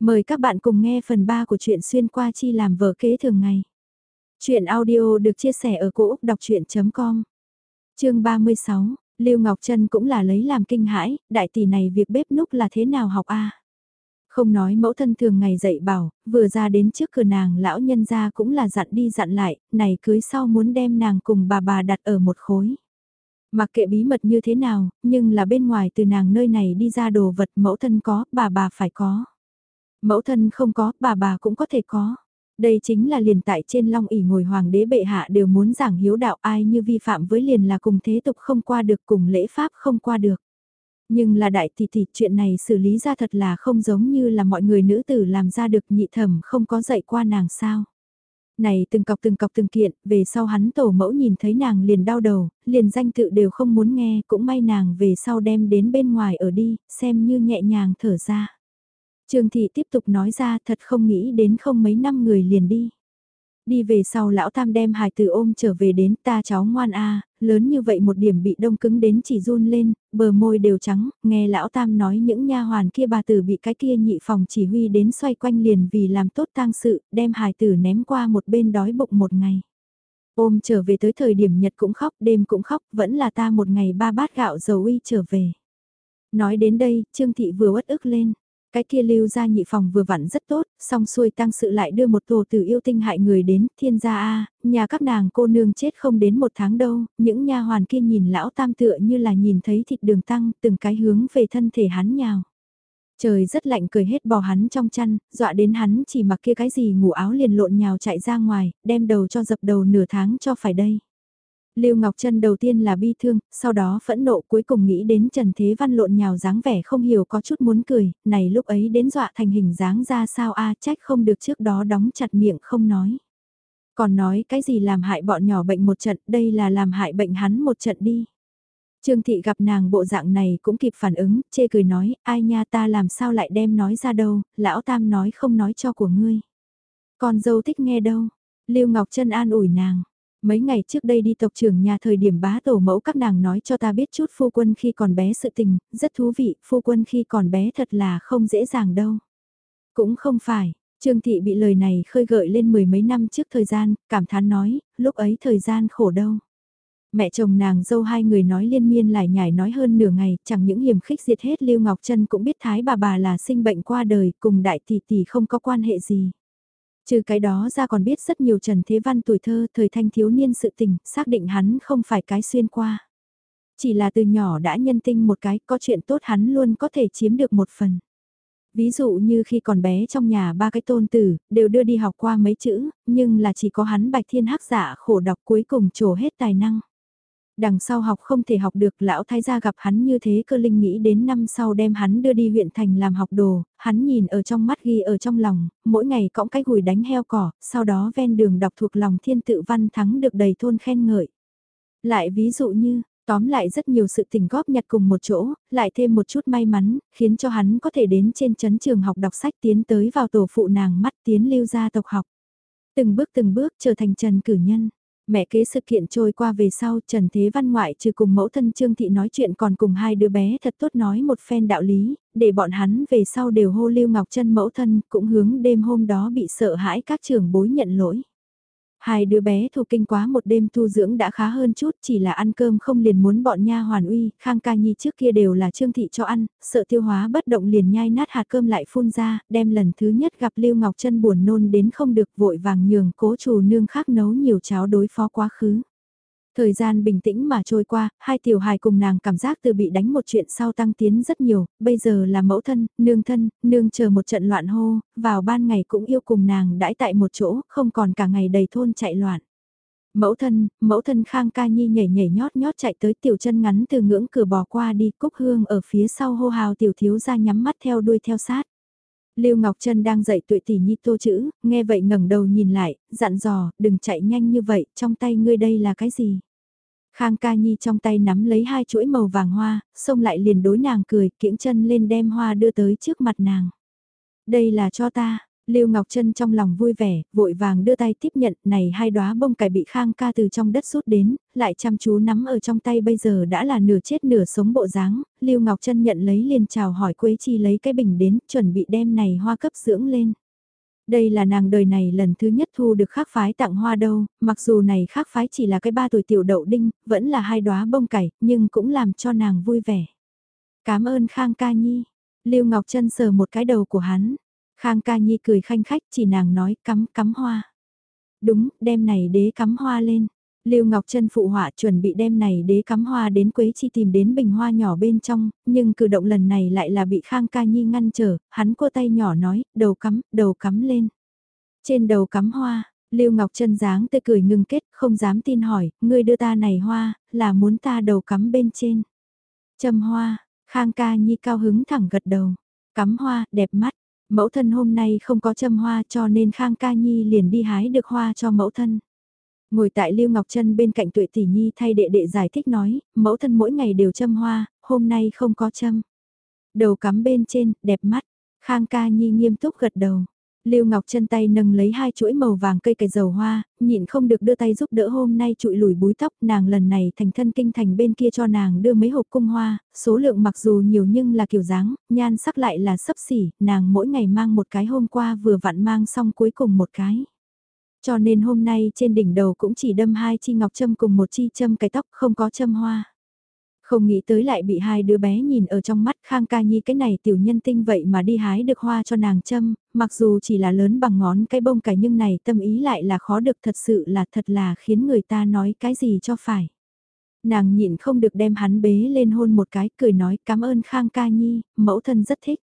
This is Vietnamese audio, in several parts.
Mời các bạn cùng nghe phần 3 của truyện xuyên qua chi làm vợ kế thường ngày. Chuyện audio được chia sẻ ở cỗ đọc chuyện.com Chương 36, Lưu Ngọc Trân cũng là lấy làm kinh hãi, đại tỷ này việc bếp núc là thế nào học a Không nói mẫu thân thường ngày dạy bảo, vừa ra đến trước cửa nàng lão nhân ra cũng là dặn đi dặn lại, này cưới sau muốn đem nàng cùng bà bà đặt ở một khối. Mặc kệ bí mật như thế nào, nhưng là bên ngoài từ nàng nơi này đi ra đồ vật mẫu thân có, bà bà phải có. Mẫu thân không có, bà bà cũng có thể có. Đây chính là liền tại trên long ỷ ngồi hoàng đế bệ hạ đều muốn giảng hiếu đạo ai như vi phạm với liền là cùng thế tục không qua được cùng lễ pháp không qua được. Nhưng là đại tỷ tỷ chuyện này xử lý ra thật là không giống như là mọi người nữ tử làm ra được nhị thẩm không có dạy qua nàng sao. Này từng cọc từng cọc từng kiện, về sau hắn tổ mẫu nhìn thấy nàng liền đau đầu, liền danh tự đều không muốn nghe, cũng may nàng về sau đem đến bên ngoài ở đi, xem như nhẹ nhàng thở ra. Trương Thị tiếp tục nói ra thật không nghĩ đến không mấy năm người liền đi. Đi về sau lão tam đem hài tử ôm trở về đến ta cháu ngoan a lớn như vậy một điểm bị đông cứng đến chỉ run lên, bờ môi đều trắng, nghe lão tam nói những nha hoàn kia bà tử bị cái kia nhị phòng chỉ huy đến xoay quanh liền vì làm tốt tang sự, đem hài tử ném qua một bên đói bụng một ngày. Ôm trở về tới thời điểm nhật cũng khóc, đêm cũng khóc, vẫn là ta một ngày ba bát gạo dầu uy trở về. Nói đến đây, Trương Thị vừa uất ức lên. Cái kia lưu ra nhị phòng vừa vặn rất tốt, xong xuôi tăng sự lại đưa một tổ tử yêu tinh hại người đến, thiên gia a nhà các nàng cô nương chết không đến một tháng đâu, những nha hoàn kia nhìn lão tam tựa như là nhìn thấy thịt đường tăng, từng cái hướng về thân thể hắn nhào. Trời rất lạnh cười hết bò hắn trong chăn, dọa đến hắn chỉ mặc kia cái gì ngủ áo liền lộn nhào chạy ra ngoài, đem đầu cho dập đầu nửa tháng cho phải đây. Lưu Ngọc Trân đầu tiên là bi thương, sau đó phẫn nộ cuối cùng nghĩ đến Trần Thế Văn lộn nhào dáng vẻ không hiểu có chút muốn cười, này lúc ấy đến dọa thành hình dáng ra sao a trách không được trước đó đóng chặt miệng không nói. Còn nói cái gì làm hại bọn nhỏ bệnh một trận, đây là làm hại bệnh hắn một trận đi. Trương Thị gặp nàng bộ dạng này cũng kịp phản ứng, chê cười nói, ai nha ta làm sao lại đem nói ra đâu, lão tam nói không nói cho của ngươi. Con dâu thích nghe đâu, Lưu Ngọc Trân an ủi nàng, Mấy ngày trước đây đi tộc trưởng nhà thời điểm bá tổ mẫu các nàng nói cho ta biết chút phu quân khi còn bé sự tình, rất thú vị, phu quân khi còn bé thật là không dễ dàng đâu. Cũng không phải, Trương Thị bị lời này khơi gợi lên mười mấy năm trước thời gian, cảm thán nói, lúc ấy thời gian khổ đâu. Mẹ chồng nàng dâu hai người nói liên miên lại nhải nói hơn nửa ngày, chẳng những hiểm khích diệt hết Lưu Ngọc Trân cũng biết thái bà bà là sinh bệnh qua đời, cùng đại tỷ tỷ không có quan hệ gì. Trừ cái đó ra còn biết rất nhiều Trần Thế Văn tuổi thơ thời thanh thiếu niên sự tình, xác định hắn không phải cái xuyên qua. Chỉ là từ nhỏ đã nhân tinh một cái, có chuyện tốt hắn luôn có thể chiếm được một phần. Ví dụ như khi còn bé trong nhà ba cái tôn tử, đều đưa đi học qua mấy chữ, nhưng là chỉ có hắn bạch thiên hắc giả khổ đọc cuối cùng trổ hết tài năng. Đằng sau học không thể học được lão thái gia gặp hắn như thế cơ linh nghĩ đến năm sau đem hắn đưa đi huyện thành làm học đồ, hắn nhìn ở trong mắt ghi ở trong lòng, mỗi ngày cõng cái gùi đánh heo cỏ, sau đó ven đường đọc thuộc lòng thiên tự văn thắng được đầy thôn khen ngợi. Lại ví dụ như, tóm lại rất nhiều sự tình góp nhặt cùng một chỗ, lại thêm một chút may mắn, khiến cho hắn có thể đến trên chấn trường học đọc sách tiến tới vào tổ phụ nàng mắt tiến lưu gia tộc học. Từng bước từng bước trở thành trần cử nhân. Mẹ kế sự kiện trôi qua về sau Trần Thế Văn ngoại trừ cùng mẫu thân Trương Thị nói chuyện còn cùng hai đứa bé thật tốt nói một phen đạo lý, để bọn hắn về sau đều hô Lưu Ngọc chân mẫu thân cũng hướng đêm hôm đó bị sợ hãi các trưởng bối nhận lỗi. Hai đứa bé thu kinh quá một đêm thu dưỡng đã khá hơn chút, chỉ là ăn cơm không liền muốn bọn nha hoàn uy, khang ca nhi trước kia đều là trương thị cho ăn, sợ tiêu hóa bất động liền nhai nát hạt cơm lại phun ra, đem lần thứ nhất gặp Lưu Ngọc chân buồn nôn đến không được vội vàng nhường cố chủ nương khác nấu nhiều cháo đối phó quá khứ. Thời gian bình tĩnh mà trôi qua, hai tiểu hài cùng nàng cảm giác từ bị đánh một chuyện sau tăng tiến rất nhiều, bây giờ là mẫu thân, nương thân, nương chờ một trận loạn hô, vào ban ngày cũng yêu cùng nàng đãi tại một chỗ, không còn cả ngày đầy thôn chạy loạn. Mẫu thân, mẫu thân Khang Ca Nhi nhảy nhảy nhót nhót chạy tới tiểu chân ngắn từ ngưỡng cửa bò qua đi, Cúc Hương ở phía sau hô hào tiểu thiếu ra nhắm mắt theo đuôi theo sát. Lưu Ngọc Trân đang dạy tuổi tỷ nhi tô chữ, nghe vậy ngẩng đầu nhìn lại, dặn dò, đừng chạy nhanh như vậy, trong tay ngươi đây là cái gì? Khang ca nhi trong tay nắm lấy hai chuỗi màu vàng hoa, xông lại liền đối nàng cười, kiễng chân lên đem hoa đưa tới trước mặt nàng. Đây là cho ta, Lưu Ngọc Trân trong lòng vui vẻ, vội vàng đưa tay tiếp nhận, này hai đóa bông cải bị Khang ca từ trong đất rút đến, lại chăm chú nắm ở trong tay bây giờ đã là nửa chết nửa sống bộ dáng, Lưu Ngọc Trân nhận lấy liền chào hỏi Quế Chi lấy cái bình đến, chuẩn bị đem này hoa cấp dưỡng lên. Đây là nàng đời này lần thứ nhất thu được khác phái tặng hoa đâu, mặc dù này khác phái chỉ là cái ba tuổi tiểu đậu đinh, vẫn là hai đóa bông cải, nhưng cũng làm cho nàng vui vẻ. Cảm ơn Khang ca nhi. Lưu Ngọc Trân sờ một cái đầu của hắn. Khang ca nhi cười khanh khách chỉ nàng nói cắm cắm hoa. Đúng, đem này đế cắm hoa lên. Lưu Ngọc Trân phụ họa chuẩn bị đem này đế cắm hoa đến Quế Chi tìm đến bình hoa nhỏ bên trong, nhưng cử động lần này lại là bị Khang Ca Nhi ngăn trở, hắn cua tay nhỏ nói, đầu cắm, đầu cắm lên. Trên đầu cắm hoa, Lưu Ngọc Trân dáng tươi cười ngưng kết, không dám tin hỏi, ngươi đưa ta này hoa, là muốn ta đầu cắm bên trên. Châm hoa, Khang Ca Nhi cao hứng thẳng gật đầu, cắm hoa, đẹp mắt. Mẫu thân hôm nay không có châm hoa cho nên Khang Ca Nhi liền đi hái được hoa cho mẫu thân. Ngồi tại Lưu Ngọc Trân bên cạnh tuệ tỷ nhi thay đệ đệ giải thích nói, mẫu thân mỗi ngày đều châm hoa, hôm nay không có châm. Đầu cắm bên trên, đẹp mắt. Khang ca nhi nghiêm túc gật đầu. Lưu Ngọc chân tay nâng lấy hai chuỗi màu vàng cây cải dầu hoa, nhịn không được đưa tay giúp đỡ hôm nay trụi lùi búi tóc, nàng lần này thành thân kinh thành bên kia cho nàng đưa mấy hộp cung hoa, số lượng mặc dù nhiều nhưng là kiểu dáng, nhan sắc lại là sấp xỉ, nàng mỗi ngày mang một cái hôm qua vừa vặn mang xong cuối cùng một cái. Cho nên hôm nay trên đỉnh đầu cũng chỉ đâm hai chi ngọc châm cùng một chi châm cái tóc không có châm hoa. Không nghĩ tới lại bị hai đứa bé nhìn ở trong mắt Khang Ca Nhi cái này tiểu nhân tinh vậy mà đi hái được hoa cho nàng châm, mặc dù chỉ là lớn bằng ngón cái bông cải nhưng này tâm ý lại là khó được thật sự là thật là khiến người ta nói cái gì cho phải. Nàng nhịn không được đem hắn bế lên hôn một cái cười nói cảm ơn Khang Ca Nhi, mẫu thân rất thích.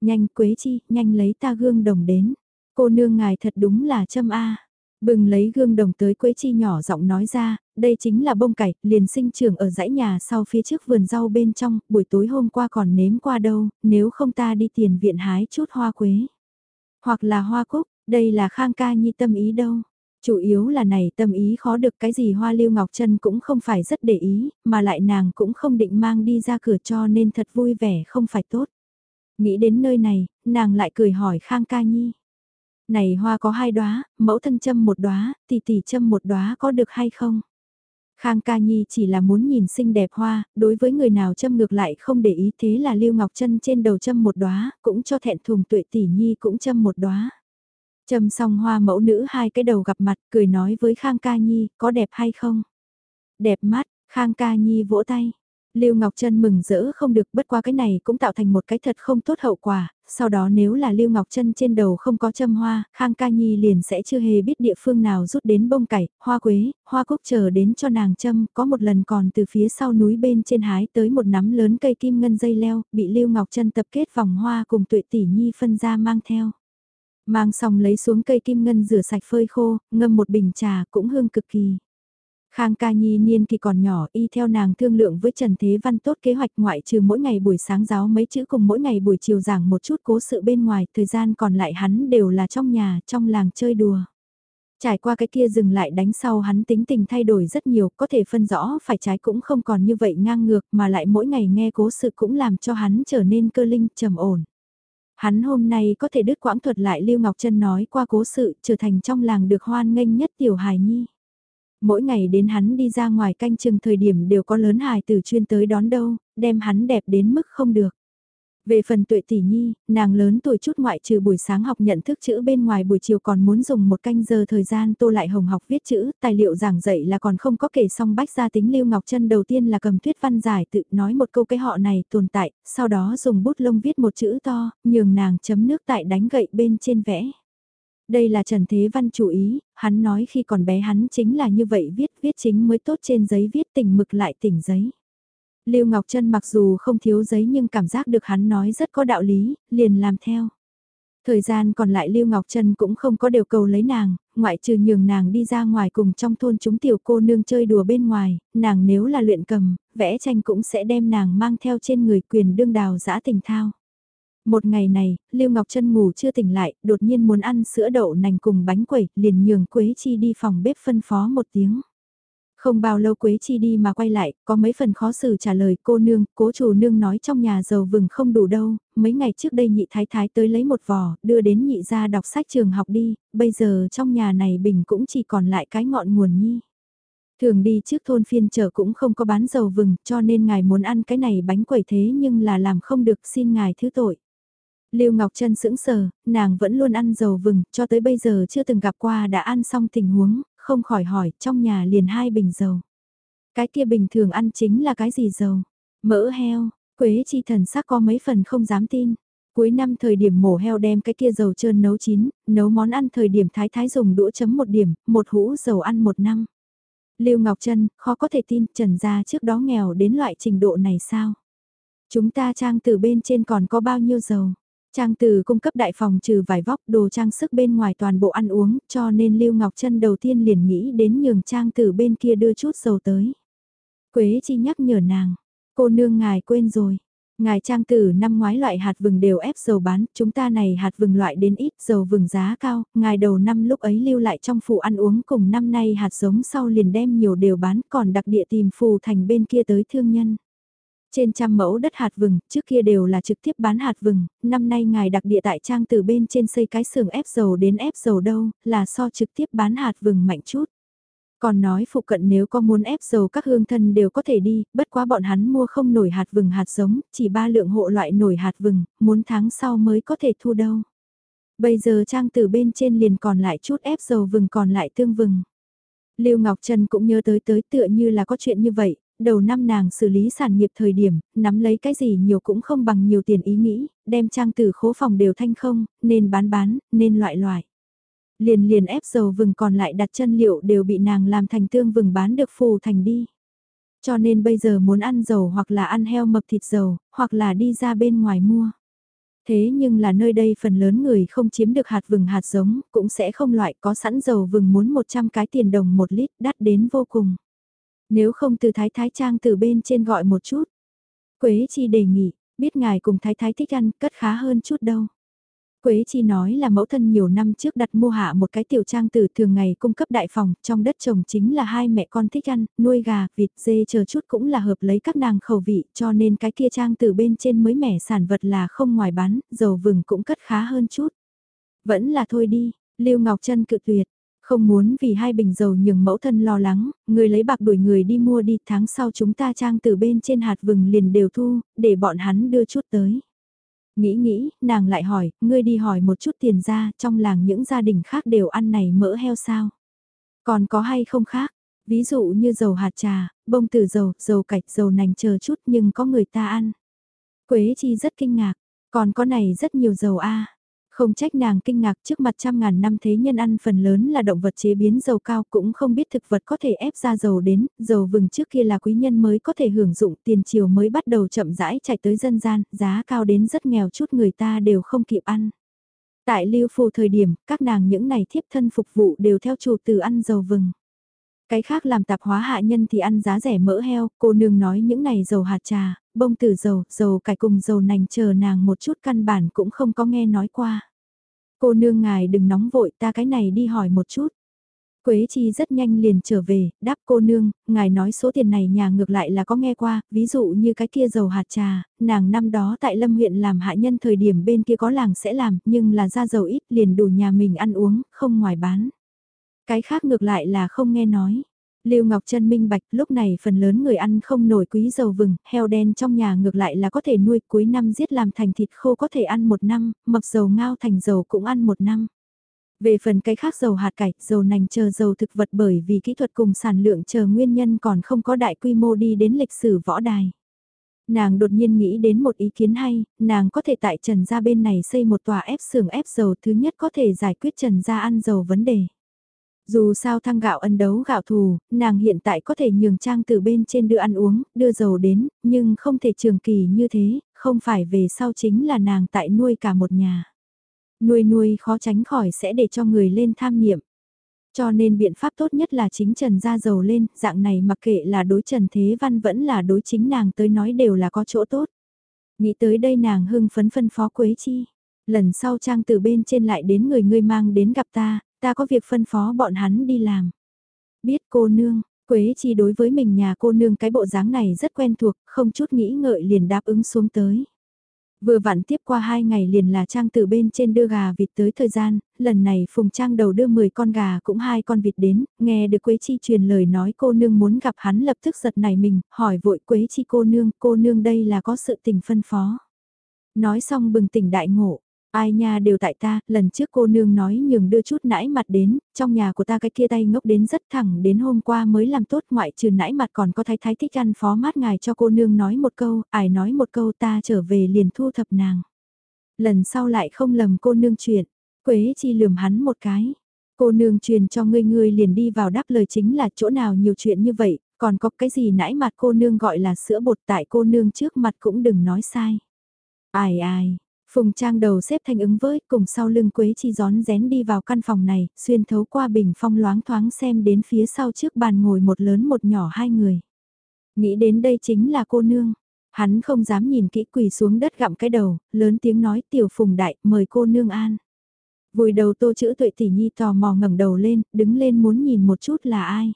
Nhanh Quế Chi, nhanh lấy ta gương đồng đến. Cô nương ngài thật đúng là châm A. Bừng lấy gương đồng tới Quế Chi nhỏ giọng nói ra, đây chính là bông cải, liền sinh trưởng ở dãy nhà sau phía trước vườn rau bên trong, buổi tối hôm qua còn nếm qua đâu, nếu không ta đi tiền viện hái chút hoa quế. Hoặc là hoa cúc, đây là khang ca nhi tâm ý đâu. Chủ yếu là này tâm ý khó được cái gì hoa lưu ngọc chân cũng không phải rất để ý, mà lại nàng cũng không định mang đi ra cửa cho nên thật vui vẻ không phải tốt. Nghĩ đến nơi này, nàng lại cười hỏi khang ca nhi này hoa có hai đóa, mẫu thân châm một đóa, tỷ tỷ châm một đóa có được hay không? Khang Ca Nhi chỉ là muốn nhìn xinh đẹp hoa, đối với người nào châm ngược lại không để ý thế là Lưu Ngọc Trân trên đầu châm một đóa, cũng cho thẹn thùng tuệ tỷ nhi cũng châm một đóa. Châm xong hoa mẫu nữ hai cái đầu gặp mặt cười nói với Khang Ca Nhi, có đẹp hay không? Đẹp mắt, Khang Ca Nhi vỗ tay. Lưu Ngọc Trân mừng rỡ không được bất qua cái này cũng tạo thành một cái thật không tốt hậu quả, sau đó nếu là Lưu Ngọc Trân trên đầu không có châm hoa, Khang Ca Nhi liền sẽ chưa hề biết địa phương nào rút đến bông cải, hoa quế, hoa cúc chờ đến cho nàng châm, có một lần còn từ phía sau núi bên trên hái tới một nắm lớn cây kim ngân dây leo, bị Lưu Ngọc Trân tập kết vòng hoa cùng tuệ tỷ nhi phân ra mang theo. Mang xong lấy xuống cây kim ngân rửa sạch phơi khô, ngâm một bình trà cũng hương cực kỳ. Khang ca nhi niên kỳ còn nhỏ y theo nàng thương lượng với Trần Thế Văn tốt kế hoạch ngoại trừ mỗi ngày buổi sáng giáo mấy chữ cùng mỗi ngày buổi chiều giảng một chút cố sự bên ngoài, thời gian còn lại hắn đều là trong nhà, trong làng chơi đùa. Trải qua cái kia dừng lại đánh sau hắn tính tình thay đổi rất nhiều, có thể phân rõ phải trái cũng không còn như vậy ngang ngược mà lại mỗi ngày nghe cố sự cũng làm cho hắn trở nên cơ linh, trầm ổn. Hắn hôm nay có thể đứt quãng thuật lại Lưu Ngọc Trân nói qua cố sự trở thành trong làng được hoan nghênh nhất tiểu hài nhi mỗi ngày đến hắn đi ra ngoài canh chừng thời điểm đều có lớn hài tử chuyên tới đón đâu, đem hắn đẹp đến mức không được. Về phần tuệ tỷ nhi, nàng lớn tuổi chút ngoại trừ buổi sáng học nhận thức chữ bên ngoài buổi chiều còn muốn dùng một canh giờ thời gian tô lại hồng học viết chữ, tài liệu giảng dạy là còn không có kể xong bách gia tính lưu ngọc chân đầu tiên là cầm thuyết văn giải tự nói một câu cái họ này tồn tại, sau đó dùng bút lông viết một chữ to, nhường nàng chấm nước tại đánh gậy bên trên vẽ. Đây là Trần Thế Văn chủ ý, hắn nói khi còn bé hắn chính là như vậy viết, viết chính mới tốt trên giấy viết tỉnh mực lại tỉnh giấy. Lưu Ngọc Trân mặc dù không thiếu giấy nhưng cảm giác được hắn nói rất có đạo lý, liền làm theo. Thời gian còn lại Lưu Ngọc Trân cũng không có điều cầu lấy nàng, ngoại trừ nhường nàng đi ra ngoài cùng trong thôn chúng tiểu cô nương chơi đùa bên ngoài, nàng nếu là luyện cầm, vẽ tranh cũng sẽ đem nàng mang theo trên người quyền đương đào giã tình thao. Một ngày này, Lưu Ngọc Trân ngủ chưa tỉnh lại, đột nhiên muốn ăn sữa đậu nành cùng bánh quẩy, liền nhường Quế Chi đi phòng bếp phân phó một tiếng. Không bao lâu Quế Chi đi mà quay lại, có mấy phần khó xử trả lời cô nương, cố chủ nương nói trong nhà dầu vừng không đủ đâu, mấy ngày trước đây nhị thái thái tới lấy một vò, đưa đến nhị ra đọc sách trường học đi, bây giờ trong nhà này bình cũng chỉ còn lại cái ngọn nguồn nhi. Thường đi trước thôn phiên chợ cũng không có bán dầu vừng, cho nên ngài muốn ăn cái này bánh quẩy thế nhưng là làm không được xin ngài thứ tội. Lưu Ngọc Trân sững sờ, nàng vẫn luôn ăn dầu vừng, cho tới bây giờ chưa từng gặp qua đã ăn xong tình huống, không khỏi hỏi, trong nhà liền hai bình dầu. Cái kia bình thường ăn chính là cái gì dầu? Mỡ heo, Quế chi thần sắc có mấy phần không dám tin. Cuối năm thời điểm mổ heo đem cái kia dầu trơn nấu chín, nấu món ăn thời điểm thái thái dùng đũa chấm một điểm, một hũ dầu ăn một năm. Lưu Ngọc Trân, khó có thể tin, Trần gia trước đó nghèo đến loại trình độ này sao? Chúng ta trang từ bên trên còn có bao nhiêu dầu? Trang từ cung cấp đại phòng trừ vải vóc đồ trang sức bên ngoài toàn bộ ăn uống, cho nên Lưu Ngọc Trân đầu tiên liền nghĩ đến nhường trang từ bên kia đưa chút dầu tới. Quế chi nhắc nhở nàng, cô nương ngài quên rồi. Ngài trang tử năm ngoái loại hạt vừng đều ép dầu bán, chúng ta này hạt vừng loại đến ít dầu vừng giá cao, ngài đầu năm lúc ấy lưu lại trong phủ ăn uống cùng năm nay hạt giống sau liền đem nhiều đều bán còn đặc địa tìm phù thành bên kia tới thương nhân. Trên trăm mẫu đất hạt vừng, trước kia đều là trực tiếp bán hạt vừng, năm nay ngài đặc địa tại trang từ bên trên xây cái xưởng ép dầu đến ép dầu đâu, là so trực tiếp bán hạt vừng mạnh chút. Còn nói phụ cận nếu có muốn ép dầu các hương thân đều có thể đi, bất quá bọn hắn mua không nổi hạt vừng hạt giống, chỉ ba lượng hộ loại nổi hạt vừng, muốn tháng sau mới có thể thu đâu. Bây giờ trang từ bên trên liền còn lại chút ép dầu vừng còn lại tương vừng. Lưu Ngọc Trân cũng nhớ tới tới tựa như là có chuyện như vậy, đầu năm nàng xử lý sản nghiệp thời điểm, nắm lấy cái gì nhiều cũng không bằng nhiều tiền ý nghĩ, đem trang từ khố phòng đều thanh không, nên bán bán, nên loại loại. Liền liền ép dầu vừng còn lại đặt chân liệu đều bị nàng làm thành tương vừng bán được phù thành đi. Cho nên bây giờ muốn ăn dầu hoặc là ăn heo mập thịt dầu, hoặc là đi ra bên ngoài mua. Thế nhưng là nơi đây phần lớn người không chiếm được hạt vừng hạt giống, cũng sẽ không loại có sẵn dầu vừng muốn 100 cái tiền đồng một lít đắt đến vô cùng. Nếu không từ thái thái trang từ bên trên gọi một chút. Quế chi đề nghị, biết ngài cùng thái thái thích ăn cất khá hơn chút đâu. Quế Chi nói là mẫu thân nhiều năm trước đặt mua hạ một cái tiểu trang tử thường ngày cung cấp đại phòng, trong đất trồng chính là hai mẹ con thích ăn, nuôi gà, vịt, dê chờ chút cũng là hợp lấy các nàng khẩu vị, cho nên cái kia trang tử bên trên mới mẻ sản vật là không ngoài bán, dầu vừng cũng cất khá hơn chút. Vẫn là thôi đi, Lưu Ngọc Trân cự tuyệt, không muốn vì hai bình dầu nhường mẫu thân lo lắng, người lấy bạc đuổi người đi mua đi, tháng sau chúng ta trang từ bên trên hạt vừng liền đều thu, để bọn hắn đưa chút tới. Nghĩ nghĩ, nàng lại hỏi, ngươi đi hỏi một chút tiền ra, trong làng những gia đình khác đều ăn này mỡ heo sao? Còn có hay không khác? Ví dụ như dầu hạt trà, bông tử dầu, dầu cạch, dầu nành chờ chút nhưng có người ta ăn. Quế chi rất kinh ngạc, còn có này rất nhiều dầu a không trách nàng kinh ngạc trước mặt trăm ngàn năm thế nhân ăn phần lớn là động vật chế biến dầu cao cũng không biết thực vật có thể ép ra dầu đến, dầu vừng trước kia là quý nhân mới có thể hưởng dụng tiền triều mới bắt đầu chậm rãi chạy tới dân gian, giá cao đến rất nghèo chút người ta đều không kịp ăn. Tại lưu phù thời điểm, các nàng những này thiếp thân phục vụ đều theo chủ từ ăn dầu vừng. Cái khác làm tạp hóa hạ nhân thì ăn giá rẻ mỡ heo, cô nương nói những này dầu hạt trà, bông tử dầu, dầu cải cùng dầu nành chờ nàng một chút căn bản cũng không có nghe nói qua. Cô nương ngài đừng nóng vội ta cái này đi hỏi một chút. Quế Chi rất nhanh liền trở về, đáp cô nương, ngài nói số tiền này nhà ngược lại là có nghe qua, ví dụ như cái kia dầu hạt trà, nàng năm đó tại Lâm huyện làm hạ nhân thời điểm bên kia có làng sẽ làm, nhưng là ra dầu ít liền đủ nhà mình ăn uống, không ngoài bán. Cái khác ngược lại là không nghe nói. Lưu Ngọc Trân minh bạch lúc này phần lớn người ăn không nổi quý dầu vừng, heo đen trong nhà ngược lại là có thể nuôi cuối năm giết làm thành thịt khô có thể ăn một năm, mập dầu ngao thành dầu cũng ăn một năm. Về phần cái khác dầu hạt cải, dầu nành chờ dầu thực vật bởi vì kỹ thuật cùng sản lượng chờ nguyên nhân còn không có đại quy mô đi đến lịch sử võ đài. Nàng đột nhiên nghĩ đến một ý kiến hay, nàng có thể tại Trần Gia bên này xây một tòa ép xưởng ép dầu thứ nhất có thể giải quyết Trần Gia ăn dầu vấn đề. Dù sao thăng gạo ân đấu gạo thù, nàng hiện tại có thể nhường trang từ bên trên đưa ăn uống, đưa dầu đến, nhưng không thể trường kỳ như thế, không phải về sau chính là nàng tại nuôi cả một nhà. Nuôi nuôi khó tránh khỏi sẽ để cho người lên tham niệm. Cho nên biện pháp tốt nhất là chính Trần ra dầu lên, dạng này mặc kệ là đối Trần Thế Văn vẫn là đối chính nàng tới nói đều là có chỗ tốt. Nghĩ tới đây nàng hưng phấn phân phó Quế Chi. Lần sau trang từ bên trên lại đến người ngươi mang đến gặp ta, Ta có việc phân phó bọn hắn đi làm. Biết cô nương, Quế chi đối với mình nhà cô nương cái bộ dáng này rất quen thuộc, không chút nghĩ ngợi liền đáp ứng xuống tới. Vừa vặn tiếp qua hai ngày liền là Trang từ bên trên đưa gà vịt tới thời gian, lần này Phùng Trang đầu đưa 10 con gà cũng hai con vịt đến, nghe được Quế Chi truyền lời nói cô nương muốn gặp hắn lập tức giật nảy mình, hỏi vội Quế Chi cô nương, cô nương đây là có sự tình phân phó. Nói xong bừng tỉnh đại ngộ, Ai nha đều tại ta, lần trước cô nương nói nhường đưa chút nãi mặt đến, trong nhà của ta cái kia tay ngốc đến rất thẳng đến hôm qua mới làm tốt ngoại trừ nãi mặt còn có thái thái thích ăn phó mát ngài cho cô nương nói một câu, ai nói một câu ta trở về liền thu thập nàng. Lần sau lại không lầm cô nương chuyện, Quế chi lườm hắn một cái. Cô nương truyền cho ngươi ngươi liền đi vào đáp lời chính là chỗ nào nhiều chuyện như vậy, còn có cái gì nãi mặt cô nương gọi là sữa bột tại cô nương trước mặt cũng đừng nói sai. Ai ai, Phùng Trang đầu xếp thanh ứng với, cùng sau lưng Quế Chi gión rén đi vào căn phòng này, xuyên thấu qua bình phong loáng thoáng xem đến phía sau trước bàn ngồi một lớn một nhỏ hai người. Nghĩ đến đây chính là cô nương. Hắn không dám nhìn kỹ quỳ xuống đất gặm cái đầu, lớn tiếng nói tiểu phùng đại, mời cô nương an. Vùi đầu tô chữ tuệ tỷ nhi tò mò ngẩng đầu lên, đứng lên muốn nhìn một chút là ai.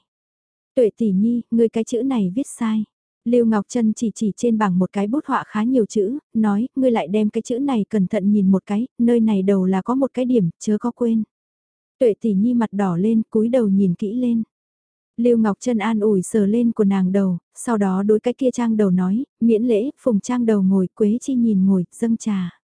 Tuệ tỷ nhi, người cái chữ này viết sai. Lưu Ngọc Trân chỉ chỉ trên bảng một cái bút họa khá nhiều chữ, nói, ngươi lại đem cái chữ này cẩn thận nhìn một cái, nơi này đầu là có một cái điểm, chớ có quên. Tuệ tỷ nhi mặt đỏ lên, cúi đầu nhìn kỹ lên. Lưu Ngọc Trân an ủi sờ lên của nàng đầu, sau đó đối cái kia trang đầu nói, miễn lễ, phùng trang đầu ngồi, Quế Chi nhìn ngồi, dâng trà.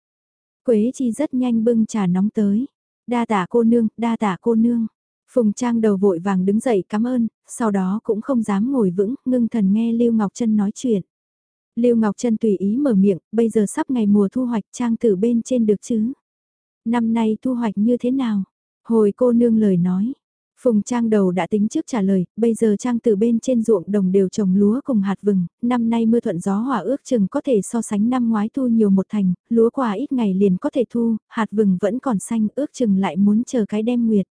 Quế Chi rất nhanh bưng trà nóng tới. Đa tả cô nương, đa tả cô nương. Phùng Trang đầu vội vàng đứng dậy cảm ơn, sau đó cũng không dám ngồi vững, ngưng thần nghe Lưu Ngọc Trân nói chuyện. Lưu Ngọc Trân tùy ý mở miệng, bây giờ sắp ngày mùa thu hoạch Trang tử bên trên được chứ. Năm nay thu hoạch như thế nào? Hồi cô nương lời nói. Phùng Trang đầu đã tính trước trả lời, bây giờ Trang tử bên trên ruộng đồng đều trồng lúa cùng hạt vừng, năm nay mưa thuận gió hỏa ước chừng có thể so sánh năm ngoái thu nhiều một thành, lúa quả ít ngày liền có thể thu, hạt vừng vẫn còn xanh ước chừng lại muốn chờ cái đem nguyệt.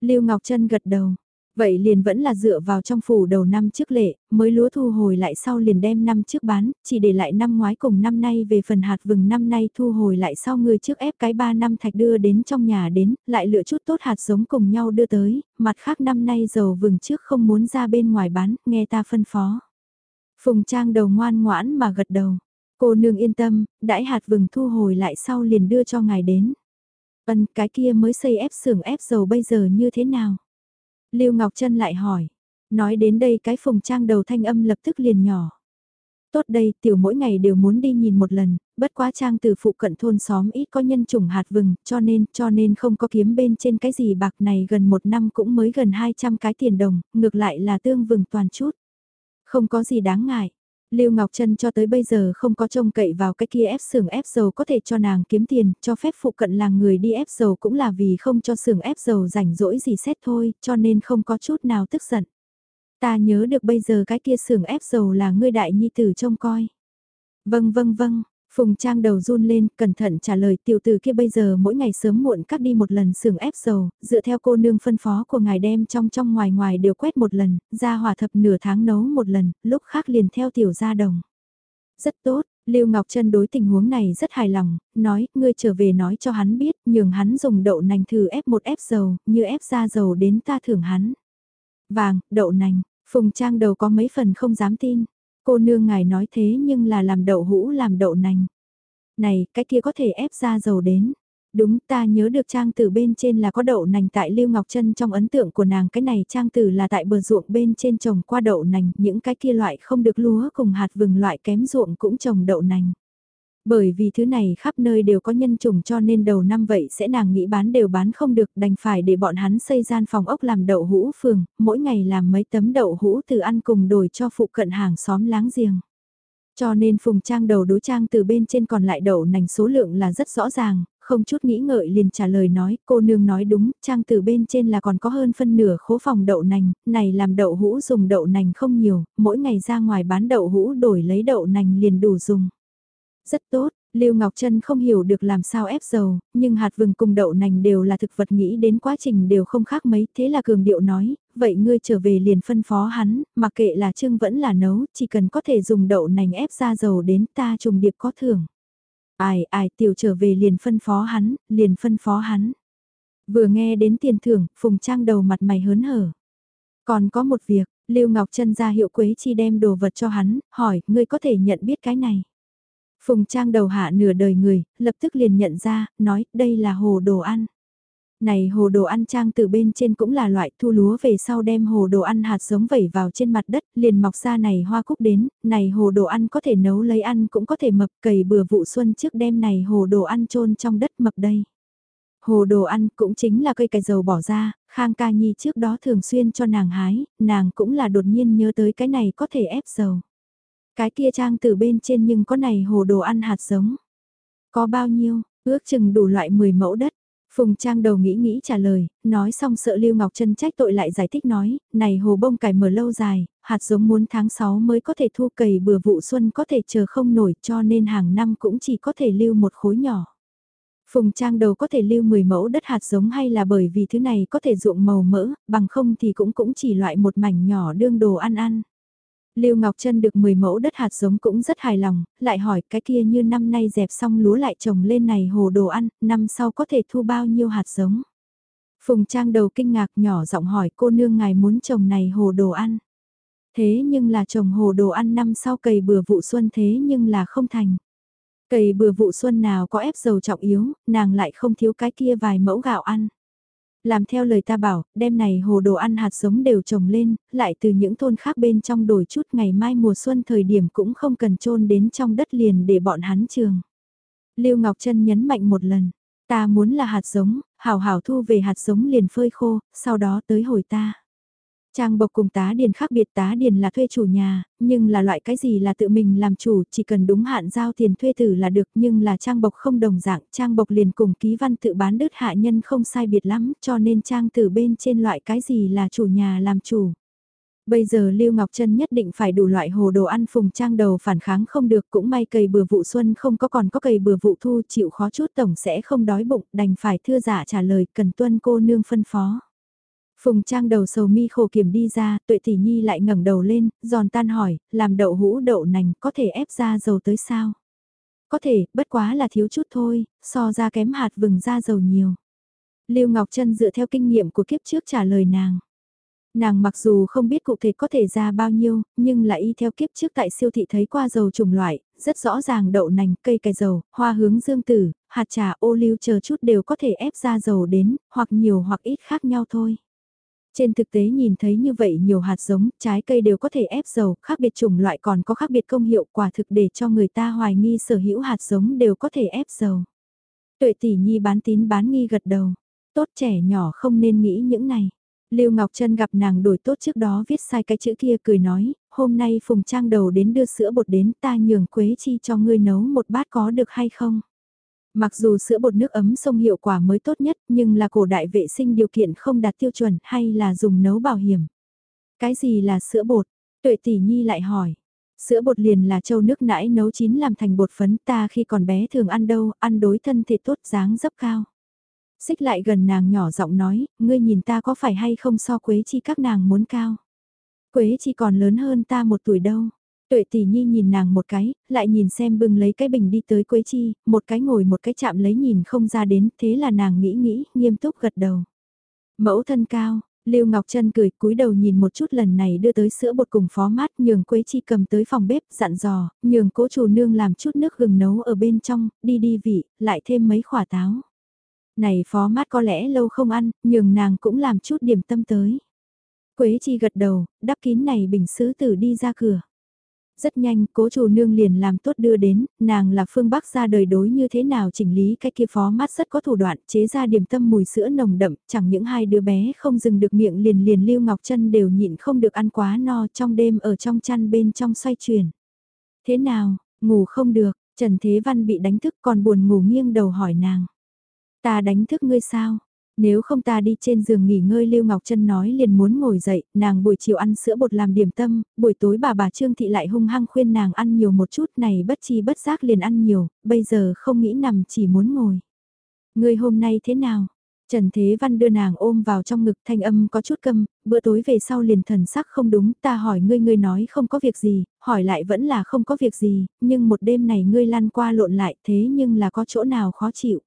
Lưu Ngọc Trân gật đầu. Vậy liền vẫn là dựa vào trong phủ đầu năm trước lệ, mới lúa thu hồi lại sau liền đem năm trước bán, chỉ để lại năm ngoái cùng năm nay về phần hạt vừng năm nay thu hồi lại sau người trước ép cái 3 năm thạch đưa đến trong nhà đến, lại lựa chút tốt hạt giống cùng nhau đưa tới, mặt khác năm nay dầu vừng trước không muốn ra bên ngoài bán, nghe ta phân phó. Phùng Trang đầu ngoan ngoãn mà gật đầu. Cô nương yên tâm, đãi hạt vừng thu hồi lại sau liền đưa cho ngài đến. Ân cái kia mới xây ép xưởng ép dầu bây giờ như thế nào? Lưu Ngọc Trân lại hỏi. Nói đến đây cái phùng trang đầu thanh âm lập tức liền nhỏ. Tốt đây, tiểu mỗi ngày đều muốn đi nhìn một lần, bất quá trang từ phụ cận thôn xóm ít có nhân chủng hạt vừng, cho nên, cho nên không có kiếm bên trên cái gì bạc này gần một năm cũng mới gần 200 cái tiền đồng, ngược lại là tương vừng toàn chút. Không có gì đáng ngại, Lưu Ngọc Trân cho tới bây giờ không có trông cậy vào cái kia ép xưởng ép dầu có thể cho nàng kiếm tiền, cho phép phụ cận làng người đi ép dầu cũng là vì không cho xưởng ép dầu rảnh rỗi gì xét thôi, cho nên không có chút nào tức giận. Ta nhớ được bây giờ cái kia xưởng ép dầu là ngươi đại nhi tử trông coi. Vâng vâng vâng, Phùng Trang đầu run lên, cẩn thận trả lời tiểu tử kia bây giờ mỗi ngày sớm muộn cắt đi một lần xưởng ép dầu, dựa theo cô nương phân phó của ngài đem trong trong ngoài ngoài đều quét một lần, ra hỏa thập nửa tháng nấu một lần, lúc khác liền theo tiểu gia đồng. Rất tốt, Lưu Ngọc Trân đối tình huống này rất hài lòng, nói, ngươi trở về nói cho hắn biết, nhường hắn dùng đậu nành thử ép một ép dầu, như ép ra dầu đến ta thưởng hắn. Vàng, đậu nành, Phùng Trang đầu có mấy phần không dám tin, Cô nương ngài nói thế nhưng là làm đậu hũ làm đậu nành. Này, cái kia có thể ép ra dầu đến. Đúng ta nhớ được trang tử bên trên là có đậu nành tại Lưu Ngọc Trân trong ấn tượng của nàng cái này trang tử là tại bờ ruộng bên trên trồng qua đậu nành, những cái kia loại không được lúa cùng hạt vừng loại kém ruộng cũng trồng đậu nành. Bởi vì thứ này khắp nơi đều có nhân trùng cho nên đầu năm vậy sẽ nàng nghĩ bán đều bán không được đành phải để bọn hắn xây gian phòng ốc làm đậu hũ phường, mỗi ngày làm mấy tấm đậu hũ từ ăn cùng đổi cho phụ cận hàng xóm láng giềng. Cho nên phùng trang đầu đối trang từ bên trên còn lại đậu nành số lượng là rất rõ ràng, không chút nghĩ ngợi liền trả lời nói, cô nương nói đúng, trang từ bên trên là còn có hơn phân nửa khố phòng đậu nành, này làm đậu hũ dùng đậu nành không nhiều, mỗi ngày ra ngoài bán đậu hũ đổi lấy đậu nành liền đủ dùng. Rất tốt, Lưu Ngọc Trân không hiểu được làm sao ép dầu, nhưng hạt vừng cùng đậu nành đều là thực vật nghĩ đến quá trình đều không khác mấy, thế là cường điệu nói, vậy ngươi trở về liền phân phó hắn, mặc kệ là trưng vẫn là nấu, chỉ cần có thể dùng đậu nành ép ra dầu đến ta trùng điệp có thưởng. Ai ai tiểu trở về liền phân phó hắn, liền phân phó hắn. Vừa nghe đến tiền thưởng, Phùng Trang đầu mặt mày hớn hở. Còn có một việc, Lưu Ngọc Trân ra hiệu Quế Chi đem đồ vật cho hắn, hỏi, ngươi có thể nhận biết cái này. Phùng Trang đầu hạ nửa đời người, lập tức liền nhận ra, nói, đây là hồ đồ ăn. Này hồ đồ ăn trang từ bên trên cũng là loại thu lúa về sau đem hồ đồ ăn hạt giống vẩy vào trên mặt đất, liền mọc ra này hoa cúc đến, này hồ đồ ăn có thể nấu lấy ăn cũng có thể mập cầy bừa vụ xuân trước đem này hồ đồ ăn trôn trong đất mập đây. Hồ đồ ăn cũng chính là cây cải dầu bỏ ra, Khang Ca Nhi trước đó thường xuyên cho nàng hái, nàng cũng là đột nhiên nhớ tới cái này có thể ép dầu. Cái kia trang từ bên trên nhưng có này hồ đồ ăn hạt giống. Có bao nhiêu, ước chừng đủ loại 10 mẫu đất. Phùng Trang đầu nghĩ nghĩ trả lời, nói xong sợ Lưu Ngọc Trân trách tội lại giải thích nói, này hồ bông cải mở lâu dài, hạt giống muốn tháng 6 mới có thể thu cày bừa vụ xuân có thể chờ không nổi cho nên hàng năm cũng chỉ có thể lưu một khối nhỏ. Phùng Trang đầu có thể lưu 10 mẫu đất hạt giống hay là bởi vì thứ này có thể ruộng màu mỡ, bằng không thì cũng cũng chỉ loại một mảnh nhỏ đương đồ ăn ăn. Lưu Ngọc Trân được 10 mẫu đất hạt giống cũng rất hài lòng, lại hỏi cái kia như năm nay dẹp xong lúa lại trồng lên này hồ đồ ăn, năm sau có thể thu bao nhiêu hạt giống. Phùng Trang đầu kinh ngạc nhỏ giọng hỏi cô nương ngài muốn trồng này hồ đồ ăn. Thế nhưng là trồng hồ đồ ăn năm sau cày bừa vụ xuân thế nhưng là không thành. Cày bừa vụ xuân nào có ép dầu trọng yếu, nàng lại không thiếu cái kia vài mẫu gạo ăn. Làm theo lời ta bảo, đêm này hồ đồ ăn hạt giống đều trồng lên, lại từ những thôn khác bên trong đổi chút ngày mai mùa xuân thời điểm cũng không cần trôn đến trong đất liền để bọn hắn trường. Lưu Ngọc Trân nhấn mạnh một lần, ta muốn là hạt giống, hảo hảo thu về hạt giống liền phơi khô, sau đó tới hồi ta. Trang bộc cùng tá điền khác biệt tá điền là thuê chủ nhà, nhưng là loại cái gì là tự mình làm chủ, chỉ cần đúng hạn giao tiền thuê tử là được nhưng là trang bộc không đồng dạng, trang bộc liền cùng ký văn tự bán đứt hạ nhân không sai biệt lắm, cho nên trang từ bên trên loại cái gì là chủ nhà làm chủ. Bây giờ Lưu Ngọc Trân nhất định phải đủ loại hồ đồ ăn phùng trang đầu phản kháng không được cũng may cầy bừa vụ xuân không có còn có cầy bừa vụ thu chịu khó chút tổng sẽ không đói bụng đành phải thưa giả trả lời cần tuân cô nương phân phó. Phùng Trang đầu sầu mi khổ kiểm đi ra, tuệ tỷ nhi lại ngẩng đầu lên, giòn tan hỏi, làm đậu hũ đậu nành có thể ép ra dầu tới sao? Có thể, bất quá là thiếu chút thôi, so ra kém hạt vừng ra dầu nhiều. Lưu Ngọc Trân dựa theo kinh nghiệm của kiếp trước trả lời nàng. Nàng mặc dù không biết cụ thể có thể ra bao nhiêu, nhưng là y theo kiếp trước tại siêu thị thấy qua dầu chủng loại, rất rõ ràng đậu nành, cây cải dầu, hoa hướng dương tử, hạt trà ô liu chờ chút đều có thể ép ra dầu đến, hoặc nhiều hoặc ít khác nhau thôi. Trên thực tế nhìn thấy như vậy nhiều hạt giống, trái cây đều có thể ép dầu, khác biệt chủng loại còn có khác biệt công hiệu quả thực để cho người ta hoài nghi sở hữu hạt giống đều có thể ép dầu. Tuệ tỷ nhi bán tín bán nghi gật đầu. Tốt trẻ nhỏ không nên nghĩ những này. Lưu Ngọc Trân gặp nàng đổi tốt trước đó viết sai cái chữ kia cười nói, hôm nay Phùng Trang đầu đến đưa sữa bột đến ta nhường Quế Chi cho ngươi nấu một bát có được hay không? Mặc dù sữa bột nước ấm sông hiệu quả mới tốt nhất nhưng là cổ đại vệ sinh điều kiện không đạt tiêu chuẩn hay là dùng nấu bảo hiểm. Cái gì là sữa bột? Tuệ tỷ nhi lại hỏi. Sữa bột liền là châu nước nãi nấu chín làm thành bột phấn ta khi còn bé thường ăn đâu, ăn đối thân thể tốt dáng dấp cao. Xích lại gần nàng nhỏ giọng nói, ngươi nhìn ta có phải hay không so Quế Chi các nàng muốn cao. Quế Chi còn lớn hơn ta một tuổi đâu. Tuệ tỷ nhi nhìn nàng một cái, lại nhìn xem bưng lấy cái bình đi tới Quế Chi, một cái ngồi một cái chạm lấy nhìn không ra đến, thế là nàng nghĩ nghĩ, nghiêm túc gật đầu. Mẫu thân cao, Lưu Ngọc Trân cười cúi đầu nhìn một chút lần này đưa tới sữa bột cùng phó mát nhường Quế Chi cầm tới phòng bếp dặn dò, nhường cố chủ nương làm chút nước gừng nấu ở bên trong, đi đi vị, lại thêm mấy khỏa táo. Này phó mát có lẽ lâu không ăn, nhường nàng cũng làm chút điểm tâm tới. Quế Chi gật đầu, đắp kín này bình sứ tử đi ra cửa. Rất nhanh, cố chủ nương liền làm tốt đưa đến, nàng là phương Bắc ra đời đối như thế nào chỉnh lý cái kia phó mát rất có thủ đoạn, chế ra điểm tâm mùi sữa nồng đậm, chẳng những hai đứa bé không dừng được miệng liền liền lưu ngọc chân đều nhịn không được ăn quá no trong đêm ở trong chăn bên trong xoay chuyển. Thế nào, ngủ không được, Trần Thế Văn bị đánh thức còn buồn ngủ nghiêng đầu hỏi nàng. Ta đánh thức ngươi sao? Nếu không ta đi trên giường nghỉ ngơi Lưu Ngọc Trân nói liền muốn ngồi dậy, nàng buổi chiều ăn sữa bột làm điểm tâm, buổi tối bà bà Trương Thị lại hung hăng khuyên nàng ăn nhiều một chút này bất chi bất giác liền ăn nhiều, bây giờ không nghĩ nằm chỉ muốn ngồi. Người hôm nay thế nào? Trần Thế Văn đưa nàng ôm vào trong ngực thanh âm có chút câm, bữa tối về sau liền thần sắc không đúng, ta hỏi ngươi ngươi nói không có việc gì, hỏi lại vẫn là không có việc gì, nhưng một đêm này ngươi lăn qua lộn lại thế nhưng là có chỗ nào khó chịu.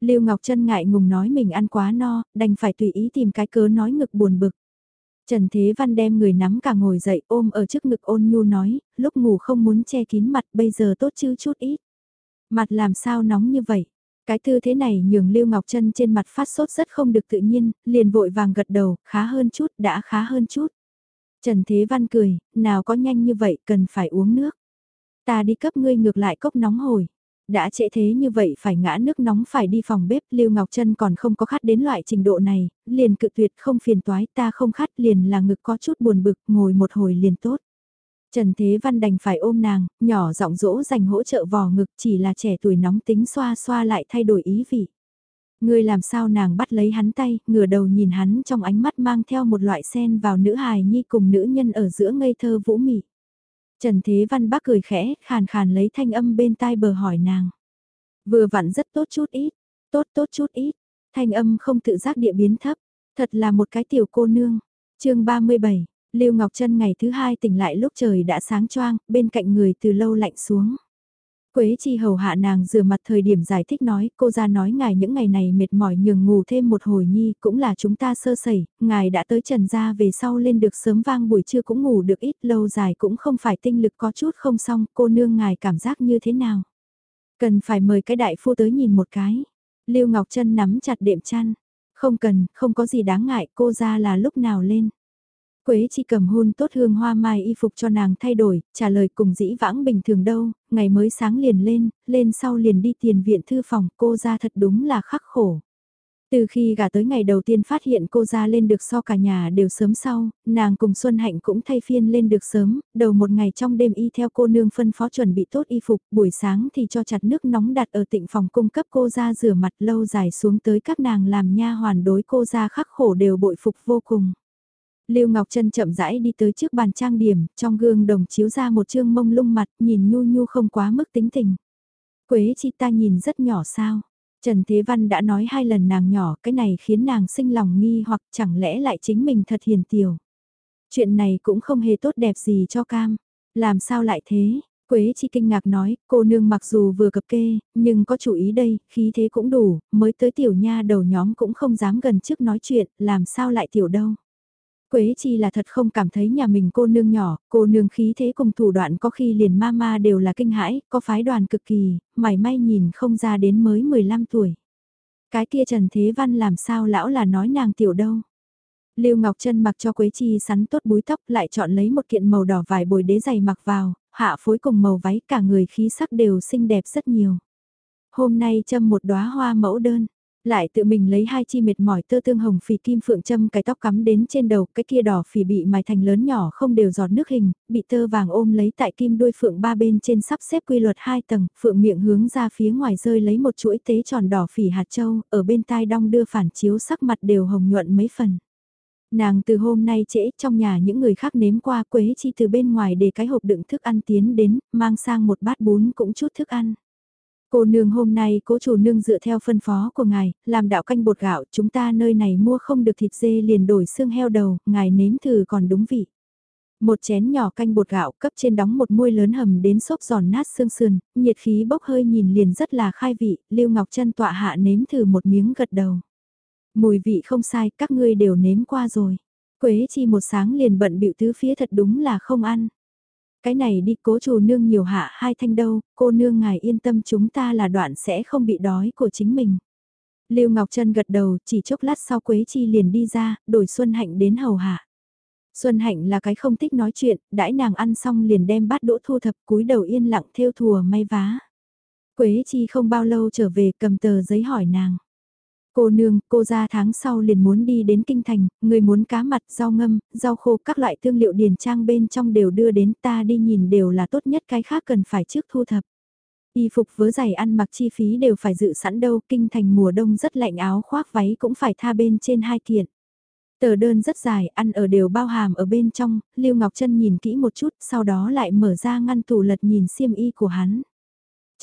Lưu Ngọc Trân ngại ngùng nói mình ăn quá no, đành phải tùy ý tìm cái cớ nói ngực buồn bực. Trần Thế Văn đem người nắm cả ngồi dậy ôm ở trước ngực ôn nhu nói, lúc ngủ không muốn che kín mặt bây giờ tốt chứ chút ít. Mặt làm sao nóng như vậy? Cái tư thế này nhường Lưu Ngọc Trân trên mặt phát sốt rất không được tự nhiên, liền vội vàng gật đầu, khá hơn chút, đã khá hơn chút. Trần Thế Văn cười, nào có nhanh như vậy, cần phải uống nước. Ta đi cấp ngươi ngược lại cốc nóng hồi. Đã trễ thế như vậy phải ngã nước nóng phải đi phòng bếp, Lưu Ngọc Trân còn không có khát đến loại trình độ này, liền cự tuyệt không phiền toái ta không khát liền là ngực có chút buồn bực, ngồi một hồi liền tốt. Trần Thế Văn đành phải ôm nàng, nhỏ giọng dỗ dành hỗ trợ vò ngực chỉ là trẻ tuổi nóng tính xoa xoa lại thay đổi ý vị. Người làm sao nàng bắt lấy hắn tay, ngửa đầu nhìn hắn trong ánh mắt mang theo một loại sen vào nữ hài nhi cùng nữ nhân ở giữa ngây thơ vũ mị. Trần Thế Văn bác cười khẽ, khàn khàn lấy thanh âm bên tai bờ hỏi nàng. Vừa vặn rất tốt chút ít, tốt tốt chút ít, thanh âm không tự giác địa biến thấp, thật là một cái tiểu cô nương. chương 37, Lưu Ngọc Trân ngày thứ hai tỉnh lại lúc trời đã sáng choang, bên cạnh người từ lâu lạnh xuống. Quế chi hầu hạ nàng rửa mặt thời điểm giải thích nói, cô ra nói ngài những ngày này mệt mỏi nhường ngủ thêm một hồi nhi, cũng là chúng ta sơ sẩy, ngài đã tới trần gia về sau lên được sớm vang buổi trưa cũng ngủ được ít, lâu dài cũng không phải tinh lực có chút không xong, cô nương ngài cảm giác như thế nào? Cần phải mời cái đại phu tới nhìn một cái. Lưu Ngọc Trân nắm chặt đệm chăn. Không cần, không có gì đáng ngại, cô ra là lúc nào lên. Quế chi cầm hôn tốt hương hoa mai y phục cho nàng thay đổi, trả lời cùng dĩ vãng bình thường đâu, ngày mới sáng liền lên, lên sau liền đi tiền viện thư phòng, cô ra thật đúng là khắc khổ. Từ khi gả tới ngày đầu tiên phát hiện cô ra lên được so cả nhà đều sớm sau, nàng cùng Xuân Hạnh cũng thay phiên lên được sớm, đầu một ngày trong đêm y theo cô nương phân phó chuẩn bị tốt y phục, buổi sáng thì cho chặt nước nóng đặt ở tịnh phòng cung cấp cô ra rửa mặt lâu dài xuống tới các nàng làm nha hoàn đối cô ra khắc khổ đều bội phục vô cùng. Lưu Ngọc Trân chậm rãi đi tới trước bàn trang điểm, trong gương đồng chiếu ra một chương mông lung mặt, nhìn nhu nhu không quá mức tính tình. Quế chi ta nhìn rất nhỏ sao? Trần Thế Văn đã nói hai lần nàng nhỏ, cái này khiến nàng sinh lòng nghi hoặc chẳng lẽ lại chính mình thật hiền tiểu. Chuyện này cũng không hề tốt đẹp gì cho cam. Làm sao lại thế? Quế chi kinh ngạc nói, cô nương mặc dù vừa cập kê, nhưng có chủ ý đây, khí thế cũng đủ, mới tới tiểu nha đầu nhóm cũng không dám gần trước nói chuyện, làm sao lại tiểu đâu. Quế chi là thật không cảm thấy nhà mình cô nương nhỏ, cô nương khí thế cùng thủ đoạn có khi liền ma ma đều là kinh hãi, có phái đoàn cực kỳ, mảy may nhìn không ra đến mới 15 tuổi. Cái kia Trần Thế Văn làm sao lão là nói nàng tiểu đâu. Lưu Ngọc Trân mặc cho Quế Chi sắn tốt búi tóc lại chọn lấy một kiện màu đỏ vải bồi đế giày mặc vào, hạ phối cùng màu váy cả người khí sắc đều xinh đẹp rất nhiều. Hôm nay châm một đóa hoa mẫu đơn, lại tự mình lấy hai chi mệt mỏi tơ tương hồng phì kim phượng châm cái tóc cắm đến trên đầu, cái kia đỏ phì bị mài thành lớn nhỏ không đều giọt nước hình, bị tơ vàng ôm lấy tại kim đuôi phượng ba bên trên sắp xếp quy luật hai tầng, phượng miệng hướng ra phía ngoài rơi lấy một chuỗi tế tròn đỏ phì hạt châu, ở bên tai đong đưa phản chiếu sắc mặt đều hồng nhuận mấy phần. Nàng từ hôm nay trễ trong nhà những người khác nếm qua quế chi từ bên ngoài để cái hộp đựng thức ăn tiến đến, mang sang một bát bún cũng chút thức ăn. Cô nương hôm nay cố chủ nương dựa theo phân phó của ngài, làm đạo canh bột gạo, chúng ta nơi này mua không được thịt dê liền đổi xương heo đầu, ngài nếm thử còn đúng vị. Một chén nhỏ canh bột gạo cấp trên đóng một muôi lớn hầm đến xốp giòn nát xương sườn, nhiệt khí bốc hơi nhìn liền rất là khai vị, Lưu Ngọc Trân tọa hạ nếm thử một miếng gật đầu. Mùi vị không sai, các ngươi đều nếm qua rồi. Quế chi một sáng liền bận bịu tứ phía thật đúng là không ăn cái này đi cố chủ nương nhiều hạ hai thanh đâu, cô nương ngài yên tâm chúng ta là đoạn sẽ không bị đói của chính mình. Lưu Ngọc Trân gật đầu, chỉ chốc lát sau Quế Chi liền đi ra, đổi Xuân Hạnh đến hầu hạ. Xuân Hạnh là cái không thích nói chuyện, đãi nàng ăn xong liền đem bát đỗ thu thập cúi đầu yên lặng theo thùa may vá. Quế Chi không bao lâu trở về cầm tờ giấy hỏi nàng. Cô nương, cô ra tháng sau liền muốn đi đến kinh thành, người muốn cá mặt, rau ngâm, rau khô các loại thương liệu điền trang bên trong đều đưa đến ta đi nhìn đều là tốt nhất cái khác cần phải trước thu thập. Y phục vớ giày ăn mặc chi phí đều phải dự sẵn đâu, kinh thành mùa đông rất lạnh áo khoác váy cũng phải tha bên trên hai kiện. Tờ đơn rất dài, ăn ở đều bao hàm ở bên trong, Lưu Ngọc Trân nhìn kỹ một chút, sau đó lại mở ra ngăn tủ lật nhìn xiêm y của hắn.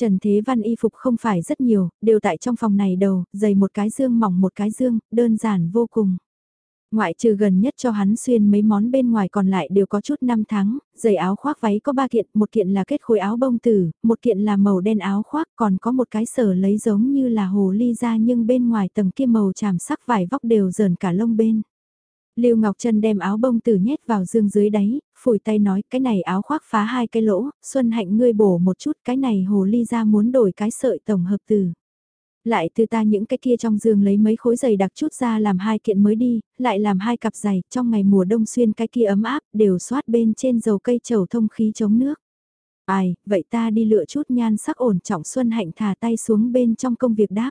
Trần Thế Văn y phục không phải rất nhiều, đều tại trong phòng này đầu, dày một cái dương mỏng một cái dương, đơn giản vô cùng. Ngoại trừ gần nhất cho hắn xuyên mấy món bên ngoài còn lại đều có chút năm tháng, giày áo khoác váy có ba kiện, một kiện là kết khối áo bông tử, một kiện là màu đen áo khoác, còn có một cái sở lấy giống như là hồ ly ra nhưng bên ngoài tầng kia màu chàm sắc vải vóc đều dờn cả lông bên. Lưu Ngọc Trân đem áo bông tử nhét vào dương dưới đáy, phủi tay nói cái này áo khoác phá hai cái lỗ, Xuân Hạnh ngươi bổ một chút cái này hồ ly ra muốn đổi cái sợi tổng hợp từ. Lại từ ta những cái kia trong giường lấy mấy khối giày đặc chút ra làm hai kiện mới đi, lại làm hai cặp giày, trong ngày mùa đông xuyên cái kia ấm áp, đều xoát bên trên dầu cây trầu thông khí chống nước. Ai, vậy ta đi lựa chút nhan sắc ổn trọng Xuân Hạnh thả tay xuống bên trong công việc đáp.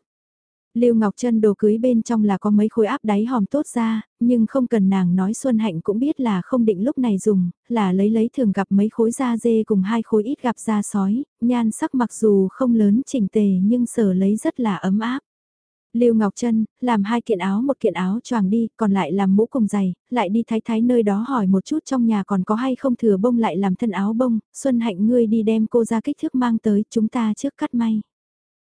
Lưu Ngọc Trân đồ cưới bên trong là có mấy khối áp đáy hòm tốt ra, nhưng không cần nàng nói Xuân Hạnh cũng biết là không định lúc này dùng, là lấy lấy thường gặp mấy khối da dê cùng hai khối ít gặp da sói, nhan sắc mặc dù không lớn chỉnh tề nhưng sở lấy rất là ấm áp. Lưu Ngọc Trân, làm hai kiện áo một kiện áo choàng đi, còn lại làm mũ cùng giày, lại đi thái thái nơi đó hỏi một chút trong nhà còn có hay không thừa bông lại làm thân áo bông, Xuân Hạnh ngươi đi đem cô ra kích thước mang tới, chúng ta trước cắt may.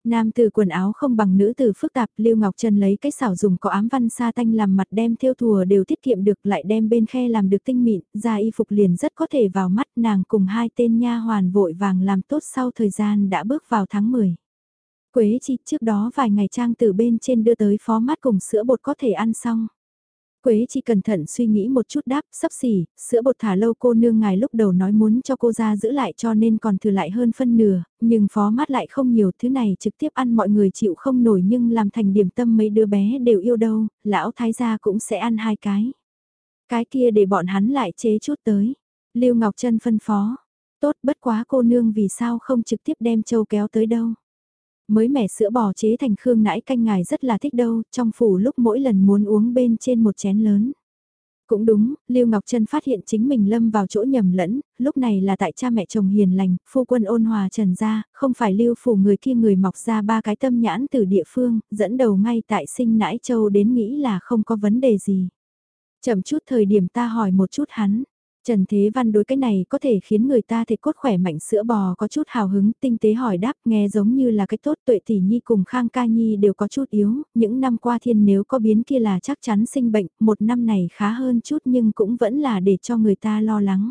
Nam từ quần áo không bằng nữ từ phức tạp, Lưu Ngọc Trân lấy cái xảo dùng có ám văn sa tanh làm mặt đem theo thùa đều tiết kiệm được lại đem bên khe làm được tinh mịn, ra y phục liền rất có thể vào mắt nàng cùng hai tên nha hoàn vội vàng làm tốt sau thời gian đã bước vào tháng 10. Quế chi trước đó vài ngày trang từ bên trên đưa tới phó mắt cùng sữa bột có thể ăn xong. Quế chỉ cẩn thận suy nghĩ một chút đáp, sắp xỉ, sữa bột thả lâu cô nương ngài lúc đầu nói muốn cho cô ra giữ lại cho nên còn thừa lại hơn phân nửa, nhưng phó mát lại không nhiều thứ này trực tiếp ăn mọi người chịu không nổi nhưng làm thành điểm tâm mấy đứa bé đều yêu đâu, lão thái gia cũng sẽ ăn hai cái. Cái kia để bọn hắn lại chế chút tới. Lưu Ngọc Trân phân phó, tốt bất quá cô nương vì sao không trực tiếp đem châu kéo tới đâu mới mẻ sữa bò chế thành khương nãi canh ngài rất là thích đâu, trong phủ lúc mỗi lần muốn uống bên trên một chén lớn. Cũng đúng, Lưu Ngọc Trân phát hiện chính mình lâm vào chỗ nhầm lẫn, lúc này là tại cha mẹ chồng hiền lành, phu quân ôn hòa trần gia, không phải lưu phủ người kia người mọc ra ba cái tâm nhãn từ địa phương, dẫn đầu ngay tại sinh nãi châu đến nghĩ là không có vấn đề gì. Chậm chút thời điểm ta hỏi một chút hắn, Trần Thế Văn đối cái này có thể khiến người ta thể cốt khỏe mạnh sữa bò có chút hào hứng, tinh tế hỏi đáp nghe giống như là cái tốt tuệ tỷ nhi cùng Khang Ca Nhi đều có chút yếu, những năm qua thiên nếu có biến kia là chắc chắn sinh bệnh, một năm này khá hơn chút nhưng cũng vẫn là để cho người ta lo lắng.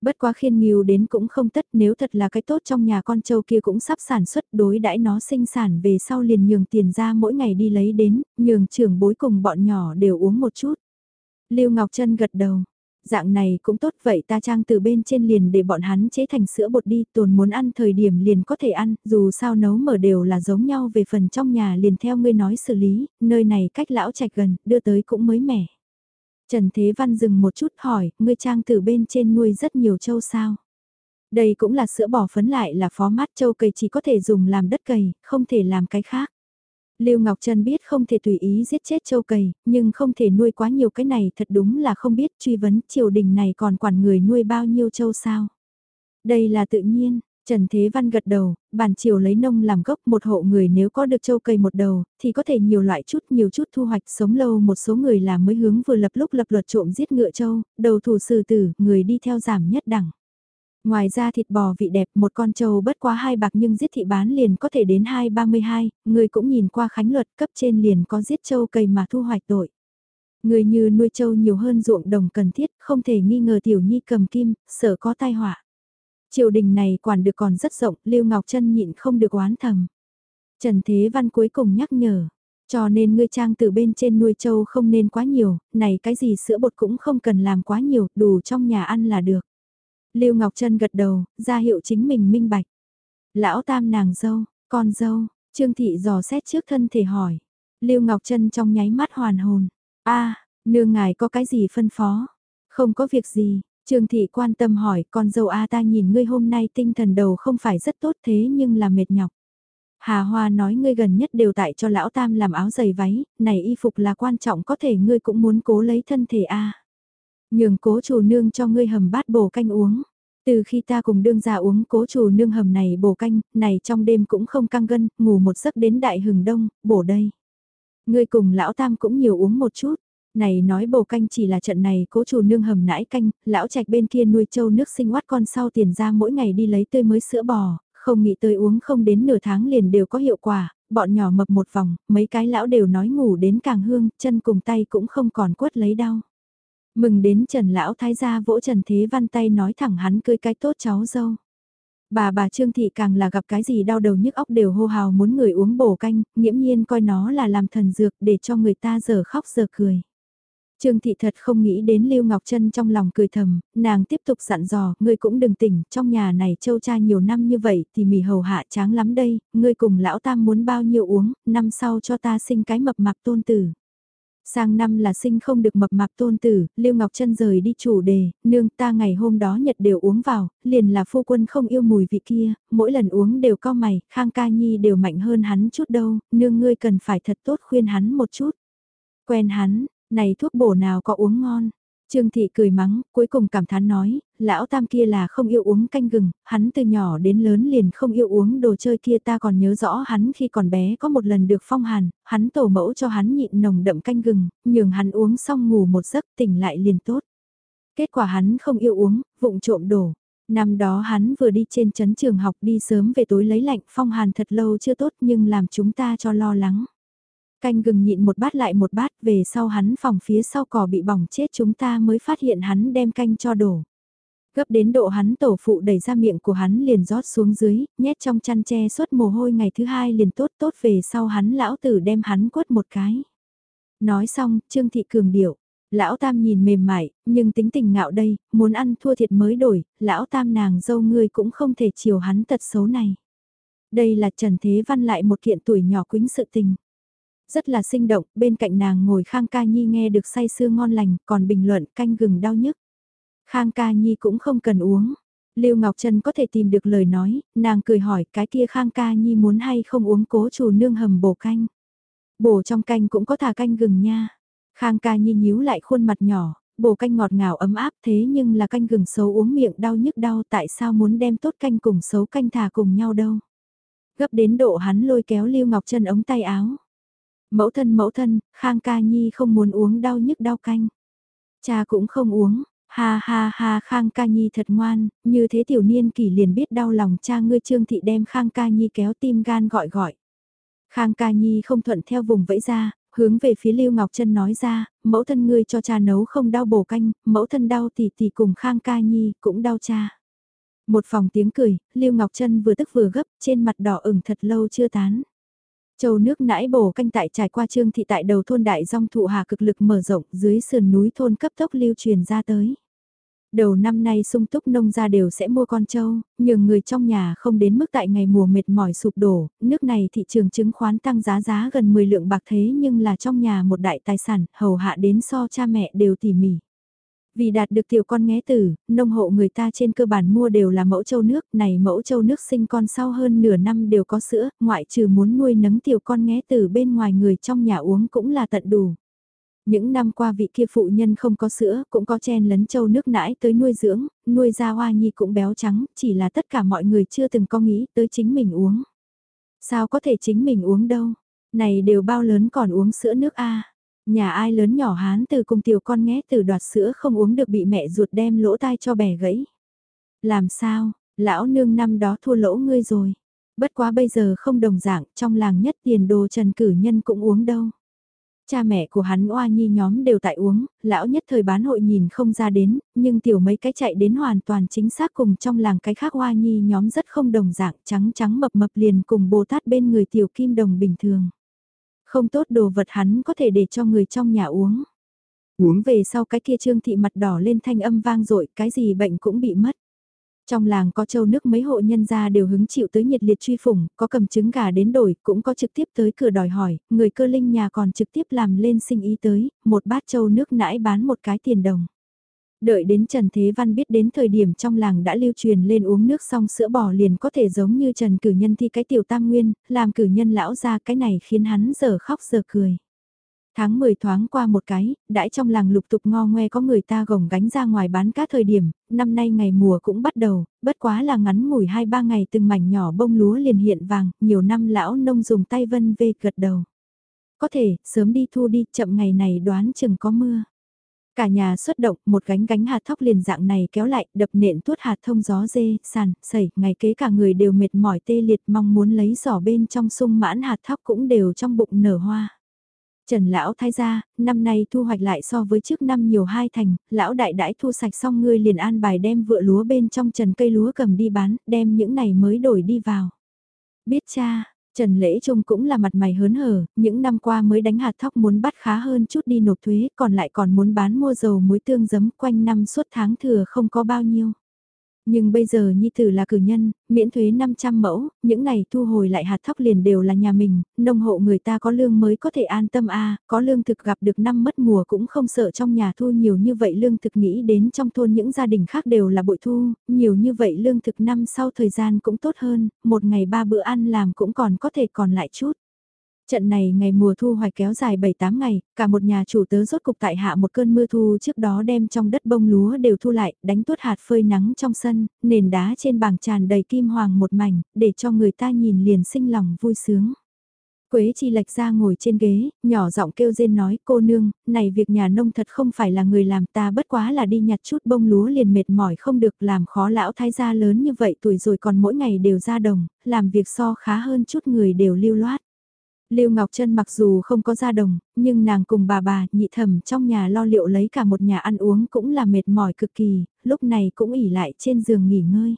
Bất quá khiên nghiêu đến cũng không tất nếu thật là cái tốt trong nhà con trâu kia cũng sắp sản xuất đối đãi nó sinh sản về sau liền nhường tiền ra mỗi ngày đi lấy đến, nhường trưởng bối cùng bọn nhỏ đều uống một chút. Lưu Ngọc Trân gật đầu dạng này cũng tốt vậy ta trang từ bên trên liền để bọn hắn chế thành sữa bột đi, tồn muốn ăn thời điểm liền có thể ăn, dù sao nấu mở đều là giống nhau về phần trong nhà liền theo ngươi nói xử lý, nơi này cách lão trạch gần, đưa tới cũng mới mẻ. Trần Thế Văn dừng một chút hỏi, ngươi trang từ bên trên nuôi rất nhiều châu sao? Đây cũng là sữa bò phấn lại là phó mát châu cầy chỉ có thể dùng làm đất cầy, không thể làm cái khác. Lưu Ngọc Trân biết không thể tùy ý giết chết châu cầy, nhưng không thể nuôi quá nhiều cái này thật đúng là không biết truy vấn triều đình này còn quản người nuôi bao nhiêu châu sao. Đây là tự nhiên, Trần Thế Văn gật đầu, bản triều lấy nông làm gốc một hộ người nếu có được châu cây một đầu, thì có thể nhiều loại chút nhiều chút thu hoạch sống lâu một số người là mới hướng vừa lập lúc lập luật trộm giết ngựa châu, đầu thủ sư tử, người đi theo giảm nhất đẳng. Ngoài ra thịt bò vị đẹp một con trâu bất quá hai bạc nhưng giết thị bán liền có thể đến 2,32, người cũng nhìn qua khánh luật cấp trên liền có giết trâu cây mà thu hoạch tội. Người như nuôi trâu nhiều hơn ruộng đồng cần thiết, không thể nghi ngờ tiểu nhi cầm kim, sợ có tai họa. Triều đình này quản được còn rất rộng, Lưu Ngọc Trân nhịn không được oán thầm. Trần Thế Văn cuối cùng nhắc nhở, cho nên ngươi trang từ bên trên nuôi trâu không nên quá nhiều, này cái gì sữa bột cũng không cần làm quá nhiều, đủ trong nhà ăn là được. Lưu Ngọc Trân gật đầu, ra hiệu chính mình minh bạch. Lão tam nàng dâu, con dâu, Trương Thị dò xét trước thân thể hỏi. Lưu Ngọc Trân trong nháy mắt hoàn hồn. a nương ngài có cái gì phân phó? Không có việc gì, Trương Thị quan tâm hỏi con dâu a ta nhìn ngươi hôm nay tinh thần đầu không phải rất tốt thế nhưng là mệt nhọc. Hà Hoa nói ngươi gần nhất đều tại cho lão tam làm áo giày váy, này y phục là quan trọng có thể ngươi cũng muốn cố lấy thân thể a. Nhường cố chủ nương cho ngươi hầm bát bổ canh uống. Từ khi ta cùng đương ra uống cố chủ nương hầm này bổ canh, này trong đêm cũng không căng gân, ngủ một giấc đến đại hừng đông, bổ đây. Ngươi cùng lão tam cũng nhiều uống một chút. Này nói bổ canh chỉ là trận này cố chủ nương hầm nãi canh, lão trạch bên kia nuôi trâu nước sinh oát con sau tiền ra mỗi ngày đi lấy tươi mới sữa bò, không nghĩ tới uống không đến nửa tháng liền đều có hiệu quả, bọn nhỏ mập một vòng, mấy cái lão đều nói ngủ đến càng hương, chân cùng tay cũng không còn quất lấy đau. Mừng đến Trần Lão Thái gia vỗ Trần Thế Văn tay nói thẳng hắn cưới cái tốt cháu dâu. Bà bà Trương Thị càng là gặp cái gì đau đầu nhức óc đều hô hào muốn người uống bổ canh, nghiễm nhiên coi nó là làm thần dược để cho người ta giờ khóc giờ cười. Trương Thị thật không nghĩ đến Lưu Ngọc Trân trong lòng cười thầm, nàng tiếp tục dặn dò, ngươi cũng đừng tỉnh, trong nhà này châu cha nhiều năm như vậy thì mì hầu hạ tráng lắm đây, ngươi cùng lão tam muốn bao nhiêu uống, năm sau cho ta sinh cái mập mạp tôn tử. Sang năm là sinh không được mập mạp tôn tử, Lưu Ngọc Trân rời đi chủ đề, nương ta ngày hôm đó nhật đều uống vào, liền là phu quân không yêu mùi vị kia, mỗi lần uống đều co mày, Khang Ca Nhi đều mạnh hơn hắn chút đâu, nương ngươi cần phải thật tốt khuyên hắn một chút. Quen hắn, này thuốc bổ nào có uống ngon. Trương Thị cười mắng, cuối cùng cảm thán nói, lão tam kia là không yêu uống canh gừng, hắn từ nhỏ đến lớn liền không yêu uống đồ chơi kia ta còn nhớ rõ hắn khi còn bé có một lần được phong hàn, hắn tổ mẫu cho hắn nhịn nồng đậm canh gừng, nhường hắn uống xong ngủ một giấc tỉnh lại liền tốt. Kết quả hắn không yêu uống, vụng trộm đổ. Năm đó hắn vừa đi trên chấn trường học đi sớm về tối lấy lạnh phong hàn thật lâu chưa tốt nhưng làm chúng ta cho lo lắng. Canh gừng nhịn một bát lại một bát về sau hắn phòng phía sau cỏ bị bỏng chết chúng ta mới phát hiện hắn đem canh cho đổ. Gấp đến độ hắn tổ phụ đẩy ra miệng của hắn liền rót xuống dưới, nhét trong chăn tre suốt mồ hôi ngày thứ hai liền tốt tốt về sau hắn lão tử đem hắn quất một cái. Nói xong, Trương Thị Cường điệu, lão tam nhìn mềm mại, nhưng tính tình ngạo đây, muốn ăn thua thiệt mới đổi, lão tam nàng dâu ngươi cũng không thể chiều hắn tật xấu này. Đây là Trần Thế Văn lại một kiện tuổi nhỏ quính sự tình. Rất là sinh động, bên cạnh nàng ngồi Khang Ca Nhi nghe được say sưa ngon lành, còn bình luận canh gừng đau nhức. Khang Ca Nhi cũng không cần uống. Lưu Ngọc Trân có thể tìm được lời nói, nàng cười hỏi cái kia Khang Ca Nhi muốn hay không uống cố chủ nương hầm bổ canh. Bổ trong canh cũng có thả canh gừng nha. Khang Ca Nhi nhíu lại khuôn mặt nhỏ, bổ canh ngọt ngào ấm áp thế nhưng là canh gừng xấu uống miệng đau nhức đau tại sao muốn đem tốt canh cùng xấu canh thả cùng nhau đâu. Gấp đến độ hắn lôi kéo Lưu Ngọc Trân ống tay áo. Mẫu thân mẫu thân, Khang ca nhi không muốn uống đau nhức đau canh. Cha cũng không uống, ha ha ha Khang ca nhi thật ngoan, như thế tiểu niên kỷ liền biết đau lòng cha ngươi trương thị đem Khang ca nhi kéo tim gan gọi gọi. Khang ca nhi không thuận theo vùng vẫy ra, hướng về phía Lưu Ngọc Trân nói ra, mẫu thân ngươi cho cha nấu không đau bổ canh, mẫu thân đau thì thì cùng Khang ca nhi cũng đau cha. Một phòng tiếng cười, Lưu Ngọc Trân vừa tức vừa gấp, trên mặt đỏ ửng thật lâu chưa tán. Châu nước nãi bổ canh tại trải qua trương thị tại đầu thôn đại dòng thụ hà cực lực mở rộng dưới sườn núi thôn cấp tốc lưu truyền ra tới. Đầu năm nay sung túc nông gia đều sẽ mua con trâu, nhưng người trong nhà không đến mức tại ngày mùa mệt mỏi sụp đổ, nước này thị trường chứng khoán tăng giá giá gần 10 lượng bạc thế nhưng là trong nhà một đại tài sản, hầu hạ đến so cha mẹ đều tỉ mỉ. Vì đạt được tiểu con nghé tử, nông hộ người ta trên cơ bản mua đều là mẫu châu nước, này mẫu châu nước sinh con sau hơn nửa năm đều có sữa, ngoại trừ muốn nuôi nấng tiểu con nghé tử bên ngoài người trong nhà uống cũng là tận đủ. Những năm qua vị kia phụ nhân không có sữa, cũng có chen lấn châu nước nãi tới nuôi dưỡng, nuôi ra hoa nhi cũng béo trắng, chỉ là tất cả mọi người chưa từng có nghĩ tới chính mình uống. Sao có thể chính mình uống đâu? Này đều bao lớn còn uống sữa nước a Nhà ai lớn nhỏ hán từ cùng tiểu con nghe từ đoạt sữa không uống được bị mẹ ruột đem lỗ tai cho bẻ gãy. Làm sao, lão nương năm đó thua lỗ ngươi rồi. Bất quá bây giờ không đồng dạng, trong làng nhất tiền đồ trần cử nhân cũng uống đâu. Cha mẹ của hắn oa nhi nhóm đều tại uống, lão nhất thời bán hội nhìn không ra đến, nhưng tiểu mấy cái chạy đến hoàn toàn chính xác cùng trong làng cái khác oa nhi nhóm rất không đồng dạng, trắng trắng mập mập liền cùng Bồ Tát bên người tiểu kim đồng bình thường. Không tốt đồ vật hắn có thể để cho người trong nhà uống. Uống về sau cái kia trương thị mặt đỏ lên thanh âm vang dội cái gì bệnh cũng bị mất. Trong làng có châu nước mấy hộ nhân gia đều hứng chịu tới nhiệt liệt truy phủng, có cầm trứng gà đến đổi, cũng có trực tiếp tới cửa đòi hỏi, người cơ linh nhà còn trực tiếp làm lên sinh ý tới, một bát châu nước nãi bán một cái tiền đồng. Đợi đến Trần Thế Văn biết đến thời điểm trong làng đã lưu truyền lên uống nước xong sữa bò liền có thể giống như Trần Cử Nhân thi cái tiểu tam nguyên, làm cử nhân lão ra cái này khiến hắn giờ khóc giờ cười. Tháng 10 thoáng qua một cái, đãi trong làng lục tục ngo ngoe có người ta gồng gánh ra ngoài bán cá thời điểm, năm nay ngày mùa cũng bắt đầu, bất quá là ngắn ngủi 2-3 ngày từng mảnh nhỏ bông lúa liền hiện vàng, nhiều năm lão nông dùng tay vân vê gật đầu. Có thể, sớm đi thu đi, chậm ngày này đoán chừng có mưa. Cả nhà xuất động, một gánh gánh hạt thóc liền dạng này kéo lại, đập nện tuốt hạt thông gió dê, sàn, sẩy, ngày kế cả người đều mệt mỏi tê liệt mong muốn lấy giỏ bên trong sung mãn hạt thóc cũng đều trong bụng nở hoa. Trần lão thay ra, năm nay thu hoạch lại so với trước năm nhiều hai thành, lão đại đãi thu sạch xong ngươi liền an bài đem vựa lúa bên trong trần cây lúa cầm đi bán, đem những này mới đổi đi vào. Biết cha, Trần Lễ Trung cũng là mặt mày hớn hở, những năm qua mới đánh hạt thóc muốn bắt khá hơn chút đi nộp thuế, còn lại còn muốn bán mua dầu muối tương giấm quanh năm suốt tháng thừa không có bao nhiêu. Nhưng bây giờ Nhi Tử là cử nhân, miễn thuế 500 mẫu, những ngày thu hồi lại hạt thóc liền đều là nhà mình, nông hộ người ta có lương mới có thể an tâm a có lương thực gặp được năm mất mùa cũng không sợ trong nhà thu nhiều như vậy lương thực nghĩ đến trong thôn những gia đình khác đều là bội thu, nhiều như vậy lương thực năm sau thời gian cũng tốt hơn, một ngày ba bữa ăn làm cũng còn có thể còn lại chút. Trận này ngày mùa thu hoạch kéo dài 7-8 ngày, cả một nhà chủ tớ rốt cục tại hạ một cơn mưa thu trước đó đem trong đất bông lúa đều thu lại, đánh tuốt hạt phơi nắng trong sân, nền đá trên bảng tràn đầy kim hoàng một mảnh, để cho người ta nhìn liền sinh lòng vui sướng. Quế chi lệch ra ngồi trên ghế, nhỏ giọng kêu rên nói cô nương, này việc nhà nông thật không phải là người làm ta bất quá là đi nhặt chút bông lúa liền mệt mỏi không được làm khó lão thái gia lớn như vậy tuổi rồi còn mỗi ngày đều ra đồng, làm việc so khá hơn chút người đều lưu loát. Lưu Ngọc Trân mặc dù không có gia đồng, nhưng nàng cùng bà bà, nhị thẩm trong nhà lo liệu lấy cả một nhà ăn uống cũng là mệt mỏi cực kỳ, lúc này cũng ỉ lại trên giường nghỉ ngơi.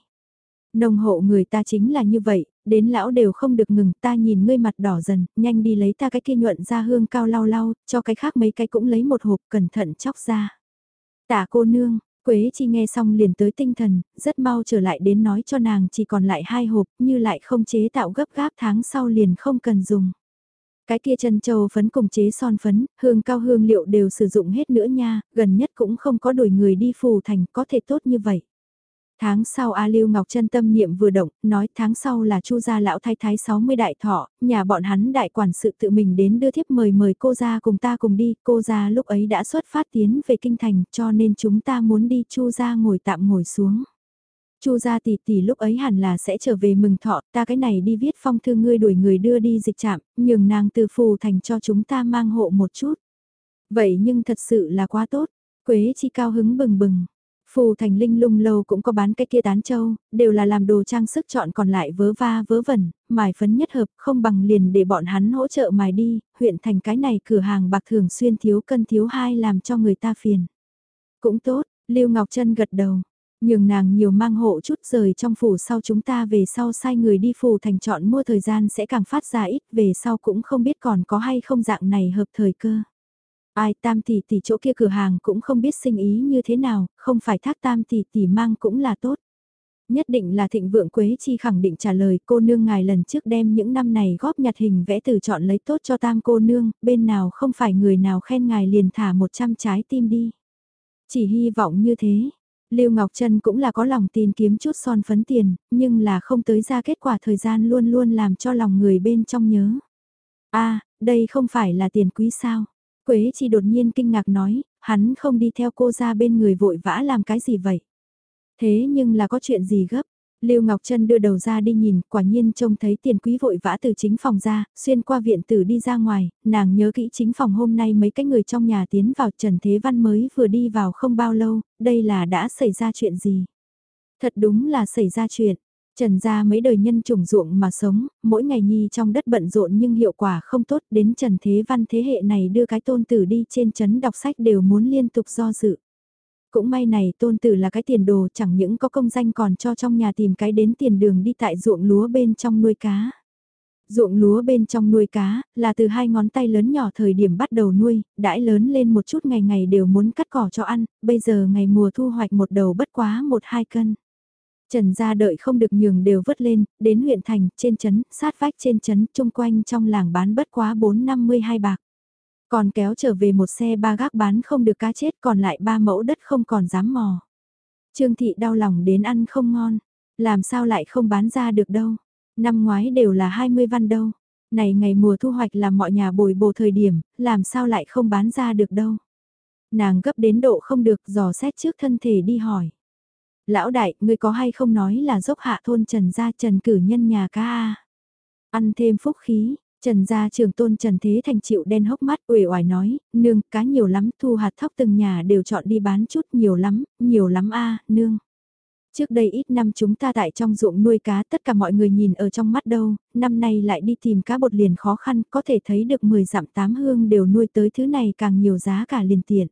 Nông hộ người ta chính là như vậy, đến lão đều không được ngừng, ta nhìn ngươi mặt đỏ dần, nhanh đi lấy ta cái kia nhuận ra hương cao lau lau, cho cái khác mấy cái cũng lấy một hộp cẩn thận chóc ra. Tả cô nương, Quế chi nghe xong liền tới tinh thần, rất mau trở lại đến nói cho nàng chỉ còn lại hai hộp, như lại không chế tạo gấp gáp tháng sau liền không cần dùng. Cái kia chân châu phấn cùng chế son phấn, hương cao hương liệu đều sử dụng hết nữa nha, gần nhất cũng không có đổi người đi phù thành có thể tốt như vậy. Tháng sau A Lưu Ngọc chân tâm niệm vừa động, nói tháng sau là chu gia lão thái thái 60 đại thọ, nhà bọn hắn đại quản sự tự mình đến đưa thiếp mời mời cô ra cùng ta cùng đi, cô ra lúc ấy đã xuất phát tiến về kinh thành cho nên chúng ta muốn đi chu gia ngồi tạm ngồi xuống. Chu gia tỷ tỷ lúc ấy hẳn là sẽ trở về mừng thọ, ta cái này đi viết phong thư ngươi đuổi người đưa đi dịch trạm, nhường nàng từ phù thành cho chúng ta mang hộ một chút. Vậy nhưng thật sự là quá tốt, Quế chi cao hứng bừng bừng. Phù thành linh lung lâu cũng có bán cái kia tán châu, đều là làm đồ trang sức chọn còn lại vớ va vớ vẩn, mài phấn nhất hợp không bằng liền để bọn hắn hỗ trợ mài đi, huyện thành cái này cửa hàng bạc thường xuyên thiếu cân thiếu hai làm cho người ta phiền. Cũng tốt, Lưu Ngọc Trân gật đầu, Nhường nàng nhiều mang hộ chút rời trong phủ sau chúng ta về sau sai người đi phủ thành chọn mua thời gian sẽ càng phát ra ít về sau cũng không biết còn có hay không dạng này hợp thời cơ. Ai tam tỷ tỷ chỗ kia cửa hàng cũng không biết sinh ý như thế nào, không phải thác tam tỷ tỷ mang cũng là tốt. Nhất định là thịnh vượng Quế Chi khẳng định trả lời cô nương ngài lần trước đem những năm này góp nhặt hình vẽ từ chọn lấy tốt cho tam cô nương, bên nào không phải người nào khen ngài liền thả 100 trái tim đi. Chỉ hy vọng như thế, Lưu Ngọc Trân cũng là có lòng tin kiếm chút son phấn tiền, nhưng là không tới ra kết quả thời gian luôn luôn làm cho lòng người bên trong nhớ. a đây không phải là tiền quý sao? Quế chỉ đột nhiên kinh ngạc nói, hắn không đi theo cô ra bên người vội vã làm cái gì vậy? Thế nhưng là có chuyện gì gấp? Lưu Ngọc Trân đưa đầu ra đi nhìn, quả nhiên trông thấy tiền quý vội vã từ chính phòng ra, xuyên qua viện tử đi ra ngoài, nàng nhớ kỹ chính phòng hôm nay mấy cái người trong nhà tiến vào Trần Thế Văn mới vừa đi vào không bao lâu, đây là đã xảy ra chuyện gì? Thật đúng là xảy ra chuyện. Trần gia mấy đời nhân trùng ruộng mà sống, mỗi ngày nhi trong đất bận rộn nhưng hiệu quả không tốt đến Trần Thế Văn thế hệ này đưa cái tôn tử đi trên chấn đọc sách đều muốn liên tục do dự. Cũng may này tôn tử là cái tiền đồ chẳng những có công danh còn cho trong nhà tìm cái đến tiền đường đi tại ruộng lúa bên trong nuôi cá. Ruộng lúa bên trong nuôi cá, là từ hai ngón tay lớn nhỏ thời điểm bắt đầu nuôi, đãi lớn lên một chút ngày ngày đều muốn cắt cỏ cho ăn, bây giờ ngày mùa thu hoạch một đầu bất quá một hai cân. Trần gia đợi không được nhường đều vớt lên, đến huyện thành, trên chấn sát vách trên chấn chung quanh trong làng bán bất quá 452 bạc. Còn kéo trở về một xe ba gác bán không được cá chết còn lại ba mẫu đất không còn dám mò. Trương thị đau lòng đến ăn không ngon, làm sao lại không bán ra được đâu. Năm ngoái đều là 20 văn đâu. Này ngày mùa thu hoạch là mọi nhà bồi bổ thời điểm, làm sao lại không bán ra được đâu. Nàng gấp đến độ không được dò xét trước thân thể đi hỏi. Lão đại, ngươi có hay không nói là dốc hạ thôn Trần gia Trần cử nhân nhà ca a Ăn thêm phúc khí, Trần gia trường tôn Trần Thế Thành chịu đen hốc mắt uể oải nói, nương, cá nhiều lắm, thu hạt thóc từng nhà đều chọn đi bán chút nhiều lắm, nhiều lắm a nương. Trước đây ít năm chúng ta tại trong ruộng nuôi cá tất cả mọi người nhìn ở trong mắt đâu, năm nay lại đi tìm cá bột liền khó khăn, có thể thấy được 10 dặm tám hương đều nuôi tới thứ này càng nhiều giá cả liền tiện.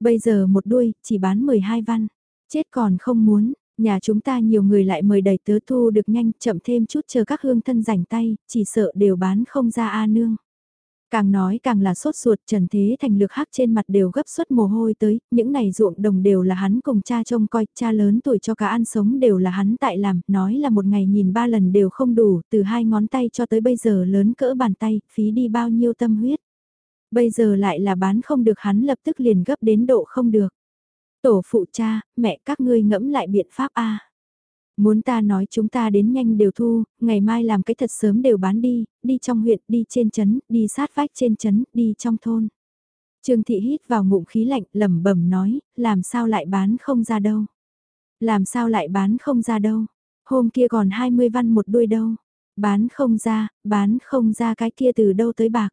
Bây giờ một đuôi, chỉ bán 12 văn, chết còn không muốn, Nhà chúng ta nhiều người lại mời đầy tớ thu được nhanh, chậm thêm chút chờ các hương thân rảnh tay, chỉ sợ đều bán không ra A nương. Càng nói càng là sốt ruột Trần Thế Thành lược hắc trên mặt đều gấp suất mồ hôi tới, những này ruộng đồng đều là hắn cùng cha trông coi, cha lớn tuổi cho cả ăn sống đều là hắn tại làm, nói là một ngày nhìn ba lần đều không đủ, từ hai ngón tay cho tới bây giờ lớn cỡ bàn tay, phí đi bao nhiêu tâm huyết. Bây giờ lại là bán không được hắn lập tức liền gấp đến độ không được. Tổ phụ cha, mẹ các ngươi ngẫm lại biện pháp A. Muốn ta nói chúng ta đến nhanh đều thu, ngày mai làm cái thật sớm đều bán đi, đi trong huyện, đi trên chấn đi sát vách trên chấn đi trong thôn. Trương Thị hít vào ngụm khí lạnh, lẩm bẩm nói, làm sao lại bán không ra đâu. Làm sao lại bán không ra đâu. Hôm kia còn 20 văn một đuôi đâu. Bán không ra, bán không ra cái kia từ đâu tới bạc.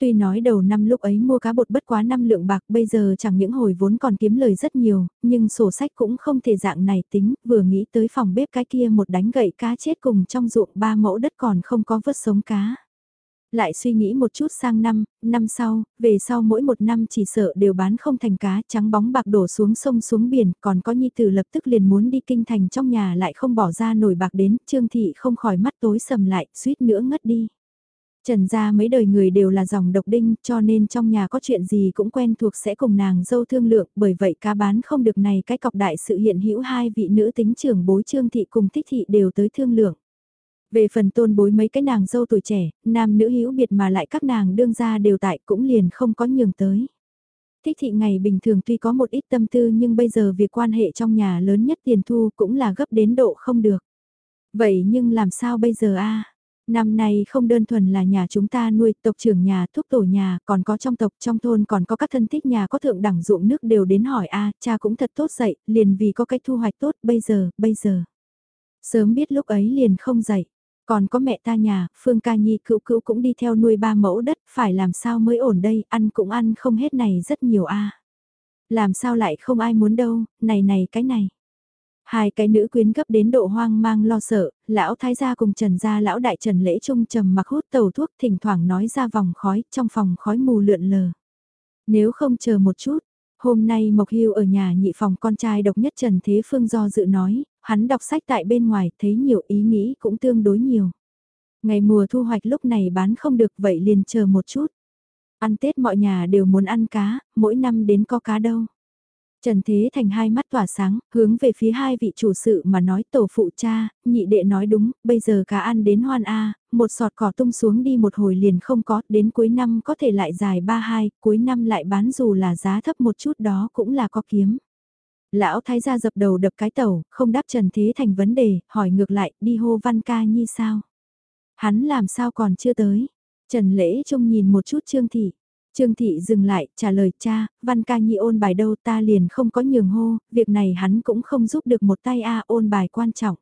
Tuy nói đầu năm lúc ấy mua cá bột bất quá 5 lượng bạc bây giờ chẳng những hồi vốn còn kiếm lời rất nhiều, nhưng sổ sách cũng không thể dạng này tính, vừa nghĩ tới phòng bếp cái kia một đánh gậy cá chết cùng trong ruộng ba mẫu đất còn không có vớt sống cá. Lại suy nghĩ một chút sang năm, năm sau, về sau mỗi một năm chỉ sợ đều bán không thành cá trắng bóng bạc đổ xuống sông xuống biển, còn có nhi tử lập tức liền muốn đi kinh thành trong nhà lại không bỏ ra nổi bạc đến, trương thị không khỏi mắt tối sầm lại, suýt nữa ngất đi. Trần gia mấy đời người đều là dòng độc đinh cho nên trong nhà có chuyện gì cũng quen thuộc sẽ cùng nàng dâu thương lượng bởi vậy cá bán không được này cái cọc đại sự hiện hữu hai vị nữ tính trưởng bối trương thị cùng thích thị đều tới thương lượng. Về phần tôn bối mấy cái nàng dâu tuổi trẻ, nam nữ hữu biệt mà lại các nàng đương gia đều tại cũng liền không có nhường tới. Thích thị ngày bình thường tuy có một ít tâm tư nhưng bây giờ việc quan hệ trong nhà lớn nhất tiền thu cũng là gấp đến độ không được. Vậy nhưng làm sao bây giờ a Năm nay không đơn thuần là nhà chúng ta nuôi tộc trưởng nhà, thúc tổ nhà, còn có trong tộc, trong thôn còn có các thân thích nhà có thượng đẳng ruộng nước đều đến hỏi a cha cũng thật tốt dậy, liền vì có cách thu hoạch tốt, bây giờ, bây giờ. Sớm biết lúc ấy liền không dậy, còn có mẹ ta nhà, Phương Ca Nhi cữu cữu cũng đi theo nuôi ba mẫu đất, phải làm sao mới ổn đây, ăn cũng ăn không hết này rất nhiều a Làm sao lại không ai muốn đâu, này này cái này. Hai cái nữ quyến gấp đến độ hoang mang lo sợ, lão thái gia cùng trần gia lão đại trần lễ trung trầm mặc hút tàu thuốc thỉnh thoảng nói ra vòng khói, trong phòng khói mù lượn lờ. Nếu không chờ một chút, hôm nay Mộc Hưu ở nhà nhị phòng con trai độc nhất Trần Thế Phương do dự nói, hắn đọc sách tại bên ngoài thấy nhiều ý nghĩ cũng tương đối nhiều. Ngày mùa thu hoạch lúc này bán không được vậy liền chờ một chút. Ăn Tết mọi nhà đều muốn ăn cá, mỗi năm đến có cá đâu. Trần Thế Thành hai mắt tỏa sáng, hướng về phía hai vị chủ sự mà nói tổ phụ cha, nhị đệ nói đúng, bây giờ cá ăn đến hoan A, một sọt cỏ tung xuống đi một hồi liền không có, đến cuối năm có thể lại dài ba hai, cuối năm lại bán dù là giá thấp một chút đó cũng là có kiếm. Lão thái gia dập đầu đập cái tàu, không đáp Trần Thế Thành vấn đề, hỏi ngược lại, đi hô văn ca nhi sao? Hắn làm sao còn chưa tới? Trần Lễ Trung nhìn một chút Trương Thị. Trương Thị dừng lại, trả lời cha, Văn ca nhi ôn bài đâu ta liền không có nhường hô, việc này hắn cũng không giúp được một tay a ôn bài quan trọng.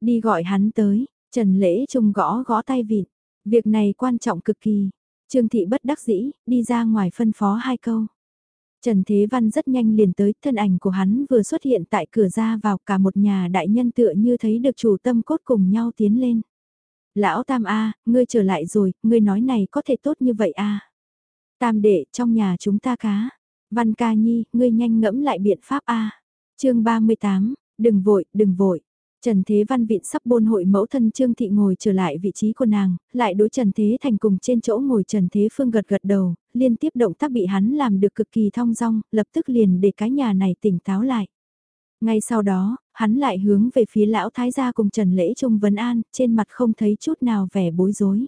Đi gọi hắn tới, Trần Lễ Trung gõ gõ tay vịt, việc này quan trọng cực kỳ. Trương Thị bất đắc dĩ, đi ra ngoài phân phó hai câu. Trần Thế Văn rất nhanh liền tới, thân ảnh của hắn vừa xuất hiện tại cửa ra vào cả một nhà đại nhân tựa như thấy được chủ tâm cốt cùng nhau tiến lên. Lão Tam A, ngươi trở lại rồi, ngươi nói này có thể tốt như vậy A. Tam đệ, trong nhà chúng ta cá. Văn ca nhi, ngươi nhanh ngẫm lại biện pháp A. chương 38, đừng vội, đừng vội. Trần Thế Văn viện sắp bôn hội mẫu thân Trương Thị ngồi trở lại vị trí của nàng, lại đối Trần Thế Thành cùng trên chỗ ngồi Trần Thế Phương gật gật đầu, liên tiếp động tác bị hắn làm được cực kỳ thong dong, lập tức liền để cái nhà này tỉnh táo lại. Ngay sau đó, hắn lại hướng về phía lão thái gia cùng Trần Lễ Trung Vấn An, trên mặt không thấy chút nào vẻ bối rối.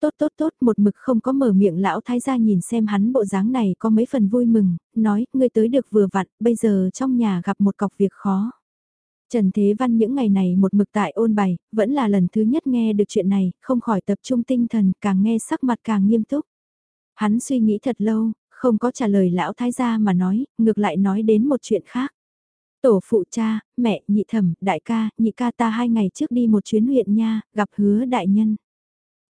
Tốt tốt tốt, một mực không có mở miệng lão thái gia nhìn xem hắn bộ dáng này có mấy phần vui mừng, nói, ngươi tới được vừa vặn, bây giờ trong nhà gặp một cọc việc khó. Trần Thế Văn những ngày này một mực tại ôn bày, vẫn là lần thứ nhất nghe được chuyện này, không khỏi tập trung tinh thần, càng nghe sắc mặt càng nghiêm túc. Hắn suy nghĩ thật lâu, không có trả lời lão thái gia mà nói, ngược lại nói đến một chuyện khác. Tổ phụ cha, mẹ, nhị thẩm, đại ca, nhị ca ta hai ngày trước đi một chuyến huyện nha, gặp hứa đại nhân.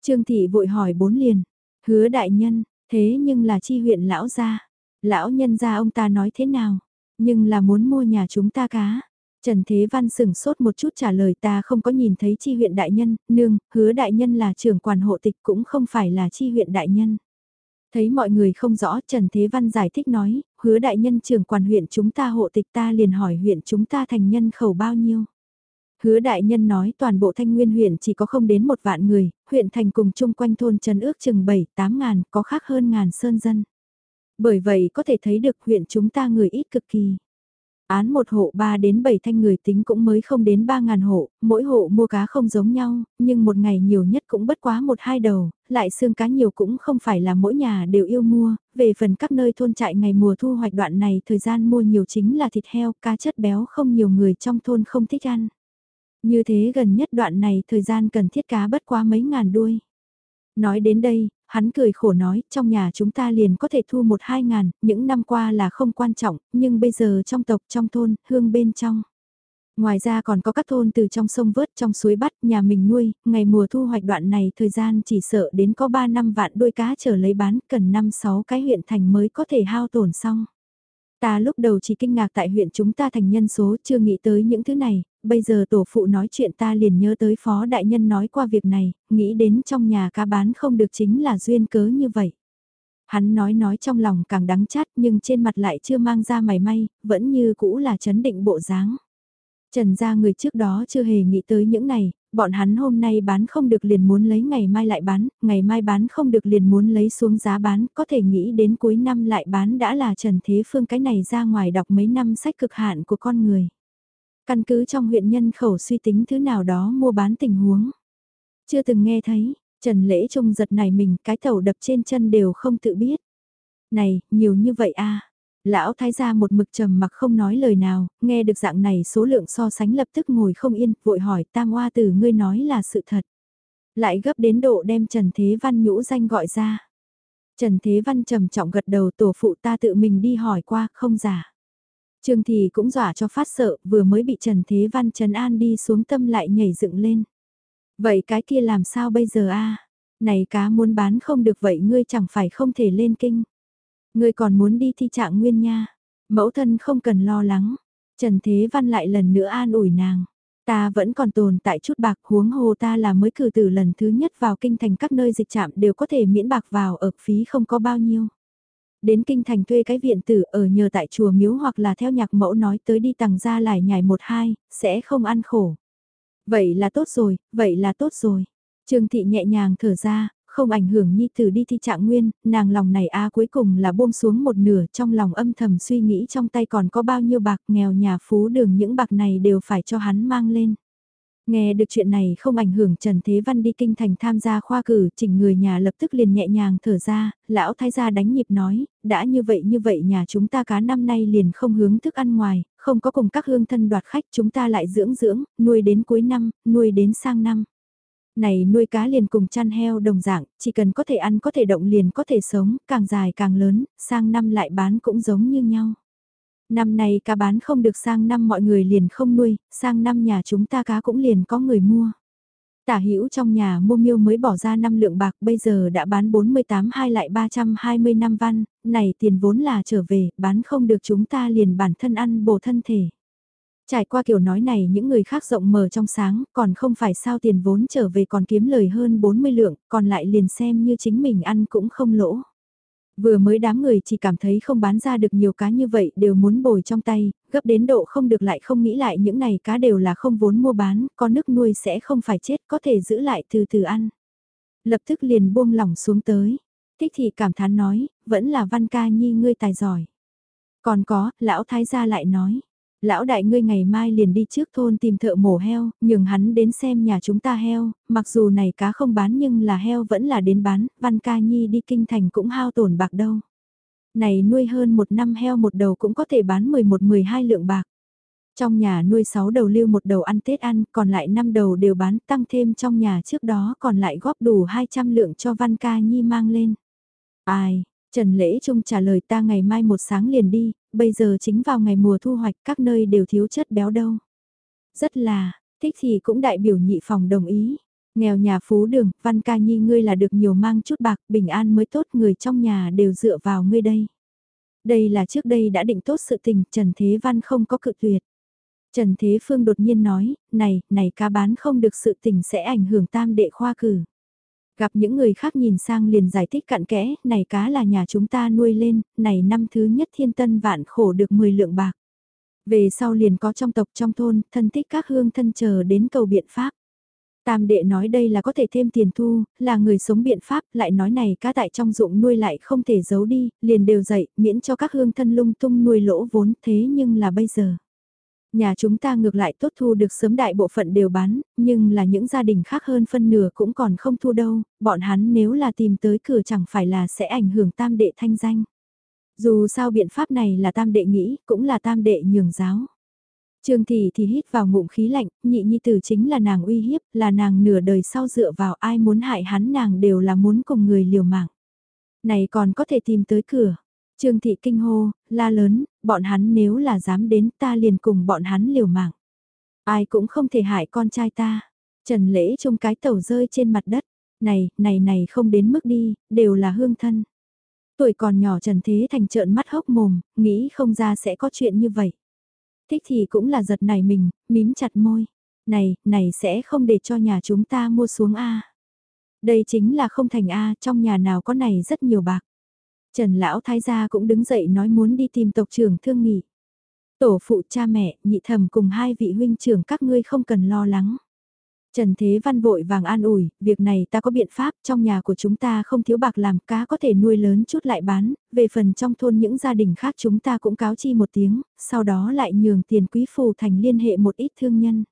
Trương Thị vội hỏi bốn liền, hứa đại nhân, thế nhưng là chi huyện lão gia. Lão nhân gia ông ta nói thế nào, nhưng là muốn mua nhà chúng ta cá. Trần Thế Văn sừng sốt một chút trả lời ta không có nhìn thấy chi huyện đại nhân, nương, hứa đại nhân là trưởng quản hộ tịch cũng không phải là chi huyện đại nhân. Thấy mọi người không rõ Trần Thế Văn giải thích nói, hứa đại nhân trưởng quản huyện chúng ta hộ tịch ta liền hỏi huyện chúng ta thành nhân khẩu bao nhiêu. Hứa đại nhân nói toàn bộ thanh nguyên huyện chỉ có không đến một vạn người, huyện thành cùng chung quanh thôn trấn ước chừng 7-8 ngàn, có khác hơn ngàn sơn dân. Bởi vậy có thể thấy được huyện chúng ta người ít cực kỳ. Án một hộ 3 đến 7 thanh người tính cũng mới không đến 3 ngàn hộ, mỗi hộ mua cá không giống nhau, nhưng một ngày nhiều nhất cũng bất quá một hai đầu, lại xương cá nhiều cũng không phải là mỗi nhà đều yêu mua, về phần các nơi thôn trại ngày mùa thu hoạch đoạn này thời gian mua nhiều chính là thịt heo, cá chất béo không nhiều người trong thôn không thích ăn. Như thế gần nhất đoạn này thời gian cần thiết cá bất quá mấy ngàn đuôi. Nói đến đây, hắn cười khổ nói, trong nhà chúng ta liền có thể thu một hai ngàn, những năm qua là không quan trọng, nhưng bây giờ trong tộc, trong thôn, hương bên trong. Ngoài ra còn có các thôn từ trong sông vớt trong suối bắt nhà mình nuôi, ngày mùa thu hoạch đoạn này thời gian chỉ sợ đến có 3 năm vạn đôi cá trở lấy bán, cần 5-6 cái huyện thành mới có thể hao tổn xong. Ta lúc đầu chỉ kinh ngạc tại huyện chúng ta thành nhân số chưa nghĩ tới những thứ này, bây giờ tổ phụ nói chuyện ta liền nhớ tới phó đại nhân nói qua việc này, nghĩ đến trong nhà cá bán không được chính là duyên cớ như vậy. Hắn nói nói trong lòng càng đắng chát nhưng trên mặt lại chưa mang ra mày may, vẫn như cũ là chấn định bộ dáng. Trần gia người trước đó chưa hề nghĩ tới những này, bọn hắn hôm nay bán không được liền muốn lấy ngày mai lại bán, ngày mai bán không được liền muốn lấy xuống giá bán, có thể nghĩ đến cuối năm lại bán đã là Trần Thế Phương cái này ra ngoài đọc mấy năm sách cực hạn của con người. Căn cứ trong huyện nhân khẩu suy tính thứ nào đó mua bán tình huống. Chưa từng nghe thấy, Trần Lễ Trung giật này mình cái tàu đập trên chân đều không tự biết. Này, nhiều như vậy a à. Lão thái gia một mực trầm mặc không nói lời nào, nghe được dạng này số lượng so sánh lập tức ngồi không yên, vội hỏi tam oa tử ngươi nói là sự thật. Lại gấp đến độ đem Trần Thế Văn nhũ danh gọi ra. Trần Thế Văn trầm trọng gật đầu tổ phụ ta tự mình đi hỏi qua, không giả. Trương Thị cũng dọa cho phát sợ, vừa mới bị Trần Thế Văn Trần An đi xuống tâm lại nhảy dựng lên. Vậy cái kia làm sao bây giờ a? Này cá muốn bán không được vậy ngươi chẳng phải không thể lên kinh. Ngươi còn muốn đi thi trạng nguyên nha. Mẫu thân không cần lo lắng. Trần Thế Văn lại lần nữa an ủi nàng. Ta vẫn còn tồn tại chút bạc huống hồ ta là mới cử tử lần thứ nhất vào kinh thành các nơi dịch trạm đều có thể miễn bạc vào ở phí không có bao nhiêu. Đến kinh thành thuê cái viện tử ở nhờ tại chùa miếu hoặc là theo nhạc mẫu nói tới đi tầng ra lại nhảy một hai, sẽ không ăn khổ. Vậy là tốt rồi, vậy là tốt rồi. Trương thị nhẹ nhàng thở ra, không ảnh hưởng nhi tử đi thi trạng nguyên, nàng lòng này a cuối cùng là buông xuống một nửa trong lòng âm thầm suy nghĩ trong tay còn có bao nhiêu bạc nghèo nhà phú đường những bạc này đều phải cho hắn mang lên. Nghe được chuyện này không ảnh hưởng Trần Thế Văn đi kinh thành tham gia khoa cử, chỉnh người nhà lập tức liền nhẹ nhàng thở ra, lão thái gia đánh nhịp nói, đã như vậy như vậy nhà chúng ta cá năm nay liền không hướng thức ăn ngoài, không có cùng các hương thân đoạt khách chúng ta lại dưỡng dưỡng, nuôi đến cuối năm, nuôi đến sang năm. Này nuôi cá liền cùng chăn heo đồng dạng, chỉ cần có thể ăn có thể động liền có thể sống, càng dài càng lớn, sang năm lại bán cũng giống như nhau. Năm nay cá bán không được sang năm mọi người liền không nuôi, sang năm nhà chúng ta cá cũng liền có người mua. Tả hữu trong nhà mua miêu mới bỏ ra 5 lượng bạc bây giờ đã bán 48 hai lại 320 năm văn, này tiền vốn là trở về, bán không được chúng ta liền bản thân ăn bổ thân thể. Trải qua kiểu nói này những người khác rộng mở trong sáng, còn không phải sao tiền vốn trở về còn kiếm lời hơn 40 lượng, còn lại liền xem như chính mình ăn cũng không lỗ. Vừa mới đám người chỉ cảm thấy không bán ra được nhiều cá như vậy đều muốn bồi trong tay, gấp đến độ không được lại không nghĩ lại những này cá đều là không vốn mua bán, có nước nuôi sẽ không phải chết có thể giữ lại từ từ ăn. Lập tức liền buông lỏng xuống tới. Thích thị cảm thán nói, vẫn là văn ca nhi ngươi tài giỏi. Còn có, lão thái gia lại nói, lão đại ngươi ngày mai liền đi trước thôn tìm thợ mổ heo, nhường hắn đến xem nhà chúng ta heo, mặc dù này cá không bán nhưng là heo vẫn là đến bán, văn ca nhi đi kinh thành cũng hao tổn bạc đâu. Này nuôi hơn một năm heo một đầu cũng có thể bán 11-12 lượng bạc. Trong nhà nuôi 6 đầu lưu một đầu ăn Tết ăn, còn lại 5 đầu đều bán tăng thêm trong nhà trước đó còn lại góp đủ 200 lượng cho Văn Ca Nhi mang lên. Ai, Trần Lễ Trung trả lời ta ngày mai một sáng liền đi, bây giờ chính vào ngày mùa thu hoạch các nơi đều thiếu chất béo đâu. Rất là, thích thì cũng đại biểu nhị phòng đồng ý. Nghèo nhà phú đường, văn ca nhi ngươi là được nhiều mang chút bạc, bình an mới tốt người trong nhà đều dựa vào ngươi đây. Đây là trước đây đã định tốt sự tình, Trần Thế Văn không có cự tuyệt. Trần Thế Phương đột nhiên nói, này, này ca bán không được sự tình sẽ ảnh hưởng tam đệ khoa cử. Gặp những người khác nhìn sang liền giải thích cặn kẽ, này cá là nhà chúng ta nuôi lên, này năm thứ nhất thiên tân vạn khổ được 10 lượng bạc. Về sau liền có trong tộc trong thôn, thân thích các hương thân chờ đến cầu biện pháp. Tam đệ nói đây là có thể thêm tiền thu, là người sống biện pháp, lại nói này cá tại trong ruộng nuôi lại không thể giấu đi, liền đều dậy, miễn cho các hương thân lung tung nuôi lỗ vốn, thế nhưng là bây giờ. Nhà chúng ta ngược lại tốt thu được sớm đại bộ phận đều bán, nhưng là những gia đình khác hơn phân nửa cũng còn không thu đâu, bọn hắn nếu là tìm tới cửa chẳng phải là sẽ ảnh hưởng tam đệ thanh danh. Dù sao biện pháp này là tam đệ nghĩ, cũng là tam đệ nhường giáo. Trương Thị thì hít vào ngụm khí lạnh, nhị nhi tử chính là nàng uy hiếp, là nàng nửa đời sau dựa vào ai muốn hại hắn nàng đều là muốn cùng người liều mạng. Này còn có thể tìm tới cửa. Trương Thị kinh hô, la lớn, bọn hắn nếu là dám đến ta liền cùng bọn hắn liều mạng. Ai cũng không thể hại con trai ta. Trần lễ trong cái tàu rơi trên mặt đất. Này, này này không đến mức đi, đều là hương thân. Tuổi còn nhỏ Trần Thế Thành trợn mắt hốc mồm, nghĩ không ra sẽ có chuyện như vậy. Thích thì cũng là giật này mình, mím chặt môi. Này, này sẽ không để cho nhà chúng ta mua xuống A. Đây chính là không thành A, trong nhà nào có này rất nhiều bạc. Trần Lão Thái gia cũng đứng dậy nói muốn đi tìm tộc trưởng thương nghị. Tổ phụ cha mẹ, nhị thầm cùng hai vị huynh trưởng các ngươi không cần lo lắng. Trần Thế Văn vội vàng an ủi, việc này ta có biện pháp, trong nhà của chúng ta không thiếu bạc làm, cá có thể nuôi lớn chút lại bán, về phần trong thôn những gia đình khác chúng ta cũng cáo chi một tiếng, sau đó lại nhường tiền quý phù thành liên hệ một ít thương nhân.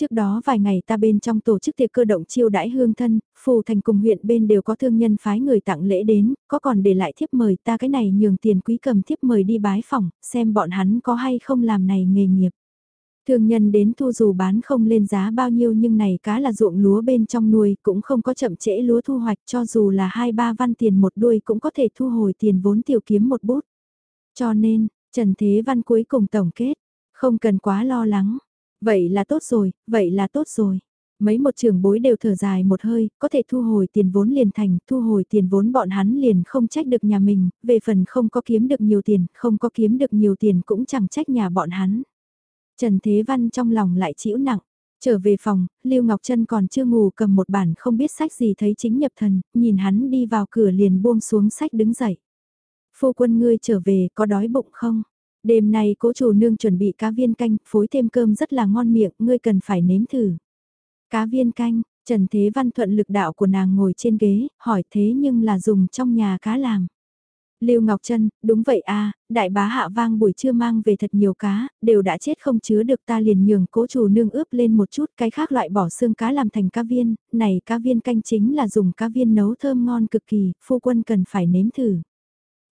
Trước đó vài ngày ta bên trong tổ chức tiệc cơ động chiêu đãi hương thân, phù thành cùng huyện bên đều có thương nhân phái người tặng lễ đến, có còn để lại thiếp mời ta cái này nhường tiền quý cầm thiếp mời đi bái phòng, xem bọn hắn có hay không làm này nghề nghiệp. Thương nhân đến thu dù bán không lên giá bao nhiêu nhưng này cá là ruộng lúa bên trong nuôi cũng không có chậm trễ lúa thu hoạch cho dù là hai ba văn tiền một đuôi cũng có thể thu hồi tiền vốn tiểu kiếm một bút. Cho nên, Trần Thế Văn cuối cùng tổng kết, không cần quá lo lắng. Vậy là tốt rồi, vậy là tốt rồi. Mấy một trường bối đều thở dài một hơi, có thể thu hồi tiền vốn liền thành, thu hồi tiền vốn bọn hắn liền không trách được nhà mình, về phần không có kiếm được nhiều tiền, không có kiếm được nhiều tiền cũng chẳng trách nhà bọn hắn. Trần Thế Văn trong lòng lại chịu nặng. Trở về phòng, Lưu Ngọc Trân còn chưa ngủ cầm một bản không biết sách gì thấy chính nhập thần, nhìn hắn đi vào cửa liền buông xuống sách đứng dậy. Phu quân ngươi trở về có đói bụng không? Đêm nay cố chủ nương chuẩn bị cá viên canh, phối thêm cơm rất là ngon miệng, ngươi cần phải nếm thử. Cá viên canh, Trần Thế Văn thuận lực đạo của nàng ngồi trên ghế, hỏi thế nhưng là dùng trong nhà cá làm. Lưu Ngọc Trân, đúng vậy a, đại bá hạ vang buổi trưa mang về thật nhiều cá, đều đã chết không chứa được ta liền nhường cố chủ nương ướp lên một chút cái khác loại bỏ xương cá làm thành cá viên, này cá viên canh chính là dùng cá viên nấu thơm ngon cực kỳ, phu quân cần phải nếm thử.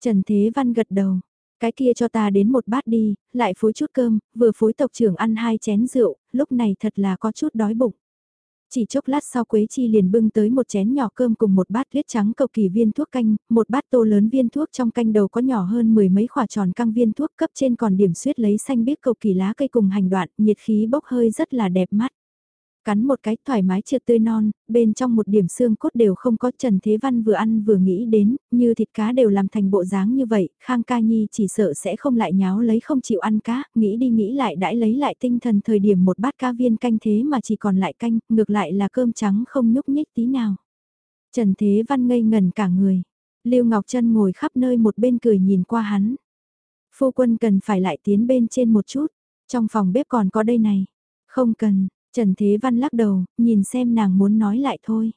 Trần Thế Văn gật đầu, cái kia cho ta đến một bát đi, lại phối chút cơm, vừa phối tộc trưởng ăn hai chén rượu, lúc này thật là có chút đói bụng. Chỉ chốc lát sau Quế Chi liền bưng tới một chén nhỏ cơm cùng một bát huyết trắng cầu kỳ viên thuốc canh, một bát tô lớn viên thuốc trong canh đầu có nhỏ hơn mười mấy khỏa tròn căng viên thuốc cấp trên còn điểm suyết lấy xanh biếc cầu kỳ lá cây cùng hành đoạn, nhiệt khí bốc hơi rất là đẹp mắt. Cắn một cái thoải mái trượt tươi non, bên trong một điểm xương cốt đều không có Trần Thế Văn vừa ăn vừa nghĩ đến, như thịt cá đều làm thành bộ dáng như vậy, Khang Ca Nhi chỉ sợ sẽ không lại nháo lấy không chịu ăn cá, nghĩ đi nghĩ lại đãi lấy lại tinh thần thời điểm một bát cá viên canh thế mà chỉ còn lại canh, ngược lại là cơm trắng không nhúc nhích tí nào. Trần Thế Văn ngây ngần cả người, Lưu Ngọc Trân ngồi khắp nơi một bên cười nhìn qua hắn. Phu quân cần phải lại tiến bên trên một chút, trong phòng bếp còn có đây này. Không cần, Trần Thế Văn lắc đầu, nhìn xem nàng muốn nói lại thôi.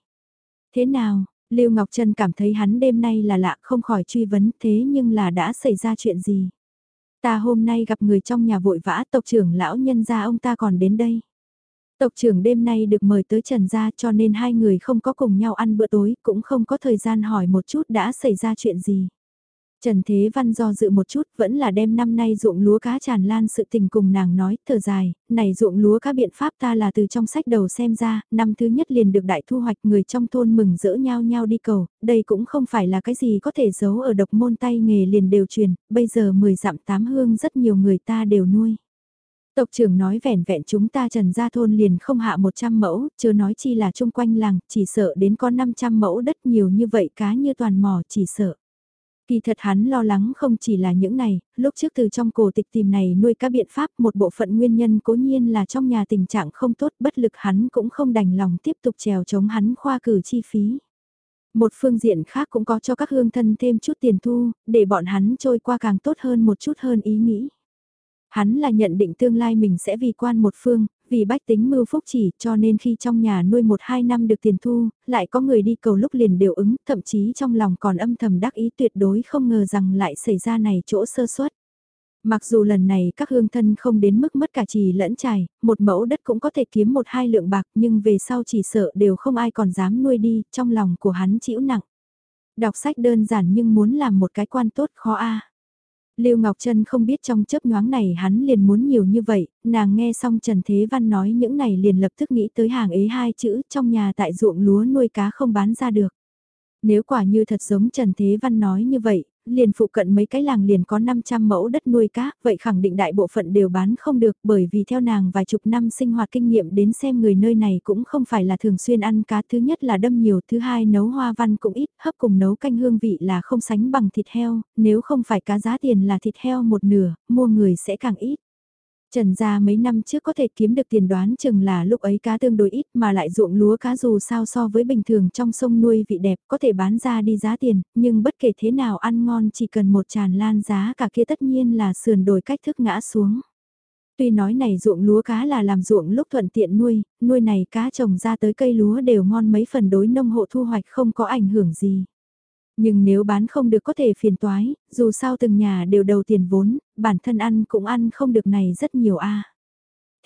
Thế nào, Lưu Ngọc Trân cảm thấy hắn đêm nay là lạ không khỏi truy vấn thế nhưng là đã xảy ra chuyện gì. Ta hôm nay gặp người trong nhà vội vã tộc trưởng lão nhân gia ông ta còn đến đây. Tộc trưởng đêm nay được mời tới Trần gia cho nên hai người không có cùng nhau ăn bữa tối cũng không có thời gian hỏi một chút đã xảy ra chuyện gì. Trần Thế Văn do dự một chút vẫn là đem năm nay ruộng lúa cá tràn lan sự tình cùng nàng nói, thở dài, này ruộng lúa cá biện pháp ta là từ trong sách đầu xem ra, năm thứ nhất liền được đại thu hoạch người trong thôn mừng rỡ nhau nhau đi cầu, đây cũng không phải là cái gì có thể giấu ở độc môn tay nghề liền đều truyền, bây giờ 10 dặm tám hương rất nhiều người ta đều nuôi. Tộc trưởng nói vẻn vẹn chúng ta trần gia thôn liền không hạ 100 mẫu, chưa nói chi là chung quanh làng, chỉ sợ đến có 500 mẫu đất nhiều như vậy cá như toàn mò chỉ sợ. Kỳ thật hắn lo lắng không chỉ là những này, lúc trước từ trong cổ tịch tìm này nuôi các biện pháp một bộ phận nguyên nhân cố nhiên là trong nhà tình trạng không tốt bất lực hắn cũng không đành lòng tiếp tục trèo chống hắn khoa cử chi phí. Một phương diện khác cũng có cho các hương thân thêm chút tiền thu, để bọn hắn trôi qua càng tốt hơn một chút hơn ý nghĩ. Hắn là nhận định tương lai mình sẽ vì quan một phương, vì bách tính mưu phúc chỉ cho nên khi trong nhà nuôi một hai năm được tiền thu, lại có người đi cầu lúc liền đều ứng, thậm chí trong lòng còn âm thầm đắc ý tuyệt đối không ngờ rằng lại xảy ra này chỗ sơ suất. Mặc dù lần này các hương thân không đến mức mất cả trì lẫn trải, một mẫu đất cũng có thể kiếm một hai lượng bạc nhưng về sau chỉ sợ đều không ai còn dám nuôi đi, trong lòng của hắn chịu nặng. Đọc sách đơn giản nhưng muốn làm một cái quan tốt khó a. Lưu Ngọc Trân không biết trong chớp nhoáng này hắn liền muốn nhiều như vậy, nàng nghe xong Trần Thế Văn nói những này liền lập tức nghĩ tới hàng ế hai chữ trong nhà tại ruộng lúa nuôi cá không bán ra được. Nếu quả như thật giống Trần Thế Văn nói như vậy, liền phụ cận mấy cái làng liền có 500 mẫu đất nuôi cá, vậy khẳng định đại bộ phận đều bán không được bởi vì theo nàng vài chục năm sinh hoạt kinh nghiệm đến xem người nơi này cũng không phải là thường xuyên ăn cá. Thứ nhất là đâm nhiều, thứ hai nấu hoa văn cũng ít, hấp cùng nấu canh hương vị là không sánh bằng thịt heo, nếu không phải cá giá tiền là thịt heo một nửa, mua người sẽ càng ít. Trần gia mấy năm trước có thể kiếm được tiền đoán chừng là lúc ấy cá tương đối ít mà lại ruộng lúa cá dù sao so với bình thường trong sông nuôi vị đẹp có thể bán ra đi giá tiền, nhưng bất kể thế nào ăn ngon chỉ cần một tràn lan giá cả kia tất nhiên là sườn đổi cách thức ngã xuống. Tuy nói này ruộng lúa cá là làm ruộng lúc thuận tiện nuôi, nuôi này cá trồng ra tới cây lúa đều ngon mấy phần đối nông hộ thu hoạch không có ảnh hưởng gì. Nhưng nếu bán không được có thể phiền toái, dù sao từng nhà đều đầu tiền vốn, bản thân ăn cũng ăn không được này rất nhiều a.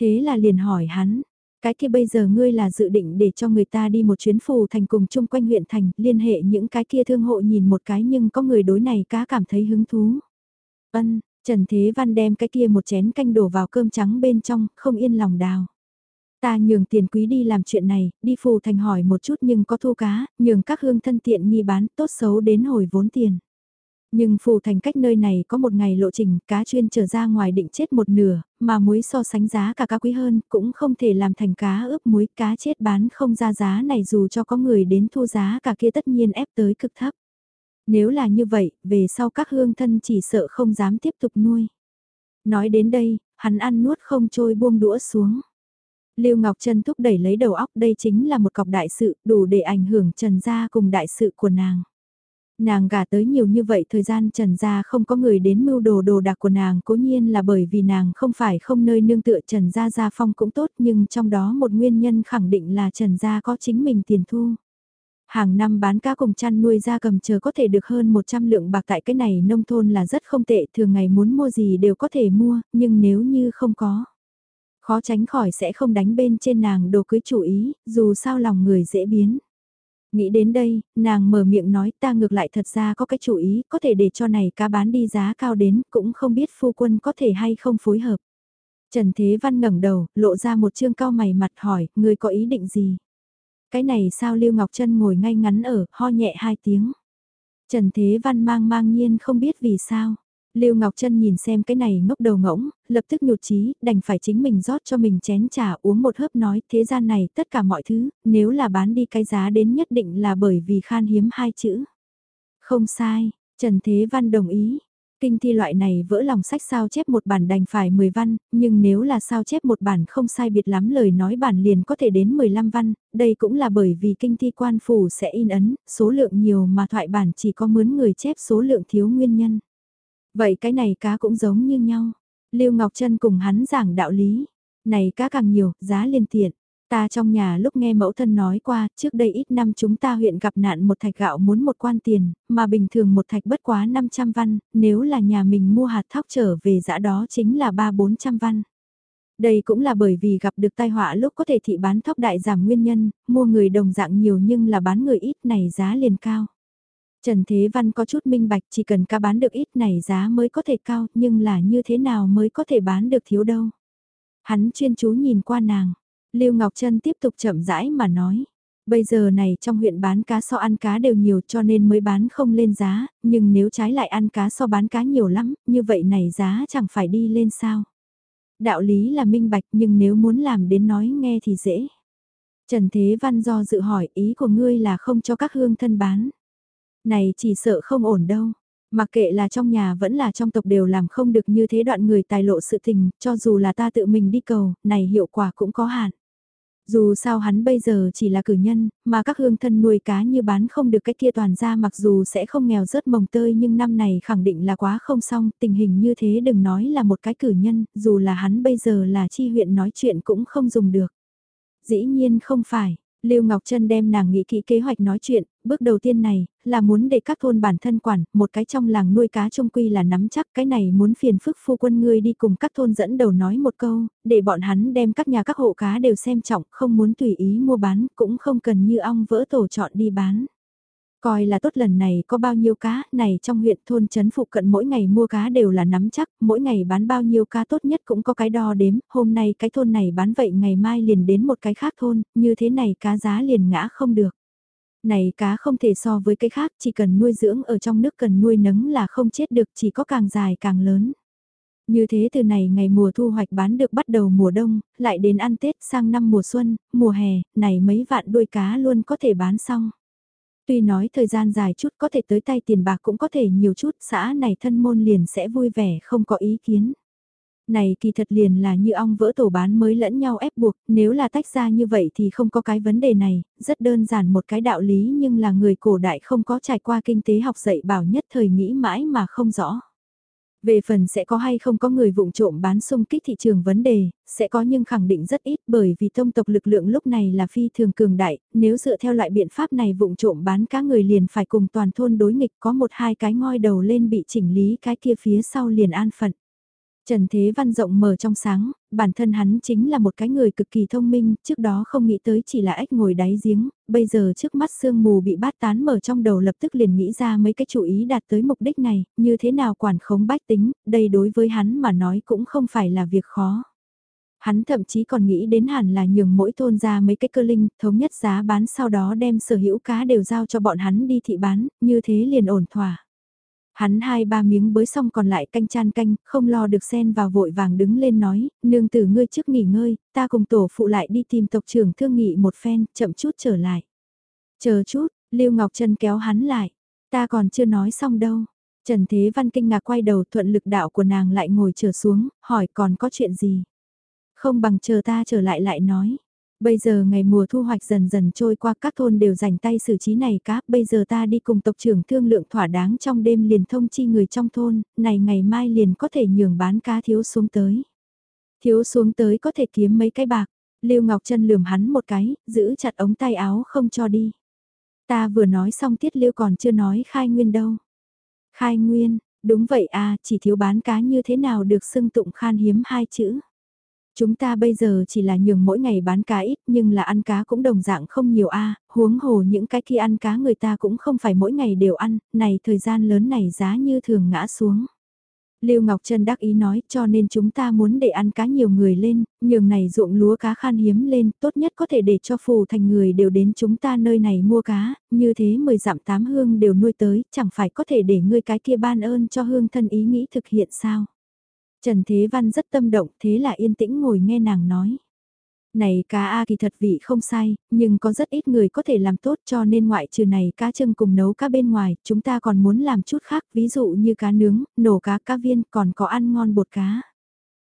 Thế là liền hỏi hắn, cái kia bây giờ ngươi là dự định để cho người ta đi một chuyến phù thành cùng chung quanh huyện thành, liên hệ những cái kia thương hộ nhìn một cái nhưng có người đối này cá cảm thấy hứng thú. Ân, Trần Thế Văn đem cái kia một chén canh đổ vào cơm trắng bên trong, không yên lòng đào. Ta nhường tiền quý đi làm chuyện này, đi phù thành hỏi một chút nhưng có thu cá, nhường các hương thân tiện nghi bán tốt xấu đến hồi vốn tiền. Nhưng phù thành cách nơi này có một ngày lộ trình, cá chuyên trở ra ngoài định chết một nửa, mà muối so sánh giá cả cá quý hơn, cũng không thể làm thành cá ướp muối, cá chết bán không ra giá này dù cho có người đến thu giá cả kia tất nhiên ép tới cực thấp. Nếu là như vậy, về sau các hương thân chỉ sợ không dám tiếp tục nuôi. Nói đến đây, hắn ăn nuốt không trôi buông đũa xuống. Lưu Ngọc Trân thúc đẩy lấy đầu óc, đây chính là một cọc đại sự, đủ để ảnh hưởng Trần Gia cùng đại sự của nàng. Nàng gả tới nhiều như vậy, thời gian Trần Gia không có người đến mưu đồ đồ đạc của nàng, cố nhiên là bởi vì nàng không phải không nơi nương tựa Trần Gia Gia Phong cũng tốt, nhưng trong đó một nguyên nhân khẳng định là Trần Gia có chính mình tiền thu. Hàng năm bán cá cùng chăn nuôi ra cầm chờ có thể được hơn 100 lượng bạc tại cái này nông thôn là rất không tệ, thường ngày muốn mua gì đều có thể mua, nhưng nếu như không có Khó tránh khỏi sẽ không đánh bên trên nàng đồ cưới chủ ý, dù sao lòng người dễ biến. Nghĩ đến đây, nàng mở miệng nói ta ngược lại thật ra có cái chủ ý, có thể để cho này cá bán đi giá cao đến, cũng không biết phu quân có thể hay không phối hợp. Trần Thế Văn ngẩng đầu, lộ ra một chương cao mày mặt hỏi, người có ý định gì? Cái này sao Lưu Ngọc Trân ngồi ngay ngắn ở, ho nhẹ hai tiếng. Trần Thế Văn mang mang nhiên không biết vì sao. Lưu Ngọc Trân nhìn xem cái này ngốc đầu ngỗng, lập tức nhụt chí, đành phải chính mình rót cho mình chén trà uống một hớp nói thế gian này tất cả mọi thứ, nếu là bán đi cái giá đến nhất định là bởi vì khan hiếm hai chữ. Không sai, Trần Thế Văn đồng ý. Kinh thi loại này vỡ lòng sách sao chép một bản đành phải 10 văn, nhưng nếu là sao chép một bản không sai biệt lắm lời nói bản liền có thể đến 15 văn, đây cũng là bởi vì kinh thi quan phủ sẽ in ấn, số lượng nhiều mà thoại bản chỉ có mướn người chép số lượng thiếu nguyên nhân. Vậy cái này cá cũng giống như nhau. Lưu Ngọc Trân cùng hắn giảng đạo lý. Này cá càng nhiều, giá liên tiện. Ta trong nhà lúc nghe mẫu thân nói qua, trước đây ít năm chúng ta huyện gặp nạn một thạch gạo muốn một quan tiền, mà bình thường một thạch bất quá 500 văn, nếu là nhà mình mua hạt thóc trở về giã đó chính là 3-400 văn. Đây cũng là bởi vì gặp được tai họa lúc có thể thị bán thóc đại giảm nguyên nhân, mua người đồng dạng nhiều nhưng là bán người ít này giá liền cao. Trần Thế Văn có chút minh bạch chỉ cần cá bán được ít này giá mới có thể cao nhưng là như thế nào mới có thể bán được thiếu đâu. Hắn chuyên chú nhìn qua nàng. Lưu Ngọc Trân tiếp tục chậm rãi mà nói. Bây giờ này trong huyện bán cá so ăn cá đều nhiều cho nên mới bán không lên giá, nhưng nếu trái lại ăn cá so bán cá nhiều lắm, như vậy này giá chẳng phải đi lên sao. Đạo lý là minh bạch nhưng nếu muốn làm đến nói nghe thì dễ. Trần Thế Văn do dự hỏi ý của ngươi là không cho các hương thân bán. Này chỉ sợ không ổn đâu. Mặc kệ là trong nhà vẫn là trong tộc đều làm không được như thế đoạn người tài lộ sự tình, cho dù là ta tự mình đi cầu, này hiệu quả cũng có hạn. Dù sao hắn bây giờ chỉ là cử nhân, mà các hương thân nuôi cá như bán không được cái kia toàn ra mặc dù sẽ không nghèo rớt mồng tơi nhưng năm này khẳng định là quá không xong, tình hình như thế đừng nói là một cái cử nhân, dù là hắn bây giờ là chi huyện nói chuyện cũng không dùng được. Dĩ nhiên không phải, Lưu Ngọc Trân đem nàng nghĩ kỹ kế hoạch nói chuyện, bước đầu tiên này, là muốn để các thôn bản thân quản, một cái trong làng nuôi cá trông quy là nắm chắc, cái này muốn phiền phức phu quân ngươi đi cùng các thôn dẫn đầu nói một câu, để bọn hắn đem các nhà các hộ cá đều xem trọng, không muốn tùy ý mua bán, cũng không cần như ong vỡ tổ chọn đi bán. Coi là tốt lần này có bao nhiêu cá, này trong huyện thôn trấn phụ cận mỗi ngày mua cá đều là nắm chắc, mỗi ngày bán bao nhiêu cá tốt nhất cũng có cái đo đếm, hôm nay cái thôn này bán vậy ngày mai liền đến một cái khác thôn, như thế này cá giá liền ngã không được. Này cá không thể so với cái khác, chỉ cần nuôi dưỡng ở trong nước cần nuôi nấng là không chết được, chỉ có càng dài càng lớn. Như thế từ này ngày mùa thu hoạch bán được bắt đầu mùa đông, lại đến ăn Tết sang năm mùa xuân, mùa hè, này mấy vạn đuôi cá luôn có thể bán xong. Tuy nói thời gian dài chút có thể tới tay tiền bạc cũng có thể nhiều chút, xã này thân môn liền sẽ vui vẻ không có ý kiến. Này kỳ thật liền là như ong vỡ tổ bán mới lẫn nhau ép buộc, nếu là tách ra như vậy thì không có cái vấn đề này, rất đơn giản một cái đạo lý nhưng là người cổ đại không có trải qua kinh tế học dạy bảo nhất thời nghĩ mãi mà không rõ. Về phần sẽ có hay không có người vụng trộm bán xung kích thị trường vấn đề, sẽ có nhưng khẳng định rất ít bởi vì tông tộc lực lượng lúc này là phi thường cường đại, nếu dựa theo loại biện pháp này vụng trộm bán cá người liền phải cùng toàn thôn đối nghịch có một hai cái ngoi đầu lên bị chỉnh lý cái kia phía sau liền an phận. Trần Thế Văn rộng mở trong sáng, bản thân hắn chính là một cái người cực kỳ thông minh, trước đó không nghĩ tới chỉ là ếch ngồi đáy giếng, bây giờ trước mắt sương mù bị bát tán mở trong đầu lập tức liền nghĩ ra mấy cái chủ ý đạt tới mục đích này, như thế nào quản khống bách tính, đây đối với hắn mà nói cũng không phải là việc khó. Hắn thậm chí còn nghĩ đến hẳn là nhường mỗi thôn ra mấy cái cơ linh, thống nhất giá bán sau đó đem sở hữu cá đều giao cho bọn hắn đi thị bán, như thế liền ổn thỏa. Hắn hai ba miếng bới xong còn lại canh chan canh, không lo được sen vào vội vàng đứng lên nói, nương tử ngươi trước nghỉ ngơi, ta cùng tổ phụ lại đi tìm tộc trưởng thương nghị một phen, chậm chút trở lại. Chờ chút, Lưu Ngọc Trân kéo hắn lại, ta còn chưa nói xong đâu. Trần Thế Văn kinh ngạc quay đầu thuận lực đạo của nàng lại ngồi trở xuống, hỏi còn có chuyện gì. Không bằng chờ ta trở lại lại nói. Bây giờ ngày mùa thu hoạch dần dần trôi qua các thôn đều dành tay xử trí này cá, bây giờ ta đi cùng tộc trưởng thương lượng thỏa đáng trong đêm liền thông chi người trong thôn, này ngày mai liền có thể nhường bán cá thiếu xuống tới. Thiếu xuống tới có thể kiếm mấy cái bạc, Lưu Ngọc Trân lườm hắn một cái, giữ chặt ống tay áo không cho đi. Ta vừa nói xong tiết lưu còn chưa nói khai nguyên đâu. Khai nguyên, đúng vậy à, chỉ thiếu bán cá như thế nào được xưng tụng khan hiếm hai chữ. Chúng ta bây giờ chỉ là nhường mỗi ngày bán cá ít nhưng là ăn cá cũng đồng dạng không nhiều a huống hồ những cái khi ăn cá người ta cũng không phải mỗi ngày đều ăn, này thời gian lớn này giá như thường ngã xuống. Lưu Ngọc Trân đắc ý nói cho nên chúng ta muốn để ăn cá nhiều người lên, nhường này ruộng lúa cá khan hiếm lên, tốt nhất có thể để cho phù thành người đều đến chúng ta nơi này mua cá, như thế mười dặm tám hương đều nuôi tới, chẳng phải có thể để ngươi cái kia ban ơn cho hương thân ý nghĩ thực hiện sao. Trần Thế Văn rất tâm động thế là yên tĩnh ngồi nghe nàng nói. Này cá A kỳ thật vị không sai, nhưng có rất ít người có thể làm tốt cho nên ngoại trừ này cá chân cùng nấu cá bên ngoài, chúng ta còn muốn làm chút khác, ví dụ như cá nướng, nổ cá cá viên, còn có ăn ngon bột cá.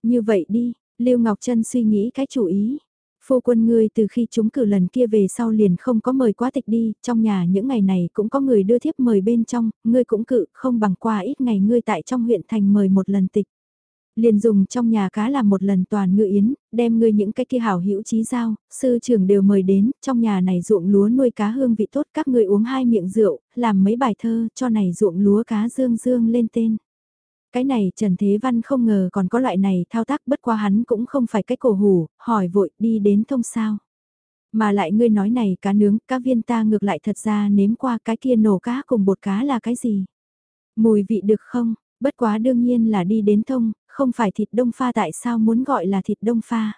Như vậy đi, Lưu Ngọc Trân suy nghĩ cái chủ ý. Phu quân ngươi từ khi chúng cử lần kia về sau liền không có mời quá tịch đi, trong nhà những ngày này cũng có người đưa thiếp mời bên trong, ngươi cũng cự, không bằng qua ít ngày ngươi tại trong huyện thành mời một lần tịch. Liền dùng trong nhà cá làm một lần toàn ngự yến, đem ngươi những cái kia hảo hữu trí giao, sư trưởng đều mời đến, trong nhà này ruộng lúa nuôi cá hương vị tốt các ngươi uống hai miệng rượu, làm mấy bài thơ cho này ruộng lúa cá dương dương lên tên. Cái này Trần Thế Văn không ngờ còn có loại này thao tác bất qua hắn cũng không phải cái cổ hủ, hỏi vội đi đến thông sao. Mà lại ngươi nói này cá nướng, cá viên ta ngược lại thật ra nếm qua cái kia nổ cá cùng bột cá là cái gì. Mùi vị được không, bất quá đương nhiên là đi đến thông, không phải thịt đông pha tại sao muốn gọi là thịt đông pha.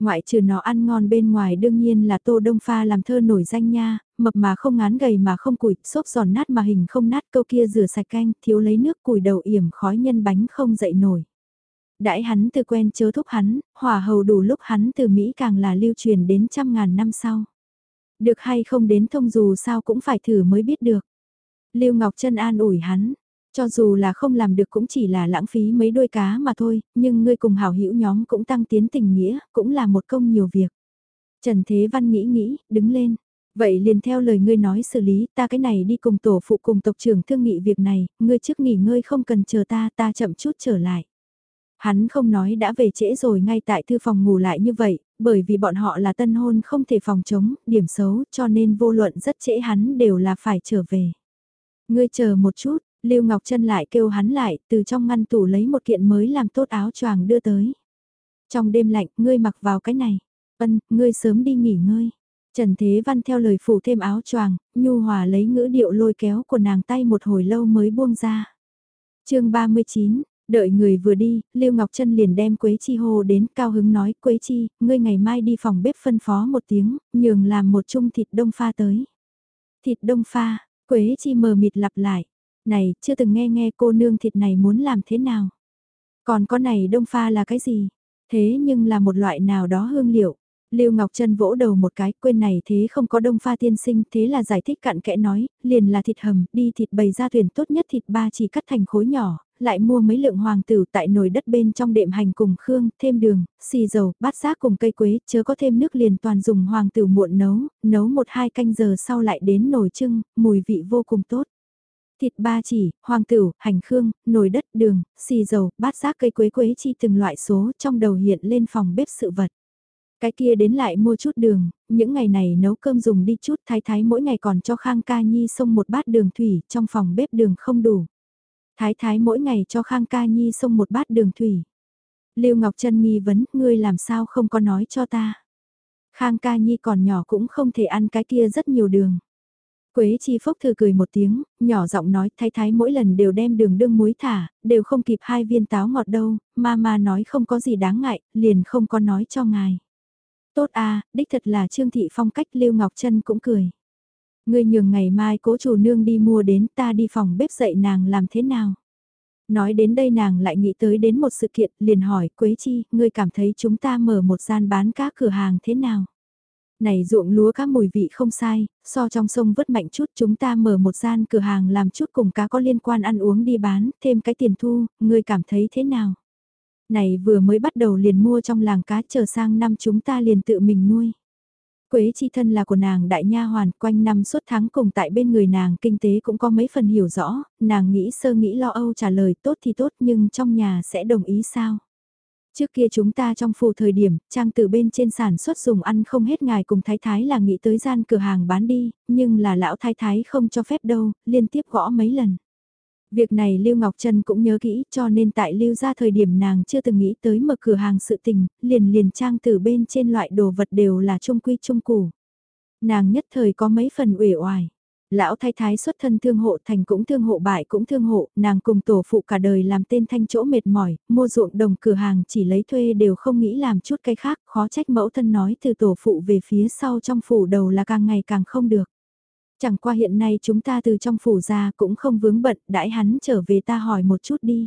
Ngoại trừ nó ăn ngon bên ngoài đương nhiên là tô đông pha làm thơ nổi danh nha, mập mà không ngán gầy mà không củi, xốp giòn nát mà hình không nát câu kia rửa sạch canh, thiếu lấy nước củi đầu yểm khói nhân bánh không dậy nổi. Đãi hắn từ quen chớ thúc hắn, hỏa hầu đủ lúc hắn từ Mỹ càng là lưu truyền đến trăm ngàn năm sau. Được hay không đến thông dù sao cũng phải thử mới biết được. Lưu Ngọc Trân an ủi hắn, cho dù là không làm được cũng chỉ là lãng phí mấy đôi cá mà thôi, nhưng ngươi cùng hảo hữu nhóm cũng tăng tiến tình nghĩa, cũng là một công nhiều việc. Trần Thế Văn nghĩ nghĩ, đứng lên. Vậy liền theo lời ngươi nói xử lý, ta cái này đi cùng tổ phụ cùng tộc trưởng thương nghị việc này, ngươi trước nghỉ ngơi không cần chờ ta, ta chậm chút trở lại. Hắn không nói đã về trễ rồi ngay tại thư phòng ngủ lại như vậy, bởi vì bọn họ là tân hôn không thể phòng chống, điểm xấu, cho nên vô luận rất trễ hắn đều là phải trở về. Ngươi chờ một chút, Lưu Ngọc Trân lại kêu hắn lại, từ trong ngăn tủ lấy một kiện mới làm tốt áo choàng đưa tới. Trong đêm lạnh, ngươi mặc vào cái này. Ân, ngươi sớm đi nghỉ ngơi. Trần Thế Văn theo lời phủ thêm áo choàng, nhu hòa lấy ngữ điệu lôi kéo của nàng tay một hồi lâu mới buông ra. chương 39, đợi người vừa đi, Lưu Ngọc Trân liền đem Quế Chi hô đến cao hứng nói Quế Chi, ngươi ngày mai đi phòng bếp phân phó một tiếng, nhường làm một chung thịt đông pha tới. Thịt đông pha, Quế Chi mờ mịt lặp lại, này, chưa từng nghe nghe cô nương thịt này muốn làm thế nào. Còn con này đông pha là cái gì? Thế nhưng là một loại nào đó hương liệu. Lưu Ngọc Trân vỗ đầu một cái, quên này thế không có đông pha tiên sinh, thế là giải thích cặn kẽ nói, liền là thịt hầm, đi thịt bày ra thuyền tốt nhất thịt ba chỉ cắt thành khối nhỏ, lại mua mấy lượng hoàng tử tại nồi đất bên trong đệm hành cùng khương, thêm đường, xì dầu, bát giác cùng cây quế, chớ có thêm nước liền toàn dùng hoàng tử muộn nấu, nấu một hai canh giờ sau lại đến nồi trưng, mùi vị vô cùng tốt thịt ba chỉ, hoàng tử, hành khương, nồi đất, đường, xì dầu, bát giác cây quế quế chi từng loại số trong đầu hiện lên phòng bếp sự vật. Cái kia đến lại mua chút đường, những ngày này nấu cơm dùng đi chút thái thái mỗi ngày còn cho Khang Ca Nhi xông một bát đường thủy trong phòng bếp đường không đủ. Thái thái mỗi ngày cho Khang Ca Nhi xông một bát đường thủy. Lưu Ngọc Trân nghi vấn, ngươi làm sao không có nói cho ta. Khang Ca Nhi còn nhỏ cũng không thể ăn cái kia rất nhiều đường. Quế chi phốc thư cười một tiếng, nhỏ giọng nói thái thái mỗi lần đều đem đường đương muối thả, đều không kịp hai viên táo ngọt đâu, mama nói không có gì đáng ngại, liền không có nói cho ngài. Tốt a, đích thật là Trương Thị Phong cách Lưu Ngọc Trân cũng cười. Ngươi nhường ngày mai cố chủ nương đi mua đến ta đi phòng bếp dậy nàng làm thế nào. Nói đến đây nàng lại nghĩ tới đến một sự kiện liền hỏi Quế Chi, ngươi cảm thấy chúng ta mở một gian bán cá cửa hàng thế nào? Này ruộng lúa cá mùi vị không sai, so trong sông vứt mạnh chút chúng ta mở một gian cửa hàng làm chút cùng cá có liên quan ăn uống đi bán, thêm cái tiền thu, ngươi cảm thấy thế nào? Này vừa mới bắt đầu liền mua trong làng cá chờ sang năm chúng ta liền tự mình nuôi. Quế chi thân là của nàng đại nha hoàn, quanh năm suốt tháng cùng tại bên người nàng kinh tế cũng có mấy phần hiểu rõ, nàng nghĩ sơ nghĩ lo âu trả lời tốt thì tốt nhưng trong nhà sẽ đồng ý sao? Trước kia chúng ta trong phủ thời điểm, trang từ bên trên sản xuất dùng ăn không hết ngài cùng thái thái là nghĩ tới gian cửa hàng bán đi, nhưng là lão thái thái không cho phép đâu, liên tiếp gõ mấy lần. Việc này Lưu Ngọc Trân cũng nhớ kỹ cho nên tại Lưu ra thời điểm nàng chưa từng nghĩ tới mở cửa hàng sự tình, liền liền trang từ bên trên loại đồ vật đều là trung quy trung củ. Nàng nhất thời có mấy phần uể oải. Lão thái thái xuất thân thương hộ thành cũng thương hộ bại cũng thương hộ, nàng cùng tổ phụ cả đời làm tên thanh chỗ mệt mỏi, mua ruộng đồng cửa hàng chỉ lấy thuê đều không nghĩ làm chút cái khác, khó trách mẫu thân nói từ tổ phụ về phía sau trong phủ đầu là càng ngày càng không được. Chẳng qua hiện nay chúng ta từ trong phủ ra cũng không vướng bận, đãi hắn trở về ta hỏi một chút đi.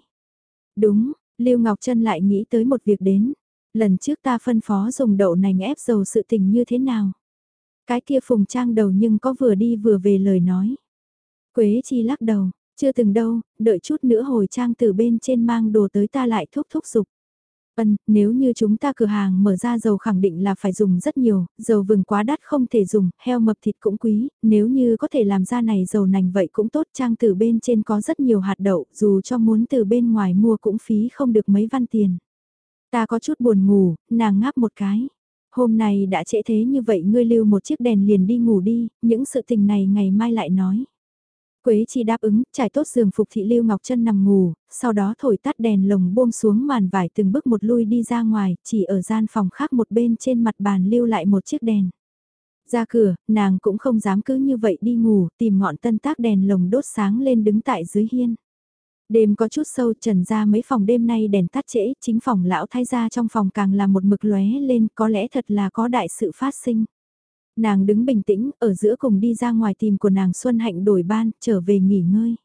Đúng, Lưu Ngọc Trân lại nghĩ tới một việc đến. Lần trước ta phân phó dùng đậu nành ép dầu sự tình như thế nào? Cái kia phùng trang đầu nhưng có vừa đi vừa về lời nói. Quế chi lắc đầu, chưa từng đâu, đợi chút nữa hồi trang từ bên trên mang đồ tới ta lại thúc thúc dục Ân, nếu như chúng ta cửa hàng mở ra dầu khẳng định là phải dùng rất nhiều, dầu vừng quá đắt không thể dùng, heo mập thịt cũng quý, nếu như có thể làm ra này dầu nành vậy cũng tốt, trang từ bên trên có rất nhiều hạt đậu, dù cho muốn từ bên ngoài mua cũng phí không được mấy văn tiền. Ta có chút buồn ngủ, nàng ngáp một cái. Hôm nay đã trễ thế như vậy ngươi lưu một chiếc đèn liền đi ngủ đi, những sự tình này ngày mai lại nói. Quế chi đáp ứng, trải tốt giường phục thị Lưu Ngọc Trân nằm ngủ, sau đó thổi tắt đèn lồng buông xuống màn vải từng bước một lui đi ra ngoài, chỉ ở gian phòng khác một bên trên mặt bàn lưu lại một chiếc đèn. Ra cửa, nàng cũng không dám cứ như vậy đi ngủ, tìm ngọn tân tác đèn lồng đốt sáng lên đứng tại dưới hiên. Đêm có chút sâu trần ra mấy phòng đêm nay đèn tắt trễ, chính phòng lão thay ra trong phòng càng là một mực lóe lên, có lẽ thật là có đại sự phát sinh. Nàng đứng bình tĩnh, ở giữa cùng đi ra ngoài tìm của nàng Xuân Hạnh đổi ban, trở về nghỉ ngơi.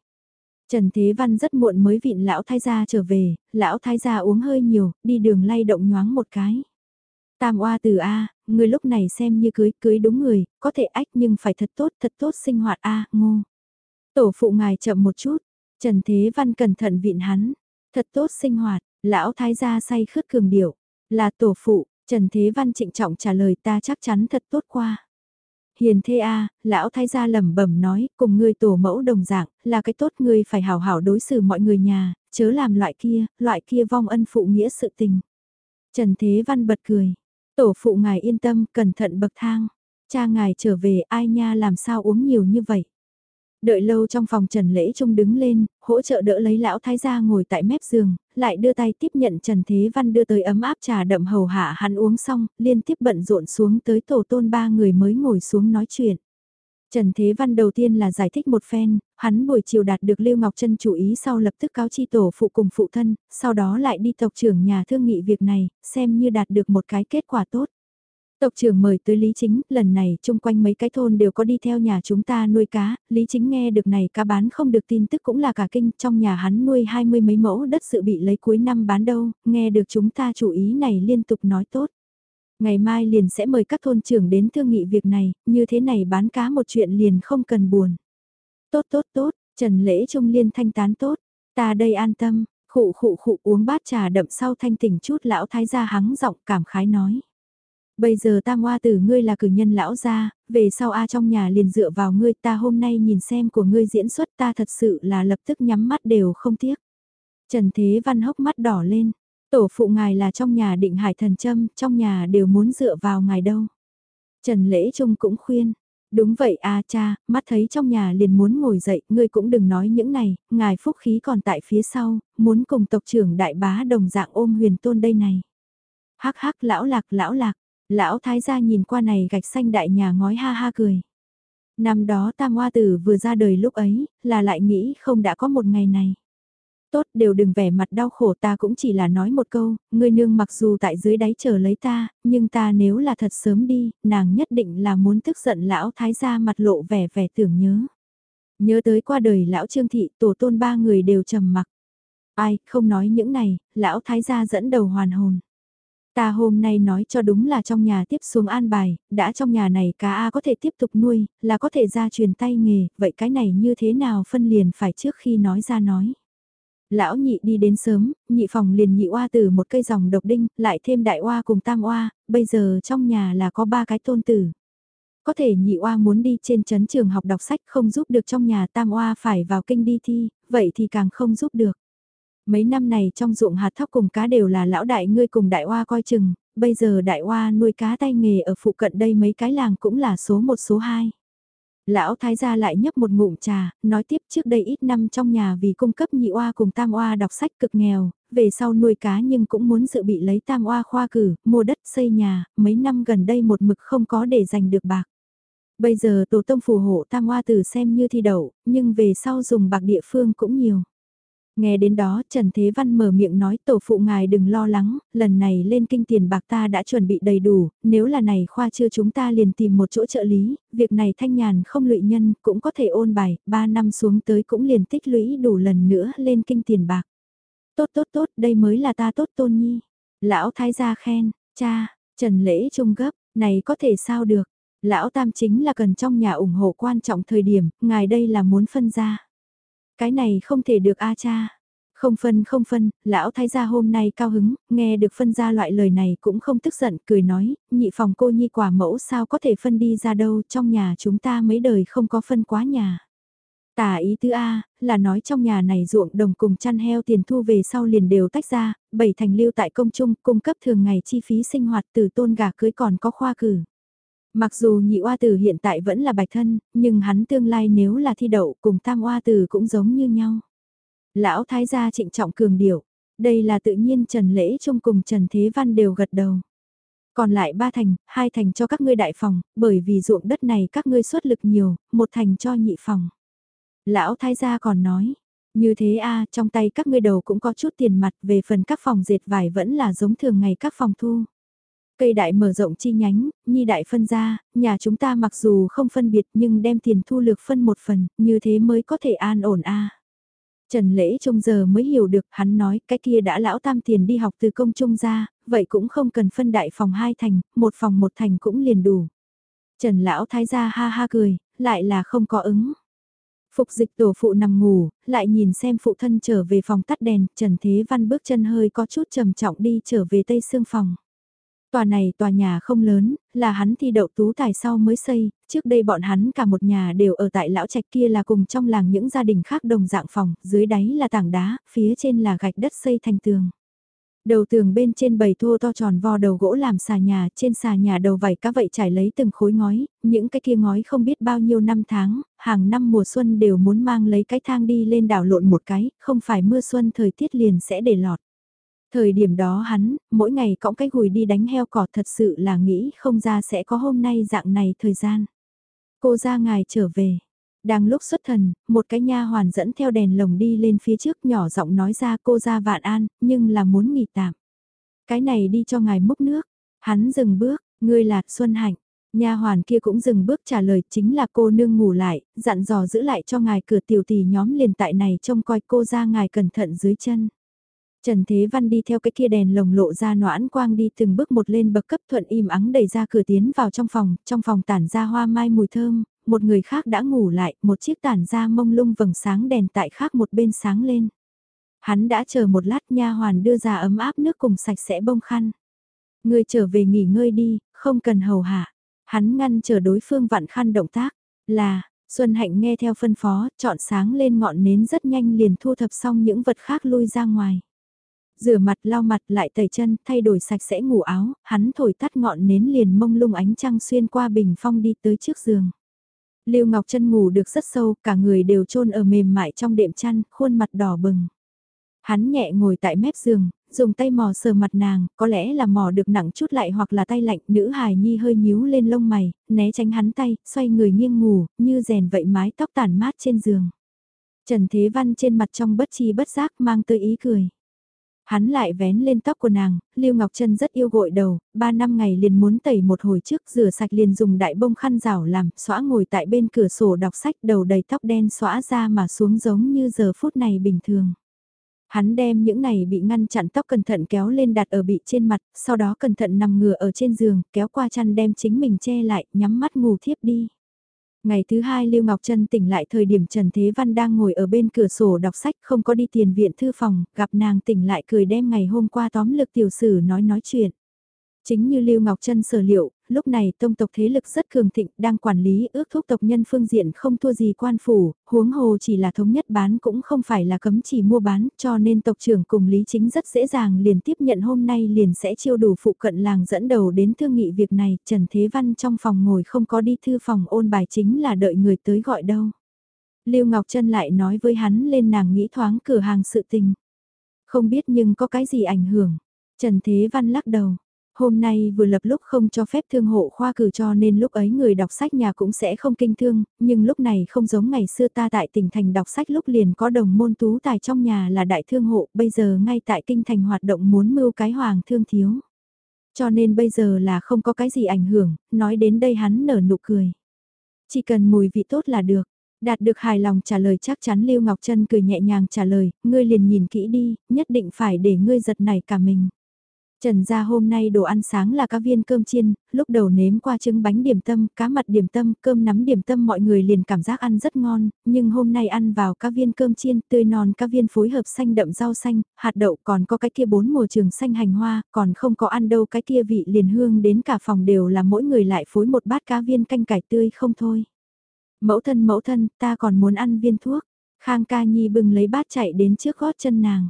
Trần Thế Văn rất muộn mới vịn lão thái gia trở về, lão thái gia uống hơi nhiều, đi đường lay động nhoáng một cái. Tam oa từ A, người lúc này xem như cưới, cưới đúng người, có thể ách nhưng phải thật tốt, thật tốt sinh hoạt A, ngô. Tổ phụ ngài chậm một chút, Trần Thế Văn cẩn thận vịn hắn, thật tốt sinh hoạt, lão thái gia say khướt cường điệu, là tổ phụ, Trần Thế Văn trịnh trọng trả lời ta chắc chắn thật tốt qua. Hiền thê a, lão thái gia lẩm bẩm nói, cùng ngươi tổ mẫu đồng dạng, là cái tốt ngươi phải hảo hảo đối xử mọi người nhà, chớ làm loại kia, loại kia vong ân phụ nghĩa sự tình. Trần Thế Văn bật cười, tổ phụ ngài yên tâm, cẩn thận bậc thang, cha ngài trở về ai nha làm sao uống nhiều như vậy. Đợi lâu trong phòng Trần Lễ Trung đứng lên, hỗ trợ đỡ lấy lão thái gia ngồi tại mép giường, lại đưa tay tiếp nhận Trần Thế Văn đưa tới ấm áp trà đậm hầu hạ hắn uống xong, liên tiếp bận rộn xuống tới tổ tôn ba người mới ngồi xuống nói chuyện. Trần Thế Văn đầu tiên là giải thích một phen, hắn buổi chiều đạt được Lưu Ngọc Trân chủ ý sau lập tức cáo chi tổ phụ cùng phụ thân, sau đó lại đi tộc trưởng nhà thương nghị việc này, xem như đạt được một cái kết quả tốt. Tộc trưởng mời tới Lý Chính, lần này chung quanh mấy cái thôn đều có đi theo nhà chúng ta nuôi cá, Lý Chính nghe được này cá bán không được tin tức cũng là cả kinh, trong nhà hắn nuôi hai mươi mấy mẫu đất sự bị lấy cuối năm bán đâu, nghe được chúng ta chủ ý này liên tục nói tốt. Ngày mai liền sẽ mời các thôn trưởng đến thương nghị việc này, như thế này bán cá một chuyện liền không cần buồn. Tốt tốt tốt, Trần Lễ Trung Liên thanh tán tốt, ta đây an tâm, khụ khụ khụ uống bát trà đậm sau thanh tỉnh chút lão thái gia hắng giọng cảm khái nói. Bây giờ ta ngoa tử ngươi là cử nhân lão gia, về sau A trong nhà liền dựa vào ngươi ta hôm nay nhìn xem của ngươi diễn xuất ta thật sự là lập tức nhắm mắt đều không tiếc. Trần Thế Văn hốc mắt đỏ lên, tổ phụ ngài là trong nhà định hải thần châm, trong nhà đều muốn dựa vào ngài đâu. Trần Lễ Trung cũng khuyên, đúng vậy a cha, mắt thấy trong nhà liền muốn ngồi dậy, ngươi cũng đừng nói những này, ngài phúc khí còn tại phía sau, muốn cùng tộc trưởng đại bá đồng dạng ôm huyền tôn đây này. Hắc hắc lão lạc lão lạc, Lão thái gia nhìn qua này gạch xanh đại nhà ngói ha ha cười. Năm đó tam hoa tử vừa ra đời lúc ấy, là lại nghĩ không đã có một ngày này. Tốt đều đừng vẻ mặt đau khổ ta cũng chỉ là nói một câu, ngươi nương mặc dù tại dưới đáy chờ lấy ta, nhưng ta nếu là thật sớm đi, nàng nhất định là muốn tức giận lão thái gia mặt lộ vẻ vẻ tưởng nhớ. Nhớ tới qua đời lão trương thị tổ tôn ba người đều trầm mặc. Ai, không nói những này, lão thái gia dẫn đầu hoàn hồn. Ta hôm nay nói cho đúng là trong nhà tiếp xuống an bài, đã trong nhà này cá A có thể tiếp tục nuôi, là có thể ra truyền tay nghề, vậy cái này như thế nào phân liền phải trước khi nói ra nói. Lão nhị đi đến sớm, nhị phòng liền nhị oa từ một cây dòng độc đinh, lại thêm đại oa cùng tam oa, bây giờ trong nhà là có ba cái tôn tử. Có thể nhị oa muốn đi trên chấn trường học đọc sách không giúp được trong nhà tam oa phải vào kinh đi thi, vậy thì càng không giúp được. Mấy năm này trong ruộng hạt thóc cùng cá đều là lão đại ngươi cùng đại hoa coi chừng, bây giờ đại hoa nuôi cá tay nghề ở phụ cận đây mấy cái làng cũng là số một số hai. Lão thái gia lại nhấp một ngụm trà, nói tiếp trước đây ít năm trong nhà vì cung cấp nhị oa cùng tam oa đọc sách cực nghèo, về sau nuôi cá nhưng cũng muốn dự bị lấy tam oa khoa cử, mua đất xây nhà, mấy năm gần đây một mực không có để giành được bạc. Bây giờ tổ tông phù hộ tam oa tử xem như thi đậu, nhưng về sau dùng bạc địa phương cũng nhiều. Nghe đến đó Trần Thế Văn mở miệng nói tổ phụ ngài đừng lo lắng, lần này lên kinh tiền bạc ta đã chuẩn bị đầy đủ, nếu là này khoa chưa chúng ta liền tìm một chỗ trợ lý, việc này thanh nhàn không lụy nhân cũng có thể ôn bài, 3 năm xuống tới cũng liền tích lũy đủ lần nữa lên kinh tiền bạc. Tốt tốt tốt, đây mới là ta tốt tôn nhi. Lão thái gia khen, cha, Trần Lễ trung gấp, này có thể sao được. Lão tam chính là cần trong nhà ủng hộ quan trọng thời điểm, ngài đây là muốn phân ra. Cái này không thể được a cha. Không phân không phân, lão thái gia hôm nay cao hứng, nghe được phân ra loại lời này cũng không tức giận, cười nói, nhị phòng cô nhi quả mẫu sao có thể phân đi ra đâu, trong nhà chúng ta mấy đời không có phân quá nhà. Tả ý tứ A, là nói trong nhà này ruộng đồng cùng chăn heo tiền thu về sau liền đều tách ra, bảy thành lưu tại công trung, cung cấp thường ngày chi phí sinh hoạt từ tôn gà cưới còn có khoa cử. Mặc dù nhị oa tử hiện tại vẫn là bạch thân, nhưng hắn tương lai nếu là thi đậu cùng tam oa tử cũng giống như nhau. Lão thái gia trịnh trọng cường điệu, đây là tự nhiên Trần Lễ Trung cùng Trần Thế Văn đều gật đầu. Còn lại ba thành, hai thành cho các ngươi đại phòng, bởi vì ruộng đất này các ngươi xuất lực nhiều, một thành cho nhị phòng. Lão thái gia còn nói, như thế a trong tay các ngươi đầu cũng có chút tiền mặt về phần các phòng dệt vải vẫn là giống thường ngày các phòng thu. Cây đại mở rộng chi nhánh, nhi đại phân ra, nhà chúng ta mặc dù không phân biệt nhưng đem tiền thu lược phân một phần, như thế mới có thể an ổn a. Trần Lễ trông giờ mới hiểu được, hắn nói cái kia đã lão tam tiền đi học từ công trung ra, vậy cũng không cần phân đại phòng hai thành, một phòng một thành cũng liền đủ. Trần Lão Thái gia ha ha cười, lại là không có ứng. Phục dịch tổ phụ nằm ngủ, lại nhìn xem phụ thân trở về phòng tắt đèn, Trần Thế Văn bước chân hơi có chút trầm trọng đi trở về tây xương phòng. Tòa này tòa nhà không lớn, là hắn thi đậu tú tài sau mới xây, trước đây bọn hắn cả một nhà đều ở tại lão trạch kia là cùng trong làng những gia đình khác đồng dạng phòng, dưới đáy là tảng đá, phía trên là gạch đất xây thành tường. Đầu tường bên trên bầy thô to tròn vo đầu gỗ làm xà nhà, trên xà nhà đầu vảy cá vậy trải lấy từng khối ngói, những cái kia ngói không biết bao nhiêu năm tháng, hàng năm mùa xuân đều muốn mang lấy cái thang đi lên đảo lộn một cái, không phải mưa xuân thời tiết liền sẽ để lọt. Thời điểm đó hắn, mỗi ngày cõng cái gùi đi đánh heo cỏ thật sự là nghĩ không ra sẽ có hôm nay dạng này thời gian. Cô ra ngài trở về. Đang lúc xuất thần, một cái nha hoàn dẫn theo đèn lồng đi lên phía trước nhỏ giọng nói ra cô ra vạn an, nhưng là muốn nghỉ tạm. Cái này đi cho ngài múc nước. Hắn dừng bước, ngươi là Xuân Hạnh. Nha hoàn kia cũng dừng bước trả lời chính là cô nương ngủ lại, dặn dò giữ lại cho ngài cửa tiểu tỷ nhóm liền tại này trông coi cô ra ngài cẩn thận dưới chân. Trần Thế Văn đi theo cái kia đèn lồng lộ ra noãn quang đi từng bước một lên bậc cấp thuận im ắng đẩy ra cửa tiến vào trong phòng, trong phòng tản ra hoa mai mùi thơm, một người khác đã ngủ lại, một chiếc tản ra mông lung vầng sáng đèn tại khác một bên sáng lên. Hắn đã chờ một lát nha hoàn đưa ra ấm áp nước cùng sạch sẽ bông khăn. Người trở về nghỉ ngơi đi, không cần hầu hạ. Hắn ngăn chờ đối phương vặn khăn động tác, là, Xuân Hạnh nghe theo phân phó, chọn sáng lên ngọn nến rất nhanh liền thu thập xong những vật khác lui ra ngoài rửa mặt lau mặt lại tẩy chân, thay đổi sạch sẽ ngủ áo, hắn thổi tắt ngọn nến liền mông lung ánh trăng xuyên qua bình phong đi tới trước giường. Lưu Ngọc Trân ngủ được rất sâu, cả người đều trôn ở mềm mại trong đệm chăn, khuôn mặt đỏ bừng. Hắn nhẹ ngồi tại mép giường, dùng tay mò sờ mặt nàng, có lẽ là mò được nặng chút lại hoặc là tay lạnh, nữ hài nhi hơi nhíu lên lông mày, né tránh hắn tay, xoay người nghiêng ngủ, như rèn vậy mái tóc tàn mát trên giường. Trần Thế Văn trên mặt trong bất chi bất giác mang tới ý cười. Hắn lại vén lên tóc của nàng, Lưu Ngọc Trân rất yêu gội đầu, ba năm ngày liền muốn tẩy một hồi trước rửa sạch liền dùng đại bông khăn rảo làm, xóa ngồi tại bên cửa sổ đọc sách đầu đầy tóc đen xóa ra mà xuống giống như giờ phút này bình thường. Hắn đem những này bị ngăn chặn tóc cẩn thận kéo lên đặt ở bị trên mặt, sau đó cẩn thận nằm ngửa ở trên giường, kéo qua chăn đem chính mình che lại, nhắm mắt ngủ thiếp đi. Ngày thứ hai Lưu Ngọc Trân tỉnh lại thời điểm Trần Thế Văn đang ngồi ở bên cửa sổ đọc sách không có đi tiền viện thư phòng, gặp nàng tỉnh lại cười đem ngày hôm qua tóm lực tiểu sử nói nói chuyện. Chính như Lưu Ngọc Trân sở liệu, lúc này tông tộc thế lực rất cường thịnh, đang quản lý ước thúc tộc nhân phương diện không thua gì quan phủ, huống hồ chỉ là thống nhất bán cũng không phải là cấm chỉ mua bán, cho nên tộc trưởng cùng Lý Chính rất dễ dàng liền tiếp nhận hôm nay liền sẽ chiêu đủ phụ cận làng dẫn đầu đến thương nghị việc này, Trần Thế Văn trong phòng ngồi không có đi thư phòng ôn bài chính là đợi người tới gọi đâu. Lưu Ngọc Trân lại nói với hắn lên nàng nghĩ thoáng cửa hàng sự tình. Không biết nhưng có cái gì ảnh hưởng. Trần Thế Văn lắc đầu, Hôm nay vừa lập lúc không cho phép thương hộ khoa cử cho nên lúc ấy người đọc sách nhà cũng sẽ không kinh thương, nhưng lúc này không giống ngày xưa ta tại tỉnh thành đọc sách lúc liền có đồng môn tú tài trong nhà là đại thương hộ, bây giờ ngay tại kinh thành hoạt động muốn mưu cái hoàng thương thiếu. Cho nên bây giờ là không có cái gì ảnh hưởng, nói đến đây hắn nở nụ cười. Chỉ cần mùi vị tốt là được. Đạt được hài lòng trả lời chắc chắn Lưu Ngọc Trân cười nhẹ nhàng trả lời, ngươi liền nhìn kỹ đi, nhất định phải để ngươi giật này cả mình. Trần gia hôm nay đồ ăn sáng là cá viên cơm chiên, lúc đầu nếm qua trứng bánh điểm tâm, cá mặt điểm tâm, cơm nắm điểm tâm mọi người liền cảm giác ăn rất ngon, nhưng hôm nay ăn vào cá viên cơm chiên, tươi non cá viên phối hợp xanh đậm rau xanh, hạt đậu còn có cái kia bốn mùa trường xanh hành hoa, còn không có ăn đâu cái kia vị liền hương đến cả phòng đều là mỗi người lại phối một bát cá viên canh cải tươi không thôi. Mẫu thân mẫu thân, ta còn muốn ăn viên thuốc. Khang ca nhi bừng lấy bát chạy đến trước gót chân nàng.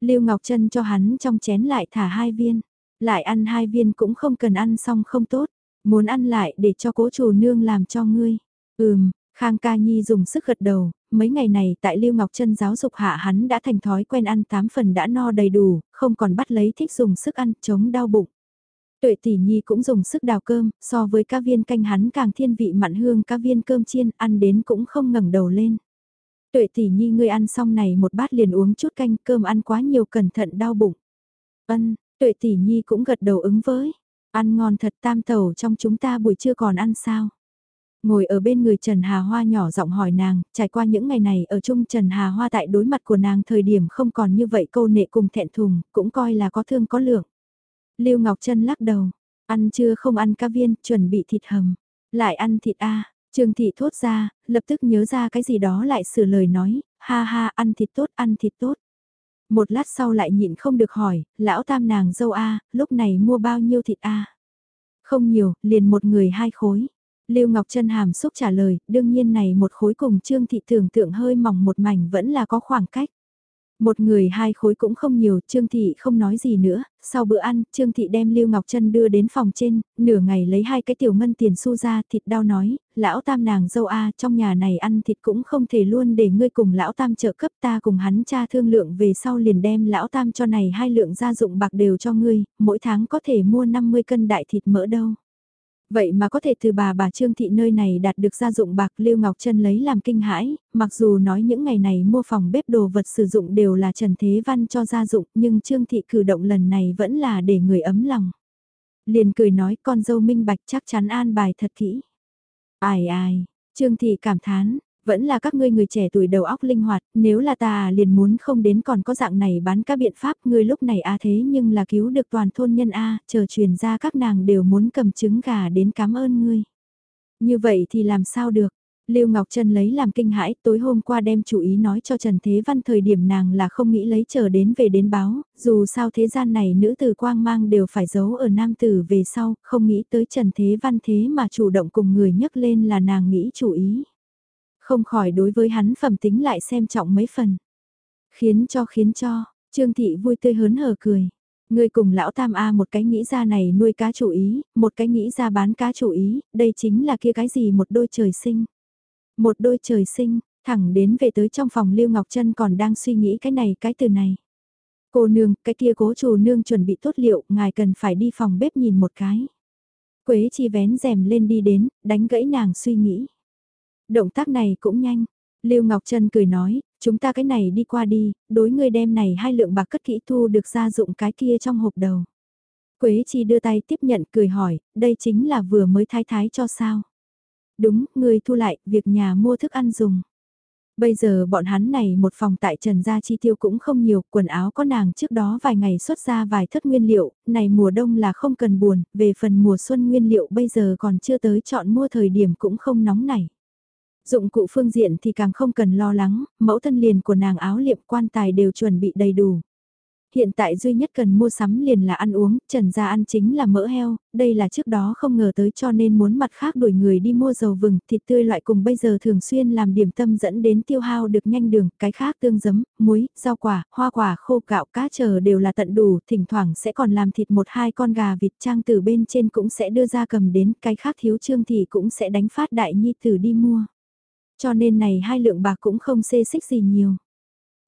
Lưu Ngọc Trân cho hắn trong chén lại thả hai viên, lại ăn hai viên cũng không cần ăn xong không tốt, muốn ăn lại để cho cố chủ nương làm cho ngươi. Ừm, Khang Ca Nhi dùng sức gật đầu, mấy ngày này tại Lưu Ngọc Trân giáo dục hạ hắn đã thành thói quen ăn tám phần đã no đầy đủ, không còn bắt lấy thích dùng sức ăn chống đau bụng. Tuệ tỷ nhi cũng dùng sức đào cơm, so với cá viên canh hắn càng thiên vị mặn hương cá viên cơm chiên, ăn đến cũng không ngẩng đầu lên. Tuệ tỷ nhi ngươi ăn xong này một bát liền uống chút canh cơm ăn quá nhiều cẩn thận đau bụng. Ân, tuệ tỷ nhi cũng gật đầu ứng với. Ăn ngon thật tam tẩu trong chúng ta buổi trưa còn ăn sao? Ngồi ở bên người Trần Hà Hoa nhỏ giọng hỏi nàng, trải qua những ngày này ở chung Trần Hà Hoa tại đối mặt của nàng thời điểm không còn như vậy câu nệ cùng thẹn thùng, cũng coi là có thương có lượng. Lưu Ngọc Trân lắc đầu, ăn chưa không ăn cá viên, chuẩn bị thịt hầm, lại ăn thịt A, Trương Thị thốt ra, lập tức nhớ ra cái gì đó lại sửa lời nói, ha ha ăn thịt tốt ăn thịt tốt. Một lát sau lại nhịn không được hỏi, lão tam nàng dâu A, lúc này mua bao nhiêu thịt A? Không nhiều, liền một người hai khối. Lưu Ngọc Trân hàm xúc trả lời, đương nhiên này một khối cùng Trương Thị tưởng tượng hơi mỏng một mảnh vẫn là có khoảng cách. Một người hai khối cũng không nhiều, Trương Thị không nói gì nữa, sau bữa ăn, Trương Thị đem Lưu Ngọc Trân đưa đến phòng trên, nửa ngày lấy hai cái tiểu ngân tiền xu ra, thịt đau nói, lão tam nàng dâu A trong nhà này ăn thịt cũng không thể luôn để ngươi cùng lão tam trợ cấp ta cùng hắn cha thương lượng về sau liền đem lão tam cho này hai lượng gia dụng bạc đều cho ngươi, mỗi tháng có thể mua 50 cân đại thịt mỡ đâu. Vậy mà có thể từ bà bà Trương Thị nơi này đạt được gia dụng bạc Lưu Ngọc Trân lấy làm kinh hãi, mặc dù nói những ngày này mua phòng bếp đồ vật sử dụng đều là Trần Thế Văn cho gia dụng nhưng Trương Thị cử động lần này vẫn là để người ấm lòng. Liền cười nói con dâu minh bạch chắc chắn an bài thật kỹ. Ai ai, Trương Thị cảm thán, vẫn là các ngươi người trẻ tuổi đầu óc linh hoạt, nếu là ta à, liền muốn không đến còn có dạng này bán các biện pháp, ngươi lúc này a thế nhưng là cứu được toàn thôn nhân a, chờ truyền ra các nàng đều muốn cầm trứng gà đến cảm ơn ngươi. Như vậy thì làm sao được? Lưu Ngọc Trân lấy làm kinh hãi, tối hôm qua đem chủ ý nói cho Trần Thế Văn thời điểm nàng là không nghĩ lấy chờ đến về đến báo, dù sao thế gian này nữ tử quang mang đều phải giấu ở nam tử về sau, không nghĩ tới Trần Thế Văn thế mà chủ động cùng người nhắc lên là nàng nghĩ chủ ý không khỏi đối với hắn phẩm tính lại xem trọng mấy phần. Khiến cho khiến cho, Trương Thị vui tươi hớn hở cười. Người cùng lão tam A một cái nghĩ ra này nuôi cá chủ ý, một cái nghĩ ra bán cá chủ ý, đây chính là kia cái gì một đôi trời sinh. Một đôi trời sinh, thẳng đến về tới trong phòng Lưu Ngọc Trân còn đang suy nghĩ cái này cái từ này. Cô nương, cái kia cố chủ nương chuẩn bị tốt liệu, ngài cần phải đi phòng bếp nhìn một cái. Quế chi vén rèm lên đi đến, đánh gãy nàng suy nghĩ. Động tác này cũng nhanh. Lưu Ngọc Trân cười nói, chúng ta cái này đi qua đi, đối ngươi đem này hai lượng bạc cất kỹ thu được ra dụng cái kia trong hộp đầu. Quế Chi đưa tay tiếp nhận cười hỏi, đây chính là vừa mới thái thái cho sao? Đúng, ngươi thu lại, việc nhà mua thức ăn dùng. Bây giờ bọn hắn này một phòng tại Trần Gia chi tiêu cũng không nhiều, quần áo có nàng trước đó vài ngày xuất ra vài thất nguyên liệu, này mùa đông là không cần buồn, về phần mùa xuân nguyên liệu bây giờ còn chưa tới chọn mua thời điểm cũng không nóng nảy. Dụng cụ phương diện thì càng không cần lo lắng, mẫu thân liền của nàng áo liệm quan tài đều chuẩn bị đầy đủ. Hiện tại duy nhất cần mua sắm liền là ăn uống, trần gia ăn chính là mỡ heo, đây là trước đó không ngờ tới cho nên muốn mặt khác đuổi người đi mua dầu vừng, thịt tươi loại cùng bây giờ thường xuyên làm điểm tâm dẫn đến tiêu hao được nhanh đường, cái khác tương giấm, muối, rau quả, hoa quả, khô gạo, cá chờ đều là tận đủ, thỉnh thoảng sẽ còn làm thịt một hai con gà vịt trang từ bên trên cũng sẽ đưa ra cầm đến, cái khác thiếu trương thì cũng sẽ đánh phát đại nhi tử đi mua. Cho nên này hai lượng bạc cũng không xê xích gì nhiều.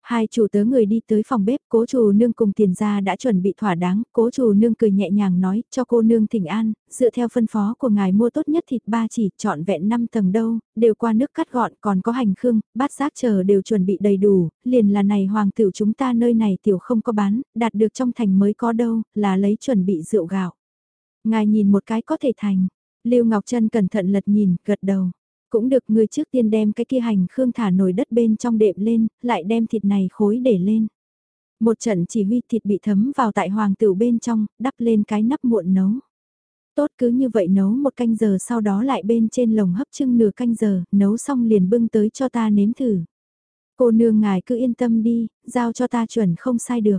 Hai chủ tớ người đi tới phòng bếp, cố chủ nương cùng tiền gia đã chuẩn bị thỏa đáng, cố chủ nương cười nhẹ nhàng nói, cho cô nương thỉnh an, dựa theo phân phó của ngài mua tốt nhất thịt ba chỉ, chọn vẹn năm tầng đâu, đều qua nước cắt gọn, còn có hành khương, bát giác chờ đều chuẩn bị đầy đủ, liền là này hoàng tử chúng ta nơi này tiểu không có bán, đạt được trong thành mới có đâu, là lấy chuẩn bị rượu gạo. Ngài nhìn một cái có thể thành, Lưu Ngọc Trân cẩn thận lật nhìn, gật đầu. Cũng được người trước tiên đem cái kia hành khương thả nồi đất bên trong đệm lên, lại đem thịt này khối để lên. Một trận chỉ huy thịt bị thấm vào tại hoàng tử bên trong, đắp lên cái nắp muộn nấu. Tốt cứ như vậy nấu một canh giờ sau đó lại bên trên lồng hấp trưng nửa canh giờ, nấu xong liền bưng tới cho ta nếm thử. Cô nương ngài cứ yên tâm đi, giao cho ta chuẩn không sai được.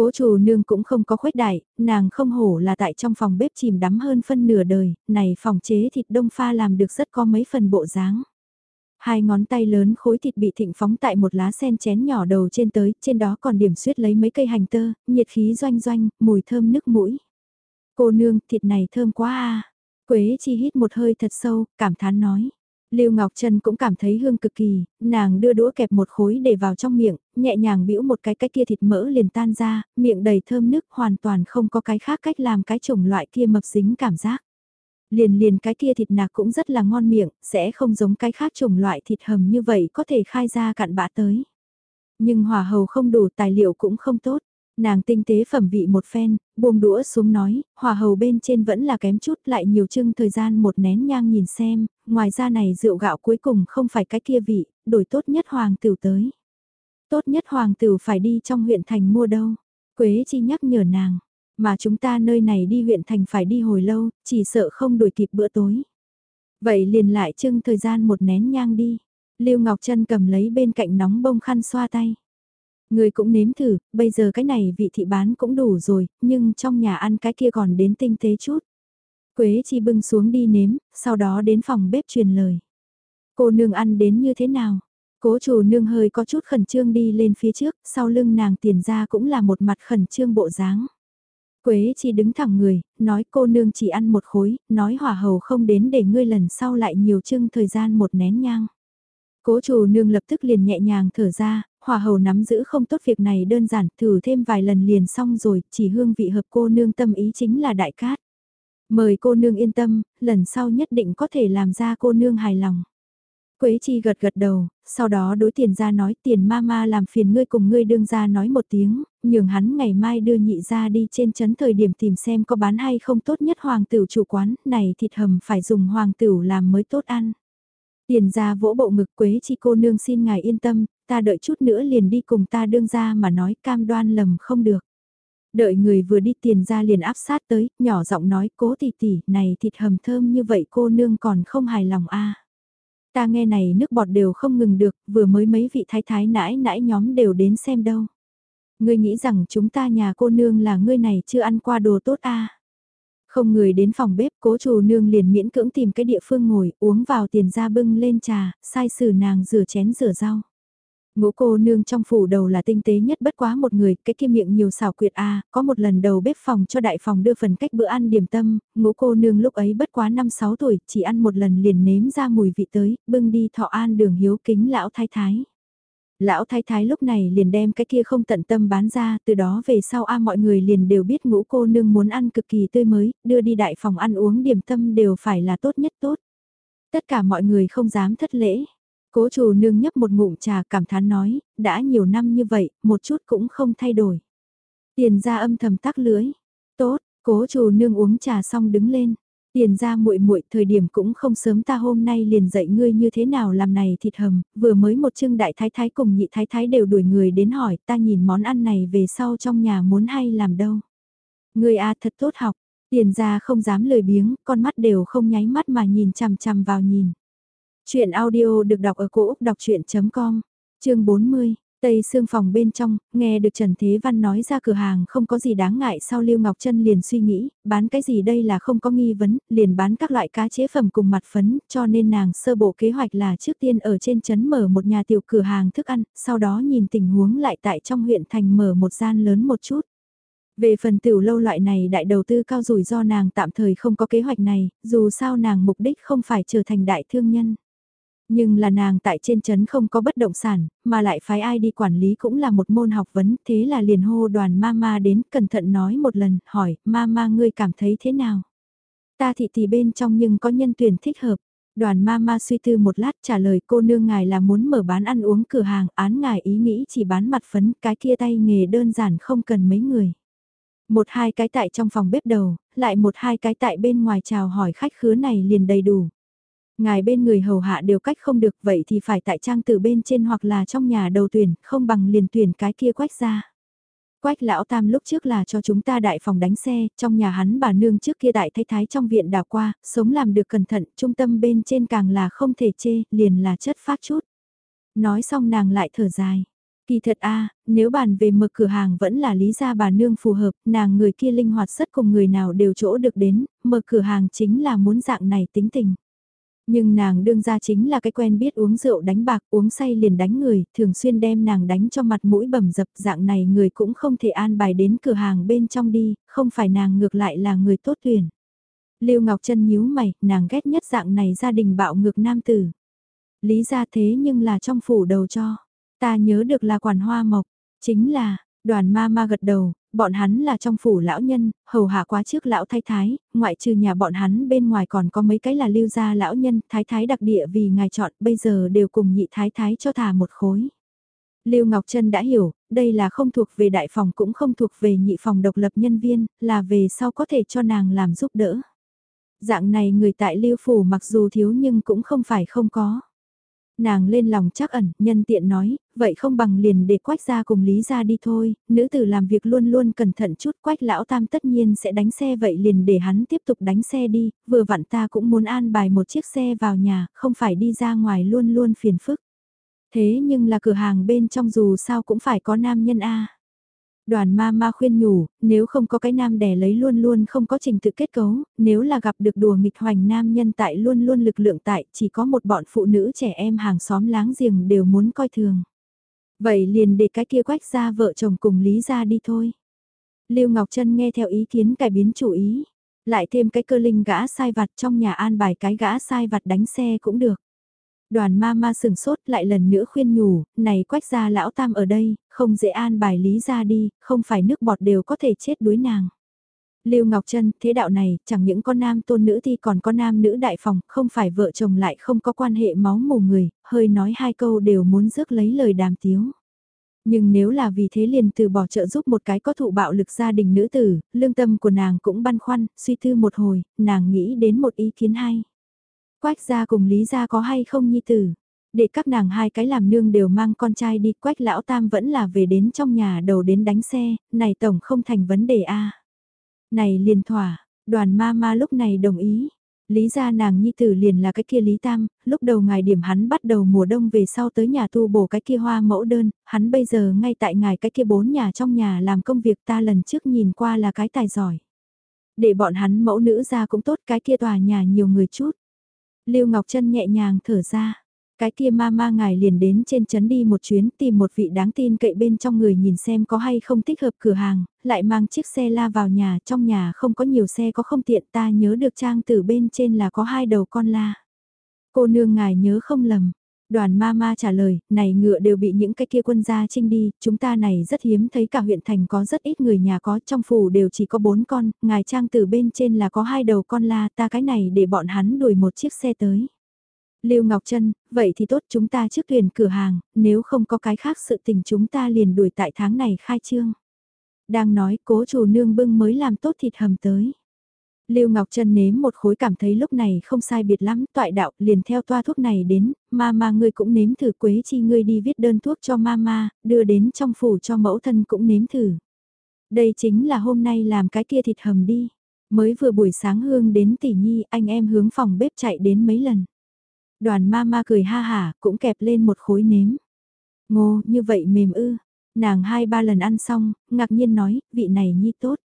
Cố chủ nương cũng không có khuếch đại, nàng không hổ là tại trong phòng bếp chìm đắm hơn phân nửa đời, này phòng chế thịt đông pha làm được rất có mấy phần bộ dáng. Hai ngón tay lớn khối thịt bị thịnh phóng tại một lá sen chén nhỏ đầu trên tới, trên đó còn điểm suyết lấy mấy cây hành tơ, nhiệt khí doanh doanh, mùi thơm nước mũi. Cô nương, thịt này thơm quá à. Quế chi hít một hơi thật sâu, cảm thán nói. Lưu Ngọc Trân cũng cảm thấy hương cực kỳ, nàng đưa đũa kẹp một khối để vào trong miệng, nhẹ nhàng bĩu một cái cái kia thịt mỡ liền tan ra, miệng đầy thơm nức hoàn toàn không có cái khác cách làm cái chủng loại kia mập dính cảm giác. Liền liền cái kia thịt nạc cũng rất là ngon miệng, sẽ không giống cái khác chủng loại thịt hầm như vậy có thể khai ra cạn bã tới. Nhưng hỏa hầu không đủ tài liệu cũng không tốt. Nàng tinh tế phẩm vị một phen, buông đũa xuống nói, hòa hầu bên trên vẫn là kém chút lại nhiều chưng thời gian một nén nhang nhìn xem, ngoài ra này rượu gạo cuối cùng không phải cái kia vị, đổi tốt nhất hoàng tử tới. Tốt nhất hoàng tử phải đi trong huyện thành mua đâu. Quế chi nhắc nhở nàng, mà chúng ta nơi này đi huyện thành phải đi hồi lâu, chỉ sợ không đuổi kịp bữa tối. Vậy liền lại trưng thời gian một nén nhang đi. Lưu Ngọc Trân cầm lấy bên cạnh nóng bông khăn xoa tay. Người cũng nếm thử, bây giờ cái này vị thị bán cũng đủ rồi, nhưng trong nhà ăn cái kia còn đến tinh tế chút. Quế chi bưng xuống đi nếm, sau đó đến phòng bếp truyền lời. Cô nương ăn đến như thế nào? Cố chủ nương hơi có chút khẩn trương đi lên phía trước, sau lưng nàng tiền ra cũng là một mặt khẩn trương bộ dáng. Quế chi đứng thẳng người, nói cô nương chỉ ăn một khối, nói hỏa hầu không đến để ngươi lần sau lại nhiều trưng thời gian một nén nhang. Cố chủ nương lập tức liền nhẹ nhàng thở ra, Hòa hầu nắm giữ không tốt việc này đơn giản, thử thêm vài lần liền xong rồi, chỉ hương vị hợp cô nương tâm ý chính là đại cát. Mời cô nương yên tâm, lần sau nhất định có thể làm ra cô nương hài lòng. Quế chi gật gật đầu, sau đó đối tiền ra nói tiền ma ma làm phiền ngươi cùng ngươi đương ra nói một tiếng, nhường hắn ngày mai đưa nhị ra đi trên chấn thời điểm tìm xem có bán hay không tốt nhất hoàng tửu chủ quán, này thịt hầm phải dùng hoàng tửu làm mới tốt ăn. Tiền ra vỗ bộ ngực Quế chi cô nương xin ngài yên tâm, ta đợi chút nữa liền đi cùng ta đương ra mà nói cam đoan lầm không được. Đợi người vừa đi tiền ra liền áp sát tới, nhỏ giọng nói cố tỷ tỷ, này thịt hầm thơm như vậy cô nương còn không hài lòng a Ta nghe này nước bọt đều không ngừng được, vừa mới mấy vị thái thái nãi nãi nhóm đều đến xem đâu. Ngươi nghĩ rằng chúng ta nhà cô nương là ngươi này chưa ăn qua đồ tốt a Không người đến phòng bếp, cố chủ nương liền miễn cưỡng tìm cái địa phương ngồi, uống vào tiền ra bưng lên trà, sai sử nàng rửa chén rửa rau. Ngũ cô nương trong phủ đầu là tinh tế nhất bất quá một người, cái kia miệng nhiều xảo quyệt a có một lần đầu bếp phòng cho đại phòng đưa phần cách bữa ăn điểm tâm, ngũ cô nương lúc ấy bất quá 5-6 tuổi, chỉ ăn một lần liền nếm ra mùi vị tới, bưng đi thọ an đường hiếu kính lão thái thái. Lão thái thái lúc này liền đem cái kia không tận tâm bán ra, từ đó về sau a mọi người liền đều biết ngũ cô nương muốn ăn cực kỳ tươi mới, đưa đi đại phòng ăn uống điểm tâm đều phải là tốt nhất tốt. Tất cả mọi người không dám thất lễ. Cố chủ nương nhấp một ngụm trà cảm thán nói, đã nhiều năm như vậy, một chút cũng không thay đổi. Tiền ra âm thầm tắc lưới. Tốt, cố chủ nương uống trà xong đứng lên. Tiền ra muội muội thời điểm cũng không sớm ta hôm nay liền dạy ngươi như thế nào làm này thịt hầm, vừa mới một trưng đại thái thái cùng nhị thái thái đều đuổi người đến hỏi ta nhìn món ăn này về sau trong nhà muốn hay làm đâu. Ngươi a thật tốt học, tiền ra không dám lời biếng, con mắt đều không nháy mắt mà nhìn chằm chằm vào nhìn. Chuyện audio được đọc ở cổ Úc đọc chuyện.com, chương 40. Tây xương phòng bên trong, nghe được Trần Thế Văn nói ra cửa hàng không có gì đáng ngại sau Lưu Ngọc Trân liền suy nghĩ, bán cái gì đây là không có nghi vấn, liền bán các loại cá chế phẩm cùng mặt phấn, cho nên nàng sơ bộ kế hoạch là trước tiên ở trên trấn mở một nhà tiểu cửa hàng thức ăn, sau đó nhìn tình huống lại tại trong huyện thành mở một gian lớn một chút. Về phần tiểu lâu loại này đại đầu tư cao rủi do nàng tạm thời không có kế hoạch này, dù sao nàng mục đích không phải trở thành đại thương nhân. Nhưng là nàng tại trên chấn không có bất động sản, mà lại phái ai đi quản lý cũng là một môn học vấn, thế là liền hô đoàn mama đến cẩn thận nói một lần, hỏi, mama ngươi cảm thấy thế nào? Ta thị thì bên trong nhưng có nhân tuyển thích hợp. Đoàn mama suy tư một lát trả lời cô nương ngài là muốn mở bán ăn uống cửa hàng, án ngài ý nghĩ chỉ bán mặt phấn, cái kia tay nghề đơn giản không cần mấy người. Một hai cái tại trong phòng bếp đầu, lại một hai cái tại bên ngoài chào hỏi khách khứa này liền đầy đủ. Ngài bên người hầu hạ đều cách không được vậy thì phải tại trang từ bên trên hoặc là trong nhà đầu tuyển, không bằng liền tuyển cái kia quách ra. Quách lão tam lúc trước là cho chúng ta đại phòng đánh xe, trong nhà hắn bà nương trước kia đại thay thái trong viện đào qua, sống làm được cẩn thận, trung tâm bên trên càng là không thể chê, liền là chất phát chút. Nói xong nàng lại thở dài. Kỳ thật a nếu bàn về mở cửa hàng vẫn là lý gia bà nương phù hợp, nàng người kia linh hoạt rất cùng người nào đều chỗ được đến, mở cửa hàng chính là muốn dạng này tính tình. Nhưng nàng đương ra chính là cái quen biết uống rượu đánh bạc, uống say liền đánh người, thường xuyên đem nàng đánh cho mặt mũi bầm dập dạng này người cũng không thể an bài đến cửa hàng bên trong đi, không phải nàng ngược lại là người tốt tuyển. Lưu Ngọc Trân nhíu mày, nàng ghét nhất dạng này gia đình bạo ngược nam tử. Lý ra thế nhưng là trong phủ đầu cho. Ta nhớ được là quản hoa mộc, chính là, đoàn ma ma gật đầu, bọn hắn là trong phủ lão nhân, hầu hạ quá trước lão thái thái, ngoại trừ nhà bọn hắn bên ngoài còn có mấy cái là lưu gia lão nhân, thái thái đặc địa vì ngài chọn bây giờ đều cùng nhị thái thái cho thả một khối. Lưu Ngọc Trân đã hiểu, đây là không thuộc về đại phòng cũng không thuộc về nhị phòng độc lập nhân viên, là về sau có thể cho nàng làm giúp đỡ. Dạng này người tại Lưu Phủ mặc dù thiếu nhưng cũng không phải không có. Nàng lên lòng chắc ẩn, nhân tiện nói, vậy không bằng liền để quách ra cùng lý ra đi thôi, nữ tử làm việc luôn luôn cẩn thận chút quách lão tam tất nhiên sẽ đánh xe vậy liền để hắn tiếp tục đánh xe đi, vừa vặn ta cũng muốn an bài một chiếc xe vào nhà, không phải đi ra ngoài luôn luôn phiền phức. Thế nhưng là cửa hàng bên trong dù sao cũng phải có nam nhân A. Đoàn ma ma khuyên nhủ, nếu không có cái nam đẻ lấy luôn luôn không có trình tự kết cấu, nếu là gặp được đùa nghịch hoành nam nhân tại luôn luôn lực lượng tại, chỉ có một bọn phụ nữ trẻ em hàng xóm láng giềng đều muốn coi thường. Vậy liền để cái kia quách ra vợ chồng cùng Lý ra đi thôi. Lưu Ngọc Trân nghe theo ý kiến cải biến chủ ý, lại thêm cái cơ linh gã sai vặt trong nhà an bài cái gã sai vặt đánh xe cũng được. Đoàn ma ma sừng sốt lại lần nữa khuyên nhủ, này quách ra lão tam ở đây, không dễ an bài lý ra đi, không phải nước bọt đều có thể chết đuối nàng. Lưu Ngọc Trân, thế đạo này, chẳng những con nam tôn nữ thì còn có nam nữ đại phòng, không phải vợ chồng lại không có quan hệ máu mù người, hơi nói hai câu đều muốn rước lấy lời đàm tiếu. Nhưng nếu là vì thế liền từ bỏ trợ giúp một cái có thụ bạo lực gia đình nữ tử, lương tâm của nàng cũng băn khoăn, suy tư một hồi, nàng nghĩ đến một ý kiến hay. Quách gia cùng Lý gia có hay không nhi tử? Để các nàng hai cái làm nương đều mang con trai đi, quách lão tam vẫn là về đến trong nhà đầu đến đánh xe, này tổng không thành vấn đề a. Này liền thỏa, đoàn ma ma lúc này đồng ý. Lý gia nàng nhi tử liền là cái kia Lý Tam, lúc đầu ngài điểm hắn bắt đầu mùa đông về sau tới nhà tu bổ cái kia hoa mẫu đơn, hắn bây giờ ngay tại ngài cái kia bốn nhà trong nhà làm công việc ta lần trước nhìn qua là cái tài giỏi. Để bọn hắn mẫu nữ ra cũng tốt cái kia tòa nhà nhiều người chút. Lưu Ngọc Trân nhẹ nhàng thở ra. Cái kia ma ma ngài liền đến trên chấn đi một chuyến tìm một vị đáng tin cậy bên trong người nhìn xem có hay không thích hợp cửa hàng, lại mang chiếc xe la vào nhà, trong nhà không có nhiều xe có không tiện ta nhớ được trang từ bên trên là có hai đầu con la. Cô nương ngài nhớ không lầm, Đoàn ma ma trả lời, này ngựa đều bị những cái kia quân gia trinh đi, chúng ta này rất hiếm thấy cả huyện thành có rất ít người nhà có, trong phủ đều chỉ có bốn con, ngài trang từ bên trên là có hai đầu con la, ta cái này để bọn hắn đuổi một chiếc xe tới. Lưu Ngọc Trân, vậy thì tốt chúng ta trước tuyển cửa hàng, nếu không có cái khác sự tình chúng ta liền đuổi tại tháng này khai trương. Đang nói cố chủ nương bưng mới làm tốt thịt hầm tới. Lưu Ngọc Trân nếm một khối cảm thấy lúc này không sai biệt lắm, toại đạo liền theo toa thuốc này đến, mama ngươi cũng nếm thử quế chi ngươi đi viết đơn thuốc cho mama, đưa đến trong phủ cho mẫu thân cũng nếm thử. Đây chính là hôm nay làm cái kia thịt hầm đi. Mới vừa buổi sáng hương đến tỷ nhi anh em hướng phòng bếp chạy đến mấy lần. Đoàn mama cười ha hả cũng kẹp lên một khối nếm. Ngô, như vậy mềm ư. Nàng hai ba lần ăn xong, ngạc nhiên nói, vị này nhi tốt.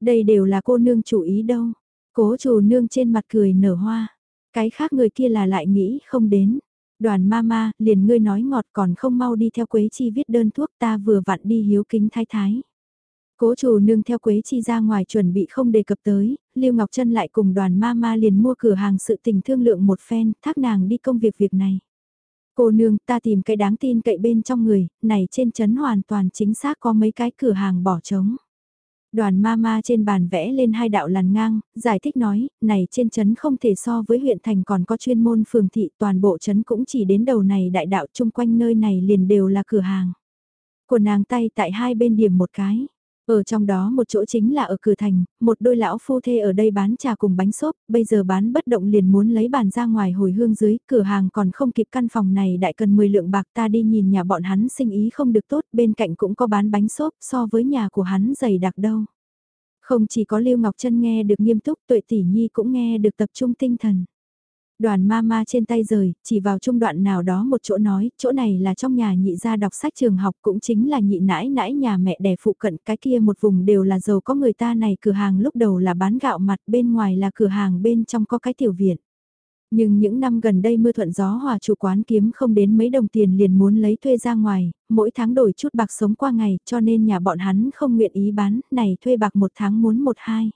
Đây đều là cô nương chủ ý đâu. Cố chủ nương trên mặt cười nở hoa. Cái khác người kia là lại nghĩ không đến. Đoàn mama, liền ngươi nói ngọt còn không mau đi theo Quế Chi viết đơn thuốc ta vừa vặn đi hiếu kính thái thái. Cố chủ nương theo Quế Chi ra ngoài chuẩn bị không đề cập tới, Lưu Ngọc Trân lại cùng đoàn mama liền mua cửa hàng sự tình thương lượng một phen, thác nàng đi công việc việc này. Cô nương ta tìm cái đáng tin cậy bên trong người, này trên chấn hoàn toàn chính xác có mấy cái cửa hàng bỏ trống. Đoàn ma ma trên bàn vẽ lên hai đạo làn ngang, giải thích nói, này trên chấn không thể so với huyện thành còn có chuyên môn phường thị toàn bộ chấn cũng chỉ đến đầu này đại đạo chung quanh nơi này liền đều là cửa hàng. Của nàng tay tại hai bên điểm một cái. Ở trong đó một chỗ chính là ở cửa thành, một đôi lão phu thê ở đây bán trà cùng bánh xốp, bây giờ bán bất động liền muốn lấy bàn ra ngoài hồi hương dưới, cửa hàng còn không kịp căn phòng này đại cần 10 lượng bạc ta đi nhìn nhà bọn hắn sinh ý không được tốt, bên cạnh cũng có bán bánh xốp so với nhà của hắn dày đặc đâu. Không chỉ có Lưu Ngọc Trân nghe được nghiêm túc, tuệ tỷ nhi cũng nghe được tập trung tinh thần. Đoàn ma ma trên tay rời, chỉ vào trung đoạn nào đó một chỗ nói, chỗ này là trong nhà nhị gia đọc sách trường học cũng chính là nhị nãi nãi nhà mẹ đẻ phụ cận cái kia một vùng đều là giàu có người ta này cửa hàng lúc đầu là bán gạo mặt bên ngoài là cửa hàng bên trong có cái tiểu viện. Nhưng những năm gần đây mưa thuận gió hòa chủ quán kiếm không đến mấy đồng tiền liền muốn lấy thuê ra ngoài, mỗi tháng đổi chút bạc sống qua ngày cho nên nhà bọn hắn không nguyện ý bán, này thuê bạc một tháng muốn một hai.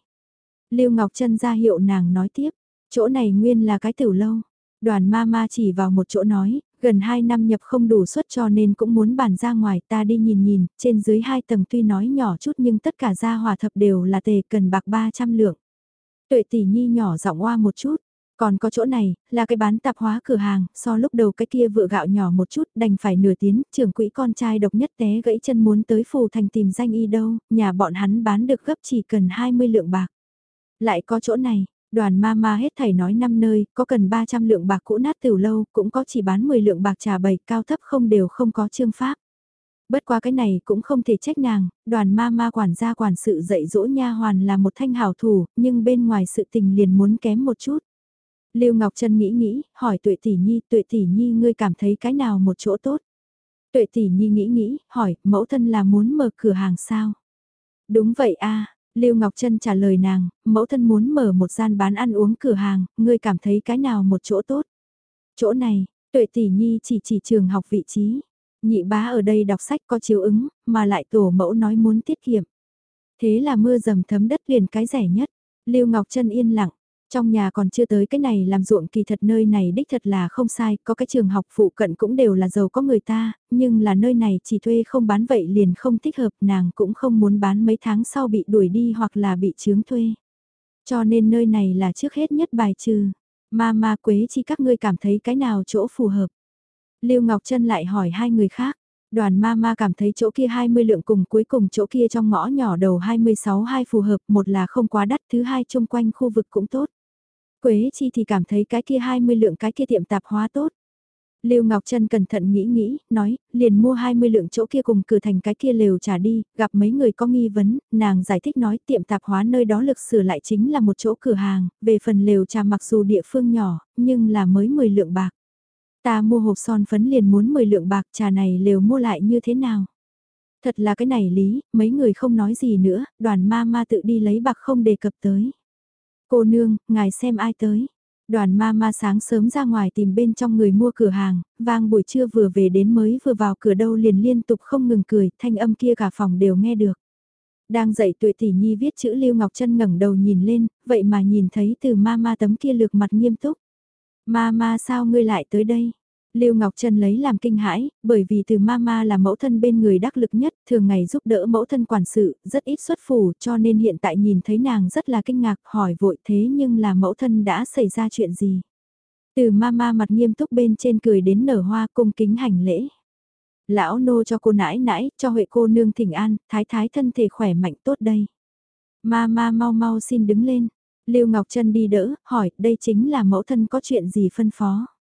Lưu Ngọc Trân ra hiệu nàng nói tiếp, Chỗ này nguyên là cái tiểu lâu. Đoàn ma ma chỉ vào một chỗ nói, gần 2 năm nhập không đủ suất cho nên cũng muốn bàn ra ngoài ta đi nhìn nhìn, trên dưới hai tầng tuy nói nhỏ chút nhưng tất cả gia hòa thập đều là tề cần bạc 300 lượng. Tuệ tỷ nhi nhỏ giọng qua một chút, còn có chỗ này, là cái bán tạp hóa cửa hàng, so lúc đầu cái kia vựa gạo nhỏ một chút, đành phải nửa tiếng, trưởng quỹ con trai độc nhất té gãy chân muốn tới phù thành tìm danh y đâu, nhà bọn hắn bán được gấp chỉ cần 20 lượng bạc. Lại có chỗ này, Đoàn ma ma hết thảy nói năm nơi, có cần 300 lượng bạc cũ nát từ lâu, cũng có chỉ bán 10 lượng bạc trà bày, cao thấp không đều không có chương pháp. Bất qua cái này cũng không thể trách nàng, đoàn ma ma quản gia quản sự dạy dỗ nha hoàn là một thanh hảo thủ, nhưng bên ngoài sự tình liền muốn kém một chút. Lưu Ngọc Trân nghĩ nghĩ, hỏi Tuệ Tỷ Nhi, Tuệ Tỷ Nhi ngươi cảm thấy cái nào một chỗ tốt? Tuệ Tỷ Nhi nghĩ nghĩ, hỏi, mẫu thân là muốn mở cửa hàng sao? Đúng vậy a Lưu Ngọc Trân trả lời nàng, mẫu thân muốn mở một gian bán ăn uống cửa hàng, ngươi cảm thấy cái nào một chỗ tốt? Chỗ này, Tuệ Tỷ Nhi chỉ chỉ trường học vị trí. Nhị bá ở đây đọc sách có chiếu ứng, mà lại tổ mẫu nói muốn tiết kiệm. Thế là mưa dầm thấm đất liền cái rẻ nhất. Lưu Ngọc Trân yên lặng, trong nhà còn chưa tới cái này làm ruộng kỳ thật nơi này đích thật là không sai, có cái trường học phụ cận cũng đều là giàu có người ta, nhưng là nơi này chỉ thuê không bán vậy liền không thích hợp, nàng cũng không muốn bán mấy tháng sau bị đuổi đi hoặc là bị chướng thuê. Cho nên nơi này là trước hết nhất bài trừ. Ma ma quế chi các ngươi cảm thấy cái nào chỗ phù hợp. Lưu Ngọc Trân lại hỏi hai người khác. Đoàn ma ma cảm thấy chỗ kia 20 lượng cùng cuối cùng chỗ kia trong ngõ nhỏ đầu 26 hai phù hợp, một là không quá đắt, thứ hai chung quanh khu vực cũng tốt. Quế chi thì cảm thấy cái kia 20 lượng cái kia tiệm tạp hóa tốt. Lưu Ngọc Trân cẩn thận nghĩ nghĩ, nói, liền mua 20 lượng chỗ kia cùng cử thành cái kia lều trả đi, gặp mấy người có nghi vấn, nàng giải thích nói tiệm tạp hóa nơi đó lực sửa lại chính là một chỗ cửa hàng, về phần lều trà mặc dù địa phương nhỏ, nhưng là mới 10 lượng bạc. Ta mua hộp son phấn liền muốn 10 lượng bạc trà này lều mua lại như thế nào? Thật là cái này lý, mấy người không nói gì nữa, đoàn ma ma tự đi lấy bạc không đề cập tới. Cô nương, ngài xem ai tới. Đoàn ma ma sáng sớm ra ngoài tìm bên trong người mua cửa hàng, vang buổi trưa vừa về đến mới vừa vào cửa đâu liền liên tục không ngừng cười, thanh âm kia cả phòng đều nghe được. Đang dậy tuệ tỷ nhi viết chữ Lưu Ngọc Trân ngẩng đầu nhìn lên, vậy mà nhìn thấy từ ma ma tấm kia lược mặt nghiêm túc. Ma ma sao ngươi lại tới đây? Lưu Ngọc Trân lấy làm kinh hãi, bởi vì từ mama là mẫu thân bên người đắc lực nhất, thường ngày giúp đỡ mẫu thân quản sự, rất ít xuất phủ cho nên hiện tại nhìn thấy nàng rất là kinh ngạc hỏi vội thế nhưng là mẫu thân đã xảy ra chuyện gì. Từ mama mặt nghiêm túc bên trên cười đến nở hoa cung kính hành lễ. Lão nô cho cô nãi nãi, cho huệ cô nương thỉnh an, thái thái thân thể khỏe mạnh tốt đây. Mama mau mau xin đứng lên. Lưu Ngọc Trân đi đỡ, hỏi, đây chính là mẫu thân có chuyện gì phân phó.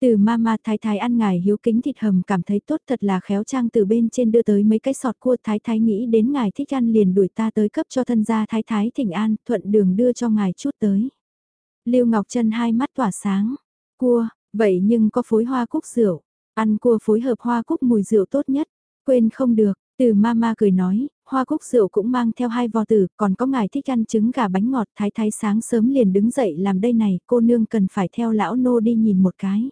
Từ mama thái thái ăn ngài hiếu kính thịt hầm cảm thấy tốt thật là khéo trang từ bên trên đưa tới mấy cái sọt cua. Thái thái nghĩ đến ngài thích ăn liền đuổi ta tới cấp cho thân gia. Thái thái thỉnh an thuận đường đưa cho ngài chút tới. Lưu Ngọc Trân hai mắt tỏa sáng, cua, vậy nhưng có phối hoa cúc rượu, ăn cua phối hợp hoa cúc mùi rượu tốt nhất, quên không được, từ mama cười nói, hoa cúc rượu cũng mang theo hai vò tử, còn có ngài thích ăn trứng gà bánh ngọt. Thái thái sáng sớm liền đứng dậy làm đây này, cô nương cần phải theo lão nô đi nhìn một cái.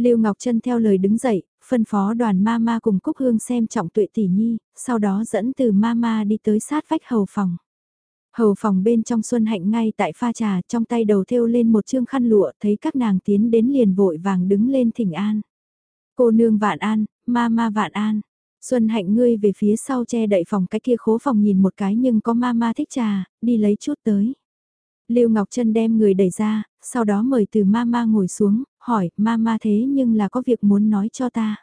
Lưu Ngọc Trân theo lời đứng dậy, phân phó đoàn Mama cùng Cúc Hương xem trọng tuệ tỷ nhi, sau đó dẫn từ Mama đi tới sát vách hầu phòng. Hầu phòng bên trong Xuân Hạnh ngay tại pha trà trong tay đầu thêu lên một chương khăn lụa thấy các nàng tiến đến liền vội vàng đứng lên thỉnh an. Cô nương vạn an, Mama vạn an. Xuân Hạnh ngươi về phía sau che đậy phòng cái kia khố phòng nhìn một cái nhưng có Mama thích trà, đi lấy chút tới. Lưu Ngọc Trân đem người đẩy ra, sau đó mời từ Mama ngồi xuống, hỏi, Mama thế nhưng là có việc muốn nói cho ta.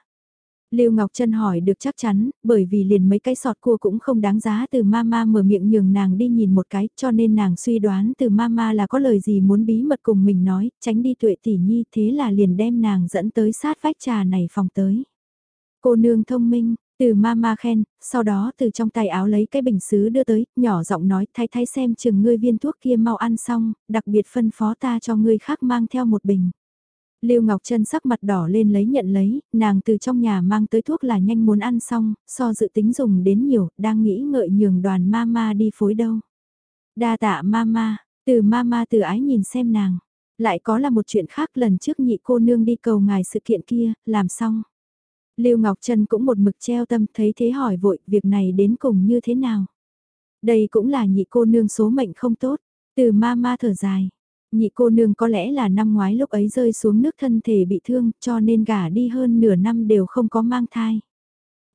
Lưu Ngọc Trân hỏi được chắc chắn, bởi vì liền mấy cái sọt cua cũng không đáng giá từ Mama mở miệng nhường nàng đi nhìn một cái, cho nên nàng suy đoán từ Mama là có lời gì muốn bí mật cùng mình nói, tránh đi tuệ tỷ nhi, thế là liền đem nàng dẫn tới sát vách trà này phòng tới. Cô nương thông minh, từ mama khen, sau đó từ trong tay áo lấy cái bình xứ đưa tới, nhỏ giọng nói thay thay xem chừng ngươi viên thuốc kia mau ăn xong, đặc biệt phân phó ta cho ngươi khác mang theo một bình. Lưu Ngọc Trân sắc mặt đỏ lên lấy nhận lấy, nàng từ trong nhà mang tới thuốc là nhanh muốn ăn xong, so dự tính dùng đến nhiều, đang nghĩ ngợi nhường đoàn mama đi phối đâu. Đa tạ mama, từ mama từ ái nhìn xem nàng. Lại có là một chuyện khác lần trước nhị cô nương đi cầu ngài sự kiện kia, làm xong. Lưu Ngọc Trân cũng một mực treo tâm thấy thế hỏi vội việc này đến cùng như thế nào. Đây cũng là nhị cô nương số mệnh không tốt, từ ma ma thở dài. Nhị cô nương có lẽ là năm ngoái lúc ấy rơi xuống nước thân thể bị thương cho nên gả đi hơn nửa năm đều không có mang thai.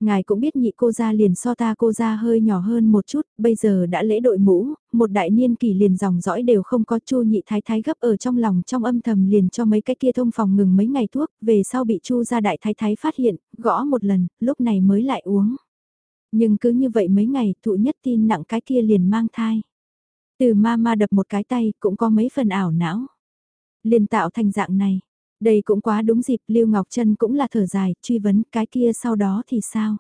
Ngài cũng biết nhị cô gia liền so ta cô gia hơi nhỏ hơn một chút, bây giờ đã lễ đội mũ, một đại niên kỷ liền dòng dõi đều không có chu nhị thái thái gấp ở trong lòng trong âm thầm liền cho mấy cái kia thông phòng ngừng mấy ngày thuốc, về sau bị chu gia đại thái thái phát hiện, gõ một lần, lúc này mới lại uống. Nhưng cứ như vậy mấy ngày, thụ nhất tin nặng cái kia liền mang thai. Từ ma ma đập một cái tay, cũng có mấy phần ảo não. Liền tạo thành dạng này. Đây cũng quá đúng dịp, Lưu Ngọc Trân cũng là thở dài, truy vấn cái kia sau đó thì sao?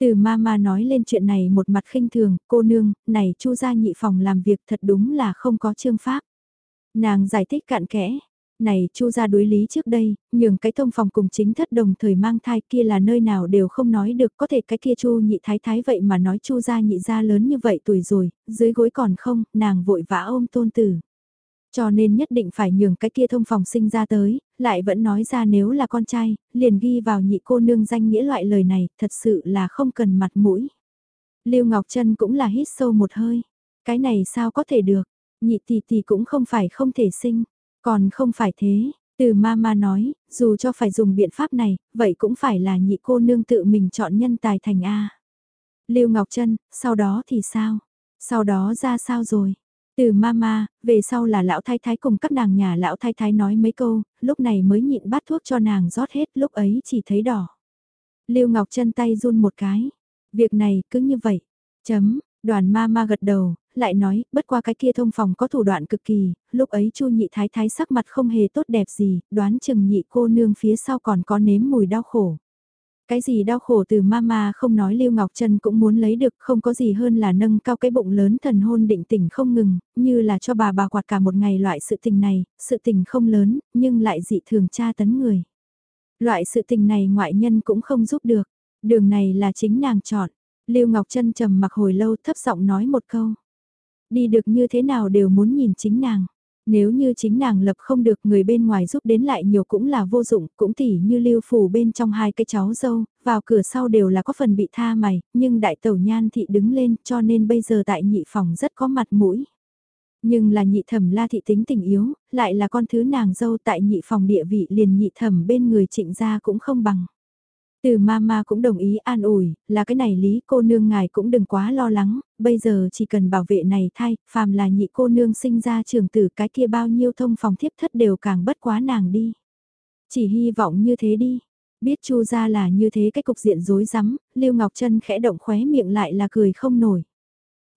Từ mama nói lên chuyện này một mặt khinh thường, cô nương, này chu gia nhị phòng làm việc thật đúng là không có chương pháp. Nàng giải thích cạn kẽ. Này, chu ra đối lý trước đây, nhường cái thông phòng cùng chính thất đồng thời mang thai kia là nơi nào đều không nói được, có thể cái kia chu nhị thái thái vậy mà nói chu ra nhị ra lớn như vậy tuổi rồi, dưới gối còn không, nàng vội vã ôm tôn tử. Cho nên nhất định phải nhường cái kia thông phòng sinh ra tới, lại vẫn nói ra nếu là con trai, liền ghi vào nhị cô nương danh nghĩa loại lời này, thật sự là không cần mặt mũi. Lưu Ngọc Trân cũng là hít sâu một hơi. Cái này sao có thể được, nhị tỷ tỷ cũng không phải không thể sinh, còn không phải thế, từ mama nói, dù cho phải dùng biện pháp này, vậy cũng phải là nhị cô nương tự mình chọn nhân tài thành A. Lưu Ngọc Trân, sau đó thì sao? Sau đó ra sao rồi? Từ mama, về sau là lão thái thái cùng các nàng nhà lão thái thái nói mấy câu, lúc này mới nhịn bát thuốc cho nàng rót hết, lúc ấy chỉ thấy đỏ. Lưu Ngọc chân tay run một cái. Việc này cứ như vậy. Chấm, đoàn ma ma gật đầu, lại nói, bất qua cái kia thông phòng có thủ đoạn cực kỳ, lúc ấy chu nhị thái thái sắc mặt không hề tốt đẹp gì, đoán chừng nhị cô nương phía sau còn có nếm mùi đau khổ. Cái gì đau khổ từ mama không nói Lưu Ngọc Trân cũng muốn lấy được không có gì hơn là nâng cao cái bụng lớn thần hôn định tỉnh không ngừng, như là cho bà bà quạt cả một ngày loại sự tình này, sự tình không lớn, nhưng lại dị thường tra tấn người. Loại sự tình này ngoại nhân cũng không giúp được, đường này là chính nàng chọn. Lưu Ngọc Trân trầm mặc hồi lâu thấp giọng nói một câu. Đi được như thế nào đều muốn nhìn chính nàng. Nếu như chính nàng lập không được người bên ngoài giúp đến lại nhiều cũng là vô dụng, cũng tỉ như lưu phủ bên trong hai cái cháu dâu, vào cửa sau đều là có phần bị tha mày, nhưng đại tẩu nhan thị đứng lên cho nên bây giờ tại nhị phòng rất có mặt mũi. Nhưng là nhị thẩm la thị tính tình yếu, lại là con thứ nàng dâu tại nhị phòng địa vị liền nhị thẩm bên người trịnh gia cũng không bằng. Từ mama cũng đồng ý an ủi, là cái này lý cô nương ngài cũng đừng quá lo lắng, bây giờ chỉ cần bảo vệ này thay, phàm là nhị cô nương sinh ra trường tử cái kia bao nhiêu thông phòng thiếp thất đều càng bất quá nàng đi. Chỉ hy vọng như thế đi. Biết chu ra là như thế cái cục diện rối rắm, Lưu Ngọc Trân khẽ động khóe miệng lại là cười không nổi.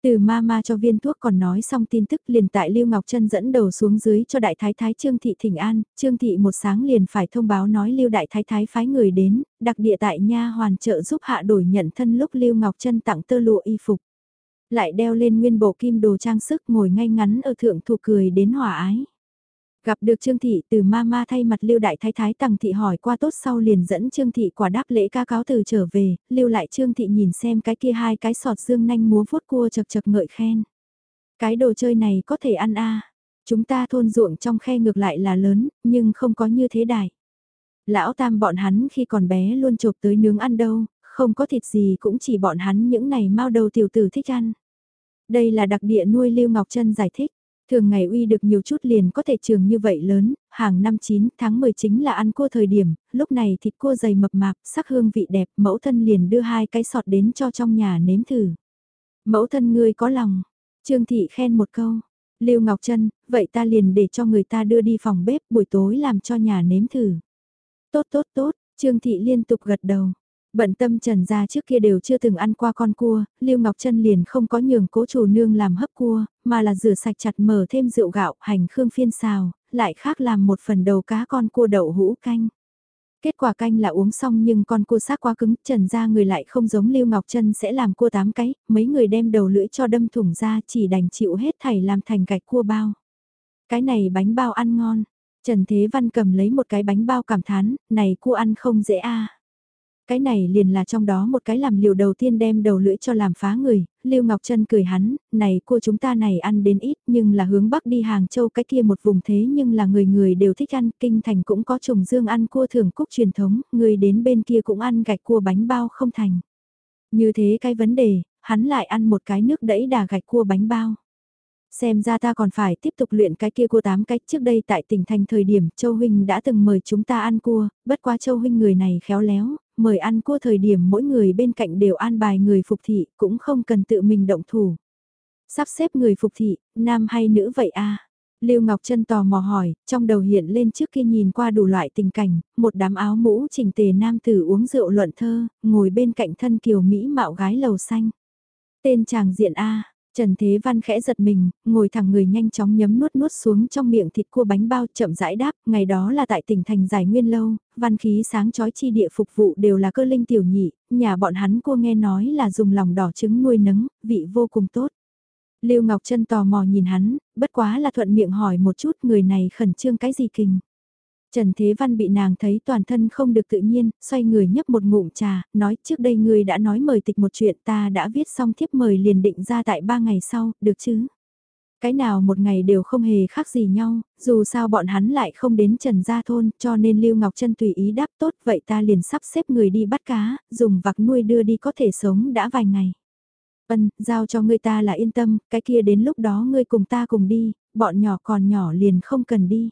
Từ ma ma cho viên thuốc còn nói xong tin tức liền tại Lưu Ngọc Trân dẫn đầu xuống dưới cho đại thái thái Trương Thị Thịnh An, Trương Thị một sáng liền phải thông báo nói Lưu đại thái thái phái người đến, đặc địa tại nha hoàn trợ giúp hạ đổi nhận thân lúc Lưu Ngọc Trân tặng tơ lụa y phục. Lại đeo lên nguyên bộ kim đồ trang sức ngồi ngay ngắn ở thượng thủ cười đến hòa ái. Gặp được Trương Thị từ ma ma thay mặt Lưu Đại Thái Thái Tằng Thị hỏi qua tốt sau liền dẫn Trương Thị quả đáp lễ ca cáo từ trở về, Lưu lại Trương Thị nhìn xem cái kia hai cái sọt dương nanh múa vuốt cua chật chật ngợi khen. Cái đồ chơi này có thể ăn a Chúng ta thôn ruộng trong khe ngược lại là lớn, nhưng không có như thế đại. Lão tam bọn hắn khi còn bé luôn chộp tới nướng ăn đâu, không có thịt gì cũng chỉ bọn hắn những này mau đầu tiểu tử thích ăn. Đây là đặc địa nuôi Lưu Ngọc Trân giải thích. Thường ngày uy được nhiều chút liền có thể trường như vậy lớn, hàng năm 9 tháng 10 chính là ăn cua thời điểm, lúc này thịt cua dày mập mạp, sắc hương vị đẹp, mẫu thân liền đưa hai cái sọt đến cho trong nhà nếm thử. Mẫu thân ngươi có lòng, Trương Thị khen một câu, Lưu Ngọc Trân, vậy ta liền để cho người ta đưa đi phòng bếp buổi tối làm cho nhà nếm thử. Tốt tốt tốt, Trương Thị liên tục gật đầu. Bận tâm Trần gia trước kia đều chưa từng ăn qua con cua, Lưu Ngọc Trân liền không có nhường cố chủ nương làm hấp cua, mà là rửa sạch chặt mở thêm rượu gạo, hành khương phiên xào, lại khác làm một phần đầu cá con cua đậu hũ canh. Kết quả canh là uống xong nhưng con cua xác quá cứng, trần ra người lại không giống Lưu Ngọc Trân sẽ làm cua tám cái, mấy người đem đầu lưỡi cho đâm thủng ra chỉ đành chịu hết thảy làm thành gạch cua bao. Cái này bánh bao ăn ngon, Trần Thế Văn cầm lấy một cái bánh bao cảm thán, này cua ăn không dễ a cái này liền là trong đó một cái làm liều đầu tiên đem đầu lưỡi cho làm phá người, Lưu Ngọc Trân cười hắn, này cua chúng ta này ăn đến ít nhưng là hướng bắc đi Hàng Châu cái kia một vùng thế nhưng là người người đều thích ăn, kinh thành cũng có trùng dương ăn cua thưởng cúc truyền thống, người đến bên kia cũng ăn gạch cua bánh bao không thành. Như thế cái vấn đề, hắn lại ăn một cái nước đẫy đà gạch cua bánh bao. Xem ra ta còn phải tiếp tục luyện cái kia cua tám cách trước đây tại tỉnh thành thời điểm Châu Huynh đã từng mời chúng ta ăn cua, bất quá Châu Huynh người này khéo léo, mời ăn cua thời điểm mỗi người bên cạnh đều an bài người phục thị, cũng không cần tự mình động thủ. Sắp xếp người phục thị, nam hay nữ vậy a? Lưu Ngọc Trân tò mò hỏi, trong đầu hiện lên trước khi nhìn qua đủ loại tình cảnh, một đám áo mũ chỉnh tề nam tử uống rượu luận thơ, ngồi bên cạnh thân kiều Mỹ mạo gái lầu xanh. Tên chàng diện A, Trần Thế Văn khẽ giật mình, ngồi thẳng người nhanh chóng nhấm nuốt nuốt xuống trong miệng thịt cua bánh bao chậm rãi đáp, ngày đó là tại tỉnh thành giải nguyên lâu, văn khí sáng chói chi địa phục vụ đều là cơ linh tiểu nhị, nhà bọn hắn cua nghe nói là dùng lòng đỏ trứng nuôi nấng, vị vô cùng tốt. Lưu Ngọc Trân tò mò nhìn hắn, bất quá là thuận miệng hỏi một chút người này khẩn trương cái gì kinh Trần Thế Văn bị nàng thấy toàn thân không được tự nhiên, xoay người nhấp một ngụm trà, nói trước đây ngươi đã nói mời tịch một chuyện ta đã viết xong thiếp mời liền định ra tại ba ngày sau, được chứ? Cái nào một ngày đều không hề khác gì nhau, dù sao bọn hắn lại không đến Trần Gia Thôn cho nên Lưu Ngọc Trân tùy ý đáp tốt vậy ta liền sắp xếp người đi bắt cá, dùng vặc nuôi đưa đi có thể sống đã vài ngày. Ân, giao cho ngươi ta là yên tâm, cái kia đến lúc đó ngươi cùng ta cùng đi, bọn nhỏ còn nhỏ liền không cần đi.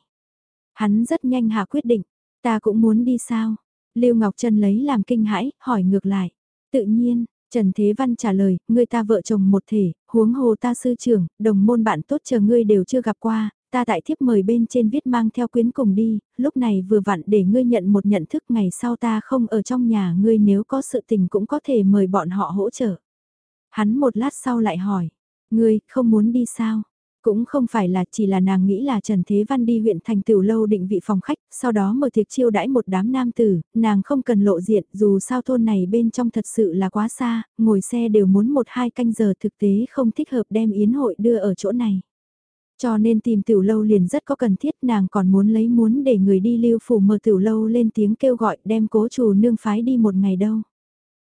Hắn rất nhanh hạ quyết định, ta cũng muốn đi sao? Lưu Ngọc Trân lấy làm kinh hãi, hỏi ngược lại. Tự nhiên, Trần Thế Văn trả lời, ngươi ta vợ chồng một thể, huống hồ ta sư trưởng, đồng môn bạn tốt chờ ngươi đều chưa gặp qua, ta tại thiếp mời bên trên viết mang theo quyến cùng đi, lúc này vừa vặn để ngươi nhận một nhận thức ngày sau ta không ở trong nhà ngươi nếu có sự tình cũng có thể mời bọn họ hỗ trợ. Hắn một lát sau lại hỏi, ngươi không muốn đi sao? Cũng không phải là chỉ là nàng nghĩ là Trần Thế Văn đi huyện thành tiểu lâu định vị phòng khách, sau đó mở tiệc chiêu đãi một đám nam tử, nàng không cần lộ diện dù sao thôn này bên trong thật sự là quá xa, ngồi xe đều muốn một hai canh giờ thực tế không thích hợp đem yến hội đưa ở chỗ này. Cho nên tìm tiểu lâu liền rất có cần thiết nàng còn muốn lấy muốn để người đi lưu phủ mở tiểu lâu lên tiếng kêu gọi đem cố chủ nương phái đi một ngày đâu.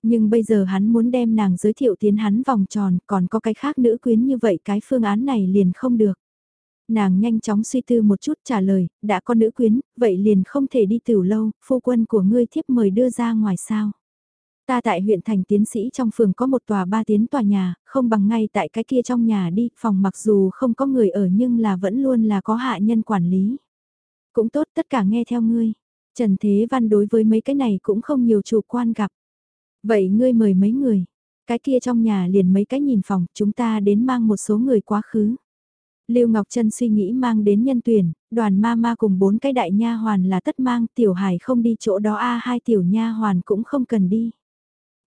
Nhưng bây giờ hắn muốn đem nàng giới thiệu tiến hắn vòng tròn, còn có cái khác nữ quyến như vậy cái phương án này liền không được. Nàng nhanh chóng suy tư một chút trả lời, đã có nữ quyến, vậy liền không thể đi tiểu lâu, phu quân của ngươi thiếp mời đưa ra ngoài sao. Ta tại huyện thành tiến sĩ trong phường có một tòa ba tiến tòa nhà, không bằng ngay tại cái kia trong nhà đi, phòng mặc dù không có người ở nhưng là vẫn luôn là có hạ nhân quản lý. Cũng tốt tất cả nghe theo ngươi. Trần Thế Văn đối với mấy cái này cũng không nhiều chủ quan gặp. Vậy ngươi mời mấy người? Cái kia trong nhà liền mấy cái nhìn phòng, chúng ta đến mang một số người quá khứ. Lưu Ngọc Trân suy nghĩ mang đến nhân tuyển, đoàn ma ma cùng bốn cái đại nha hoàn là tất mang, tiểu hải không đi chỗ đó a hai tiểu nha hoàn cũng không cần đi.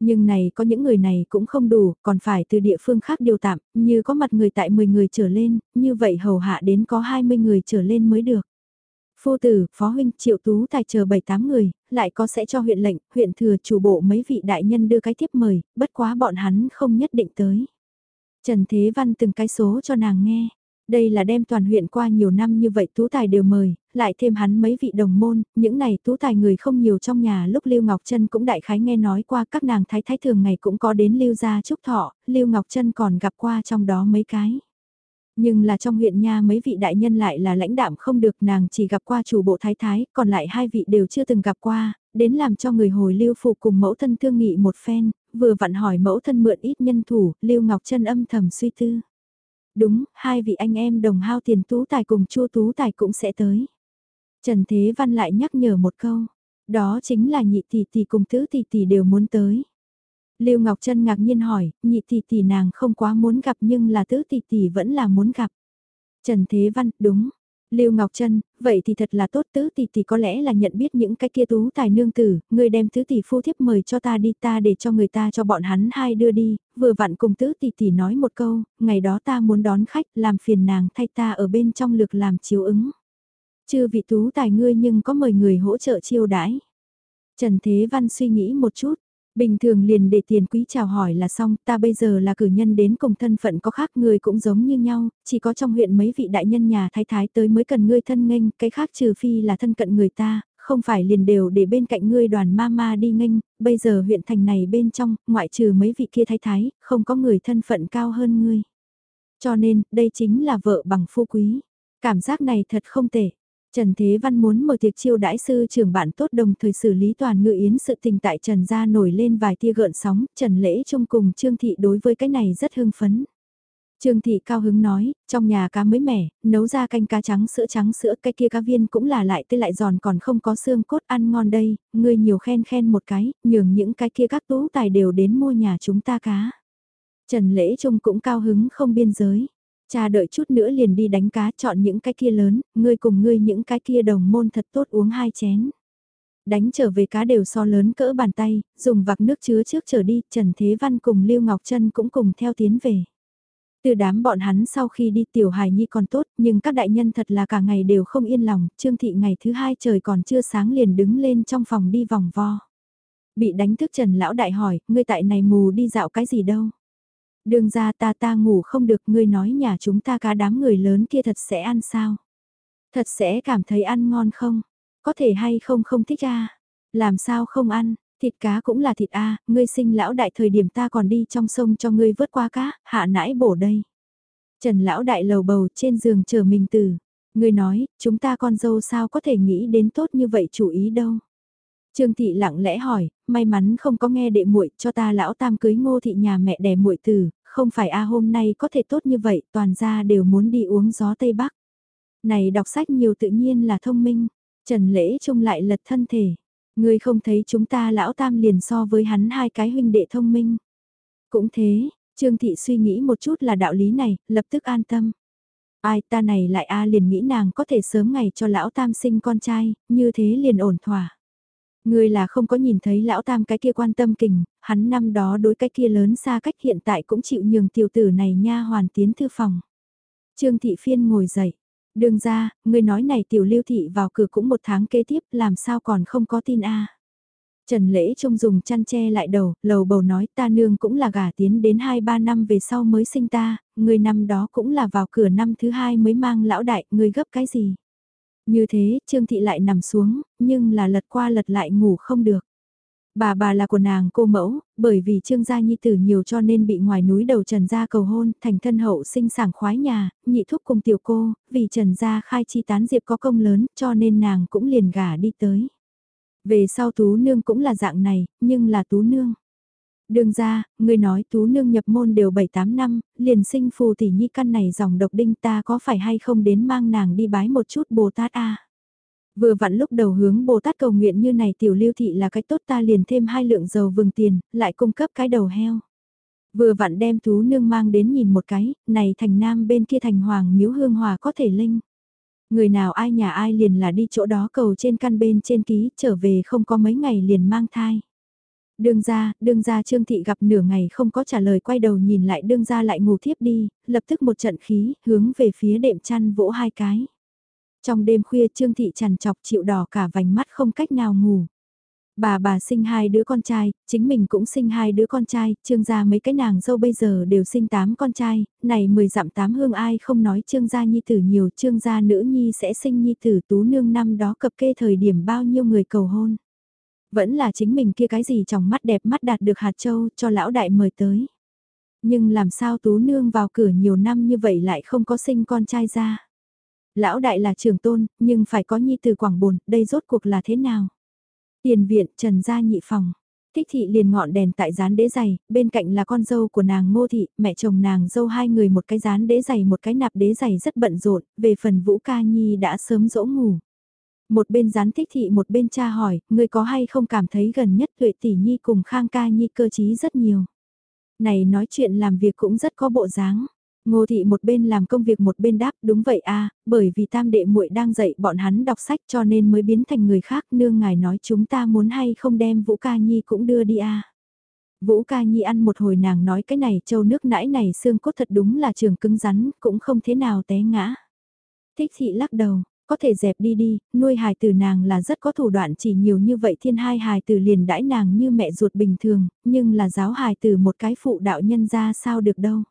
Nhưng này có những người này cũng không đủ, còn phải từ địa phương khác điều tạm, như có mặt người tại 10 người trở lên, như vậy hầu hạ đến có 20 người trở lên mới được. Phu tử, phó huynh, triệu tú tài chờ 7-8 người, lại có sẽ cho huyện lệnh, huyện thừa chủ bộ mấy vị đại nhân đưa cái tiếp mời, bất quá bọn hắn không nhất định tới. Trần Thế Văn từng cái số cho nàng nghe. Đây là đem toàn huyện qua nhiều năm như vậy tú tài đều mời, lại thêm hắn mấy vị đồng môn, những này tú tài người không nhiều trong nhà lúc Lưu Ngọc Trân cũng đại khái nghe nói qua các nàng thái thái thường ngày cũng có đến Lưu gia chúc thọ, Lưu Ngọc Trân còn gặp qua trong đó mấy cái. Nhưng là trong huyện nha mấy vị đại nhân lại là lãnh đạm không được nàng chỉ gặp qua chủ bộ thái thái, còn lại hai vị đều chưa từng gặp qua, đến làm cho người hồi lưu phụ cùng mẫu thân thương nghị một phen, vừa vặn hỏi mẫu thân mượn ít nhân thủ, lưu ngọc chân âm thầm suy tư. Đúng, hai vị anh em đồng hao tiền tú tài cùng chua tú tài cũng sẽ tới. Trần Thế Văn lại nhắc nhở một câu, đó chính là nhị tỷ tỷ cùng tứ tỷ tỷ đều muốn tới. Lưu Ngọc Trân ngạc nhiên hỏi, nhị tỷ tỷ nàng không quá muốn gặp nhưng là tứ tỷ tỷ vẫn là muốn gặp. Trần Thế Văn, đúng. Lưu Ngọc Trân, vậy thì thật là tốt tứ tỷ tỷ có lẽ là nhận biết những cái kia tú tài nương tử, người đem tứ tỷ phu thiếp mời cho ta đi ta để cho người ta cho bọn hắn hai đưa đi, vừa vặn cùng tứ tỷ tỷ nói một câu, ngày đó ta muốn đón khách làm phiền nàng thay ta ở bên trong lực làm chiếu ứng. Chưa vị tú tài ngươi nhưng có mời người hỗ trợ chiêu đãi. Trần Thế Văn suy nghĩ một chút, Bình thường liền để tiền quý chào hỏi là xong, ta bây giờ là cử nhân đến cùng thân phận có khác người cũng giống như nhau, chỉ có trong huyện mấy vị đại nhân nhà thái thái tới mới cần ngươi thân nghênh, cái khác trừ phi là thân cận người ta, không phải liền đều để bên cạnh ngươi đoàn ma ma đi nghênh, bây giờ huyện thành này bên trong, ngoại trừ mấy vị kia thái thái, không có người thân phận cao hơn ngươi. Cho nên, đây chính là vợ bằng phu quý. Cảm giác này thật không tệ. Trần Thế Văn muốn mở tiệc chiêu đãi sư trưởng bạn tốt đồng thời xử lý toàn ngự yến sự tình tại Trần gia nổi lên vài tia gợn sóng, Trần Lễ Trung cùng Trương Thị đối với cái này rất hưng phấn. Trương Thị cao hứng nói, trong nhà cá mới mẻ, nấu ra canh cá trắng sữa trắng sữa cái kia cá viên cũng là lại tươi lại giòn còn không có xương cốt ăn ngon đây, ngươi nhiều khen khen một cái, nhường những cái kia các tú tài đều đến mua nhà chúng ta cá. Trần Lễ Trung cũng cao hứng không biên giới. Cha đợi chút nữa liền đi đánh cá chọn những cái kia lớn, ngươi cùng ngươi những cái kia đồng môn thật tốt uống hai chén. Đánh trở về cá đều so lớn cỡ bàn tay, dùng vạc nước chứa trước trở đi, Trần Thế Văn cùng Lưu Ngọc Trân cũng cùng theo tiến về. Từ đám bọn hắn sau khi đi tiểu hài nhi còn tốt, nhưng các đại nhân thật là cả ngày đều không yên lòng, Trương Thị ngày thứ hai trời còn chưa sáng liền đứng lên trong phòng đi vòng vo. Bị đánh thức Trần Lão Đại hỏi, ngươi tại này mù đi dạo cái gì đâu? Đường ra ta ta ngủ không được ngươi nói nhà chúng ta cá đám người lớn kia thật sẽ ăn sao? Thật sẽ cảm thấy ăn ngon không? Có thể hay không không thích a Làm sao không ăn? Thịt cá cũng là thịt a ngươi sinh lão đại thời điểm ta còn đi trong sông cho ngươi vớt qua cá, hạ nãi bổ đây. Trần lão đại lầu bầu trên giường chờ mình từ. Ngươi nói, chúng ta con dâu sao có thể nghĩ đến tốt như vậy chủ ý đâu. Trương thị lặng lẽ hỏi, may mắn không có nghe đệ muội cho ta lão tam cưới ngô thị nhà mẹ đẻ muội tử, không phải a hôm nay có thể tốt như vậy, toàn gia đều muốn đi uống gió Tây Bắc. Này đọc sách nhiều tự nhiên là thông minh, Trần Lễ Trung lại lật thân thể. Ngươi không thấy chúng ta lão tam liền so với hắn hai cái huynh đệ thông minh. Cũng thế, Trương Thị suy nghĩ một chút là đạo lý này, lập tức an tâm. Ai ta này lại a liền nghĩ nàng có thể sớm ngày cho lão tam sinh con trai, như thế liền ổn thỏa. Ngươi là không có nhìn thấy lão tam cái kia quan tâm kình, hắn năm đó đối cái kia lớn xa cách hiện tại cũng chịu nhường tiểu tử này nha hoàn tiến thư phòng. Trương Thị Phiên ngồi dậy, Đường ra, ngươi nói này tiểu lưu thị vào cửa cũng một tháng kế tiếp làm sao còn không có tin a Trần lễ trông dùng chăn che lại đầu, lầu bầu nói ta nương cũng là gả tiến đến 2-3 năm về sau mới sinh ta, người năm đó cũng là vào cửa năm thứ hai mới mang lão đại, người gấp cái gì. Như thế, Trương Thị lại nằm xuống, nhưng là lật qua lật lại ngủ không được. Bà bà là của nàng cô mẫu, bởi vì trương gia nhi tử nhiều cho nên bị ngoài núi đầu trần gia cầu hôn, thành thân hậu sinh sảng khoái nhà, nhị thúc cùng tiểu cô, vì trần gia khai chi tán diệp có công lớn cho nên nàng cũng liền gả đi tới. Về sau tú nương cũng là dạng này, nhưng là tú nương. Đường ra, người nói tú nương nhập môn đều 7-8 năm, liền sinh phù tỷ nhi căn này dòng độc đinh ta có phải hay không đến mang nàng đi bái một chút Bồ Tát A. Vừa vặn lúc đầu hướng Bồ Tát cầu nguyện như này tiểu lưu thị là cái tốt ta liền thêm hai lượng dầu vừng tiền, lại cung cấp cái đầu heo. Vừa vặn đem tú nương mang đến nhìn một cái, này thành nam bên kia thành hoàng miếu hương hòa có thể linh. Người nào ai nhà ai liền là đi chỗ đó cầu trên căn bên trên ký, trở về không có mấy ngày liền mang thai. Đương ra, đương ra Trương Thị gặp nửa ngày không có trả lời quay đầu nhìn lại đương ra lại ngủ thiếp đi, lập tức một trận khí, hướng về phía đệm chăn vỗ hai cái. Trong đêm khuya Trương Thị chằn chọc chịu đỏ cả vành mắt không cách nào ngủ. Bà bà sinh hai đứa con trai, chính mình cũng sinh hai đứa con trai, trương gia mấy cái nàng dâu bây giờ đều sinh tám con trai, này mười dặm tám hương ai không nói trương gia nhi tử nhiều, trương gia nữ nhi sẽ sinh nhi tử tú nương năm đó cập kê thời điểm bao nhiêu người cầu hôn. Vẫn là chính mình kia cái gì trong mắt đẹp mắt đạt được hạt châu cho lão đại mời tới. Nhưng làm sao tú nương vào cửa nhiều năm như vậy lại không có sinh con trai ra. Lão đại là trưởng tôn, nhưng phải có nhi từ quảng bồn, đây rốt cuộc là thế nào? Tiền viện, trần gia nhị phòng. Thích thị liền ngọn đèn tại rán đế giày, bên cạnh là con dâu của nàng ngô thị, mẹ chồng nàng dâu hai người một cái rán đế giày một cái nạp đế giày rất bận rộn, về phần vũ ca nhi đã sớm dỗ ngủ. Một bên rán thích thị một bên cha hỏi, người có hay không cảm thấy gần nhất tuệ tỷ nhi cùng khang ca nhi cơ trí rất nhiều. Này nói chuyện làm việc cũng rất có bộ dáng. Ngô thị một bên làm công việc một bên đáp đúng vậy a bởi vì tam đệ muội đang dạy bọn hắn đọc sách cho nên mới biến thành người khác nương ngài nói chúng ta muốn hay không đem Vũ Ca Nhi cũng đưa đi a Vũ Ca Nhi ăn một hồi nàng nói cái này châu nước nãy này xương cốt thật đúng là trường cứng rắn cũng không thế nào té ngã. Thích thị lắc đầu, có thể dẹp đi đi, nuôi hài tử nàng là rất có thủ đoạn chỉ nhiều như vậy thiên hai hài tử liền đãi nàng như mẹ ruột bình thường, nhưng là giáo hài tử một cái phụ đạo nhân ra sao được đâu.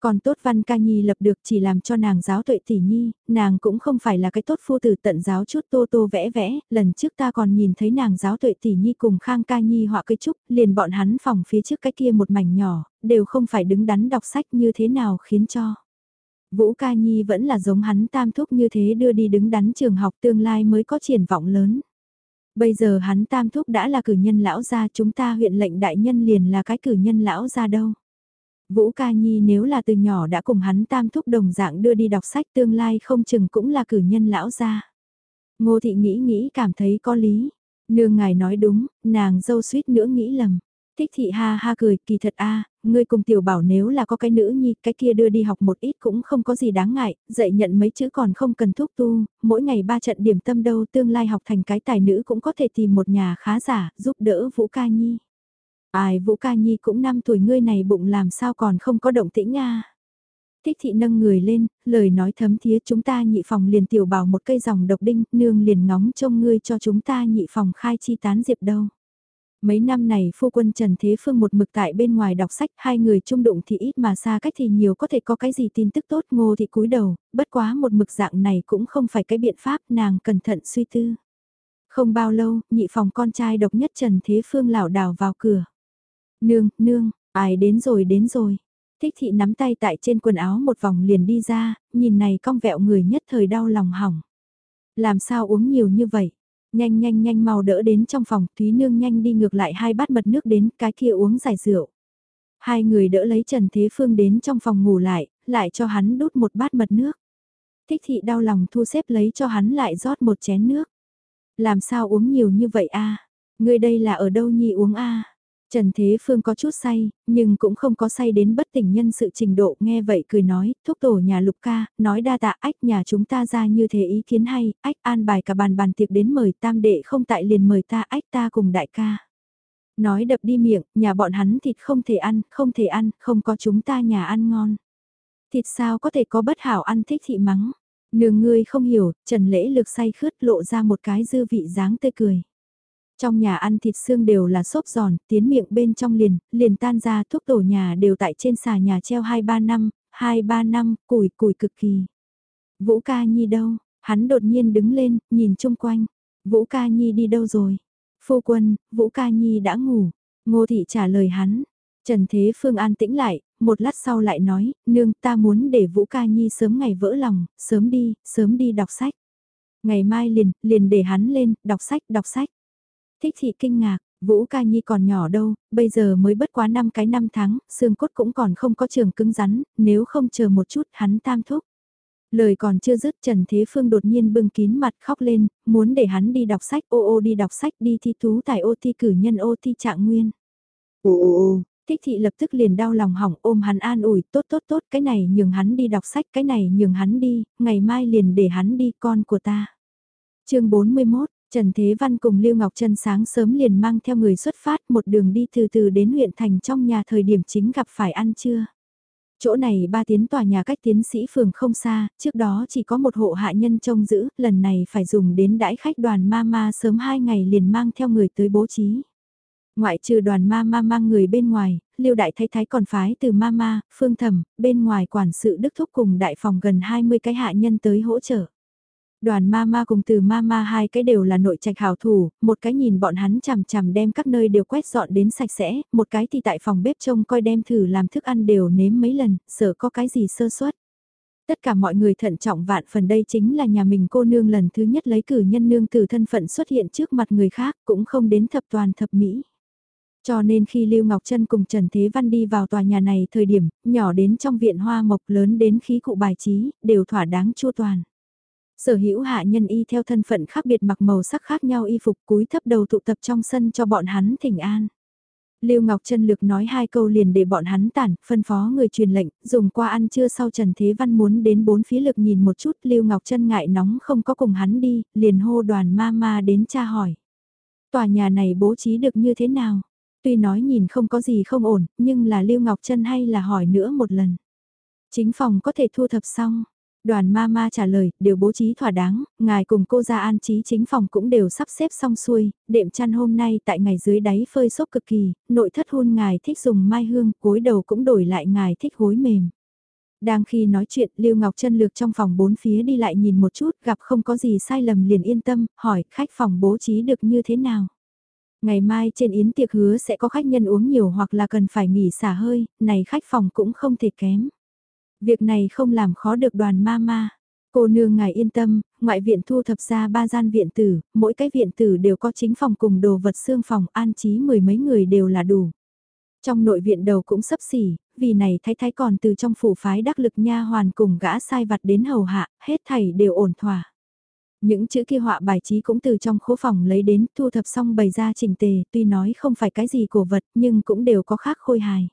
Còn tốt Văn Ca Nhi lập được chỉ làm cho nàng giáo tuệ tỷ nhi, nàng cũng không phải là cái tốt phu tử tận giáo chút tô tô vẽ vẽ, lần trước ta còn nhìn thấy nàng giáo tuệ tỷ nhi cùng Khang Ca Nhi họa cây trúc, liền bọn hắn phòng phía trước cái kia một mảnh nhỏ, đều không phải đứng đắn đọc sách như thế nào khiến cho. Vũ Ca Nhi vẫn là giống hắn tam thúc như thế đưa đi đứng đắn trường học tương lai mới có triển vọng lớn. Bây giờ hắn tam thúc đã là cử nhân lão gia chúng ta huyện lệnh đại nhân liền là cái cử nhân lão gia đâu. Vũ Ca Nhi nếu là từ nhỏ đã cùng hắn tam thúc đồng dạng đưa đi đọc sách tương lai không chừng cũng là cử nhân lão gia. Ngô thị nghĩ nghĩ cảm thấy có lý. Nương ngài nói đúng, nàng dâu suýt nữa nghĩ lầm. Thích thị ha ha cười, kỳ thật a ngươi cùng tiểu bảo nếu là có cái nữ nhi, cái kia đưa đi học một ít cũng không có gì đáng ngại, dạy nhận mấy chữ còn không cần thúc tu, mỗi ngày ba trận điểm tâm đâu tương lai học thành cái tài nữ cũng có thể tìm một nhà khá giả, giúp đỡ Vũ Ca Nhi. Ai Vũ Ca Nhi cũng năm tuổi ngươi này bụng làm sao còn không có động tĩnh a Thích thị nâng người lên, lời nói thấm thía chúng ta nhị phòng liền tiểu bảo một cây dòng độc đinh, nương liền ngóng trông ngươi cho chúng ta nhị phòng khai chi tán diệp đâu. Mấy năm này phu quân Trần Thế Phương một mực tại bên ngoài đọc sách, hai người chung đụng thì ít mà xa cách thì nhiều có thể có cái gì tin tức tốt ngô thì cúi đầu, bất quá một mực dạng này cũng không phải cái biện pháp nàng cẩn thận suy tư. Không bao lâu, nhị phòng con trai độc nhất Trần Thế Phương lảo đảo vào cửa. Nương, nương, ai đến rồi đến rồi. Thích thị nắm tay tại trên quần áo một vòng liền đi ra, nhìn này cong vẹo người nhất thời đau lòng hỏng. Làm sao uống nhiều như vậy? Nhanh nhanh nhanh mau đỡ đến trong phòng, Thúy Nương nhanh đi ngược lại hai bát mật nước đến, cái kia uống giải rượu. Hai người đỡ lấy Trần Thế Phương đến trong phòng ngủ lại, lại cho hắn đút một bát mật nước. Thích thị đau lòng thu xếp lấy cho hắn lại rót một chén nước. Làm sao uống nhiều như vậy a? Người đây là ở đâu nhi uống a? Trần Thế Phương có chút say, nhưng cũng không có say đến bất tỉnh nhân sự trình độ nghe vậy cười nói, thúc tổ nhà lục ca, nói đa tạ ách nhà chúng ta ra như thế ý kiến hay, ách an bài cả bàn bàn tiệc đến mời tam đệ không tại liền mời ta ách ta cùng đại ca. Nói đập đi miệng, nhà bọn hắn thịt không thể ăn, không thể ăn, không có chúng ta nhà ăn ngon. Thịt sao có thể có bất hảo ăn thích thị mắng. Nương ngươi không hiểu, Trần Lễ lực say khướt lộ ra một cái dư vị dáng tươi cười. Trong nhà ăn thịt xương đều là xốp giòn, tiến miệng bên trong liền, liền tan ra thuốc tổ nhà đều tại trên xà nhà treo 2-3 năm, 2-3 năm, củi củi cực kỳ. Vũ ca nhi đâu? Hắn đột nhiên đứng lên, nhìn chung quanh. Vũ ca nhi đi đâu rồi? Phu quân, Vũ ca nhi đã ngủ. Ngô thị trả lời hắn. Trần Thế Phương an tĩnh lại, một lát sau lại nói, nương ta muốn để Vũ ca nhi sớm ngày vỡ lòng, sớm đi, sớm đi đọc sách. Ngày mai liền, liền để hắn lên, đọc sách, đọc sách. Thích thị kinh ngạc, Vũ ca nhi còn nhỏ đâu, bây giờ mới bất quá năm cái năm tháng, xương cốt cũng còn không có trường cứng rắn, nếu không chờ một chút hắn tam thúc. Lời còn chưa dứt Trần Thế Phương đột nhiên bưng kín mặt khóc lên, muốn để hắn đi đọc sách ô ô đi đọc sách đi thi thú tài ô thi cử nhân ô thi trạng nguyên. Ô ô ô, thích thị lập tức liền đau lòng hỏng ôm hắn an ủi tốt tốt tốt cái này nhường hắn đi đọc sách cái này nhường hắn đi, ngày mai liền để hắn đi con của ta. chương 41 Trần Thế Văn cùng Lưu Ngọc Trân sáng sớm liền mang theo người xuất phát một đường đi từ từ đến huyện thành trong nhà thời điểm chính gặp phải ăn trưa. Chỗ này ba tiến tòa nhà cách tiến sĩ phường không xa, trước đó chỉ có một hộ hạ nhân trông giữ, lần này phải dùng đến đãi khách đoàn mama sớm hai ngày liền mang theo người tới bố trí. Ngoại trừ đoàn mama mang người bên ngoài, Lưu Đại Thái Thái còn phái từ mama, phương thẩm, bên ngoài quản sự đức thúc cùng đại phòng gần 20 cái hạ nhân tới hỗ trợ. Đoàn Mama cùng từ Mama hai cái đều là nội trạch hảo thủ, một cái nhìn bọn hắn chằm chằm đem các nơi đều quét dọn đến sạch sẽ, một cái thì tại phòng bếp trông coi đem thử làm thức ăn đều nếm mấy lần, sợ có cái gì sơ suất. Tất cả mọi người thận trọng vạn phần đây chính là nhà mình cô nương lần thứ nhất lấy cử nhân nương từ thân phận xuất hiện trước mặt người khác cũng không đến thập toàn thập mỹ. Cho nên khi Lưu Ngọc Trân cùng Trần Thế Văn đi vào tòa nhà này thời điểm, nhỏ đến trong viện hoa mộc lớn đến khí cụ bài trí, đều thỏa đáng chua toàn. Sở hữu hạ nhân y theo thân phận khác biệt mặc màu sắc khác nhau y phục cúi thấp đầu tụ tập trong sân cho bọn hắn thỉnh an. Lưu Ngọc Trân Lực nói hai câu liền để bọn hắn tản, phân phó người truyền lệnh, dùng qua ăn trưa sau Trần Thế Văn muốn đến bốn phía lực nhìn một chút, Lưu Ngọc Trân ngại nóng không có cùng hắn đi, liền hô đoàn ma ma đến tra hỏi. Tòa nhà này bố trí được như thế nào? Tuy nói nhìn không có gì không ổn, nhưng là Lưu Ngọc Trân hay là hỏi nữa một lần. Chính phòng có thể thu thập xong, Đoàn ma ma trả lời, đều bố trí thỏa đáng, ngài cùng cô ra an trí chính phòng cũng đều sắp xếp xong xuôi, đệm chăn hôm nay tại ngày dưới đáy phơi xốp cực kỳ, nội thất hôn ngài thích dùng mai hương, cối đầu cũng đổi lại ngài thích gối mềm. Đang khi nói chuyện, Lưu Ngọc Trân lược trong phòng bốn phía đi lại nhìn một chút, gặp không có gì sai lầm liền yên tâm, hỏi khách phòng bố trí được như thế nào. Ngày mai trên yến tiệc hứa sẽ có khách nhân uống nhiều hoặc là cần phải nghỉ xả hơi, này khách phòng cũng không thể kém. Việc này không làm khó được đoàn ma ma. Cô nương ngài yên tâm, ngoại viện thu thập ra ba gian viện tử, mỗi cái viện tử đều có chính phòng cùng đồ vật xương phòng an trí mười mấy người đều là đủ. Trong nội viện đầu cũng sấp xỉ, vì này thái thái còn từ trong phủ phái đắc lực nha hoàn cùng gã sai vặt đến hầu hạ, hết thảy đều ổn thỏa. Những chữ kia họa bài trí cũng từ trong khố phòng lấy đến thu thập xong bày ra trình tề, tuy nói không phải cái gì cổ vật nhưng cũng đều có khác khôi hài.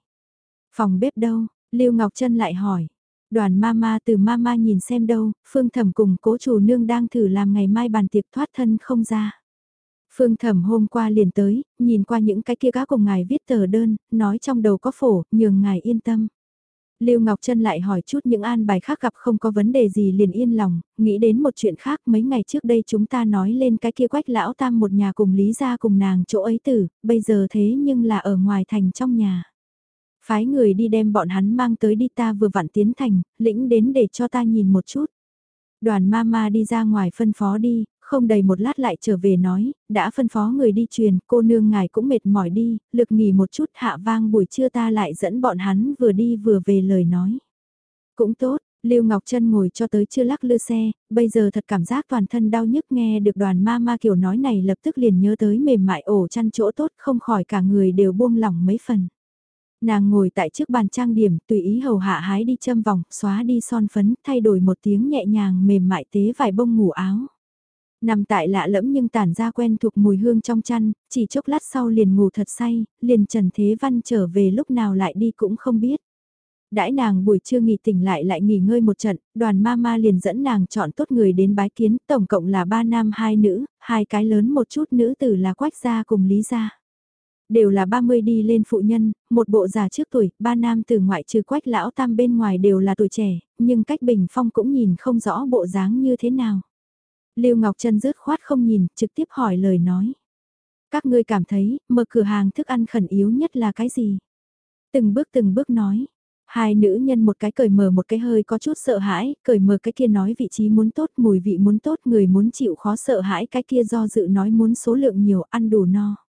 Phòng bếp đâu? Lưu Ngọc Trân lại hỏi. Đoàn mama từ mama nhìn xem đâu, phương thẩm cùng cố chủ nương đang thử làm ngày mai bàn tiệc thoát thân không ra. Phương thẩm hôm qua liền tới, nhìn qua những cái kia cá cùng ngài viết tờ đơn, nói trong đầu có phổ, nhường ngài yên tâm. Lưu Ngọc Trân lại hỏi chút những an bài khác gặp không có vấn đề gì liền yên lòng, nghĩ đến một chuyện khác mấy ngày trước đây chúng ta nói lên cái kia quách lão tam một nhà cùng lý ra cùng nàng chỗ ấy tử, bây giờ thế nhưng là ở ngoài thành trong nhà. Phái người đi đem bọn hắn mang tới đi ta vừa vặn tiến thành, lĩnh đến để cho ta nhìn một chút. Đoàn mama đi ra ngoài phân phó đi, không đầy một lát lại trở về nói, đã phân phó người đi truyền, cô nương ngài cũng mệt mỏi đi, lực nghỉ một chút hạ vang buổi trưa ta lại dẫn bọn hắn vừa đi vừa về lời nói. Cũng tốt, Lưu Ngọc Trân ngồi cho tới chưa lắc lư xe, bây giờ thật cảm giác toàn thân đau nhức nghe được đoàn ma ma kiểu nói này lập tức liền nhớ tới mềm mại ổ chăn chỗ tốt không khỏi cả người đều buông lỏng mấy phần. Nàng ngồi tại trước bàn trang điểm, tùy ý hầu hạ hái đi châm vòng, xóa đi son phấn, thay đổi một tiếng nhẹ nhàng mềm mại tế vài bông ngủ áo. Nằm tại lạ lẫm nhưng tản ra quen thuộc mùi hương trong chăn, chỉ chốc lát sau liền ngủ thật say, liền Trần Thế Văn trở về lúc nào lại đi cũng không biết. Đãi nàng buổi trưa nghỉ tỉnh lại lại nghỉ ngơi một trận, đoàn ma ma liền dẫn nàng chọn tốt người đến bái kiến, tổng cộng là ba nam hai nữ, hai cái lớn một chút nữ tử là quách gia cùng lý gia. Đều là 30 đi lên phụ nhân, một bộ già trước tuổi, ba nam từ ngoại trừ quách lão tam bên ngoài đều là tuổi trẻ, nhưng cách bình phong cũng nhìn không rõ bộ dáng như thế nào. Lưu Ngọc Trân rớt khoát không nhìn, trực tiếp hỏi lời nói. Các ngươi cảm thấy, mở cửa hàng thức ăn khẩn yếu nhất là cái gì? Từng bước từng bước nói. Hai nữ nhân một cái cởi mở một cái hơi có chút sợ hãi, cởi mở cái kia nói vị trí muốn tốt, mùi vị muốn tốt, người muốn chịu khó sợ hãi, cái kia do dự nói muốn số lượng nhiều, ăn đủ no.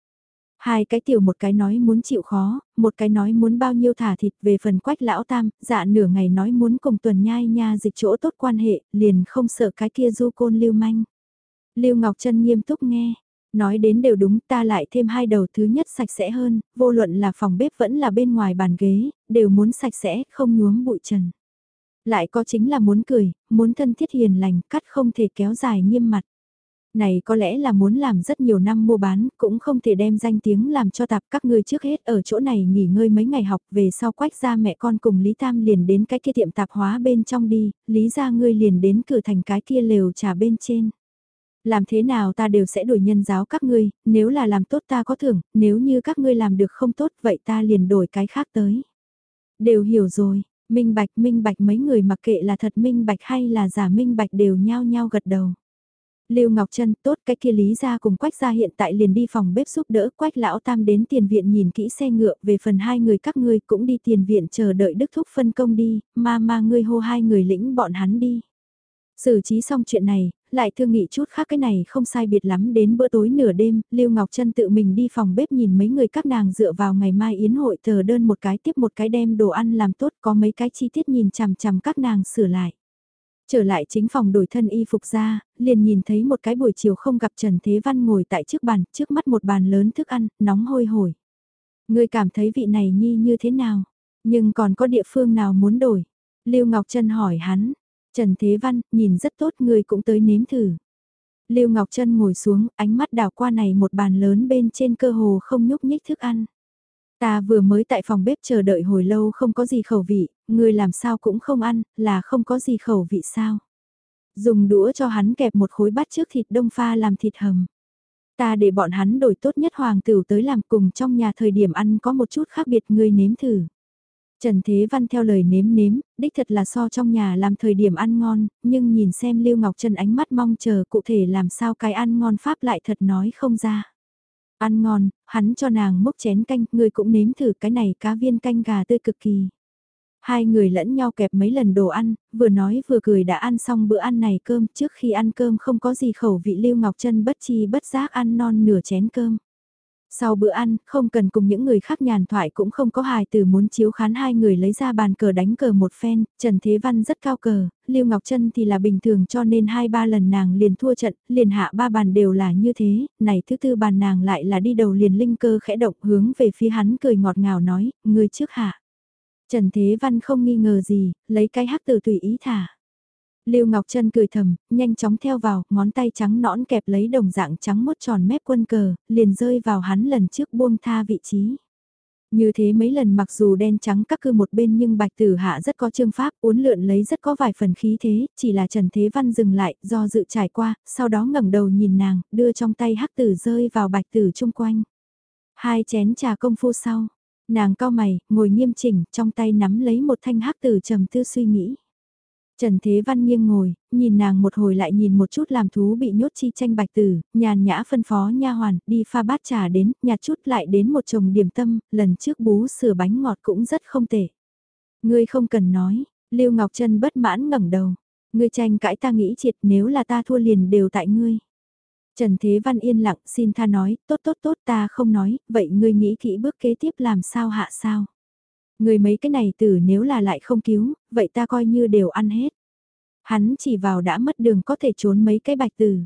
Hai cái tiểu một cái nói muốn chịu khó, một cái nói muốn bao nhiêu thả thịt về phần quách lão tam, dạ nửa ngày nói muốn cùng tuần nhai nha dịch chỗ tốt quan hệ, liền không sợ cái kia du côn lưu manh. Lưu Ngọc Trân nghiêm túc nghe, nói đến đều đúng ta lại thêm hai đầu thứ nhất sạch sẽ hơn, vô luận là phòng bếp vẫn là bên ngoài bàn ghế, đều muốn sạch sẽ, không nhuốm bụi trần. Lại có chính là muốn cười, muốn thân thiết hiền lành, cắt không thể kéo dài nghiêm mặt. Này có lẽ là muốn làm rất nhiều năm mua bán, cũng không thể đem danh tiếng làm cho tạp các ngươi trước hết ở chỗ này nghỉ ngơi mấy ngày học về sau quách ra mẹ con cùng Lý Tam liền đến cái kia tiệm tạp hóa bên trong đi, Lý ra ngươi liền đến cửa thành cái kia lều trà bên trên. Làm thế nào ta đều sẽ đổi nhân giáo các ngươi, nếu là làm tốt ta có thưởng, nếu như các ngươi làm được không tốt vậy ta liền đổi cái khác tới. Đều hiểu rồi, minh bạch minh bạch mấy người mặc kệ là thật minh bạch hay là giả minh bạch đều nhao nhao gật đầu. Lưu Ngọc Trân tốt cái kia lý ra cùng Quách ra hiện tại liền đi phòng bếp giúp đỡ Quách lão tam đến tiền viện nhìn kỹ xe ngựa về phần hai người các ngươi cũng đi tiền viện chờ đợi Đức Thúc phân công đi, ma ma ngươi hô hai người lĩnh bọn hắn đi. Xử trí xong chuyện này, lại thương nghị chút khác cái này không sai biệt lắm đến bữa tối nửa đêm, Lưu Ngọc Trân tự mình đi phòng bếp nhìn mấy người các nàng dựa vào ngày mai yến hội tờ đơn một cái tiếp một cái đem đồ ăn làm tốt có mấy cái chi tiết nhìn chằm chằm các nàng sửa lại. Trở lại chính phòng đổi thân y phục ra, liền nhìn thấy một cái buổi chiều không gặp Trần Thế Văn ngồi tại trước bàn, trước mắt một bàn lớn thức ăn, nóng hôi hổi. Người cảm thấy vị này nhi như thế nào? Nhưng còn có địa phương nào muốn đổi? Lưu Ngọc Trân hỏi hắn. Trần Thế Văn, nhìn rất tốt người cũng tới nếm thử. Lưu Ngọc Trân ngồi xuống, ánh mắt đảo qua này một bàn lớn bên trên cơ hồ không nhúc nhích thức ăn. Ta vừa mới tại phòng bếp chờ đợi hồi lâu không có gì khẩu vị, người làm sao cũng không ăn, là không có gì khẩu vị sao. Dùng đũa cho hắn kẹp một khối bát trước thịt đông pha làm thịt hầm. Ta để bọn hắn đổi tốt nhất hoàng tử tới làm cùng trong nhà thời điểm ăn có một chút khác biệt người nếm thử. Trần Thế Văn theo lời nếm nếm, đích thật là so trong nhà làm thời điểm ăn ngon, nhưng nhìn xem Lưu Ngọc Trân ánh mắt mong chờ cụ thể làm sao cái ăn ngon pháp lại thật nói không ra. Ăn ngon, hắn cho nàng múc chén canh, người cũng nếm thử cái này cá viên canh gà tươi cực kỳ. Hai người lẫn nhau kẹp mấy lần đồ ăn, vừa nói vừa cười đã ăn xong bữa ăn này cơm trước khi ăn cơm không có gì khẩu vị Lưu Ngọc Trân bất chi bất giác ăn non nửa chén cơm. Sau bữa ăn, không cần cùng những người khác nhàn thoại cũng không có hài từ muốn chiếu khán hai người lấy ra bàn cờ đánh cờ một phen, Trần Thế Văn rất cao cờ, Lưu Ngọc Trân thì là bình thường cho nên hai ba lần nàng liền thua trận, liền hạ ba bàn đều là như thế, này thứ tư bàn nàng lại là đi đầu liền linh cơ khẽ động hướng về phía hắn cười ngọt ngào nói, người trước hạ. Trần Thế Văn không nghi ngờ gì, lấy cái hắc từ tùy ý thả. Lưu Ngọc Trân cười thầm, nhanh chóng theo vào, ngón tay trắng nõn kẹp lấy đồng dạng trắng mốt tròn mép quân cờ, liền rơi vào hắn lần trước buông tha vị trí. Như thế mấy lần mặc dù đen trắng các cư một bên nhưng bạch tử hạ rất có chương pháp, uốn lượn lấy rất có vài phần khí thế, chỉ là Trần Thế Văn dừng lại, do dự trải qua, sau đó ngẩng đầu nhìn nàng, đưa trong tay hắc tử rơi vào bạch tử chung quanh. Hai chén trà công phu sau, Nàng cao mày, ngồi nghiêm chỉnh, trong tay nắm lấy một thanh hắc tử trầm tư suy nghĩ. Trần Thế Văn nghiêng ngồi, nhìn nàng một hồi lại nhìn một chút làm thú bị nhốt chi tranh bạch tử, nhàn nhã phân phó nha hoàn, đi pha bát trà đến, nhạt chút lại đến một chồng điểm tâm, lần trước bú sửa bánh ngọt cũng rất không tệ. Ngươi không cần nói, Lưu Ngọc Trân bất mãn ngẩng đầu. Ngươi tranh cãi ta nghĩ triệt nếu là ta thua liền đều tại ngươi. Trần Thế Văn yên lặng xin tha nói, tốt tốt tốt ta không nói, vậy ngươi nghĩ kỹ bước kế tiếp làm sao hạ sao người mấy cái này tử nếu là lại không cứu, vậy ta coi như đều ăn hết. Hắn chỉ vào đã mất đường có thể trốn mấy cái bạch tử.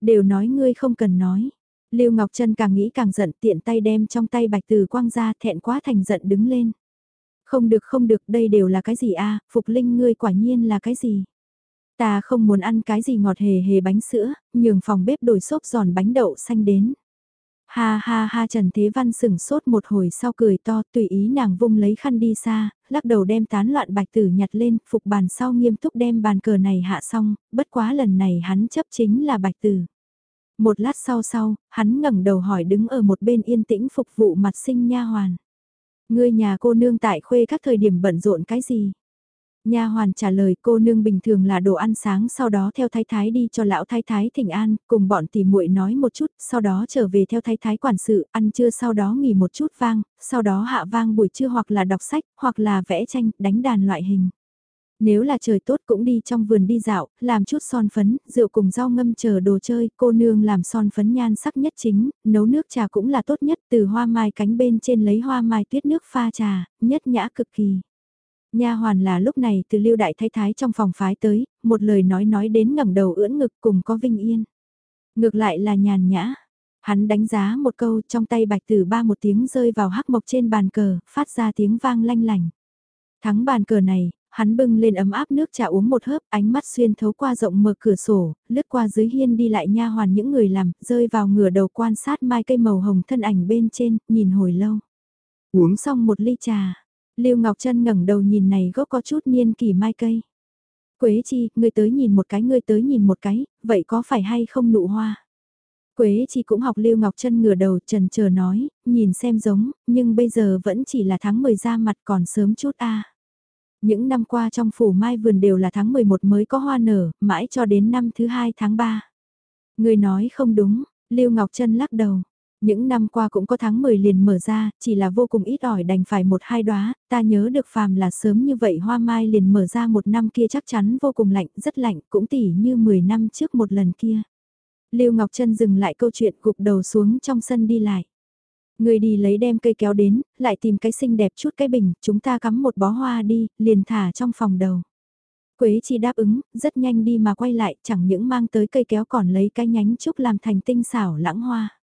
Đều nói ngươi không cần nói. Lưu Ngọc Trân càng nghĩ càng giận tiện tay đem trong tay bạch tử quang ra thẹn quá thành giận đứng lên. Không được không được đây đều là cái gì a Phục Linh ngươi quả nhiên là cái gì? Ta không muốn ăn cái gì ngọt hề hề bánh sữa, nhường phòng bếp đổi xốp giòn bánh đậu xanh đến. Ha ha ha Trần Thế Văn sửng sốt một hồi sau cười to tùy ý nàng vung lấy khăn đi xa, lắc đầu đem tán loạn bạch tử nhặt lên, phục bàn sau nghiêm túc đem bàn cờ này hạ xong, bất quá lần này hắn chấp chính là bạch tử. Một lát sau sau, hắn ngẩng đầu hỏi đứng ở một bên yên tĩnh phục vụ mặt sinh nha hoàn. Ngươi nhà cô nương tại khuê các thời điểm bận rộn cái gì? Nha hoàn trả lời cô nương bình thường là đồ ăn sáng sau đó theo thái thái đi cho lão thái thái thỉnh an, cùng bọn tỷ muội nói một chút, sau đó trở về theo thái thái quản sự, ăn trưa sau đó nghỉ một chút vang, sau đó hạ vang buổi trưa hoặc là đọc sách, hoặc là vẽ tranh, đánh đàn loại hình. Nếu là trời tốt cũng đi trong vườn đi dạo, làm chút son phấn, rượu cùng rau ngâm chờ đồ chơi, cô nương làm son phấn nhan sắc nhất chính, nấu nước trà cũng là tốt nhất, từ hoa mai cánh bên trên lấy hoa mai tuyết nước pha trà, nhất nhã cực kỳ. Nha hoàn là lúc này từ lưu đại thái thái trong phòng phái tới, một lời nói nói đến ngẩng đầu ưỡn ngực cùng có vinh yên. Ngược lại là nhàn nhã. Hắn đánh giá một câu trong tay bạch tử ba một tiếng rơi vào hắc mộc trên bàn cờ, phát ra tiếng vang lanh lành. Thắng bàn cờ này, hắn bưng lên ấm áp nước trà uống một hớp, ánh mắt xuyên thấu qua rộng mở cửa sổ, lướt qua dưới hiên đi lại nha hoàn những người làm, rơi vào ngửa đầu quan sát mai cây màu hồng thân ảnh bên trên, nhìn hồi lâu. Uống xong một ly trà, Lưu Ngọc Trân ngẩng đầu nhìn này gốc có chút niên kỳ mai cây. Quế chi, ngươi tới nhìn một cái, ngươi tới nhìn một cái, vậy có phải hay không nụ hoa? Quế chi cũng học Lưu Ngọc Trân ngửa đầu trần chờ nói, nhìn xem giống, nhưng bây giờ vẫn chỉ là tháng 10 ra mặt còn sớm chút a. Những năm qua trong phủ mai vườn đều là tháng 11 mới có hoa nở, mãi cho đến năm thứ hai tháng 3. Người nói không đúng, Lưu Ngọc Trân lắc đầu. Những năm qua cũng có tháng 10 liền mở ra, chỉ là vô cùng ít ỏi đành phải một hai đóa, ta nhớ được phàm là sớm như vậy hoa mai liền mở ra một năm kia chắc chắn vô cùng lạnh, rất lạnh, cũng tỉ như 10 năm trước một lần kia. Lưu Ngọc Trân dừng lại câu chuyện gục đầu xuống trong sân đi lại. Người đi lấy đem cây kéo đến, lại tìm cái xinh đẹp chút cái bình, chúng ta cắm một bó hoa đi, liền thả trong phòng đầu. Quế chi đáp ứng, rất nhanh đi mà quay lại, chẳng những mang tới cây kéo còn lấy cái nhánh trúc làm thành tinh xảo lãng hoa.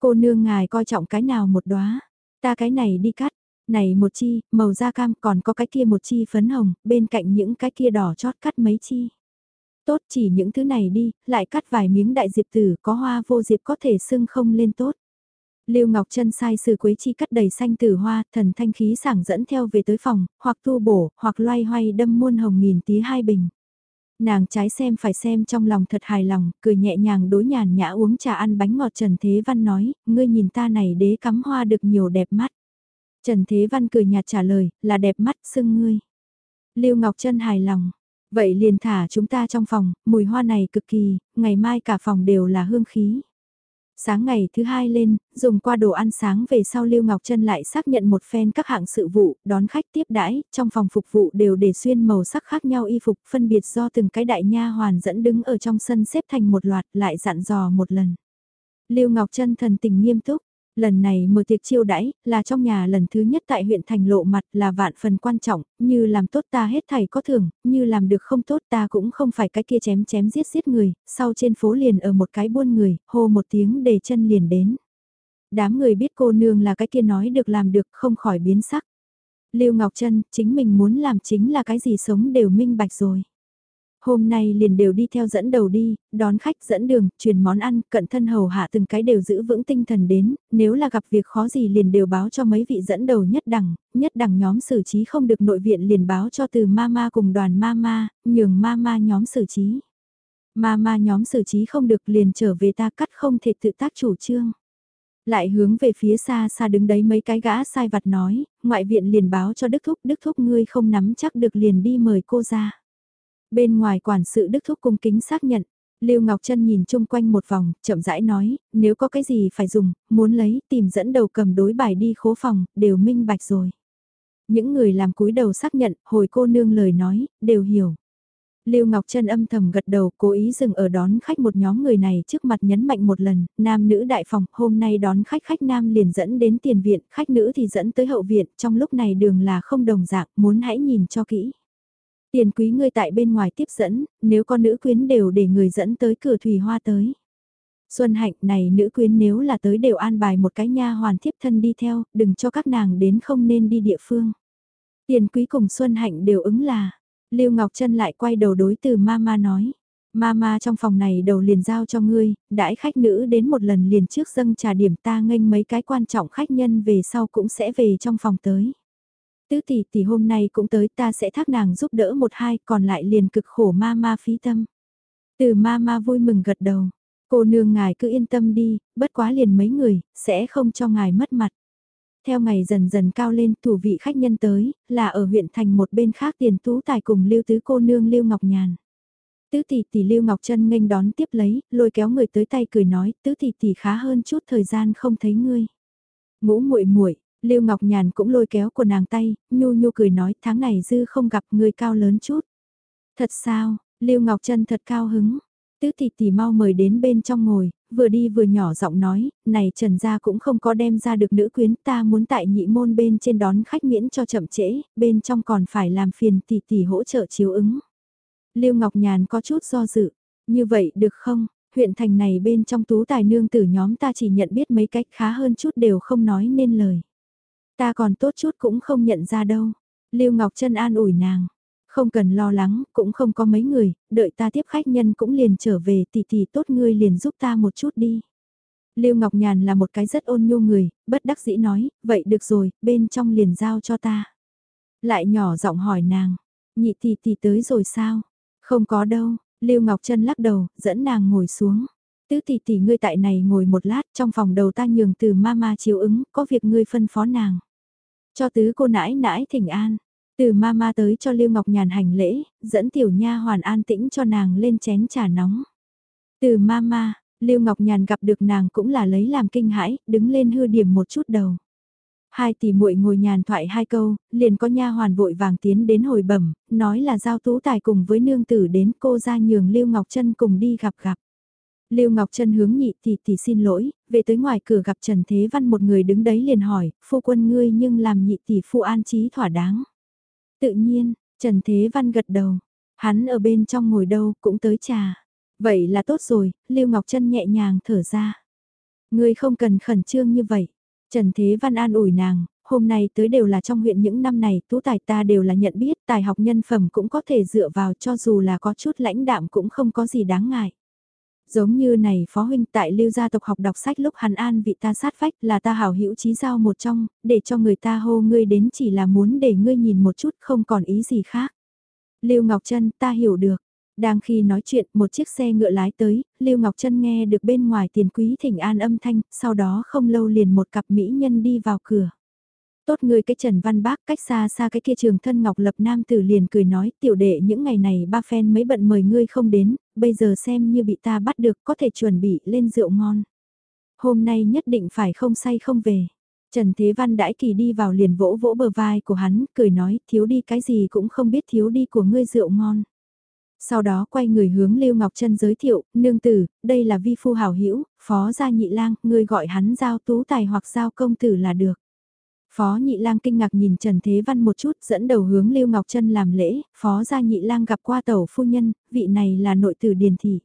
Cô nương ngài coi trọng cái nào một đóa ta cái này đi cắt, này một chi, màu da cam còn có cái kia một chi phấn hồng, bên cạnh những cái kia đỏ chót cắt mấy chi. Tốt chỉ những thứ này đi, lại cắt vài miếng đại diệp tử có hoa vô diệp có thể sưng không lên tốt. Lưu Ngọc Trân sai sử quế chi cắt đầy xanh tử hoa, thần thanh khí sảng dẫn theo về tới phòng, hoặc tu bổ, hoặc loay hoay đâm muôn hồng nghìn tía hai bình. Nàng trái xem phải xem trong lòng thật hài lòng, cười nhẹ nhàng đối nhàn nhã uống trà ăn bánh ngọt Trần Thế Văn nói, ngươi nhìn ta này đế cắm hoa được nhiều đẹp mắt. Trần Thế Văn cười nhạt trả lời, là đẹp mắt sưng ngươi. Lưu Ngọc Trân hài lòng, vậy liền thả chúng ta trong phòng, mùi hoa này cực kỳ, ngày mai cả phòng đều là hương khí. Sáng ngày thứ hai lên, dùng qua đồ ăn sáng về sau Lưu Ngọc Trân lại xác nhận một phen các hạng sự vụ, đón khách tiếp đãi, trong phòng phục vụ đều để xuyên màu sắc khác nhau y phục phân biệt do từng cái đại nha hoàn dẫn đứng ở trong sân xếp thành một loạt lại dặn dò một lần. Lưu Ngọc Trân thần tình nghiêm túc, Lần này mở tiệc chiêu đãi, là trong nhà lần thứ nhất tại huyện thành lộ mặt là vạn phần quan trọng, như làm tốt ta hết thầy có thưởng, như làm được không tốt ta cũng không phải cái kia chém chém giết giết người, sau trên phố liền ở một cái buôn người, hô một tiếng để chân liền đến. Đám người biết cô nương là cái kia nói được làm được không khỏi biến sắc. Lưu Ngọc Trân, chính mình muốn làm chính là cái gì sống đều minh bạch rồi. Hôm nay liền đều đi theo dẫn đầu đi, đón khách dẫn đường, truyền món ăn, cận thân hầu hạ từng cái đều giữ vững tinh thần đến, nếu là gặp việc khó gì liền đều báo cho mấy vị dẫn đầu nhất đẳng, nhất đẳng nhóm xử trí không được nội viện liền báo cho từ mama cùng đoàn mama, nhường mama nhóm xử trí. Mama nhóm xử trí không được liền trở về ta cắt không thể tự tác chủ trương. Lại hướng về phía xa xa đứng đấy mấy cái gã sai vặt nói, ngoại viện liền báo cho Đức Thúc, Đức Thúc ngươi không nắm chắc được liền đi mời cô ra. Bên ngoài quản sự Đức Thúc cung kính xác nhận, Lưu Ngọc Trân nhìn chung quanh một vòng, chậm rãi nói, nếu có cái gì phải dùng, muốn lấy, tìm dẫn đầu cầm đối bài đi khố phòng, đều minh bạch rồi. Những người làm cúi đầu xác nhận, hồi cô nương lời nói, đều hiểu. Lưu Ngọc Trân âm thầm gật đầu, cố ý dừng ở đón khách một nhóm người này trước mặt nhấn mạnh một lần, nam nữ đại phòng, hôm nay đón khách khách nam liền dẫn đến tiền viện, khách nữ thì dẫn tới hậu viện, trong lúc này đường là không đồng dạng, muốn hãy nhìn cho kỹ. Tiền quý ngươi tại bên ngoài tiếp dẫn, nếu con nữ quyến đều để người dẫn tới cửa thủy hoa tới. Xuân hạnh này nữ quyến nếu là tới đều an bài một cái nha hoàn thiếp thân đi theo, đừng cho các nàng đến không nên đi địa phương. Tiền quý cùng Xuân hạnh đều ứng là, Lưu Ngọc Trân lại quay đầu đối từ Mama nói. Mama trong phòng này đầu liền giao cho ngươi, đãi khách nữ đến một lần liền trước dâng trà điểm ta nghênh mấy cái quan trọng khách nhân về sau cũng sẽ về trong phòng tới. Tứ tỷ tỷ hôm nay cũng tới ta sẽ thác nàng giúp đỡ một hai còn lại liền cực khổ ma ma phí tâm. Từ ma ma vui mừng gật đầu, cô nương ngài cứ yên tâm đi, bất quá liền mấy người, sẽ không cho ngài mất mặt. Theo ngày dần dần cao lên thủ vị khách nhân tới, là ở huyện thành một bên khác tiền tú tài cùng lưu tứ cô nương lưu ngọc nhàn. Tứ tỷ tỷ lưu ngọc chân nghênh đón tiếp lấy, lôi kéo người tới tay cười nói, tứ tỷ tỷ khá hơn chút thời gian không thấy ngươi. Ngũ muội muội Lưu Ngọc Nhàn cũng lôi kéo của nàng tay, nhu nhu cười nói tháng này dư không gặp người cao lớn chút. Thật sao, Lưu Ngọc Trân thật cao hứng. Tứ tỷ tỷ mau mời đến bên trong ngồi, vừa đi vừa nhỏ giọng nói, này Trần gia cũng không có đem ra được nữ quyến ta muốn tại nhị môn bên trên đón khách miễn cho chậm trễ, bên trong còn phải làm phiền tỷ tỷ hỗ trợ chiếu ứng. Lưu Ngọc Nhàn có chút do dự, như vậy được không? Huyện thành này bên trong tú tài nương tử nhóm ta chỉ nhận biết mấy cách khá hơn chút đều không nói nên lời. Ta còn tốt chút cũng không nhận ra đâu. Lưu Ngọc Trân an ủi nàng. Không cần lo lắng, cũng không có mấy người, đợi ta tiếp khách nhân cũng liền trở về tỷ tỷ tốt ngươi liền giúp ta một chút đi. Lưu Ngọc Nhàn là một cái rất ôn nhu người, bất đắc dĩ nói, vậy được rồi, bên trong liền giao cho ta. Lại nhỏ giọng hỏi nàng, nhị tỷ tỷ tới rồi sao? Không có đâu, Lưu Ngọc Trân lắc đầu, dẫn nàng ngồi xuống. Tứ tỷ tỷ ngươi tại này ngồi một lát, trong phòng đầu ta nhường từ mama chiếu ứng, có việc ngươi phân phó nàng. Cho tứ cô nãi nãi thỉnh an. Từ mama tới cho Lưu Ngọc Nhàn hành lễ, dẫn tiểu nha hoàn an tĩnh cho nàng lên chén trà nóng. Từ mama, Lưu Ngọc Nhàn gặp được nàng cũng là lấy làm kinh hãi, đứng lên hư điểm một chút đầu. Hai tỷ muội ngồi nhàn thoại hai câu, liền có nha hoàn vội vàng tiến đến hồi bẩm, nói là giao tú tài cùng với nương tử đến cô ra nhường Lưu Ngọc chân cùng đi gặp gặp. Lưu Ngọc Trân hướng nhị tỷ tỷ xin lỗi, về tới ngoài cửa gặp Trần Thế Văn một người đứng đấy liền hỏi, phu quân ngươi nhưng làm nhị tỷ phu an trí thỏa đáng. Tự nhiên, Trần Thế Văn gật đầu, hắn ở bên trong ngồi đâu cũng tới trà. Vậy là tốt rồi, Lưu Ngọc Trân nhẹ nhàng thở ra. Ngươi không cần khẩn trương như vậy. Trần Thế Văn an ủi nàng, hôm nay tới đều là trong huyện những năm này, tú tài ta đều là nhận biết, tài học nhân phẩm cũng có thể dựa vào cho dù là có chút lãnh đạm cũng không có gì đáng ngại. Giống như này phó huynh tại lưu gia tộc học đọc sách lúc hắn an vị ta sát phách là ta hảo hữu trí giao một trong, để cho người ta hô ngươi đến chỉ là muốn để ngươi nhìn một chút không còn ý gì khác. lưu Ngọc Trân ta hiểu được. Đang khi nói chuyện một chiếc xe ngựa lái tới, lưu Ngọc Trân nghe được bên ngoài tiền quý thỉnh an âm thanh, sau đó không lâu liền một cặp mỹ nhân đi vào cửa. Tốt người cái Trần Văn Bác cách xa xa cái kia trường thân Ngọc Lập Nam tử liền cười nói tiểu đệ những ngày này ba phen mấy bận mời ngươi không đến, bây giờ xem như bị ta bắt được có thể chuẩn bị lên rượu ngon. Hôm nay nhất định phải không say không về. Trần Thế Văn đãi kỳ đi vào liền vỗ vỗ bờ vai của hắn, cười nói thiếu đi cái gì cũng không biết thiếu đi của ngươi rượu ngon. Sau đó quay người hướng Lưu Ngọc Trân giới thiệu, nương tử, đây là vi phu hảo hữu phó gia nhị lang, ngươi gọi hắn giao tú tài hoặc giao công tử là được. Phó Nhị Lang kinh ngạc nhìn Trần Thế Văn một chút dẫn đầu hướng Lưu Ngọc Trân làm lễ, Phó gia Nhị Lang gặp qua tẩu phu nhân, vị này là nội tử Điền Thị.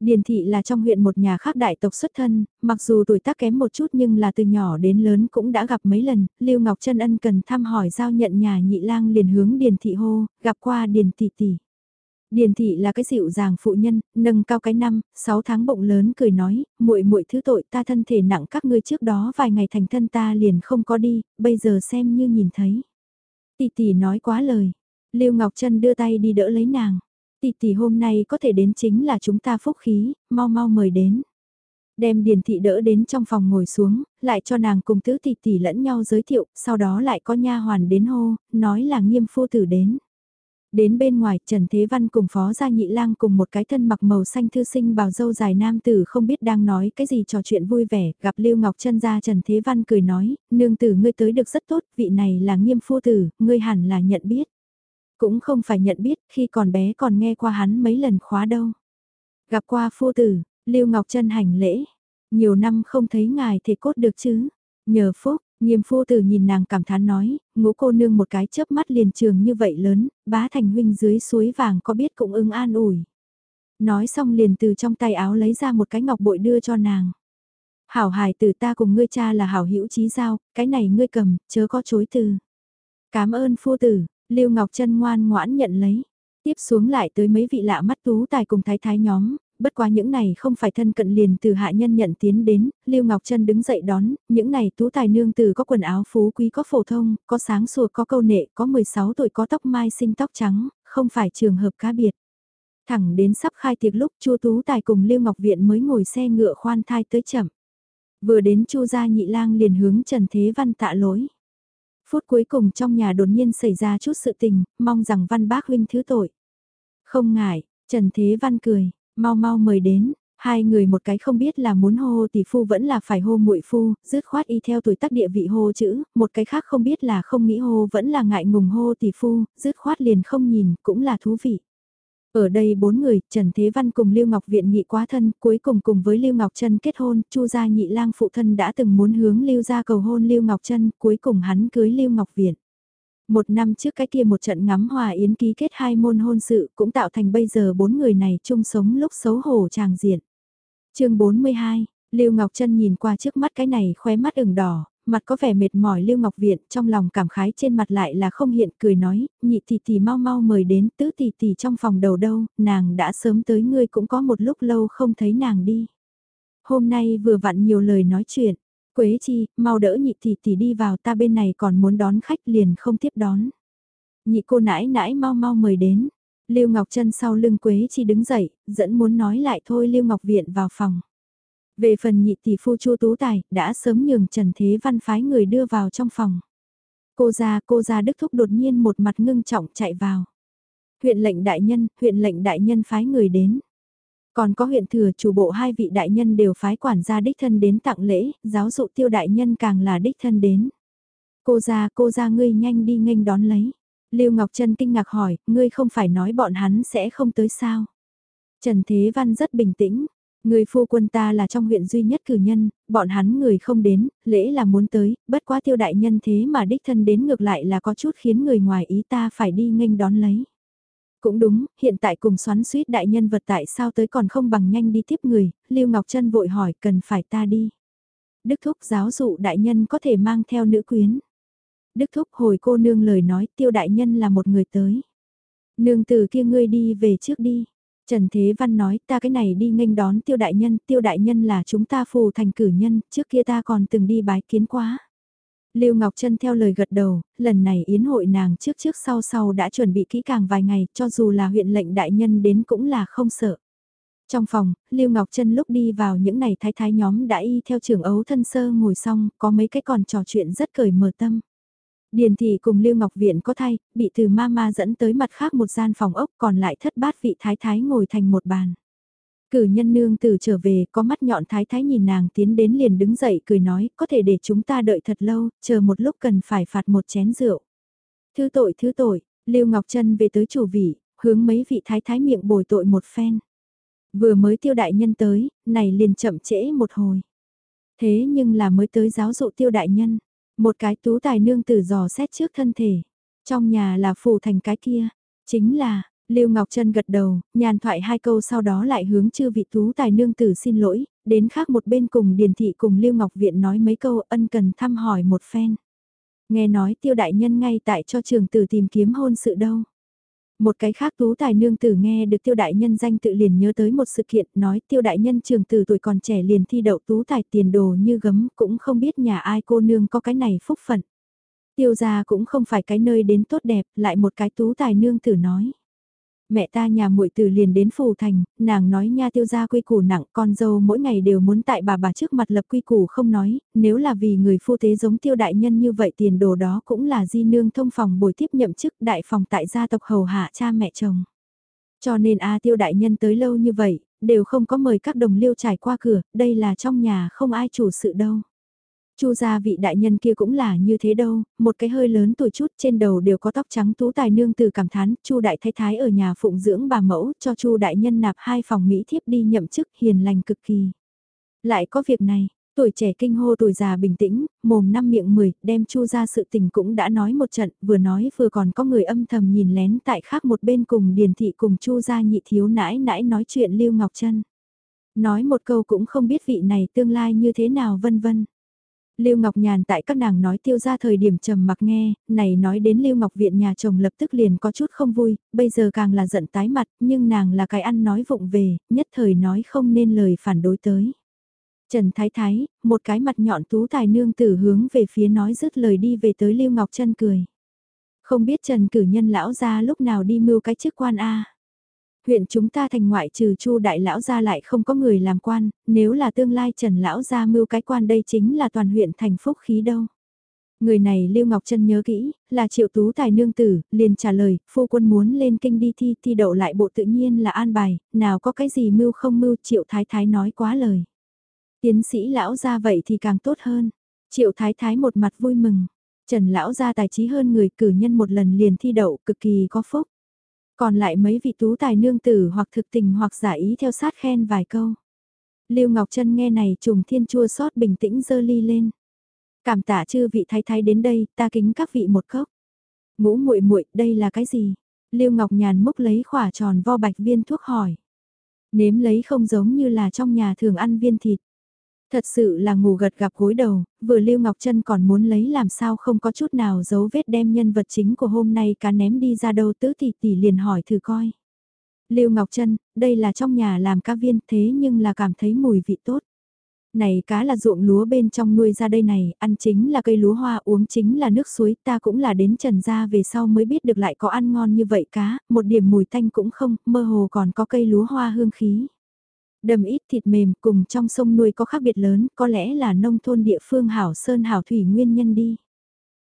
Điền Thị là trong huyện một nhà khác đại tộc xuất thân, mặc dù tuổi tác kém một chút nhưng là từ nhỏ đến lớn cũng đã gặp mấy lần, Lưu Ngọc Trân ân cần thăm hỏi giao nhận nhà Nhị Lang liền hướng Điền Thị hô, gặp qua Điền Thị Tỷ. Điền thị là cái dịu dàng phụ nhân, nâng cao cái năm, 6 tháng bụng lớn cười nói, muội muội thứ tội ta thân thể nặng các ngươi trước đó vài ngày thành thân ta liền không có đi, bây giờ xem như nhìn thấy. Tỷ tỷ nói quá lời. Lưu Ngọc Trân đưa tay đi đỡ lấy nàng. Tỷ tỷ hôm nay có thể đến chính là chúng ta phúc khí, mau mau mời đến. đem điền thị đỡ đến trong phòng ngồi xuống, lại cho nàng cùng tứ tỷ tỷ lẫn nhau giới thiệu, sau đó lại có nha hoàn đến hô, nói là nghiêm phu tử đến. Đến bên ngoài, Trần Thế Văn cùng Phó Gia Nhị Lang cùng một cái thân mặc màu xanh thư sinh bào dâu dài nam tử không biết đang nói cái gì trò chuyện vui vẻ, gặp Lưu Ngọc Trân ra Trần Thế Văn cười nói, nương tử ngươi tới được rất tốt, vị này là nghiêm phu tử, ngươi hẳn là nhận biết. Cũng không phải nhận biết, khi còn bé còn nghe qua hắn mấy lần khóa đâu. Gặp qua phu tử, Lưu Ngọc Trân hành lễ, nhiều năm không thấy ngài thể cốt được chứ, nhờ phúc, Nghiêm phu tử nhìn nàng cảm thán nói, ngũ cô nương một cái chớp mắt liền trường như vậy lớn, bá thành huynh dưới suối vàng có biết cũng ứng an ủi. Nói xong liền từ trong tay áo lấy ra một cái ngọc bội đưa cho nàng. Hảo hài tử ta cùng ngươi cha là hảo hữu chí giao, cái này ngươi cầm, chớ có chối từ. Cảm ơn phu tử, Lưu Ngọc Trân ngoan ngoãn nhận lấy. Tiếp xuống lại tới mấy vị lạ mắt tú tài cùng thái thái nhóm, bất quá những này không phải thân cận liền từ hạ nhân nhận tiến đến, Lưu Ngọc Trân đứng dậy đón, những này tú tài nương từ có quần áo phú quý có phổ thông, có sáng sủa có câu nệ, có 16 tuổi có tóc mai xinh tóc trắng, không phải trường hợp cá biệt. Thẳng đến sắp khai tiệc lúc Chu Tú Tài cùng Lưu Ngọc Viện mới ngồi xe ngựa khoan thai tới chậm. Vừa đến Chu gia nhị lang liền hướng Trần Thế Văn tạ lỗi. Phút cuối cùng trong nhà đột nhiên xảy ra chút sự tình, mong rằng Văn Bác huynh thứ tội. Không ngại, Trần Thế Văn cười, Mau mau mời đến, hai người một cái không biết là muốn hô tỷ phu vẫn là phải hô muội phu, dứt khoát y theo tuổi tác địa vị hô chữ, một cái khác không biết là không nghĩ hô vẫn là ngại ngùng hô tỷ phu, dứt khoát liền không nhìn, cũng là thú vị. Ở đây bốn người, Trần Thế Văn cùng Lưu Ngọc Viện nghị quá thân, cuối cùng cùng với Lưu Ngọc Trân kết hôn, Chu gia nhị lang phụ thân đã từng muốn hướng Lưu gia cầu hôn Lưu Ngọc Trân, cuối cùng hắn cưới Lưu Ngọc Viện. Một năm trước cái kia một trận ngắm hòa yến ký kết hai môn hôn sự cũng tạo thành bây giờ bốn người này chung sống lúc xấu hổ tràng diện. chương 42, Lưu Ngọc Trân nhìn qua trước mắt cái này khóe mắt ửng đỏ, mặt có vẻ mệt mỏi Lưu Ngọc Viện trong lòng cảm khái trên mặt lại là không hiện cười nói, nhị tỷ tỷ mau mau mời đến tứ tỷ tỷ trong phòng đầu đâu, nàng đã sớm tới ngươi cũng có một lúc lâu không thấy nàng đi. Hôm nay vừa vặn nhiều lời nói chuyện, Quế chi, mau đỡ nhị tỷ tỷ đi vào ta bên này còn muốn đón khách liền không tiếp đón. Nhị cô nãi nãi mau mau mời đến. Lưu Ngọc Trân sau lưng Quế chi đứng dậy, dẫn muốn nói lại thôi Lưu Ngọc Viện vào phòng. Về phần nhị tỷ phu Chu Tú Tài, đã sớm nhường Trần Thế Văn phái người đưa vào trong phòng. Cô ra, cô ra Đức Thúc đột nhiên một mặt ngưng trọng chạy vào. Huyện lệnh đại nhân, huyện lệnh đại nhân phái người đến. Còn có huyện thừa chủ bộ hai vị đại nhân đều phái quản gia đích thân đến tặng lễ, giáo dụ tiêu đại nhân càng là đích thân đến. Cô ra, cô ra ngươi nhanh đi nghênh đón lấy. Lưu Ngọc Trân kinh ngạc hỏi, ngươi không phải nói bọn hắn sẽ không tới sao? Trần Thế Văn rất bình tĩnh, người phu quân ta là trong huyện duy nhất cử nhân, bọn hắn người không đến, lễ là muốn tới, bất quá tiêu đại nhân thế mà đích thân đến ngược lại là có chút khiến người ngoài ý ta phải đi nghênh đón lấy. Cũng đúng, hiện tại cùng xoắn suýt đại nhân vật tại sao tới còn không bằng nhanh đi tiếp người, Lưu Ngọc Trân vội hỏi cần phải ta đi. Đức Thúc giáo dụ đại nhân có thể mang theo nữ quyến. Đức Thúc hồi cô nương lời nói tiêu đại nhân là một người tới. Nương từ kia ngươi đi về trước đi. Trần Thế Văn nói ta cái này đi nghênh đón tiêu đại nhân, tiêu đại nhân là chúng ta phù thành cử nhân, trước kia ta còn từng đi bái kiến quá. Lưu Ngọc Trân theo lời gật đầu, lần này yến hội nàng trước trước sau sau đã chuẩn bị kỹ càng vài ngày, cho dù là huyện lệnh đại nhân đến cũng là không sợ. Trong phòng, Lưu Ngọc Trân lúc đi vào những này thái thái nhóm đã y theo trưởng ấu thân sơ ngồi xong, có mấy cái còn trò chuyện rất cởi mở tâm. Điền thị cùng Lưu Ngọc Viện có thay, bị từ ma ma dẫn tới mặt khác một gian phòng ốc còn lại thất bát vị thái thái ngồi thành một bàn. Cử nhân nương từ trở về, có mắt nhọn thái thái nhìn nàng tiến đến liền đứng dậy cười nói, có thể để chúng ta đợi thật lâu, chờ một lúc cần phải phạt một chén rượu. Thứ tội thứ tội, Lưu Ngọc Trân về tới chủ vị, hướng mấy vị thái thái miệng bồi tội một phen. Vừa mới tiêu đại nhân tới, này liền chậm trễ một hồi. Thế nhưng là mới tới giáo dụ tiêu đại nhân, một cái tú tài nương tử dò xét trước thân thể. Trong nhà là phù thành cái kia, chính là, Lưu Ngọc Trân gật đầu, nhàn thoại hai câu sau đó lại hướng chư vị tú tài nương tử xin lỗi, đến khác một bên cùng Điền Thị cùng Lưu Ngọc Viện nói mấy câu ân cần thăm hỏi một phen. Nghe nói tiêu đại nhân ngay tại cho trường tử tìm kiếm hôn sự đâu. Một cái khác tú tài nương tử nghe được tiêu đại nhân danh tự liền nhớ tới một sự kiện nói tiêu đại nhân trường tử tuổi còn trẻ liền thi đậu tú tài tiền đồ như gấm cũng không biết nhà ai cô nương có cái này phúc phận. Tiêu gia cũng không phải cái nơi đến tốt đẹp lại một cái tú tài nương tử nói Mẹ ta nhà muội từ liền đến phủ thành, nàng nói nha tiêu gia quy củ nặng, con dâu mỗi ngày đều muốn tại bà bà trước mặt lập quy củ không nói, nếu là vì người phu thế giống tiêu đại nhân như vậy tiền đồ đó cũng là di nương thông phòng bồi tiếp nhậm chức đại phòng tại gia tộc hầu hạ cha mẹ chồng. Cho nên A tiêu đại nhân tới lâu như vậy, đều không có mời các đồng liêu trải qua cửa, đây là trong nhà không ai chủ sự đâu. Chu gia vị đại nhân kia cũng là như thế đâu, một cái hơi lớn tuổi chút trên đầu đều có tóc trắng tú tài nương từ cảm thán, Chu đại thái thái ở nhà phụng dưỡng bà mẫu, cho Chu đại nhân nạp hai phòng mỹ thiếp đi nhậm chức hiền lành cực kỳ. Lại có việc này, tuổi trẻ kinh hô tuổi già bình tĩnh, mồm năm miệng mười, đem Chu gia sự tình cũng đã nói một trận, vừa nói vừa còn có người âm thầm nhìn lén tại khác một bên cùng Điền thị cùng Chu gia nhị thiếu nãi nãi nói chuyện Lưu Ngọc Trân. Nói một câu cũng không biết vị này tương lai như thế nào vân vân. Lưu Ngọc Nhàn tại các nàng nói tiêu ra thời điểm trầm mặc nghe, này nói đến Lưu Ngọc Viện nhà chồng lập tức liền có chút không vui, bây giờ càng là giận tái mặt, nhưng nàng là cái ăn nói vụng về, nhất thời nói không nên lời phản đối tới. Trần Thái Thái, một cái mặt nhọn tú tài nương tử hướng về phía nói dứt lời đi về tới Lưu Ngọc Trân cười. Không biết Trần cử nhân lão ra lúc nào đi mưu cái chức quan A. Huyện chúng ta thành ngoại trừ chu đại lão gia lại không có người làm quan, nếu là tương lai trần lão gia mưu cái quan đây chính là toàn huyện thành phúc khí đâu. Người này Lưu Ngọc Trân nhớ kỹ, là triệu tú tài nương tử, liền trả lời, phu quân muốn lên kinh đi thi, thi đậu lại bộ tự nhiên là an bài, nào có cái gì mưu không mưu triệu thái thái nói quá lời. Tiến sĩ lão gia vậy thì càng tốt hơn. Triệu thái thái một mặt vui mừng. Trần lão gia tài trí hơn người cử nhân một lần liền thi đậu cực kỳ có phúc. Còn lại mấy vị tú tài nương tử hoặc thực tình hoặc giả ý theo sát khen vài câu. Lưu Ngọc Trân nghe này trùng thiên chua xót bình tĩnh dơ ly lên. Cảm tạ chư vị thái thái đến đây, ta kính các vị một cốc. Ngũ muội muội, đây là cái gì? Lưu Ngọc Nhàn múc lấy khỏa tròn vo bạch viên thuốc hỏi. Nếm lấy không giống như là trong nhà thường ăn viên thịt. Thật sự là ngủ gật gặp gối đầu, vừa Lưu Ngọc Trân còn muốn lấy làm sao không có chút nào dấu vết đem nhân vật chính của hôm nay cá ném đi ra đâu tứ tỷ tỷ liền hỏi thử coi. Lưu Ngọc Trân, đây là trong nhà làm cá viên thế nhưng là cảm thấy mùi vị tốt. Này cá là ruộng lúa bên trong nuôi ra đây này, ăn chính là cây lúa hoa uống chính là nước suối ta cũng là đến trần ra về sau mới biết được lại có ăn ngon như vậy cá, một điểm mùi tanh cũng không, mơ hồ còn có cây lúa hoa hương khí. Đầm ít thịt mềm cùng trong sông nuôi có khác biệt lớn, có lẽ là nông thôn địa phương hảo sơn hảo thủy nguyên nhân đi.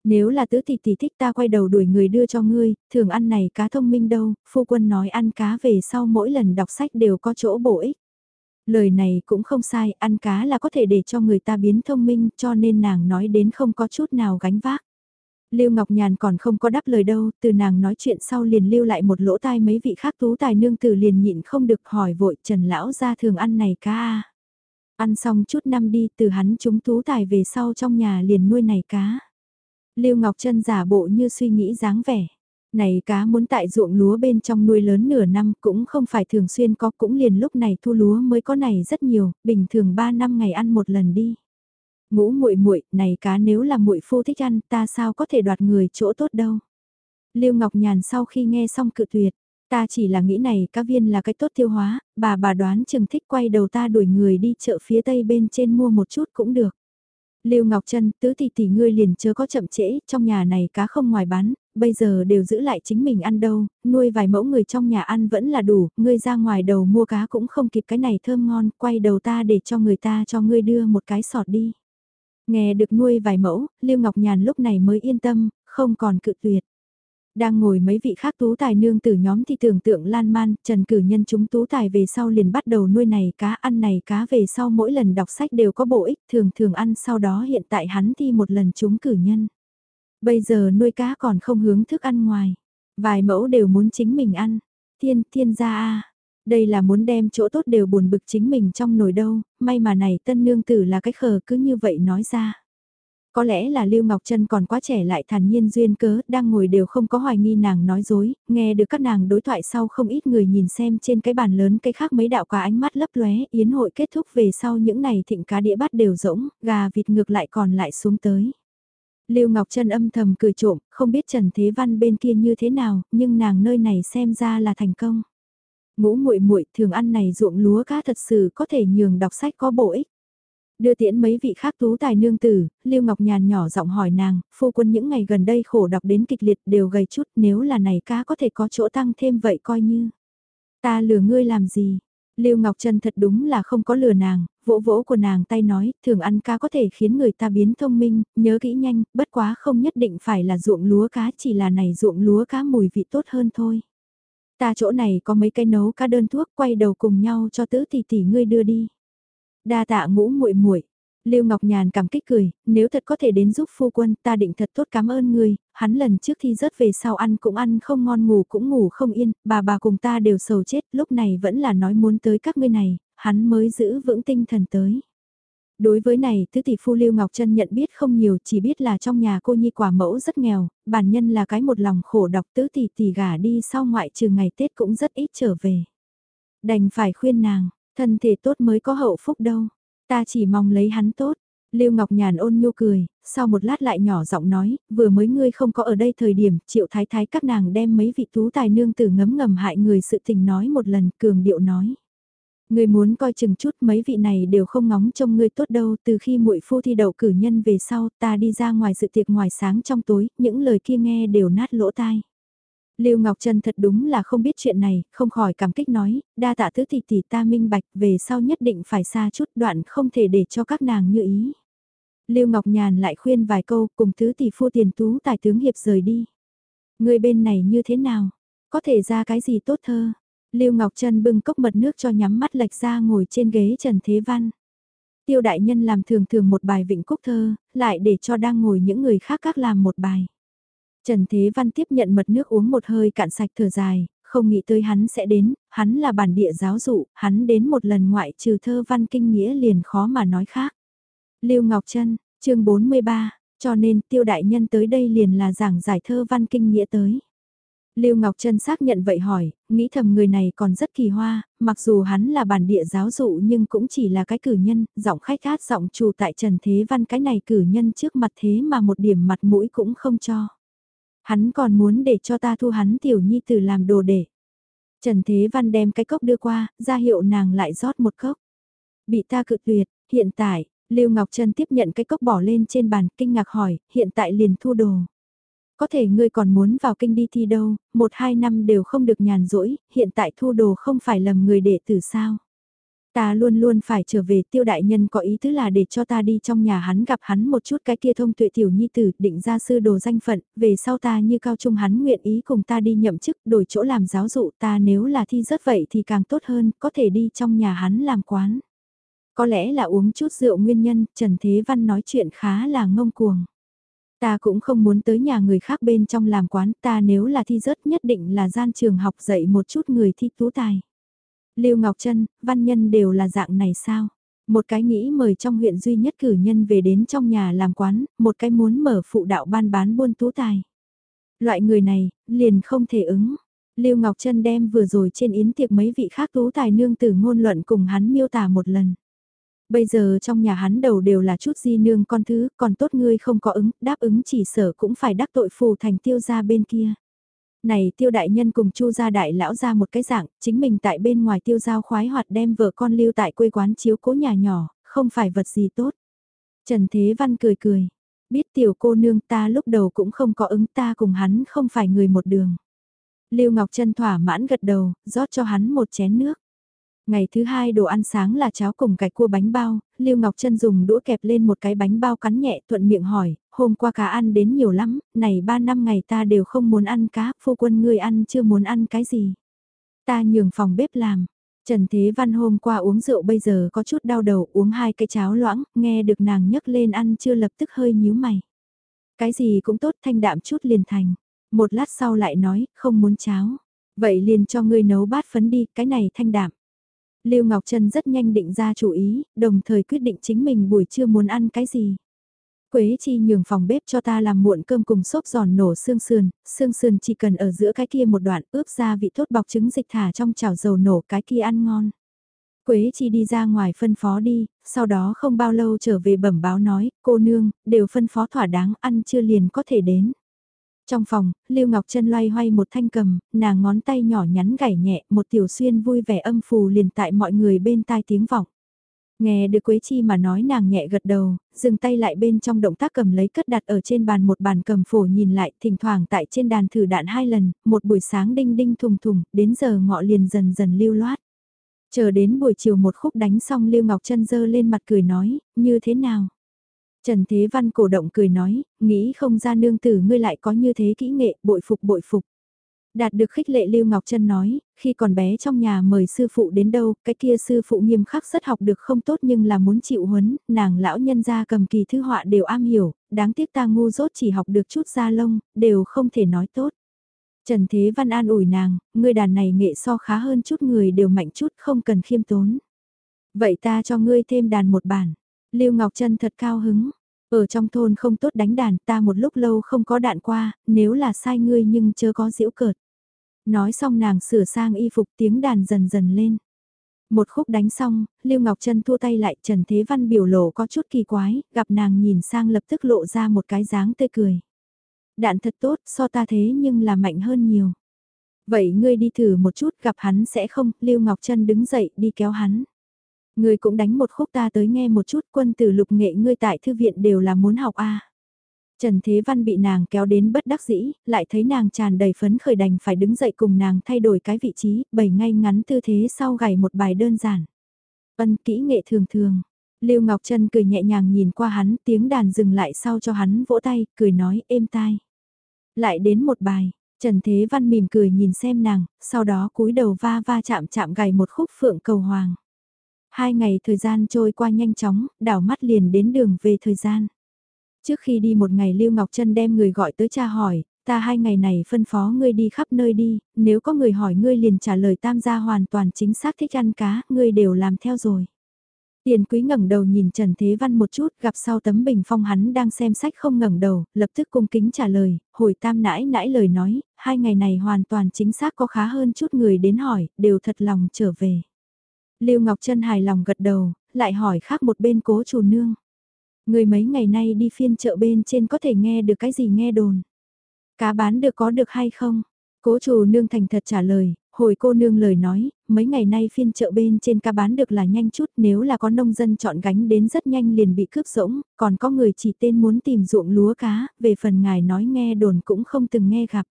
Nếu là tứ tỷ tỷ thích ta quay đầu đuổi người đưa cho ngươi, thường ăn này cá thông minh đâu, phu quân nói ăn cá về sau mỗi lần đọc sách đều có chỗ bổ ích. Lời này cũng không sai, ăn cá là có thể để cho người ta biến thông minh cho nên nàng nói đến không có chút nào gánh vác. Lưu Ngọc Nhàn còn không có đáp lời đâu, từ nàng nói chuyện sau liền lưu lại một lỗ tai mấy vị khác tú tài nương tử liền nhịn không được hỏi vội Trần Lão ra thường ăn này cá à. Ăn xong chút năm đi từ hắn chúng tú tài về sau trong nhà liền nuôi này cá. Lưu Ngọc Trân giả bộ như suy nghĩ dáng vẻ. Này cá muốn tại ruộng lúa bên trong nuôi lớn nửa năm cũng không phải thường xuyên có cũng liền lúc này thu lúa mới có này rất nhiều, bình thường 3 năm ngày ăn một lần đi. Ngũ muội muội, này cá nếu là muội phu thích ăn, ta sao có thể đoạt người chỗ tốt đâu. Lưu Ngọc Nhàn sau khi nghe xong cự tuyệt, ta chỉ là nghĩ này cá viên là cái tốt tiêu hóa, bà bà đoán chừng thích quay đầu ta đuổi người đi chợ phía tây bên trên mua một chút cũng được. Lưu Ngọc Trân, tứ tỷ tỷ ngươi liền chớ có chậm trễ, trong nhà này cá không ngoài bán, bây giờ đều giữ lại chính mình ăn đâu, nuôi vài mẫu người trong nhà ăn vẫn là đủ, ngươi ra ngoài đầu mua cá cũng không kịp cái này thơm ngon, quay đầu ta để cho người ta cho ngươi đưa một cái sọt đi. Nghe được nuôi vài mẫu, Lưu Ngọc Nhàn lúc này mới yên tâm, không còn cự tuyệt. Đang ngồi mấy vị khác tú tài nương tử nhóm thì tưởng tượng lan man, trần cử nhân chúng tú tài về sau liền bắt đầu nuôi này cá ăn này cá về sau mỗi lần đọc sách đều có bổ ích thường thường ăn sau đó hiện tại hắn thi một lần chúng cử nhân. Bây giờ nuôi cá còn không hướng thức ăn ngoài, vài mẫu đều muốn chính mình ăn, thiên thiên gia a đây là muốn đem chỗ tốt đều buồn bực chính mình trong nồi đâu, may mà này tân nương tử là cái khờ cứ như vậy nói ra. Có lẽ là Lưu Ngọc Trân còn quá trẻ lại thản nhiên duyên cớ, đang ngồi đều không có hoài nghi nàng nói dối, nghe được các nàng đối thoại sau không ít người nhìn xem trên cái bàn lớn cái khác mấy đạo cá ánh mắt lấp lóe, yến hội kết thúc về sau những này thịnh cá đĩa bắt đều rỗng, gà vịt ngược lại còn lại xuống tới. Lưu Ngọc Trân âm thầm cười trộm, không biết Trần Thế Văn bên kia như thế nào, nhưng nàng nơi này xem ra là thành công. Ngũ muội muội thường ăn này ruộng lúa cá thật sự có thể nhường đọc sách có bổ ích. Đưa tiễn mấy vị khác tú tài nương tử, Lưu Ngọc Nhàn nhỏ giọng hỏi nàng, phu quân những ngày gần đây khổ đọc đến kịch liệt đều gầy chút nếu là này cá có thể có chỗ tăng thêm vậy coi như. Ta lừa ngươi làm gì? Lưu Ngọc Trân thật đúng là không có lừa nàng, vỗ vỗ của nàng tay nói, thường ăn cá có thể khiến người ta biến thông minh, nhớ kỹ nhanh, bất quá không nhất định phải là ruộng lúa cá chỉ là này ruộng lúa cá mùi vị tốt hơn thôi. Ta chỗ này có mấy cây nấu cá đơn thuốc quay đầu cùng nhau cho tứ tỷ tỷ ngươi đưa đi. Đa tạ ngũ muội muội. Lưu Ngọc Nhàn cảm kích cười, nếu thật có thể đến giúp phu quân ta định thật tốt cảm ơn người, hắn lần trước thi rớt về sau ăn cũng ăn không ngon ngủ cũng ngủ không yên, bà bà cùng ta đều sầu chết, lúc này vẫn là nói muốn tới các ngươi này, hắn mới giữ vững tinh thần tới. Đối với này, tứ tỷ phu Lưu Ngọc Trân nhận biết không nhiều, chỉ biết là trong nhà cô nhi quả mẫu rất nghèo, bản nhân là cái một lòng khổ đọc tứ tỷ tỷ gả đi sau ngoại trừ ngày Tết cũng rất ít trở về. Đành phải khuyên nàng, thân thể tốt mới có hậu phúc đâu, ta chỉ mong lấy hắn tốt. Lưu Ngọc Nhàn ôn nhu cười, sau một lát lại nhỏ giọng nói, vừa mới ngươi không có ở đây thời điểm, triệu thái thái các nàng đem mấy vị tú tài nương tử ngấm ngầm hại người sự tình nói một lần, cường điệu nói. Ngươi muốn coi chừng chút mấy vị này đều không ngóng trông ngươi tốt đâu, từ khi muội phu thi đậu cử nhân về sau, ta đi ra ngoài sự tiệc ngoài sáng trong tối, những lời kia nghe đều nát lỗ tai. Lưu Ngọc Trân thật đúng là không biết chuyện này, không khỏi cảm kích nói, đa tạ tứ tỷ tỷ ta minh bạch, về sau nhất định phải xa chút đoạn không thể để cho các nàng như ý. Lưu Ngọc Nhàn lại khuyên vài câu, cùng tứ tỷ phu tiền tú tài tướng hiệp rời đi. Người bên này như thế nào? Có thể ra cái gì tốt thơ? Lưu Ngọc Trân bưng cốc mật nước cho nhắm mắt lệch ra ngồi trên ghế Trần Thế Văn. Tiêu đại nhân làm thường thường một bài vịnh cúc thơ, lại để cho đang ngồi những người khác các làm một bài. Trần Thế Văn tiếp nhận mật nước uống một hơi cạn sạch thở dài, không nghĩ tới hắn sẽ đến, hắn là bản địa giáo dụ, hắn đến một lần ngoại trừ thơ văn kinh nghĩa liền khó mà nói khác. Lưu Ngọc Trân, chương 43, cho nên tiêu đại nhân tới đây liền là giảng giải thơ văn kinh nghĩa tới. Lưu Ngọc Trân xác nhận vậy hỏi, nghĩ thầm người này còn rất kỳ hoa, mặc dù hắn là bản địa giáo dụ nhưng cũng chỉ là cái cử nhân, giọng khách hát giọng chủ tại Trần Thế Văn cái này cử nhân trước mặt thế mà một điểm mặt mũi cũng không cho. Hắn còn muốn để cho ta thu hắn tiểu nhi tử làm đồ để. Trần Thế Văn đem cái cốc đưa qua, ra hiệu nàng lại rót một cốc. Bị ta cự tuyệt, hiện tại, Lưu Ngọc Trân tiếp nhận cái cốc bỏ lên trên bàn, kinh ngạc hỏi, hiện tại liền thu đồ. Có thể ngươi còn muốn vào kinh đi thi đâu, một hai năm đều không được nhàn rỗi, hiện tại thu đồ không phải lầm người đệ tử sao. Ta luôn luôn phải trở về tiêu đại nhân có ý tứ là để cho ta đi trong nhà hắn gặp hắn một chút cái kia thông tuệ tiểu nhi tử định ra sư đồ danh phận, về sau ta như cao trung hắn nguyện ý cùng ta đi nhậm chức đổi chỗ làm giáo dụ ta nếu là thi rất vậy thì càng tốt hơn, có thể đi trong nhà hắn làm quán. Có lẽ là uống chút rượu nguyên nhân, Trần Thế Văn nói chuyện khá là ngông cuồng. Ta cũng không muốn tới nhà người khác bên trong làm quán, ta nếu là thi rớt nhất định là gian trường học dạy một chút người thi tú tài. Lưu Ngọc Trân, văn nhân đều là dạng này sao? Một cái nghĩ mời trong huyện duy nhất cử nhân về đến trong nhà làm quán, một cái muốn mở phụ đạo ban bán buôn tú tài. Loại người này, liền không thể ứng. Lưu Ngọc Trân đem vừa rồi trên yến tiệc mấy vị khác tú tài nương tử ngôn luận cùng hắn miêu tả một lần. Bây giờ trong nhà hắn đầu đều là chút di nương con thứ, còn tốt ngươi không có ứng, đáp ứng chỉ sở cũng phải đắc tội phù thành tiêu gia bên kia. Này tiêu đại nhân cùng chu gia đại lão ra một cái dạng, chính mình tại bên ngoài tiêu giao khoái hoạt đem vợ con lưu tại quê quán chiếu cố nhà nhỏ, không phải vật gì tốt. Trần Thế Văn cười cười, biết tiểu cô nương ta lúc đầu cũng không có ứng ta cùng hắn không phải người một đường. Lưu Ngọc Trân thỏa mãn gật đầu, rót cho hắn một chén nước. Ngày thứ hai đồ ăn sáng là cháo cùng cải cua bánh bao, Lưu Ngọc Trân dùng đũa kẹp lên một cái bánh bao cắn nhẹ thuận miệng hỏi, hôm qua cá ăn đến nhiều lắm, này ba năm ngày ta đều không muốn ăn cá, phu quân ngươi ăn chưa muốn ăn cái gì. Ta nhường phòng bếp làm. Trần Thế Văn hôm qua uống rượu bây giờ có chút đau đầu uống hai cái cháo loãng, nghe được nàng nhấc lên ăn chưa lập tức hơi nhíu mày. Cái gì cũng tốt thanh đạm chút liền thành. Một lát sau lại nói, không muốn cháo. Vậy liền cho ngươi nấu bát phấn đi, cái này thanh đạm. Lưu Ngọc Trân rất nhanh định ra chủ ý, đồng thời quyết định chính mình buổi trưa muốn ăn cái gì. Quế chi nhường phòng bếp cho ta làm muộn cơm cùng xốp giòn nổ xương sườn, xương sườn chỉ cần ở giữa cái kia một đoạn ướp ra vị tốt bọc trứng dịch thả trong chảo dầu nổ cái kia ăn ngon. Quế chi đi ra ngoài phân phó đi, sau đó không bao lâu trở về bẩm báo nói, cô nương, đều phân phó thỏa đáng ăn chưa liền có thể đến. Trong phòng, Lưu Ngọc Trân loay hoay một thanh cầm, nàng ngón tay nhỏ nhắn gảy nhẹ, một tiểu xuyên vui vẻ âm phù liền tại mọi người bên tai tiếng vọng. Nghe được Quế Chi mà nói nàng nhẹ gật đầu, dừng tay lại bên trong động tác cầm lấy cất đặt ở trên bàn một bàn cầm phổ nhìn lại, thỉnh thoảng tại trên đàn thử đạn hai lần, một buổi sáng đinh đinh thùng thùng, đến giờ ngọ liền dần dần lưu loát. Chờ đến buổi chiều một khúc đánh xong Lưu Ngọc Trân dơ lên mặt cười nói, như thế nào? Trần Thế Văn cổ động cười nói, nghĩ không ra nương tử ngươi lại có như thế kỹ nghệ, bội phục bội phục. Đạt được khích lệ Lưu Ngọc Trân nói, khi còn bé trong nhà mời sư phụ đến đâu, cái kia sư phụ nghiêm khắc rất học được không tốt nhưng là muốn chịu huấn, nàng lão nhân gia cầm kỳ thư họa đều am hiểu, đáng tiếc ta ngu dốt chỉ học được chút da lông, đều không thể nói tốt. Trần Thế Văn an ủi nàng, ngươi đàn này nghệ so khá hơn chút người đều mạnh chút không cần khiêm tốn. Vậy ta cho ngươi thêm đàn một bản. Lưu Ngọc Trân thật cao hứng. Ở trong thôn không tốt đánh đàn ta một lúc lâu không có đạn qua, nếu là sai ngươi nhưng chớ có diễu cợt. Nói xong nàng sửa sang y phục tiếng đàn dần dần lên. Một khúc đánh xong, Lưu Ngọc Trân thua tay lại Trần Thế Văn biểu lộ có chút kỳ quái, gặp nàng nhìn sang lập tức lộ ra một cái dáng tươi cười. Đạn thật tốt, so ta thế nhưng là mạnh hơn nhiều. Vậy ngươi đi thử một chút gặp hắn sẽ không, Lưu Ngọc Trân đứng dậy đi kéo hắn. Ngươi cũng đánh một khúc ta tới nghe một chút quân tử lục nghệ ngươi tại thư viện đều là muốn học a Trần Thế Văn bị nàng kéo đến bất đắc dĩ, lại thấy nàng tràn đầy phấn khởi đành phải đứng dậy cùng nàng thay đổi cái vị trí, bày ngay ngắn tư thế sau gảy một bài đơn giản. Ân kỹ nghệ thường thường. Lưu Ngọc Trân cười nhẹ nhàng nhìn qua hắn, tiếng đàn dừng lại sau cho hắn vỗ tay, cười nói êm tai. Lại đến một bài, Trần Thế Văn mỉm cười nhìn xem nàng, sau đó cúi đầu va va chạm chạm gảy một khúc phượng cầu hoàng. Hai ngày thời gian trôi qua nhanh chóng, đảo mắt liền đến đường về thời gian. Trước khi đi một ngày Lưu Ngọc Trân đem người gọi tới cha hỏi, ta hai ngày này phân phó ngươi đi khắp nơi đi, nếu có người hỏi ngươi liền trả lời tam gia hoàn toàn chính xác thích ăn cá, ngươi đều làm theo rồi. Tiền quý ngẩng đầu nhìn Trần Thế Văn một chút, gặp sau tấm bình phong hắn đang xem sách không ngẩng đầu, lập tức cung kính trả lời, hồi tam nãi nãi lời nói, hai ngày này hoàn toàn chính xác có khá hơn chút người đến hỏi, đều thật lòng trở về. Lưu Ngọc Trân hài lòng gật đầu, lại hỏi khác một bên cố chủ nương. Người mấy ngày nay đi phiên chợ bên trên có thể nghe được cái gì nghe đồn. Cá bán được có được hay không? Cố chủ nương thành thật trả lời, hồi cô nương lời nói, mấy ngày nay phiên chợ bên trên cá bán được là nhanh chút nếu là có nông dân chọn gánh đến rất nhanh liền bị cướp rỗng, còn có người chỉ tên muốn tìm ruộng lúa cá, về phần ngài nói nghe đồn cũng không từng nghe gặp.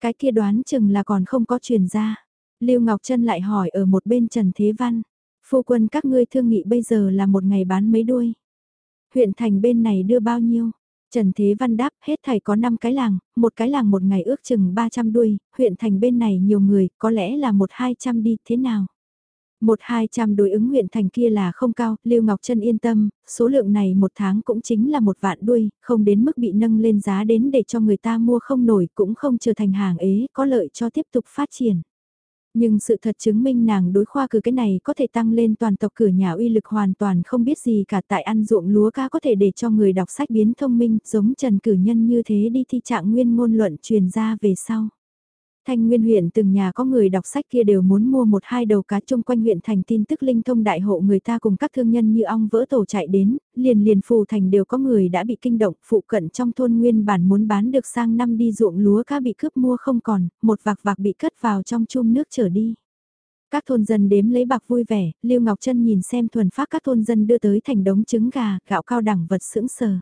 Cái kia đoán chừng là còn không có truyền ra. Lưu Ngọc Trân lại hỏi ở một bên Trần Thế Văn, phu quân các ngươi thương nghị bây giờ là một ngày bán mấy đuôi. Huyện thành bên này đưa bao nhiêu? Trần Thế Văn đáp hết thầy có 5 cái làng, một cái làng một ngày ước chừng 300 đuôi, huyện thành bên này nhiều người, có lẽ là một hai trăm đi, thế nào? Một hai trăm đối ứng huyện thành kia là không cao, Lưu Ngọc Trân yên tâm, số lượng này một tháng cũng chính là một vạn đuôi, không đến mức bị nâng lên giá đến để cho người ta mua không nổi cũng không trở thành hàng ế, có lợi cho tiếp tục phát triển. Nhưng sự thật chứng minh nàng đối khoa cử cái này có thể tăng lên toàn tộc cửa nhà uy lực hoàn toàn không biết gì cả tại ăn ruộng lúa ca có thể để cho người đọc sách biến thông minh, giống trần cử nhân như thế đi thi trạng nguyên ngôn luận truyền ra về sau. Thanh Nguyên huyện từng nhà có người đọc sách kia đều muốn mua một hai đầu cá chung quanh huyện thành tin tức linh thông đại hộ người ta cùng các thương nhân như ong vỡ tổ chạy đến, liền liền phù thành đều có người đã bị kinh động, phụ cận trong thôn nguyên bản muốn bán được sang năm đi ruộng lúa cá bị cướp mua không còn, một vạc vạc bị cất vào trong chum nước trở đi. Các thôn dân đếm lấy bạc vui vẻ, Lưu Ngọc Trân nhìn xem thuần phát các thôn dân đưa tới thành đống trứng gà, gạo cao đẳng vật sững sờ.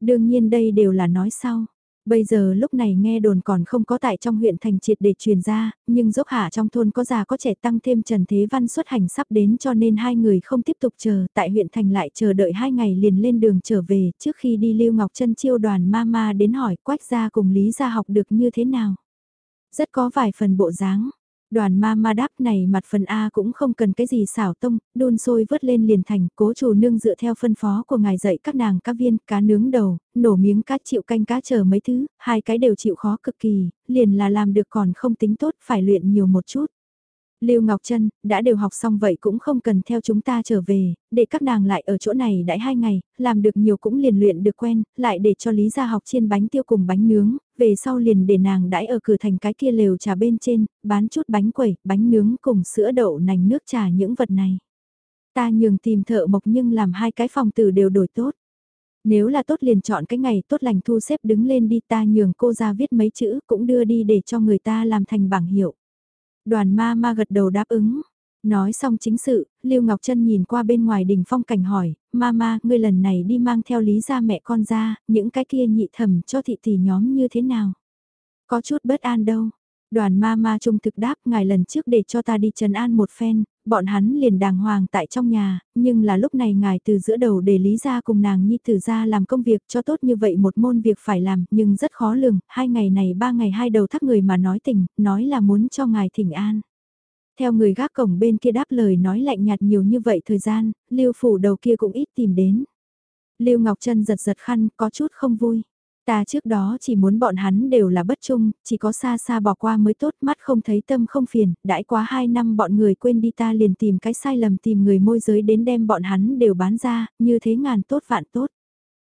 Đương nhiên đây đều là nói sau. Bây giờ lúc này nghe đồn còn không có tại trong huyện thành triệt để truyền ra, nhưng dốc hạ trong thôn có già có trẻ tăng thêm Trần Thế Văn xuất hành sắp đến cho nên hai người không tiếp tục chờ, tại huyện thành lại chờ đợi hai ngày liền lên đường trở về, trước khi đi Lưu Ngọc Trân chiêu đoàn mama đến hỏi quách gia cùng Lý gia học được như thế nào. Rất có vài phần bộ dáng, Đoàn ma ma đáp này mặt phần A cũng không cần cái gì xảo tông, đun sôi vớt lên liền thành, cố chủ nương dựa theo phân phó của ngài dạy các nàng cá viên, cá nướng đầu, nổ miếng cá chịu canh cá chờ mấy thứ, hai cái đều chịu khó cực kỳ, liền là làm được còn không tính tốt, phải luyện nhiều một chút. Lưu Ngọc Trân, đã đều học xong vậy cũng không cần theo chúng ta trở về, để các nàng lại ở chỗ này đãi hai ngày, làm được nhiều cũng liền luyện được quen, lại để cho Lý gia học chiên bánh tiêu cùng bánh nướng, về sau liền để nàng đãi ở cửa thành cái kia lều trà bên trên, bán chút bánh quẩy, bánh nướng cùng sữa đậu nành nước trà những vật này. Ta nhường tìm thợ mộc nhưng làm hai cái phòng tử đều đổi tốt. Nếu là tốt liền chọn cái ngày tốt lành thu xếp đứng lên đi ta nhường cô ra viết mấy chữ cũng đưa đi để cho người ta làm thành bảng hiệu. Đoàn ma ma gật đầu đáp ứng. Nói xong chính sự, Lưu Ngọc Trân nhìn qua bên ngoài đỉnh phong cảnh hỏi, Mama, ngươi lần này đi mang theo lý ra mẹ con ra, những cái kia nhị thầm cho thị tỷ nhóm như thế nào? Có chút bất an đâu. Đoàn ma ma trung thực đáp ngài lần trước để cho ta đi trần an một phen, bọn hắn liền đàng hoàng tại trong nhà, nhưng là lúc này ngài từ giữa đầu để lý ra cùng nàng nhi tử ra làm công việc cho tốt như vậy một môn việc phải làm, nhưng rất khó lường, hai ngày này ba ngày hai đầu thắc người mà nói tình, nói là muốn cho ngài thỉnh an. Theo người gác cổng bên kia đáp lời nói lạnh nhạt nhiều như vậy thời gian, lưu phủ đầu kia cũng ít tìm đến. lưu Ngọc Trân giật giật khăn, có chút không vui. Ta trước đó chỉ muốn bọn hắn đều là bất trung, chỉ có xa xa bỏ qua mới tốt mắt không thấy tâm không phiền, đãi quá hai năm bọn người quên đi ta liền tìm cái sai lầm tìm người môi giới đến đem bọn hắn đều bán ra, như thế ngàn tốt vạn tốt.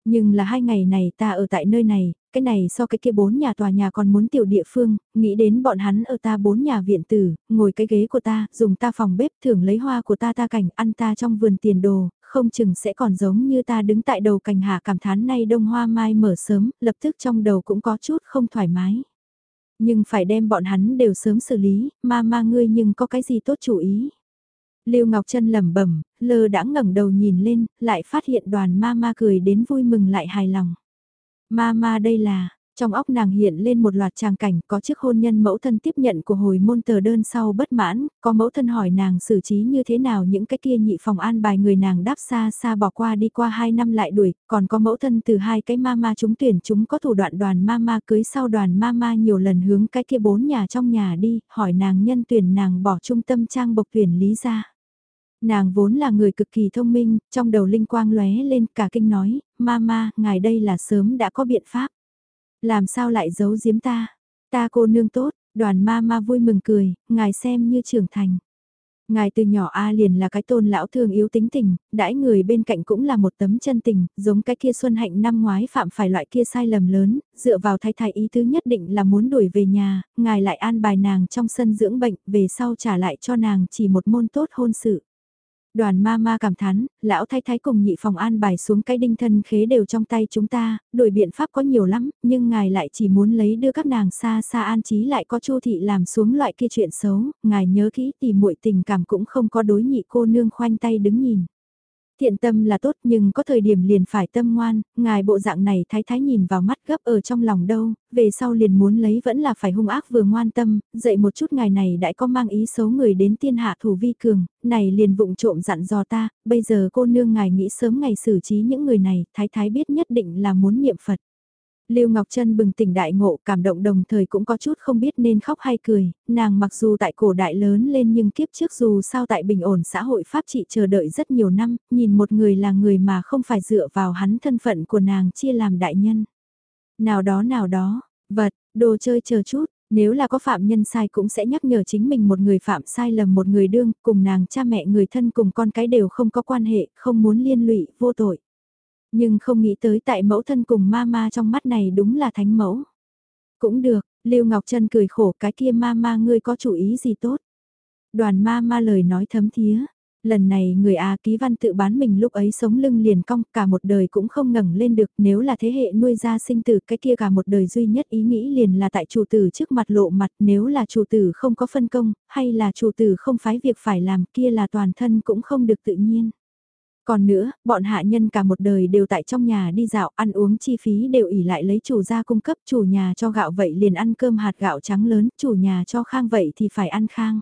Nhưng là hai ngày này ta ở tại nơi này, cái này so cái kia bốn nhà tòa nhà còn muốn tiểu địa phương, nghĩ đến bọn hắn ở ta bốn nhà viện tử, ngồi cái ghế của ta, dùng ta phòng bếp thưởng lấy hoa của ta ta cảnh ăn ta trong vườn tiền đồ, không chừng sẽ còn giống như ta đứng tại đầu cành hạ cảm thán nay đông hoa mai mở sớm, lập tức trong đầu cũng có chút không thoải mái. Nhưng phải đem bọn hắn đều sớm xử lý, ma ma ngươi nhưng có cái gì tốt chủ ý. Lưu Ngọc Trân lẩm bẩm, lơ đã ngẩng đầu nhìn lên, lại phát hiện đoàn ma ma cười đến vui mừng lại hài lòng. Ma ma đây là, trong óc nàng hiện lên một loạt tràng cảnh có chiếc hôn nhân mẫu thân tiếp nhận của hồi môn tờ đơn sau bất mãn, có mẫu thân hỏi nàng xử trí như thế nào những cái kia nhị phòng an bài người nàng đáp xa xa bỏ qua đi qua hai năm lại đuổi, còn có mẫu thân từ hai cái ma ma chúng tuyển chúng có thủ đoạn đoàn ma ma cưới sau đoàn ma ma nhiều lần hướng cái kia bốn nhà trong nhà đi, hỏi nàng nhân tuyển nàng bỏ trung tâm trang bộc tuyển lý ra. Nàng vốn là người cực kỳ thông minh, trong đầu linh quang lóe lên cả kinh nói, ma ma, ngài đây là sớm đã có biện pháp. Làm sao lại giấu giếm ta? Ta cô nương tốt, đoàn ma ma vui mừng cười, ngài xem như trưởng thành. Ngài từ nhỏ A liền là cái tôn lão thương yếu tính tình, đãi người bên cạnh cũng là một tấm chân tình, giống cái kia Xuân Hạnh năm ngoái phạm phải loại kia sai lầm lớn, dựa vào thay thay ý thứ nhất định là muốn đuổi về nhà, ngài lại an bài nàng trong sân dưỡng bệnh, về sau trả lại cho nàng chỉ một môn tốt hôn sự. Đoàn ma ma cảm thán, lão thái thái cùng nhị phòng an bài xuống cái đinh thân khế đều trong tay chúng ta, đổi biện pháp có nhiều lắm, nhưng ngài lại chỉ muốn lấy đưa các nàng xa xa an trí lại có chu thị làm xuống loại kia chuyện xấu, ngài nhớ kỹ tìm muội tình cảm cũng không có đối nhị cô nương khoanh tay đứng nhìn. Thiện tâm là tốt nhưng có thời điểm liền phải tâm ngoan, ngài bộ dạng này thái thái nhìn vào mắt gấp ở trong lòng đâu, về sau liền muốn lấy vẫn là phải hung ác vừa ngoan tâm, dậy một chút ngài này đã có mang ý xấu người đến tiên hạ thủ vi cường, này liền vụng trộm dặn dò ta, bây giờ cô nương ngài nghĩ sớm ngày xử trí những người này, thái thái biết nhất định là muốn niệm Phật. Lưu Ngọc Trân bừng tỉnh đại ngộ cảm động đồng thời cũng có chút không biết nên khóc hay cười, nàng mặc dù tại cổ đại lớn lên nhưng kiếp trước dù sao tại bình ổn xã hội pháp trị chờ đợi rất nhiều năm, nhìn một người là người mà không phải dựa vào hắn thân phận của nàng chia làm đại nhân. Nào đó nào đó, vật, đồ chơi chờ chút, nếu là có phạm nhân sai cũng sẽ nhắc nhở chính mình một người phạm sai lầm một người đương, cùng nàng cha mẹ người thân cùng con cái đều không có quan hệ, không muốn liên lụy, vô tội. Nhưng không nghĩ tới tại mẫu thân cùng ma ma trong mắt này đúng là thánh mẫu. Cũng được, Lưu Ngọc Trân cười khổ cái kia ma ma ngươi có chủ ý gì tốt. Đoàn ma ma lời nói thấm thía. Lần này người A ký văn tự bán mình lúc ấy sống lưng liền cong cả một đời cũng không ngẩng lên được nếu là thế hệ nuôi ra sinh tử cái kia cả một đời duy nhất ý nghĩ liền là tại chủ tử trước mặt lộ mặt nếu là chủ tử không có phân công hay là chủ tử không phái việc phải làm kia là toàn thân cũng không được tự nhiên. Còn nữa, bọn hạ nhân cả một đời đều tại trong nhà đi dạo, ăn uống chi phí đều ỉ lại lấy chủ gia cung cấp, chủ nhà cho gạo vậy liền ăn cơm hạt gạo trắng lớn, chủ nhà cho khang vậy thì phải ăn khang.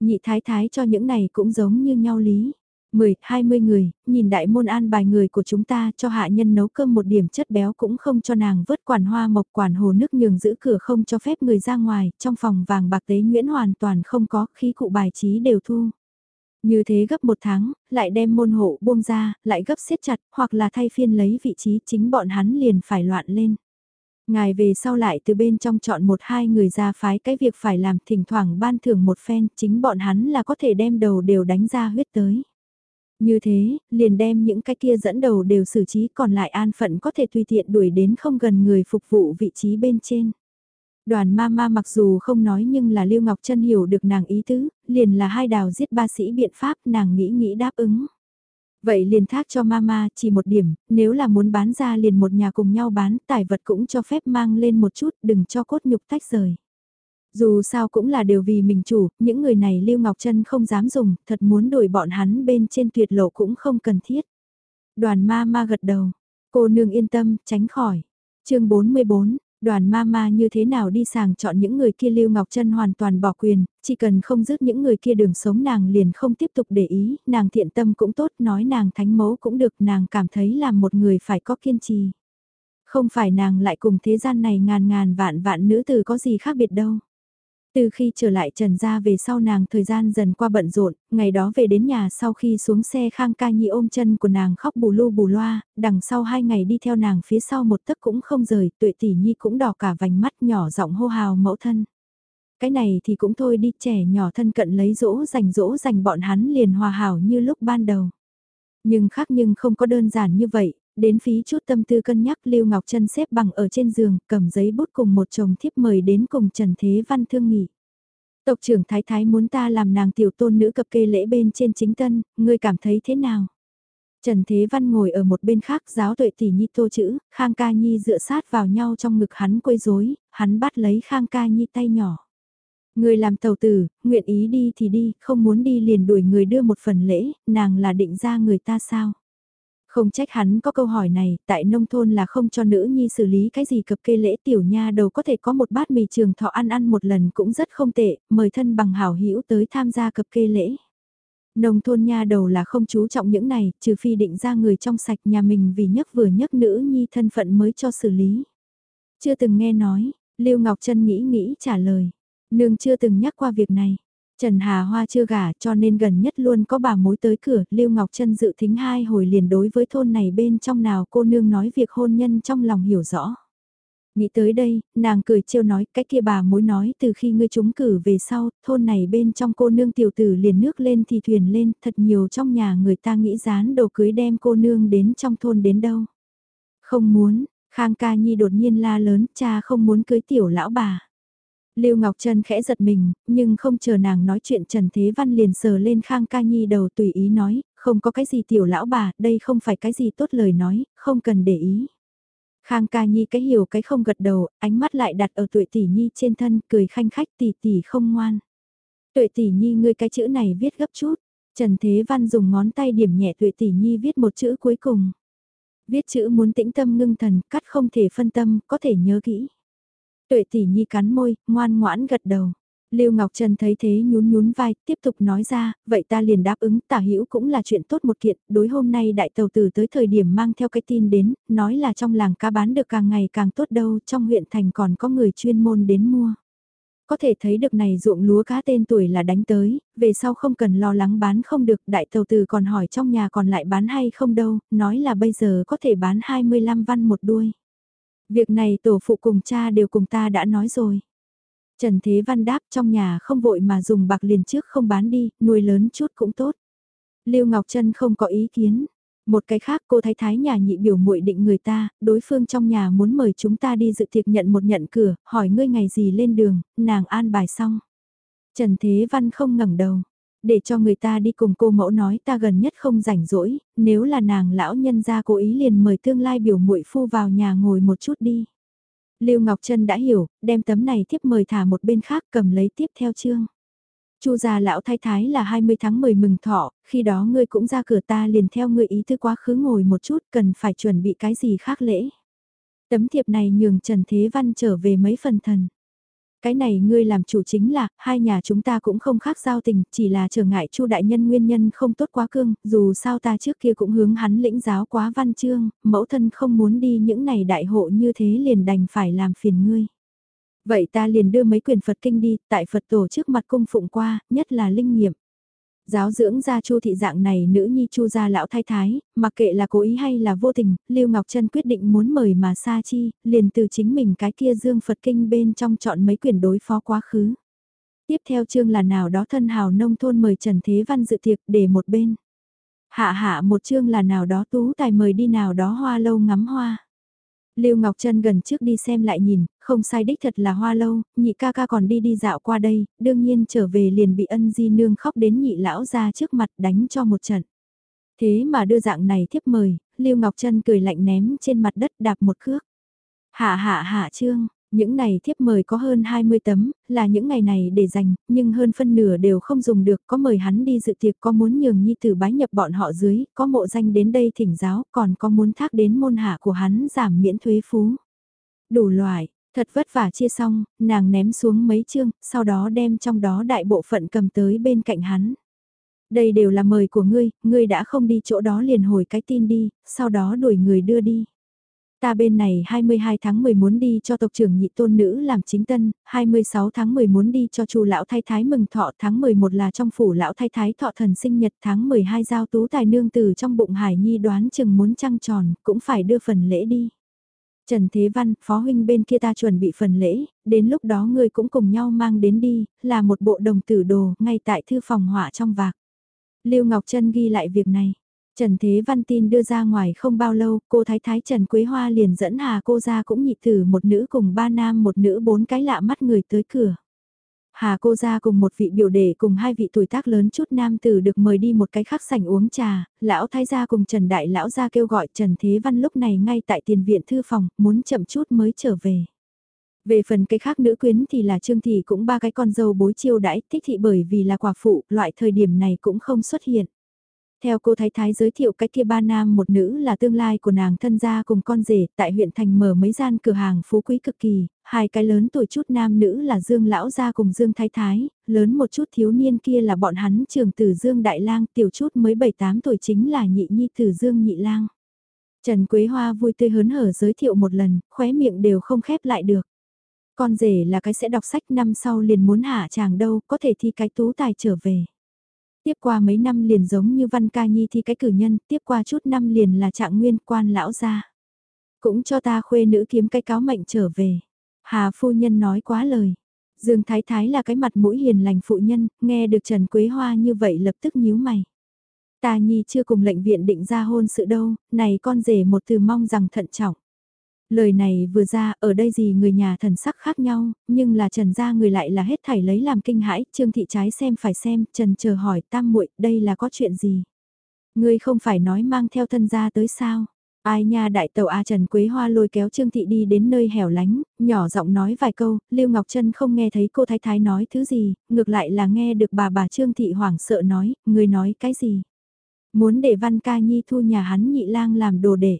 Nhị thái thái cho những này cũng giống như nhau lý. 10, 20 người, nhìn đại môn an bài người của chúng ta cho hạ nhân nấu cơm một điểm chất béo cũng không cho nàng vớt quản hoa mộc quản hồ nước nhường giữ cửa không cho phép người ra ngoài, trong phòng vàng bạc tế nguyễn hoàn toàn không có, khí cụ bài trí đều thu. Như thế gấp một tháng, lại đem môn hộ buông ra, lại gấp siết chặt, hoặc là thay phiên lấy vị trí chính bọn hắn liền phải loạn lên. Ngài về sau lại từ bên trong chọn một hai người ra phái cái việc phải làm thỉnh thoảng ban thưởng một phen, chính bọn hắn là có thể đem đầu đều đánh ra huyết tới. Như thế, liền đem những cái kia dẫn đầu đều xử trí còn lại an phận có thể tùy tiện đuổi đến không gần người phục vụ vị trí bên trên. Đoàn ma ma mặc dù không nói nhưng là Lưu Ngọc Trân hiểu được nàng ý tứ, liền là hai đào giết ba sĩ biện pháp nàng nghĩ nghĩ đáp ứng. Vậy liền thác cho mama chỉ một điểm, nếu là muốn bán ra liền một nhà cùng nhau bán, tài vật cũng cho phép mang lên một chút, đừng cho cốt nhục tách rời. Dù sao cũng là đều vì mình chủ, những người này Lưu Ngọc Trân không dám dùng, thật muốn đuổi bọn hắn bên trên tuyệt lộ cũng không cần thiết. Đoàn ma ma gật đầu, cô nương yên tâm, tránh khỏi. chương 44, đoàn ma ma như thế nào đi sàng chọn những người kia Lưu Ngọc Trân hoàn toàn bỏ quyền, chỉ cần không dứt những người kia đường sống nàng liền không tiếp tục để ý, nàng thiện tâm cũng tốt, nói nàng thánh mẫu cũng được, nàng cảm thấy là một người phải có kiên trì. Không phải nàng lại cùng thế gian này ngàn ngàn vạn vạn nữ tử có gì khác biệt đâu. Từ khi trở lại Trần gia về sau nàng thời gian dần qua bận rộn, ngày đó về đến nhà sau khi xuống xe Khang Ca Nhi ôm chân của nàng khóc bù lu bù loa, đằng sau hai ngày đi theo nàng phía sau một tấc cũng không rời, tuệ tỷ Nhi cũng đỏ cả vành mắt nhỏ giọng hô hào mẫu thân. Cái này thì cũng thôi đi trẻ nhỏ thân cận lấy dỗ dành dỗ dành bọn hắn liền hòa hảo như lúc ban đầu. Nhưng khác nhưng không có đơn giản như vậy, đến phí chút tâm tư cân nhắc Lưu Ngọc Trân xếp bằng ở trên giường, cầm giấy bút cùng một chồng thiếp mời đến cùng Trần Thế Văn thương nghỉ. Tộc trưởng Thái Thái muốn ta làm nàng tiểu tôn nữ cập kê lễ bên trên chính tân, ngươi cảm thấy thế nào? Trần Thế Văn ngồi ở một bên khác giáo tuệ tỷ nhi tô chữ, Khang Ca Nhi dựa sát vào nhau trong ngực hắn quấy rối, hắn bắt lấy Khang Ca Nhi tay nhỏ. Người làm tàu tử, nguyện ý đi thì đi, không muốn đi liền đuổi người đưa một phần lễ, nàng là định ra người ta sao? Không trách hắn có câu hỏi này, tại nông thôn là không cho nữ nhi xử lý cái gì cập kê lễ tiểu nha đầu có thể có một bát mì trường thọ ăn ăn một lần cũng rất không tệ, mời thân bằng hảo hữu tới tham gia cập kê lễ. Nông thôn nha đầu là không chú trọng những này, trừ phi định ra người trong sạch nhà mình vì nhấc vừa nhấc nữ nhi thân phận mới cho xử lý. Chưa từng nghe nói, Lưu Ngọc Trân nghĩ nghĩ trả lời, nương chưa từng nhắc qua việc này. Trần Hà Hoa chưa gả cho nên gần nhất luôn có bà mối tới cửa, Lưu Ngọc Trân dự thính hai hồi liền đối với thôn này bên trong nào cô nương nói việc hôn nhân trong lòng hiểu rõ. Nghĩ tới đây, nàng cười trêu nói, cái kia bà mối nói từ khi ngươi trúng cử về sau, thôn này bên trong cô nương tiểu tử liền nước lên thì thuyền lên, thật nhiều trong nhà người ta nghĩ dán đồ cưới đem cô nương đến trong thôn đến đâu. Không muốn, Khang Ca Nhi đột nhiên la lớn, cha không muốn cưới tiểu lão bà. Lưu Ngọc Trân khẽ giật mình, nhưng không chờ nàng nói chuyện Trần Thế Văn liền sờ lên Khang Ca Nhi đầu tùy ý nói, không có cái gì tiểu lão bà, đây không phải cái gì tốt lời nói, không cần để ý. Khang Ca Nhi cái hiểu cái không gật đầu, ánh mắt lại đặt ở tuệ tỷ nhi trên thân, cười khanh khách tỷ tỷ không ngoan. Tuệ tỷ nhi ngươi cái chữ này viết gấp chút, Trần Thế Văn dùng ngón tay điểm nhẹ tuệ tỷ nhi viết một chữ cuối cùng. Viết chữ muốn tĩnh tâm ngưng thần, cắt không thể phân tâm, có thể nhớ kỹ. Tuệ tỷ nhi cắn môi, ngoan ngoãn gật đầu. Lưu Ngọc Trần thấy thế nhún nhún vai, tiếp tục nói ra, vậy ta liền đáp ứng, tả hữu cũng là chuyện tốt một kiện, đối hôm nay đại tàu tử tới thời điểm mang theo cái tin đến, nói là trong làng cá bán được càng ngày càng tốt đâu, trong huyện thành còn có người chuyên môn đến mua. Có thể thấy được này ruộng lúa cá tên tuổi là đánh tới, về sau không cần lo lắng bán không được, đại tàu tử còn hỏi trong nhà còn lại bán hay không đâu, nói là bây giờ có thể bán 25 văn một đuôi. Việc này tổ phụ cùng cha đều cùng ta đã nói rồi. Trần Thế Văn đáp trong nhà không vội mà dùng bạc liền trước không bán đi, nuôi lớn chút cũng tốt. Lưu Ngọc Trân không có ý kiến. Một cái khác cô thái thái nhà nhị biểu muội định người ta, đối phương trong nhà muốn mời chúng ta đi dự tiệc nhận một nhận cửa, hỏi ngươi ngày gì lên đường, nàng an bài xong. Trần Thế Văn không ngẩng đầu, để cho người ta đi cùng cô mẫu nói ta gần nhất không rảnh rỗi, nếu là nàng lão nhân gia cố ý liền mời tương lai biểu muội phu vào nhà ngồi một chút đi. Lưu Ngọc Trân đã hiểu, đem tấm này tiếp mời thả một bên khác cầm lấy tiếp theo chương. Chu già lão thái thái là 20 tháng 10 mừng thọ, khi đó ngươi cũng ra cửa ta liền theo ngươi ý thư quá khứ ngồi một chút cần phải chuẩn bị cái gì khác lễ. Tấm thiệp này nhường Trần Thế Văn trở về mấy phần thần. Cái này ngươi làm chủ chính là, hai nhà chúng ta cũng không khác giao tình, chỉ là trở ngại chu đại nhân nguyên nhân không tốt quá cương, dù sao ta trước kia cũng hướng hắn lĩnh giáo quá văn chương, mẫu thân không muốn đi những này đại hộ như thế liền đành phải làm phiền ngươi. Vậy ta liền đưa mấy quyền Phật kinh đi, tại Phật tổ trước mặt cung phụng qua, nhất là linh nghiệm. Giáo dưỡng gia Chu thị dạng này nữ nhi Chu gia lão thái thái, mặc kệ là cố ý hay là vô tình, Lưu Ngọc Trân quyết định muốn mời mà Sa Chi, liền từ chính mình cái kia dương Phật kinh bên trong chọn mấy quyển đối phó quá khứ. Tiếp theo chương là nào đó thân hào nông thôn mời Trần Thế Văn dự tiệc để một bên. Hạ hạ một chương là nào đó tú tài mời đi nào đó hoa lâu ngắm hoa. Lưu Ngọc Trân gần trước đi xem lại nhìn, không sai đích thật là hoa lâu, nhị ca ca còn đi đi dạo qua đây, đương nhiên trở về liền bị ân di nương khóc đến nhị lão ra trước mặt đánh cho một trận. Thế mà đưa dạng này thiếp mời, Lưu Ngọc Trân cười lạnh ném trên mặt đất đạp một cước. Hạ hạ hạ trương, những này thiếp mời có hơn 20 tấm, là những ngày này để dành, nhưng hơn phân nửa đều không dùng được, có mời hắn đi dự tiệc, có muốn nhường nhi tử bái nhập bọn họ dưới, có mộ danh đến đây thỉnh giáo, còn có muốn thác đến môn hạ của hắn giảm miễn thuế phú. Đủ loại, thật vất vả chia xong, nàng ném xuống mấy chương, sau đó đem trong đó đại bộ phận cầm tới bên cạnh hắn. Đây đều là mời của ngươi, ngươi đã không đi chỗ đó liền hồi cái tin đi, sau đó đuổi người đưa đi. Ta bên này 22 tháng 10 muốn đi cho tộc trưởng nhị tôn nữ làm chính tân, 26 tháng 10 muốn đi cho chu lão thái thái mừng thọ, tháng 11 là trong phủ lão thái thái thọ thần sinh nhật, tháng 12 giao tú tài nương từ trong bụng hải nhi đoán chừng muốn trăng tròn, cũng phải đưa phần lễ đi. Trần Thế Văn, phó huynh bên kia ta chuẩn bị phần lễ, đến lúc đó ngươi cũng cùng nhau mang đến đi, là một bộ đồng tử đồ, ngay tại thư phòng họa trong vạc. Lưu Ngọc Trân ghi lại việc này. Trần Thế Văn tin đưa ra ngoài không bao lâu, cô Thái Thái Trần Quế Hoa liền dẫn Hà cô ra cũng nhị thử một nữ cùng ba nam một nữ bốn cái lạ mắt người tới cửa. Hà cô ra cùng một vị biểu đệ cùng hai vị tuổi tác lớn chút nam tử được mời đi một cái khác sảnh uống trà, lão thái gia cùng Trần Đại lão gia kêu gọi Trần Thế Văn lúc này ngay tại tiền viện thư phòng, muốn chậm chút mới trở về. Về phần cái khác nữ quyến thì là Trương Thị cũng ba cái con dâu bối chiêu đãi, thích thị bởi vì là quả phụ, loại thời điểm này cũng không xuất hiện. Theo cô Thái Thái giới thiệu cái kia ba nam một nữ là tương lai của nàng thân gia cùng con rể, tại huyện thành mở mấy gian cửa hàng phú quý cực kỳ, hai cái lớn tuổi chút nam nữ là Dương Lão Gia cùng Dương Thái Thái, lớn một chút thiếu niên kia là bọn hắn trường tử Dương Đại Lang, tiểu chút mới 7-8 tuổi chính là nhị nhi tử Dương Nhị Lang. Trần Quế Hoa vui tươi hớn hở giới thiệu một lần, khóe miệng đều không khép lại được. Con rể là cái sẽ đọc sách năm sau liền muốn hạ chàng đâu, có thể thi cái tú tài trở về. Tiếp qua mấy năm liền giống như Văn Ca Nhi thi cái cử nhân, tiếp qua chút năm liền là trạng nguyên quan lão gia. Cũng cho ta khuê nữ kiếm cái cáo mệnh trở về. Hà phu nhân nói quá lời. Dương Thái Thái là cái mặt mũi hiền lành phụ nhân, nghe được Trần Quế Hoa như vậy lập tức nhíu mày. Ta Nhi chưa cùng lệnh viện định ra hôn sự đâu, này con rể một từ mong rằng thận trọng. Lời này vừa ra, ở đây gì người nhà thần sắc khác nhau, nhưng là Trần gia người lại là hết thảy lấy làm kinh hãi, Trương thị trái xem phải xem, Trần chờ hỏi, tam muội, đây là có chuyện gì? Ngươi không phải nói mang theo thân gia tới sao? Ai nha đại tàu A Trần Quế Hoa lôi kéo Trương Thị đi đến nơi hẻo lánh, nhỏ giọng nói vài câu, Lưu Ngọc Trân không nghe thấy cô Thái Thái nói thứ gì, ngược lại là nghe được bà bà Trương Thị hoảng sợ nói, người nói cái gì? Muốn để Văn Ca Nhi thu nhà hắn nhị lang làm đồ để.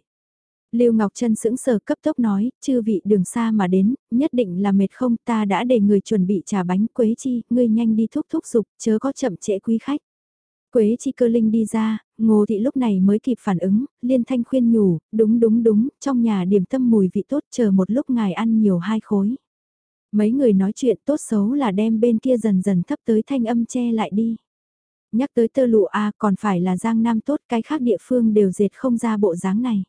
Lưu Ngọc Trân sững sờ cấp tốc nói, chư vị đường xa mà đến, nhất định là mệt không, ta đã để người chuẩn bị trà bánh Quế Chi, ngươi nhanh đi thúc thúc dục, chớ có chậm trễ quý khách. Quế Chi cơ linh đi ra, Ngô Thị lúc này mới kịp phản ứng, liên thanh khuyên nhủ, đúng đúng đúng, trong nhà điểm tâm mùi vị tốt chờ một lúc ngài ăn nhiều hai khối. Mấy người nói chuyện tốt xấu là đem bên kia dần dần thấp tới thanh âm che lại đi. Nhắc tới tơ lụa A còn phải là giang nam tốt cái khác địa phương đều dệt không ra bộ dáng này.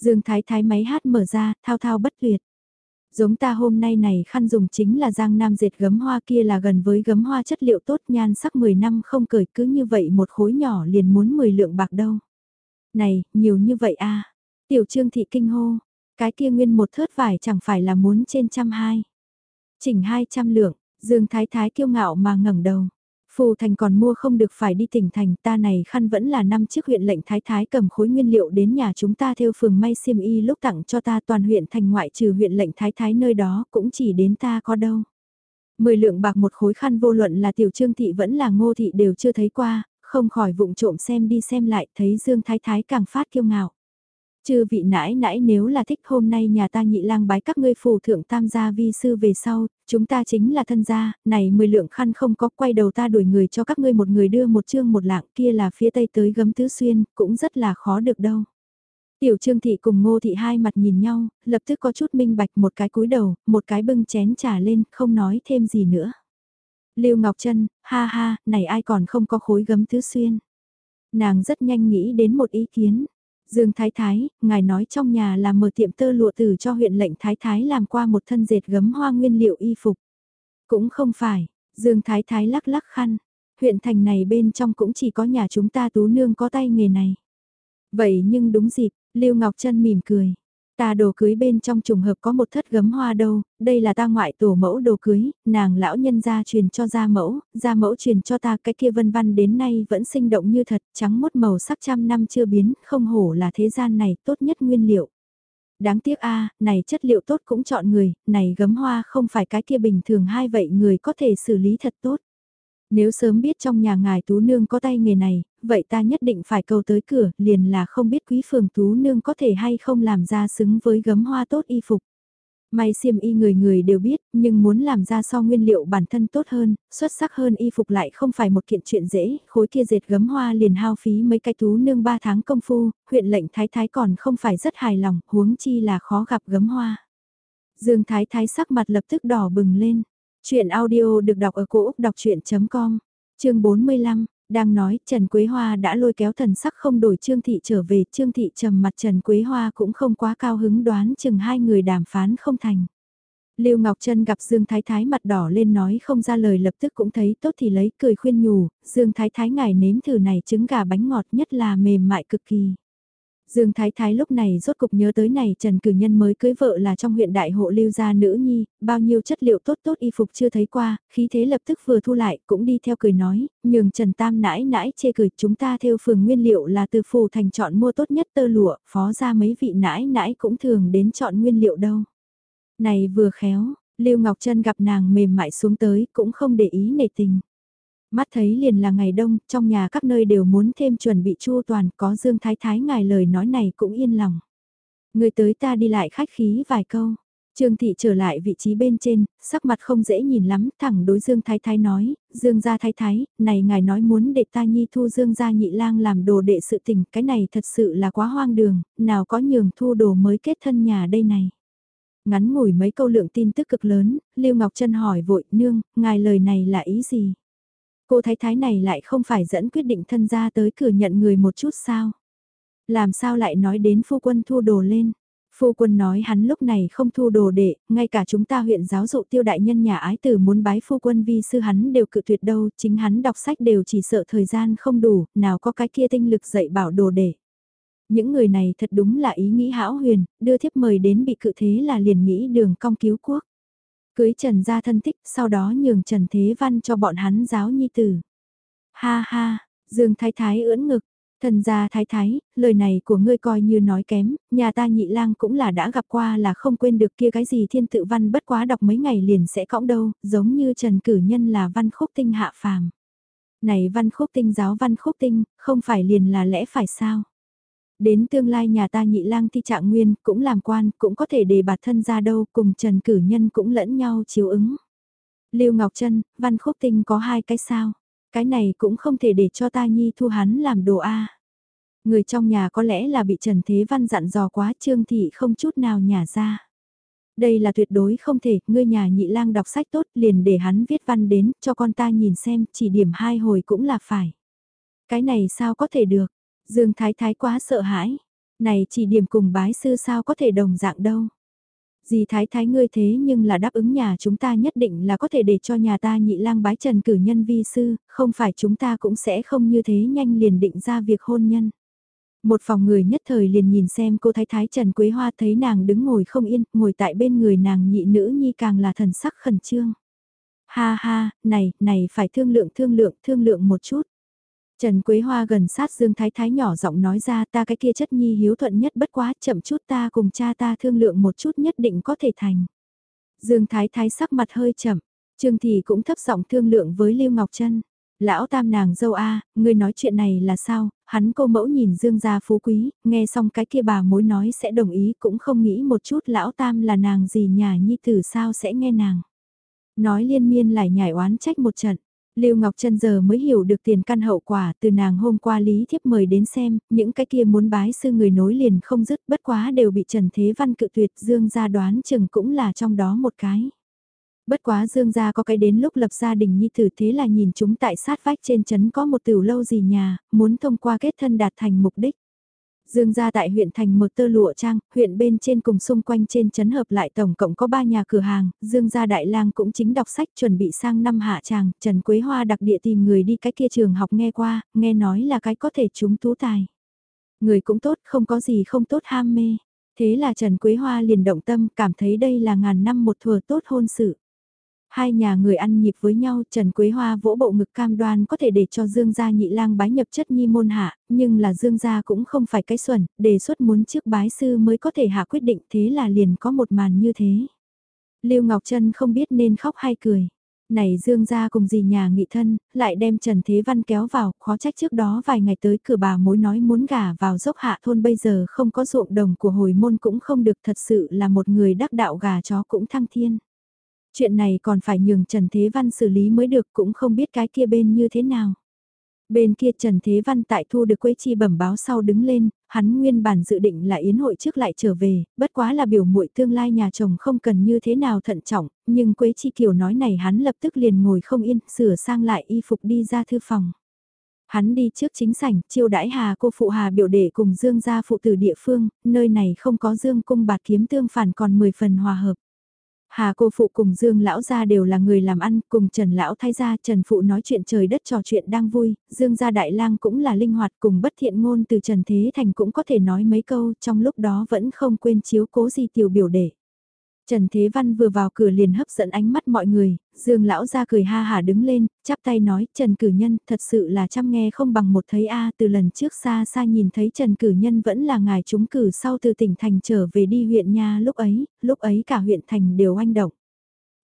Dương Thái Thái máy hát mở ra, thao thao bất tuyệt. Giống ta hôm nay này khăn dùng chính là giang nam dệt gấm hoa kia là gần với gấm hoa chất liệu tốt nhan sắc 10 năm không cởi cứ như vậy một khối nhỏ liền muốn 10 lượng bạc đâu. Này, nhiều như vậy a à? Tiểu trương thị kinh hô, cái kia nguyên một thớt vải chẳng phải là muốn trên trăm hai. Chỉnh 200 lượng, Dương Thái Thái kiêu ngạo mà ngẩng đầu. Phù thành còn mua không được phải đi tỉnh thành ta này khăn vẫn là năm chiếc huyện lệnh thái thái cầm khối nguyên liệu đến nhà chúng ta theo phường may xiêm y lúc tặng cho ta toàn huyện thành ngoại trừ huyện lệnh thái thái nơi đó cũng chỉ đến ta có đâu. Mười lượng bạc một khối khăn vô luận là tiểu trương thị vẫn là ngô thị đều chưa thấy qua, không khỏi vụng trộm xem đi xem lại thấy Dương Thái Thái càng phát kiêu ngạo. Chư vị nãi nãi nếu là thích hôm nay nhà ta nhị lang bái các ngươi phù thượng tam gia vi sư về sau, chúng ta chính là thân gia, này mười lượng khăn không có quay đầu ta đuổi người cho các ngươi một người đưa một chương một lạng kia là phía tây tới gấm tứ xuyên, cũng rất là khó được đâu. Tiểu trương thị cùng ngô thị hai mặt nhìn nhau, lập tức có chút minh bạch một cái cúi đầu, một cái bưng chén trà lên, không nói thêm gì nữa. Lưu Ngọc Trân, ha ha, này ai còn không có khối gấm tứ xuyên. Nàng rất nhanh nghĩ đến một ý kiến, Dương Thái Thái, ngài nói trong nhà là mở tiệm tơ lụa từ cho huyện lệnh Thái Thái làm qua một thân dệt gấm hoa nguyên liệu y phục. Cũng không phải, Dương Thái Thái lắc lắc khăn, huyện thành này bên trong cũng chỉ có nhà chúng ta tú nương có tay nghề này. Vậy nhưng đúng dịp, Lưu Ngọc Trân mỉm cười, Ta đồ cưới bên trong trùng hợp có một thất gấm hoa đâu, đây là ta ngoại tổ mẫu đồ cưới, nàng lão nhân gia truyền cho gia mẫu, gia mẫu truyền cho ta cái kia vân văn đến nay vẫn sinh động như thật, trắng mốt màu sắc trăm năm chưa biến, không hổ là thế gian này tốt nhất nguyên liệu. Đáng tiếc a này chất liệu tốt cũng chọn người, này gấm hoa không phải cái kia bình thường hai vậy người có thể xử lý thật tốt. Nếu sớm biết trong nhà ngài tú nương có tay nghề này, vậy ta nhất định phải cầu tới cửa, liền là không biết quý phường tú nương có thể hay không làm ra xứng với gấm hoa tốt y phục. May xiêm y người người đều biết, nhưng muốn làm ra so nguyên liệu bản thân tốt hơn, xuất sắc hơn y phục lại không phải một kiện chuyện dễ, khối kia dệt gấm hoa liền hao phí mấy cái tú nương 3 tháng công phu, huyện lệnh thái thái còn không phải rất hài lòng, huống chi là khó gặp gấm hoa. Dương thái thái sắc mặt lập tức đỏ bừng lên. Chuyện audio được đọc ở cổ Úc đọc chuyện.com, chương 45, đang nói Trần Quế Hoa đã lôi kéo thần sắc không đổi Trương Thị trở về, Trương Thị trầm mặt Trần Quế Hoa cũng không quá cao hứng đoán chừng hai người đàm phán không thành. Lưu Ngọc Trân gặp Dương Thái Thái mặt đỏ lên nói không ra lời lập tức cũng thấy tốt thì lấy cười khuyên nhủ, Dương Thái Thái ngài nếm thử này trứng gà bánh ngọt nhất là mềm mại cực kỳ. Dương Thái Thái lúc này rốt cục nhớ tới này Trần Cử Nhân mới cưới vợ là trong huyện đại hộ lưu gia nữ nhi, bao nhiêu chất liệu tốt tốt y phục chưa thấy qua, khí thế lập tức vừa thu lại, cũng đi theo cười nói, nhường Trần Tam nãi nãi chê cười chúng ta theo phường nguyên liệu là từ phù thành chọn mua tốt nhất tơ lụa, phó ra mấy vị nãi nãi cũng thường đến chọn nguyên liệu đâu. Này vừa khéo, Lưu Ngọc Trân gặp nàng mềm mại xuống tới cũng không để ý nể tình. Mắt thấy liền là ngày đông, trong nhà các nơi đều muốn thêm chuẩn bị chu toàn, có Dương Thái Thái ngài lời nói này cũng yên lòng. Người tới ta đi lại khách khí vài câu. Trương Thị trở lại vị trí bên trên, sắc mặt không dễ nhìn lắm, thẳng đối Dương Thái Thái nói, Dương gia Thái Thái, này ngài nói muốn để ta nhi thu Dương gia nhị lang làm đồ đệ sự tình, cái này thật sự là quá hoang đường, nào có nhường thu đồ mới kết thân nhà đây này. Ngắn ngủi mấy câu lượng tin tức cực lớn, Lưu Ngọc Trân hỏi vội, nương, ngài lời này là ý gì? Cô thái thái này lại không phải dẫn quyết định thân ra tới cửa nhận người một chút sao? Làm sao lại nói đến phu quân thu đồ lên? Phu quân nói hắn lúc này không thu đồ đệ, ngay cả chúng ta huyện giáo dụ tiêu đại nhân nhà ái tử muốn bái phu quân vi sư hắn đều cự tuyệt đâu, chính hắn đọc sách đều chỉ sợ thời gian không đủ, nào có cái kia tinh lực dạy bảo đồ đệ. Những người này thật đúng là ý nghĩ hão huyền, đưa thiếp mời đến bị cự thế là liền nghĩ đường cong cứu quốc. Cưới Trần gia thân thích, sau đó nhường Trần Thế Văn cho bọn hắn giáo nhi tử. Ha ha, Dương Thái Thái ưỡn ngực, Thần gia thái thái, lời này của ngươi coi như nói kém, nhà ta nhị lang cũng là đã gặp qua là không quên được kia cái gì thiên tự văn bất quá đọc mấy ngày liền sẽ cõng đâu, giống như Trần Cử Nhân là văn khúc tinh hạ phàm. Này văn khúc tinh giáo văn khúc tinh, không phải liền là lẽ phải sao? Đến tương lai nhà ta nhị lang thi trạng nguyên, cũng làm quan, cũng có thể đề bạt thân ra đâu, cùng Trần Cử Nhân cũng lẫn nhau chiếu ứng. Lưu Ngọc Trân, văn khúc tinh có hai cái sao? Cái này cũng không thể để cho ta nhi thu hắn làm đồ A. Người trong nhà có lẽ là bị Trần Thế Văn dặn dò quá trương thị không chút nào nhả ra. Đây là tuyệt đối không thể, ngươi nhà nhị lang đọc sách tốt liền để hắn viết văn đến, cho con ta nhìn xem, chỉ điểm hai hồi cũng là phải. Cái này sao có thể được, Dương Thái Thái quá sợ hãi. Này chỉ điểm cùng bái sư sao có thể đồng dạng đâu. Dì Thái Thái ngươi thế nhưng là đáp ứng nhà chúng ta nhất định là có thể để cho nhà ta nhị lang bái trần cử nhân vi sư, không phải chúng ta cũng sẽ không như thế nhanh liền định ra việc hôn nhân. Một phòng người nhất thời liền nhìn xem cô Thái Thái Trần Quế Hoa thấy nàng đứng ngồi không yên, ngồi tại bên người nàng nhị nữ nhi càng là thần sắc khẩn trương. Ha ha, này, này phải thương lượng thương lượng thương lượng một chút. Trần Quế Hoa gần sát Dương Thái Thái nhỏ giọng nói ra ta cái kia chất nhi hiếu thuận nhất bất quá chậm chút ta cùng cha ta thương lượng một chút nhất định có thể thành. Dương Thái Thái sắc mặt hơi chậm, Trương Thị cũng thấp giọng thương lượng với Lưu Ngọc Trân. Lão tam nàng dâu A, ngươi nói chuyện này là sao, hắn cô mẫu nhìn Dương gia phú quý, nghe xong cái kia bà mối nói sẽ đồng ý cũng không nghĩ một chút lão tam là nàng gì nhà nhi tử sao sẽ nghe nàng. Nói liên miên lại nhảy oán trách một trận. Lưu Ngọc Trân giờ mới hiểu được tiền căn hậu quả từ nàng hôm qua Lý Thiếp mời đến xem, những cái kia muốn bái sư người nối liền không dứt bất quá đều bị Trần Thế Văn cự tuyệt Dương gia đoán chừng cũng là trong đó một cái. Bất quá Dương gia có cái đến lúc lập gia đình nhi tử thế là nhìn chúng tại sát vách trên chấn có một tiểu lâu gì nhà, muốn thông qua kết thân đạt thành mục đích. Dương gia tại huyện thành một tơ lụa trang, huyện bên trên cùng xung quanh trên chấn hợp lại tổng cộng có 3 nhà cửa hàng, Dương gia đại lang cũng chính đọc sách chuẩn bị sang năm hạ tràng, Trần Quế Hoa đặc địa tìm người đi cái kia trường học nghe qua, nghe nói là cái có thể chúng tú tài. Người cũng tốt, không có gì không tốt ham mê. Thế là Trần Quế Hoa liền động tâm cảm thấy đây là ngàn năm một thừa tốt hôn sự. Hai nhà người ăn nhịp với nhau, Trần Quế Hoa vỗ bộ ngực cam đoan có thể để cho Dương gia nhị lang bái nhập chất nhi môn hạ, nhưng là Dương gia cũng không phải cái xuẩn, đề xuất muốn trước bái sư mới có thể hạ quyết định thế là liền có một màn như thế. Lưu Ngọc Trân không biết nên khóc hay cười. Này Dương gia cùng gì nhà nghị thân, lại đem Trần Thế Văn kéo vào, khó trách trước đó vài ngày tới cửa bà mối nói muốn gả vào dốc hạ thôn bây giờ không có ruộng đồng của hồi môn cũng không được thật sự là một người đắc đạo gà chó cũng thăng thiên. Chuyện này còn phải nhường Trần Thế Văn xử lý mới được cũng không biết cái kia bên như thế nào. Bên kia Trần Thế Văn tại thu được Quế Chi bẩm báo sau đứng lên, hắn nguyên bản dự định là yến hội trước lại trở về, bất quá là biểu muội tương lai nhà chồng không cần như thế nào thận trọng, nhưng Quế Chi Kiều nói này hắn lập tức liền ngồi không yên, sửa sang lại y phục đi ra thư phòng. Hắn đi trước chính sảnh, chiêu đãi Hà cô phụ Hà biểu đệ cùng Dương gia phụ tử địa phương, nơi này không có Dương cung bạt kiếm tương phản còn 10 phần hòa hợp. Hà cô phụ cùng Dương lão gia đều là người làm ăn, cùng Trần lão thay gia Trần phụ nói chuyện trời đất trò chuyện đang vui, Dương gia đại lang cũng là linh hoạt cùng bất thiện ngôn từ Trần Thế Thành cũng có thể nói mấy câu, trong lúc đó vẫn không quên chiếu cố gì tiểu biểu đệ. Trần Thế Văn vừa vào cửa liền hấp dẫn ánh mắt mọi người, Dương lão ra cười ha hà đứng lên, chắp tay nói, Trần Cử Nhân, thật sự là chăm nghe không bằng một thấy a từ lần trước xa xa nhìn thấy Trần Cử Nhân vẫn là ngài chúng cử sau từ tỉnh thành trở về đi huyện nha lúc ấy, lúc ấy cả huyện thành đều oanh động.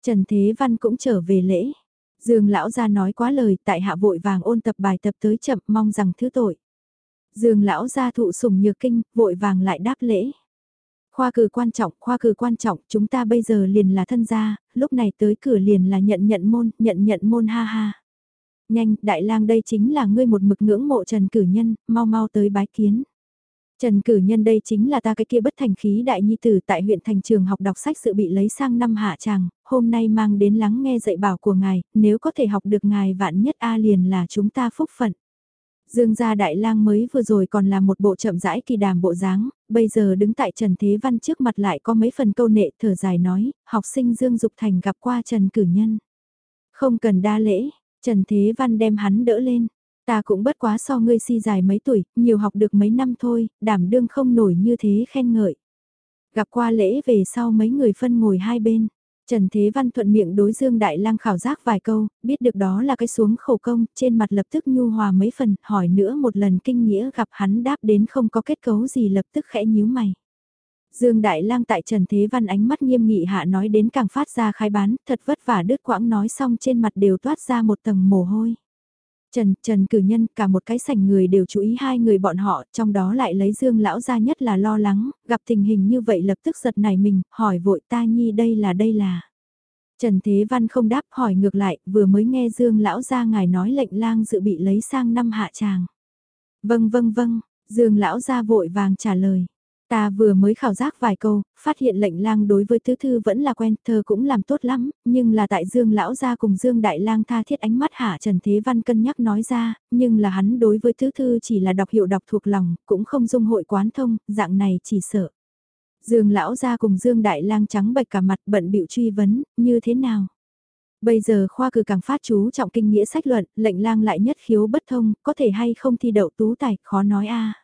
Trần Thế Văn cũng trở về lễ. Dương lão ra nói quá lời, tại hạ vội vàng ôn tập bài tập tới chậm mong rằng thứ tội. Dương lão ra thụ sùng nhược kinh, vội vàng lại đáp lễ. Khoa cử quan trọng, khoa cử quan trọng, chúng ta bây giờ liền là thân gia, lúc này tới cửa liền là nhận nhận môn, nhận nhận môn ha ha. Nhanh, đại lang đây chính là ngươi một mực ngưỡng mộ Trần Cử Nhân, mau mau tới bái kiến. Trần Cử Nhân đây chính là ta cái kia bất thành khí đại nhi tử tại huyện thành trường học đọc sách sự bị lấy sang năm hạ tràng, hôm nay mang đến lắng nghe dạy bảo của ngài, nếu có thể học được ngài vạn nhất A liền là chúng ta phúc phận. Dương gia đại lang mới vừa rồi còn là một bộ chậm rãi kỳ đàm bộ dáng, bây giờ đứng tại Trần Thế Văn trước mặt lại có mấy phần câu nệ thở dài nói, học sinh Dương Dục Thành gặp qua Trần Cử Nhân. Không cần đa lễ, Trần Thế Văn đem hắn đỡ lên. Ta cũng bất quá so ngươi si dài mấy tuổi, nhiều học được mấy năm thôi, đảm đương không nổi như thế khen ngợi. Gặp qua lễ về sau mấy người phân ngồi hai bên. Trần Thế Văn thuận miệng đối Dương Đại Lang khảo giác vài câu, biết được đó là cái xuống khẩu công, trên mặt lập tức nhu hòa mấy phần, hỏi nữa một lần kinh nghĩa gặp hắn đáp đến không có kết cấu gì lập tức khẽ nhíu mày. Dương Đại Lang tại Trần Thế Văn ánh mắt nghiêm nghị hạ nói đến càng phát ra khai bán, thật vất vả đứt quãng nói xong trên mặt đều toát ra một tầng mồ hôi. Trần, Trần cử nhân, cả một cái sảnh người đều chú ý hai người bọn họ, trong đó lại lấy Dương lão ra nhất là lo lắng, gặp tình hình như vậy lập tức giật nảy mình, hỏi vội ta nhi đây là đây là. Trần Thế Văn không đáp hỏi ngược lại, vừa mới nghe Dương lão ra ngài nói lệnh lang dự bị lấy sang năm hạ tràng. Vâng vâng vâng, Dương lão ra vội vàng trả lời. Ta vừa mới khảo giác vài câu, phát hiện lệnh lang đối với tứ thư vẫn là quen, thơ cũng làm tốt lắm, nhưng là tại Dương lão gia cùng Dương đại lang tha thiết ánh mắt hạ Trần Thế Văn cân nhắc nói ra, nhưng là hắn đối với tứ thư chỉ là đọc hiệu đọc thuộc lòng, cũng không dung hội quán thông, dạng này chỉ sợ. Dương lão gia cùng Dương đại lang trắng bạch cả mặt bận bịu truy vấn, như thế nào? Bây giờ khoa cử càng phát chú trọng kinh nghĩa sách luận, lệnh lang lại nhất khiếu bất thông, có thể hay không thi đậu tú tài, khó nói a.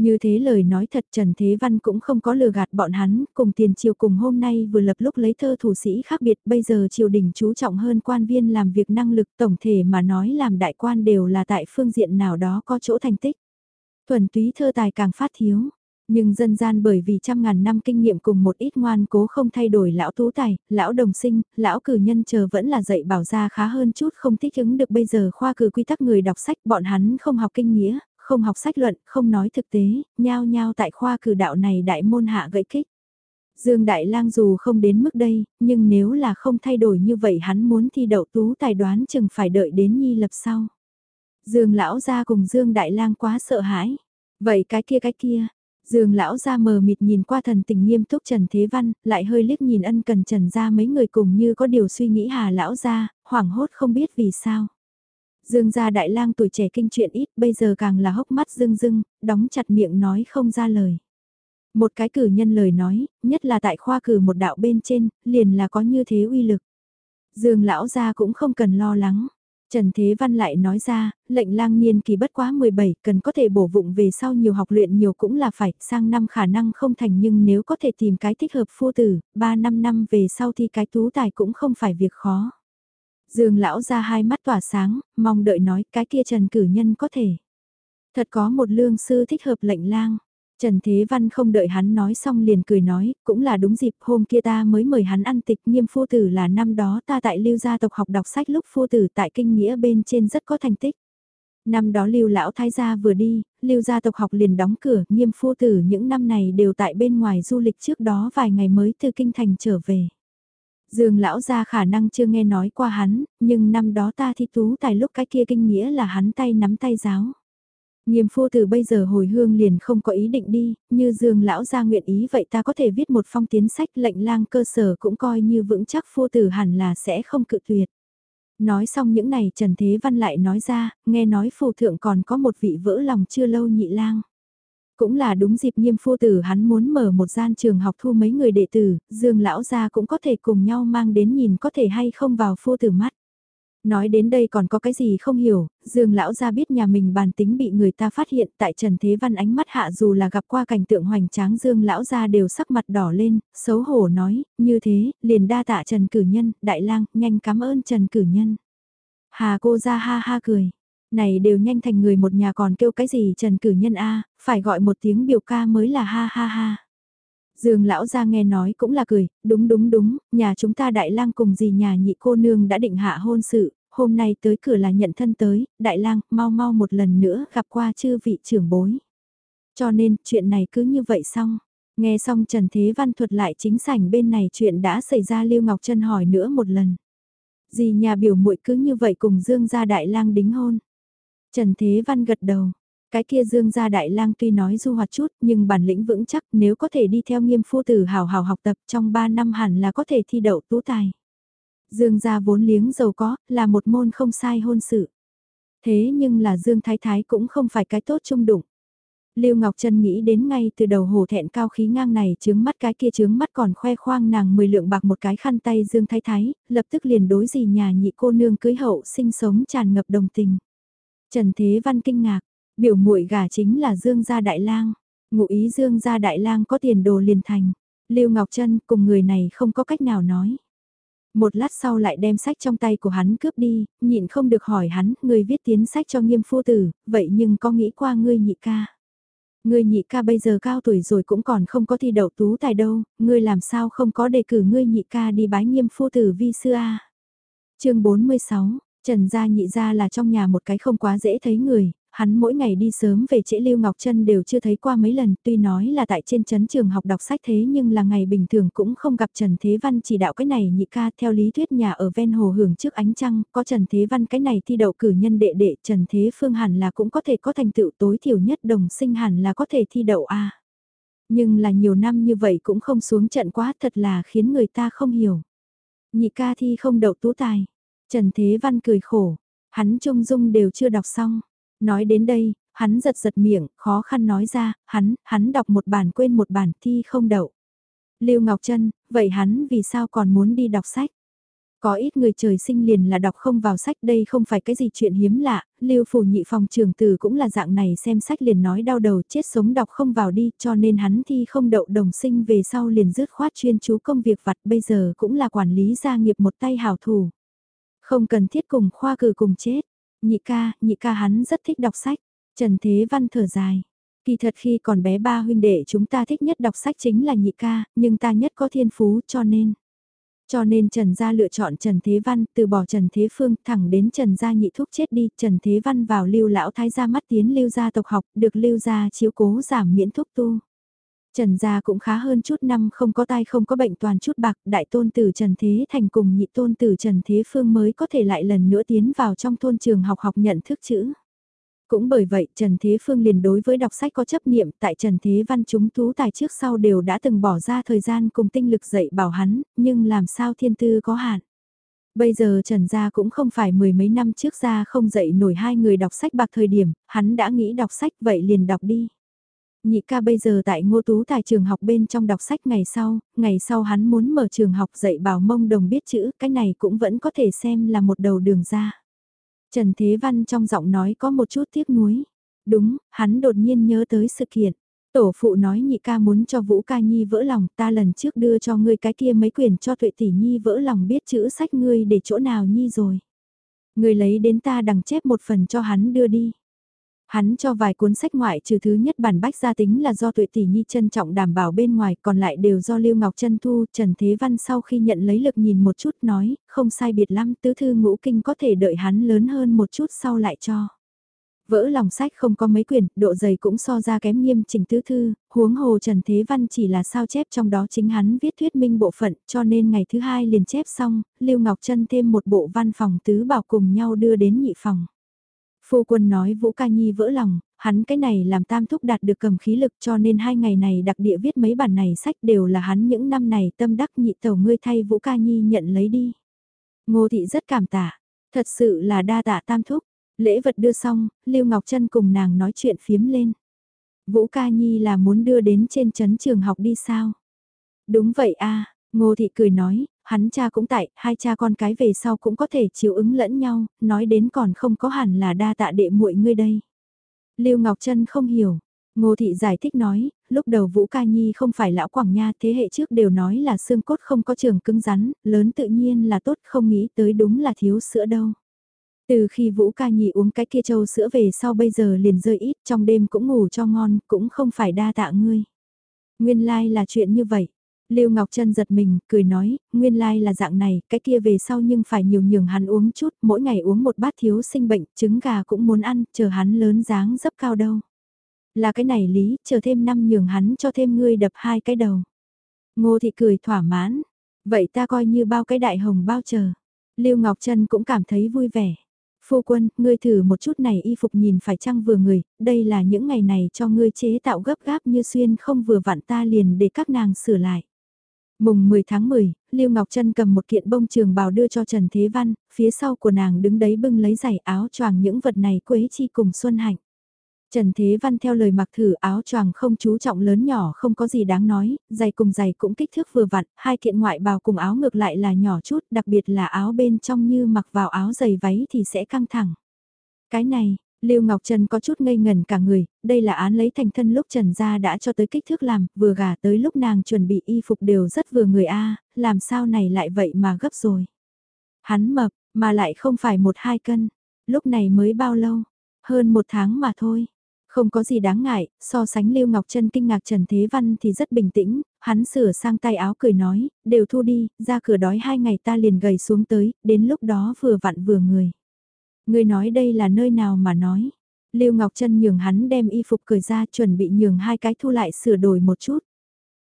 Như thế lời nói thật Trần Thế Văn cũng không có lừa gạt bọn hắn, cùng tiền triều cùng hôm nay vừa lập lúc lấy thơ thủ sĩ khác biệt, bây giờ triều đình chú trọng hơn quan viên làm việc năng lực tổng thể mà nói làm đại quan đều là tại phương diện nào đó có chỗ thành tích. Thuần túy thơ tài càng phát thiếu, nhưng dân gian bởi vì trăm ngàn năm kinh nghiệm cùng một ít ngoan cố không thay đổi lão tú tài, lão đồng sinh, lão cử nhân chờ vẫn là dạy bảo ra khá hơn chút không thích ứng được bây giờ khoa cử quy tắc người đọc sách bọn hắn không học kinh nghĩa, không học sách luận, không nói thực tế, nhao nhao tại khoa cử đạo này đại môn hạ gãy kích. Dương Đại Lang dù không đến mức đây, nhưng nếu là không thay đổi như vậy hắn muốn thi đậu tú tài đoán chừng phải đợi đến nhi lập sau. Dương lão gia cùng Dương Đại Lang quá sợ hãi. Vậy cái kia cái kia, Dương lão gia mờ mịt nhìn qua thần tình nghiêm túc Trần Thế Văn, lại hơi liếc nhìn ân cần Trần gia mấy người cùng như có điều suy nghĩ Hà lão gia, hoảng hốt không biết vì sao. Dương gia đại lang tuổi trẻ kinh chuyện ít, bây giờ càng là hốc mắt rưng rưng, đóng chặt miệng nói không ra lời. Một cái cử nhân lời nói, nhất là tại khoa cử một đạo bên trên, liền là có như thế uy lực. Dương lão gia cũng không cần lo lắng. Trần Thế Văn lại nói ra, lệnh lang niên kỳ bất quá 17, cần có thể bổ vụng về sau nhiều học luyện nhiều cũng là phải, sang năm khả năng không thành nhưng nếu có thể tìm cái thích hợp phu tử, 3 năm năm về sau thì cái tú tài cũng không phải việc khó. Dương lão ra hai mắt tỏa sáng, mong đợi nói cái kia Trần cử nhân có thể. Thật có một lương sư thích hợp lệnh lang. Trần Thế Văn không đợi hắn nói xong liền cười nói, cũng là đúng dịp hôm kia ta mới mời hắn ăn tịch nghiêm phu tử là năm đó ta tại lưu gia tộc học đọc sách lúc phu tử tại kinh nghĩa bên trên rất có thành tích. Năm đó lưu lão thái gia vừa đi, lưu gia tộc học liền đóng cửa, nghiêm phu tử những năm này đều tại bên ngoài du lịch trước đó vài ngày mới từ kinh thành trở về. Dương lão gia khả năng chưa nghe nói qua hắn, nhưng năm đó ta thi tú tài lúc cái kia kinh nghĩa là hắn tay nắm tay giáo. Nghiêm phu từ bây giờ hồi hương liền không có ý định đi, như dương lão gia nguyện ý vậy ta có thể viết một phong tiến sách lệnh lang cơ sở cũng coi như vững chắc phu tử hẳn là sẽ không cự tuyệt. Nói xong những này Trần Thế Văn lại nói ra, nghe nói phù thượng còn có một vị vỡ lòng chưa lâu nhị lang. Cũng là đúng dịp nghiêm phu tử hắn muốn mở một gian trường học thu mấy người đệ tử, dương lão gia cũng có thể cùng nhau mang đến nhìn có thể hay không vào phu tử mắt. Nói đến đây còn có cái gì không hiểu, Dương lão gia biết nhà mình bàn tính bị người ta phát hiện tại Trần Thế Văn ánh mắt hạ dù là gặp qua cảnh tượng hoành tráng Dương lão gia đều sắc mặt đỏ lên, xấu hổ nói, như thế, liền đa tạ Trần Cử Nhân, đại lang, nhanh cảm ơn Trần Cử Nhân. Hà cô ra ha ha cười, này đều nhanh thành người một nhà còn kêu cái gì Trần Cử Nhân a phải gọi một tiếng biểu ca mới là ha ha ha. Dương lão ra nghe nói cũng là cười, đúng đúng đúng, nhà chúng ta đại lang cùng gì nhà nhị cô nương đã định hạ hôn sự, hôm nay tới cửa là nhận thân tới, đại lang, mau mau một lần nữa gặp qua chư vị trưởng bối. Cho nên, chuyện này cứ như vậy xong. Nghe xong Trần Thế Văn thuật lại chính sảnh bên này chuyện đã xảy ra Lưu Ngọc Trân hỏi nữa một lần. Dì nhà biểu muội cứ như vậy cùng Dương gia đại lang đính hôn. Trần Thế Văn gật đầu, cái kia dương gia đại lang tuy nói du hoạt chút nhưng bản lĩnh vững chắc nếu có thể đi theo nghiêm phu tử hào hào học tập trong 3 năm hẳn là có thể thi đậu tú tài. Dương gia vốn liếng giàu có, là một môn không sai hôn sự. Thế nhưng là Dương Thái Thái cũng không phải cái tốt trung đụng. Lưu Ngọc Trân nghĩ đến ngay từ đầu hồ thẹn cao khí ngang này chướng mắt cái kia chướng mắt còn khoe khoang nàng 10 lượng bạc một cái khăn tay Dương Thái Thái, lập tức liền đối gì nhà nhị cô nương cưới hậu sinh sống tràn ngập đồng tình. Trần Thế Văn kinh ngạc, Biểu muội gả chính là Dương gia đại lang, ngụ ý Dương gia đại lang có tiền đồ liền thành. Lưu Ngọc Trân cùng người này không có cách nào nói. Một lát sau lại đem sách trong tay của hắn cướp đi, nhịn không được hỏi hắn, người viết tiến sách cho nghiêm phu tử, vậy nhưng có nghĩ qua ngươi nhị ca. Ngươi nhị ca bây giờ cao tuổi rồi cũng còn không có thi đậu tú tài đâu, ngươi làm sao không có đề cử ngươi nhị ca đi bái nghiêm phu tử vi sư a. chương 46, Trần gia nhị gia là trong nhà một cái không quá dễ thấy người, hắn mỗi ngày đi sớm về trễ Lưu Ngọc Trân đều chưa thấy qua mấy lần, tuy nói là tại trên chấn trường học đọc sách thế nhưng là ngày bình thường cũng không gặp Trần Thế Văn chỉ đạo cái này nhị ca theo lý thuyết nhà ở ven hồ hưởng trước ánh trăng, có Trần Thế Văn cái này thi đậu cử nhân đệ đệ Trần Thế Phương hẳn là cũng có thể có thành tựu tối thiểu nhất đồng sinh hẳn là có thể thi đậu A. Nhưng là nhiều năm như vậy cũng không xuống trận quá thật là khiến người ta không hiểu. Nhị ca thi không đậu tú tài. Trần Thế Văn cười khổ, hắn trung dung đều chưa đọc xong. Nói đến đây, hắn giật giật miệng, khó khăn nói ra, hắn, hắn đọc một bản quên một bản thi không đậu. Lưu Ngọc Trân, vậy hắn vì sao còn muốn đi đọc sách? Có ít người trời sinh liền là đọc không vào sách đây không phải cái gì chuyện hiếm lạ, lưu phủ nhị phòng trường tử cũng là dạng này xem sách liền nói đau đầu chết sống đọc không vào đi cho nên hắn thi không đậu đồng sinh về sau liền dứt khoát chuyên chú công việc vặt bây giờ cũng là quản lý gia nghiệp một tay hảo thủ. Không cần thiết cùng khoa cử cùng chết, Nhị ca, nhị ca hắn rất thích đọc sách. Trần Thế Văn thở dài. Kỳ thật khi còn bé ba huynh đệ chúng ta thích nhất đọc sách chính là nhị ca, nhưng ta nhất có thiên phú cho nên. Cho nên Trần Gia lựa chọn Trần Thế Văn, từ bỏ Trần Thế Phương, thẳng đến Trần Gia nhị thúc chết đi, Trần Thế Văn vào lưu lão thái gia mắt tiến lưu gia tộc học, được lưu gia chiếu cố giảm miễn thúc tu. Trần gia cũng khá hơn chút năm không có tai không có bệnh toàn chút bạc, đại tôn tử Trần Thế Thành cùng nhị tôn tử Trần Thế Phương mới có thể lại lần nữa tiến vào trong thôn trường học học nhận thức chữ. Cũng bởi vậy Trần Thế Phương liền đối với đọc sách có chấp niệm tại Trần Thế Văn chúng tú tài trước sau đều đã từng bỏ ra thời gian cùng tinh lực dạy bảo hắn, nhưng làm sao thiên tư có hạn. Bây giờ Trần Gia cũng không phải mười mấy năm trước ra không dạy nổi hai người đọc sách bạc thời điểm, hắn đã nghĩ đọc sách vậy liền đọc đi. Nhị ca bây giờ tại ngô tú tài trường học bên trong đọc sách ngày sau, ngày sau hắn muốn mở trường học dạy bảo mông đồng biết chữ, cái này cũng vẫn có thể xem là một đầu đường ra. Trần Thế Văn trong giọng nói có một chút tiếc nuối. Đúng, hắn đột nhiên nhớ tới sự kiện. Tổ phụ nói nhị ca muốn cho Vũ ca nhi vỡ lòng, ta lần trước đưa cho ngươi cái kia mấy quyển cho tuệ tỷ nhi vỡ lòng biết chữ sách ngươi để chỗ nào nhi rồi. Ngươi lấy đến ta đằng chép một phần cho hắn đưa đi. Hắn cho vài cuốn sách ngoại trừ thứ nhất bản bách gia tính là do tuệ tỷ nhi trân trọng đảm bảo bên ngoài còn lại đều do Lưu Ngọc Trân thu. Trần Thế Văn sau khi nhận lấy lực nhìn một chút nói, không sai biệt lắm tứ thư ngũ kinh có thể đợi hắn lớn hơn một chút sau lại cho. Vỡ lòng sách không có mấy quyển, độ dày cũng so ra kém nghiêm trình tứ thư, huống hồ Trần Thế Văn chỉ là sao chép trong đó chính hắn viết thuyết minh bộ phận cho nên ngày thứ hai liền chép xong, Lưu Ngọc Trân thêm một bộ văn phòng tứ bảo cùng nhau đưa đến nhị phòng. Phu quân nói Vũ Ca Nhi vỡ lòng, hắn cái này làm tam thúc đạt được cầm khí lực cho nên hai ngày này đặc địa viết mấy bản này sách đều là hắn những năm này tâm đắc nhị tẩu ngươi thay Vũ Ca Nhi nhận lấy đi. Ngô Thị rất cảm tạ, thật sự là đa tạ tam thúc, lễ vật đưa xong, Lưu Ngọc Trân cùng nàng nói chuyện phiếm lên. Vũ Ca Nhi là muốn đưa đến trên chấn trường học đi sao? Đúng vậy a Ngô Thị cười nói, hắn cha cũng tại, hai cha con cái về sau cũng có thể chiều ứng lẫn nhau, nói đến còn không có hẳn là đa tạ đệ muội ngươi đây. Lưu Ngọc Trân không hiểu. Ngô Thị giải thích nói, lúc đầu Vũ Ca Nhi không phải lão Quảng Nha thế hệ trước đều nói là xương cốt không có trường cứng rắn, lớn tự nhiên là tốt không nghĩ tới đúng là thiếu sữa đâu. Từ khi Vũ Ca Nhi uống cái kia châu sữa về sau bây giờ liền rơi ít trong đêm cũng ngủ cho ngon, cũng không phải đa tạ ngươi. Nguyên lai like là chuyện như vậy. Lưu Ngọc Trân giật mình, cười nói, nguyên lai là dạng này, cái kia về sau nhưng phải nhiều nhường hắn uống chút, mỗi ngày uống một bát thiếu sinh bệnh, trứng gà cũng muốn ăn, chờ hắn lớn dáng dấp cao đâu. Là cái này lý, chờ thêm năm nhường hắn cho thêm ngươi đập hai cái đầu. Ngô thị cười thỏa mãn, vậy ta coi như bao cái đại hồng bao chờ. Lưu Ngọc Trân cũng cảm thấy vui vẻ. Phu quân, ngươi thử một chút này y phục nhìn phải chăng vừa người, đây là những ngày này cho ngươi chế tạo gấp gáp như xuyên không vừa vặn ta liền để các nàng sửa lại. Mùng 10 tháng 10, Lưu Ngọc Trân cầm một kiện bông trường bào đưa cho Trần Thế Văn, phía sau của nàng đứng đấy bưng lấy giày áo choàng những vật này quế chi cùng Xuân Hạnh. Trần Thế Văn theo lời mặc thử áo choàng không chú trọng lớn nhỏ không có gì đáng nói, giày cùng giày cũng kích thước vừa vặn, hai kiện ngoại bào cùng áo ngược lại là nhỏ chút, đặc biệt là áo bên trong như mặc vào áo giày váy thì sẽ căng thẳng. Cái này, Lưu Ngọc Trần có chút ngây ngần cả người, đây là án lấy thành thân lúc Trần gia đã cho tới kích thước làm, vừa gả tới lúc nàng chuẩn bị y phục đều rất vừa người a, làm sao này lại vậy mà gấp rồi. Hắn mập, mà lại không phải một hai cân, lúc này mới bao lâu, hơn một tháng mà thôi. Không có gì đáng ngại, so sánh Lưu Ngọc Trân kinh ngạc Trần Thế Văn thì rất bình tĩnh, hắn sửa sang tay áo cười nói, đều thu đi, ra cửa đói hai ngày ta liền gầy xuống tới, đến lúc đó vừa vặn vừa người. Người nói đây là nơi nào mà nói. Lưu Ngọc Trân nhường hắn đem y phục cởi ra chuẩn bị nhường hai cái thu lại sửa đổi một chút.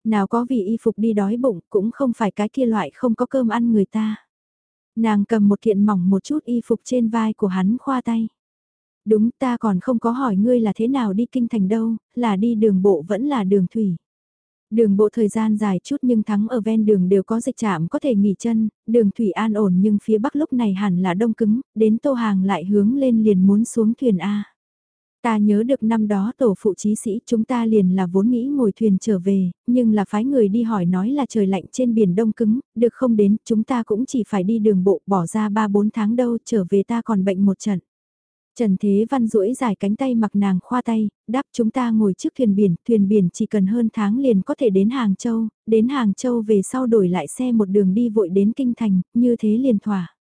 Nào có vì y phục đi đói bụng cũng không phải cái kia loại không có cơm ăn người ta. Nàng cầm một kiện mỏng một chút y phục trên vai của hắn khoa tay. Đúng ta còn không có hỏi ngươi là thế nào đi kinh thành đâu, là đi đường bộ vẫn là đường thủy. Đường bộ thời gian dài chút nhưng thắng ở ven đường đều có dịch trạm có thể nghỉ chân, đường thủy an ổn nhưng phía bắc lúc này hẳn là đông cứng, đến tô hàng lại hướng lên liền muốn xuống thuyền A. Ta nhớ được năm đó tổ phụ chí sĩ chúng ta liền là vốn nghĩ ngồi thuyền trở về, nhưng là phái người đi hỏi nói là trời lạnh trên biển đông cứng, được không đến, chúng ta cũng chỉ phải đi đường bộ bỏ ra 3-4 tháng đâu, trở về ta còn bệnh một trận. Trần Thế Văn duỗi dài cánh tay mặc nàng khoa tay, đáp chúng ta ngồi trước thuyền biển, thuyền biển chỉ cần hơn tháng liền có thể đến Hàng Châu, đến Hàng Châu về sau đổi lại xe một đường đi vội đến Kinh Thành, như thế liền thỏa.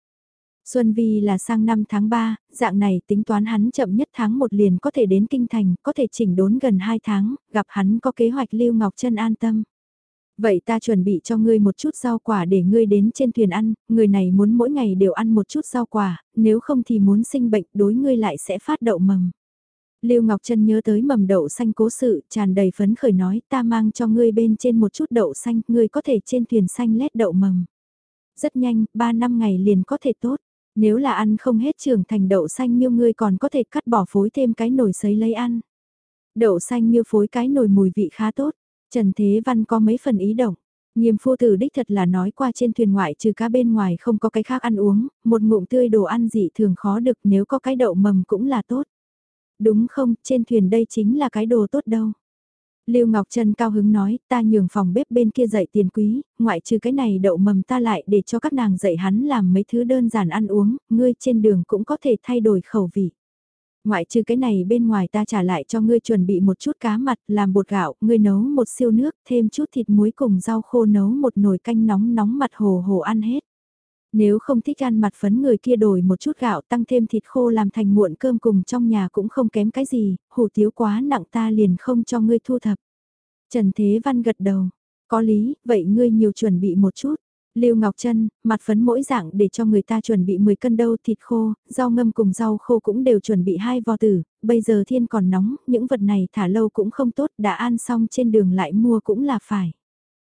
Xuân Vi là sang năm tháng 3, dạng này tính toán hắn chậm nhất tháng 1 liền có thể đến Kinh Thành, có thể chỉnh đốn gần 2 tháng, gặp hắn có kế hoạch Lưu Ngọc Trân an tâm. Vậy ta chuẩn bị cho ngươi một chút rau quả để ngươi đến trên thuyền ăn, người này muốn mỗi ngày đều ăn một chút rau quả, nếu không thì muốn sinh bệnh đối ngươi lại sẽ phát đậu mầm. Lưu Ngọc Trân nhớ tới mầm đậu xanh cố sự, tràn đầy phấn khởi nói ta mang cho ngươi bên trên một chút đậu xanh, ngươi có thể trên thuyền xanh lét đậu mầm. Rất nhanh, 3 năm ngày liền có thể tốt. Nếu là ăn không hết trưởng thành đậu xanh miêu ngươi còn có thể cắt bỏ phối thêm cái nồi sấy lấy ăn. Đậu xanh miêu phối cái nồi mùi vị khá tốt. Trần Thế Văn có mấy phần ý động. Nghiêm phu tử đích thật là nói qua trên thuyền ngoại trừ cá bên ngoài không có cái khác ăn uống, một ngụm tươi đồ ăn dị thường khó được nếu có cái đậu mầm cũng là tốt. Đúng không, trên thuyền đây chính là cái đồ tốt đâu. Lưu Ngọc Trân cao hứng nói, ta nhường phòng bếp bên kia dạy tiền quý, ngoại trừ cái này đậu mầm ta lại để cho các nàng dạy hắn làm mấy thứ đơn giản ăn uống, ngươi trên đường cũng có thể thay đổi khẩu vị. Ngoại trừ cái này bên ngoài ta trả lại cho ngươi chuẩn bị một chút cá mặt, làm bột gạo, ngươi nấu một siêu nước, thêm chút thịt muối cùng rau khô nấu một nồi canh nóng nóng mặt hồ hồ ăn hết. Nếu không thích ăn mặt phấn người kia đổi một chút gạo tăng thêm thịt khô làm thành muộn cơm cùng trong nhà cũng không kém cái gì, hủ tiếu quá nặng ta liền không cho ngươi thu thập. Trần Thế Văn gật đầu, có lý, vậy ngươi nhiều chuẩn bị một chút. Lưu Ngọc Trân, mặt phấn mỗi dạng để cho người ta chuẩn bị 10 cân đâu thịt khô, rau ngâm cùng rau khô cũng đều chuẩn bị hai vò tử, bây giờ thiên còn nóng, những vật này thả lâu cũng không tốt, đã ăn xong trên đường lại mua cũng là phải.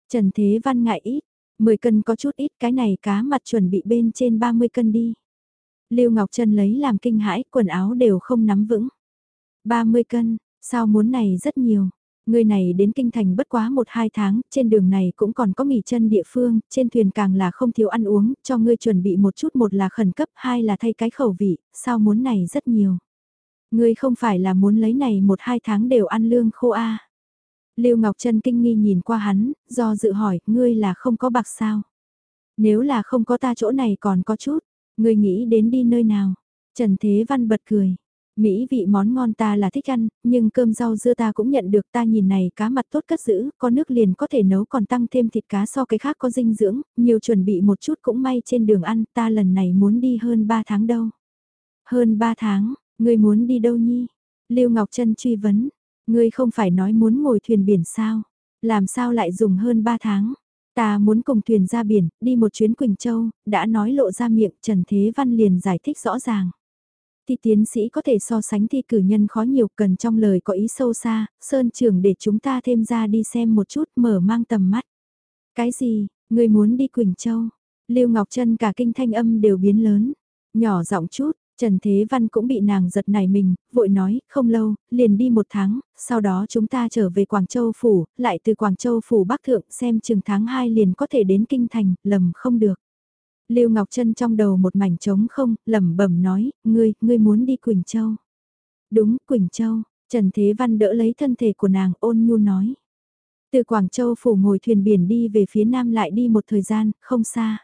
Trần Thế Văn ngại ít, 10 cân có chút ít cái này cá mặt chuẩn bị bên trên 30 cân đi. Lưu Ngọc Trân lấy làm kinh hãi, quần áo đều không nắm vững. 30 cân, sao muốn này rất nhiều. Người này đến kinh thành bất quá 1-2 tháng, trên đường này cũng còn có nghỉ chân địa phương, trên thuyền càng là không thiếu ăn uống, cho ngươi chuẩn bị một chút một là khẩn cấp, hai là thay cái khẩu vị, sao muốn này rất nhiều. Ngươi không phải là muốn lấy này 1-2 tháng đều ăn lương khô a Lưu Ngọc Trân kinh nghi nhìn qua hắn, do dự hỏi, ngươi là không có bạc sao? Nếu là không có ta chỗ này còn có chút, ngươi nghĩ đến đi nơi nào? Trần Thế Văn bật cười. Mỹ vị món ngon ta là thích ăn, nhưng cơm rau dưa ta cũng nhận được ta nhìn này cá mặt tốt cất giữ, có nước liền có thể nấu còn tăng thêm thịt cá so cái khác có dinh dưỡng, nhiều chuẩn bị một chút cũng may trên đường ăn, ta lần này muốn đi hơn 3 tháng đâu. Hơn 3 tháng, ngươi muốn đi đâu nhi? Lưu Ngọc Trân truy vấn, Ngươi không phải nói muốn ngồi thuyền biển sao? Làm sao lại dùng hơn 3 tháng? Ta muốn cùng thuyền ra biển, đi một chuyến Quỳnh Châu, đã nói lộ ra miệng Trần Thế Văn liền giải thích rõ ràng thi tiến sĩ có thể so sánh thi cử nhân khó nhiều cần trong lời có ý sâu xa, Sơn trưởng để chúng ta thêm ra đi xem một chút mở mang tầm mắt. Cái gì, ngươi muốn đi Quỳnh Châu? Lưu Ngọc Trân cả kinh thanh âm đều biến lớn. Nhỏ giọng chút, Trần Thế Văn cũng bị nàng giật nảy mình, vội nói, không lâu, liền đi một tháng, sau đó chúng ta trở về Quảng Châu Phủ, lại từ Quảng Châu Phủ Bắc Thượng xem chừng tháng 2 liền có thể đến Kinh Thành, lầm không được. Lưu Ngọc Trân trong đầu một mảnh trống không, lẩm bẩm nói, ngươi, ngươi muốn đi Quỳnh Châu. Đúng, Quỳnh Châu, Trần Thế Văn đỡ lấy thân thể của nàng ôn nhu nói. Từ Quảng Châu Phủ ngồi thuyền biển đi về phía nam lại đi một thời gian, không xa.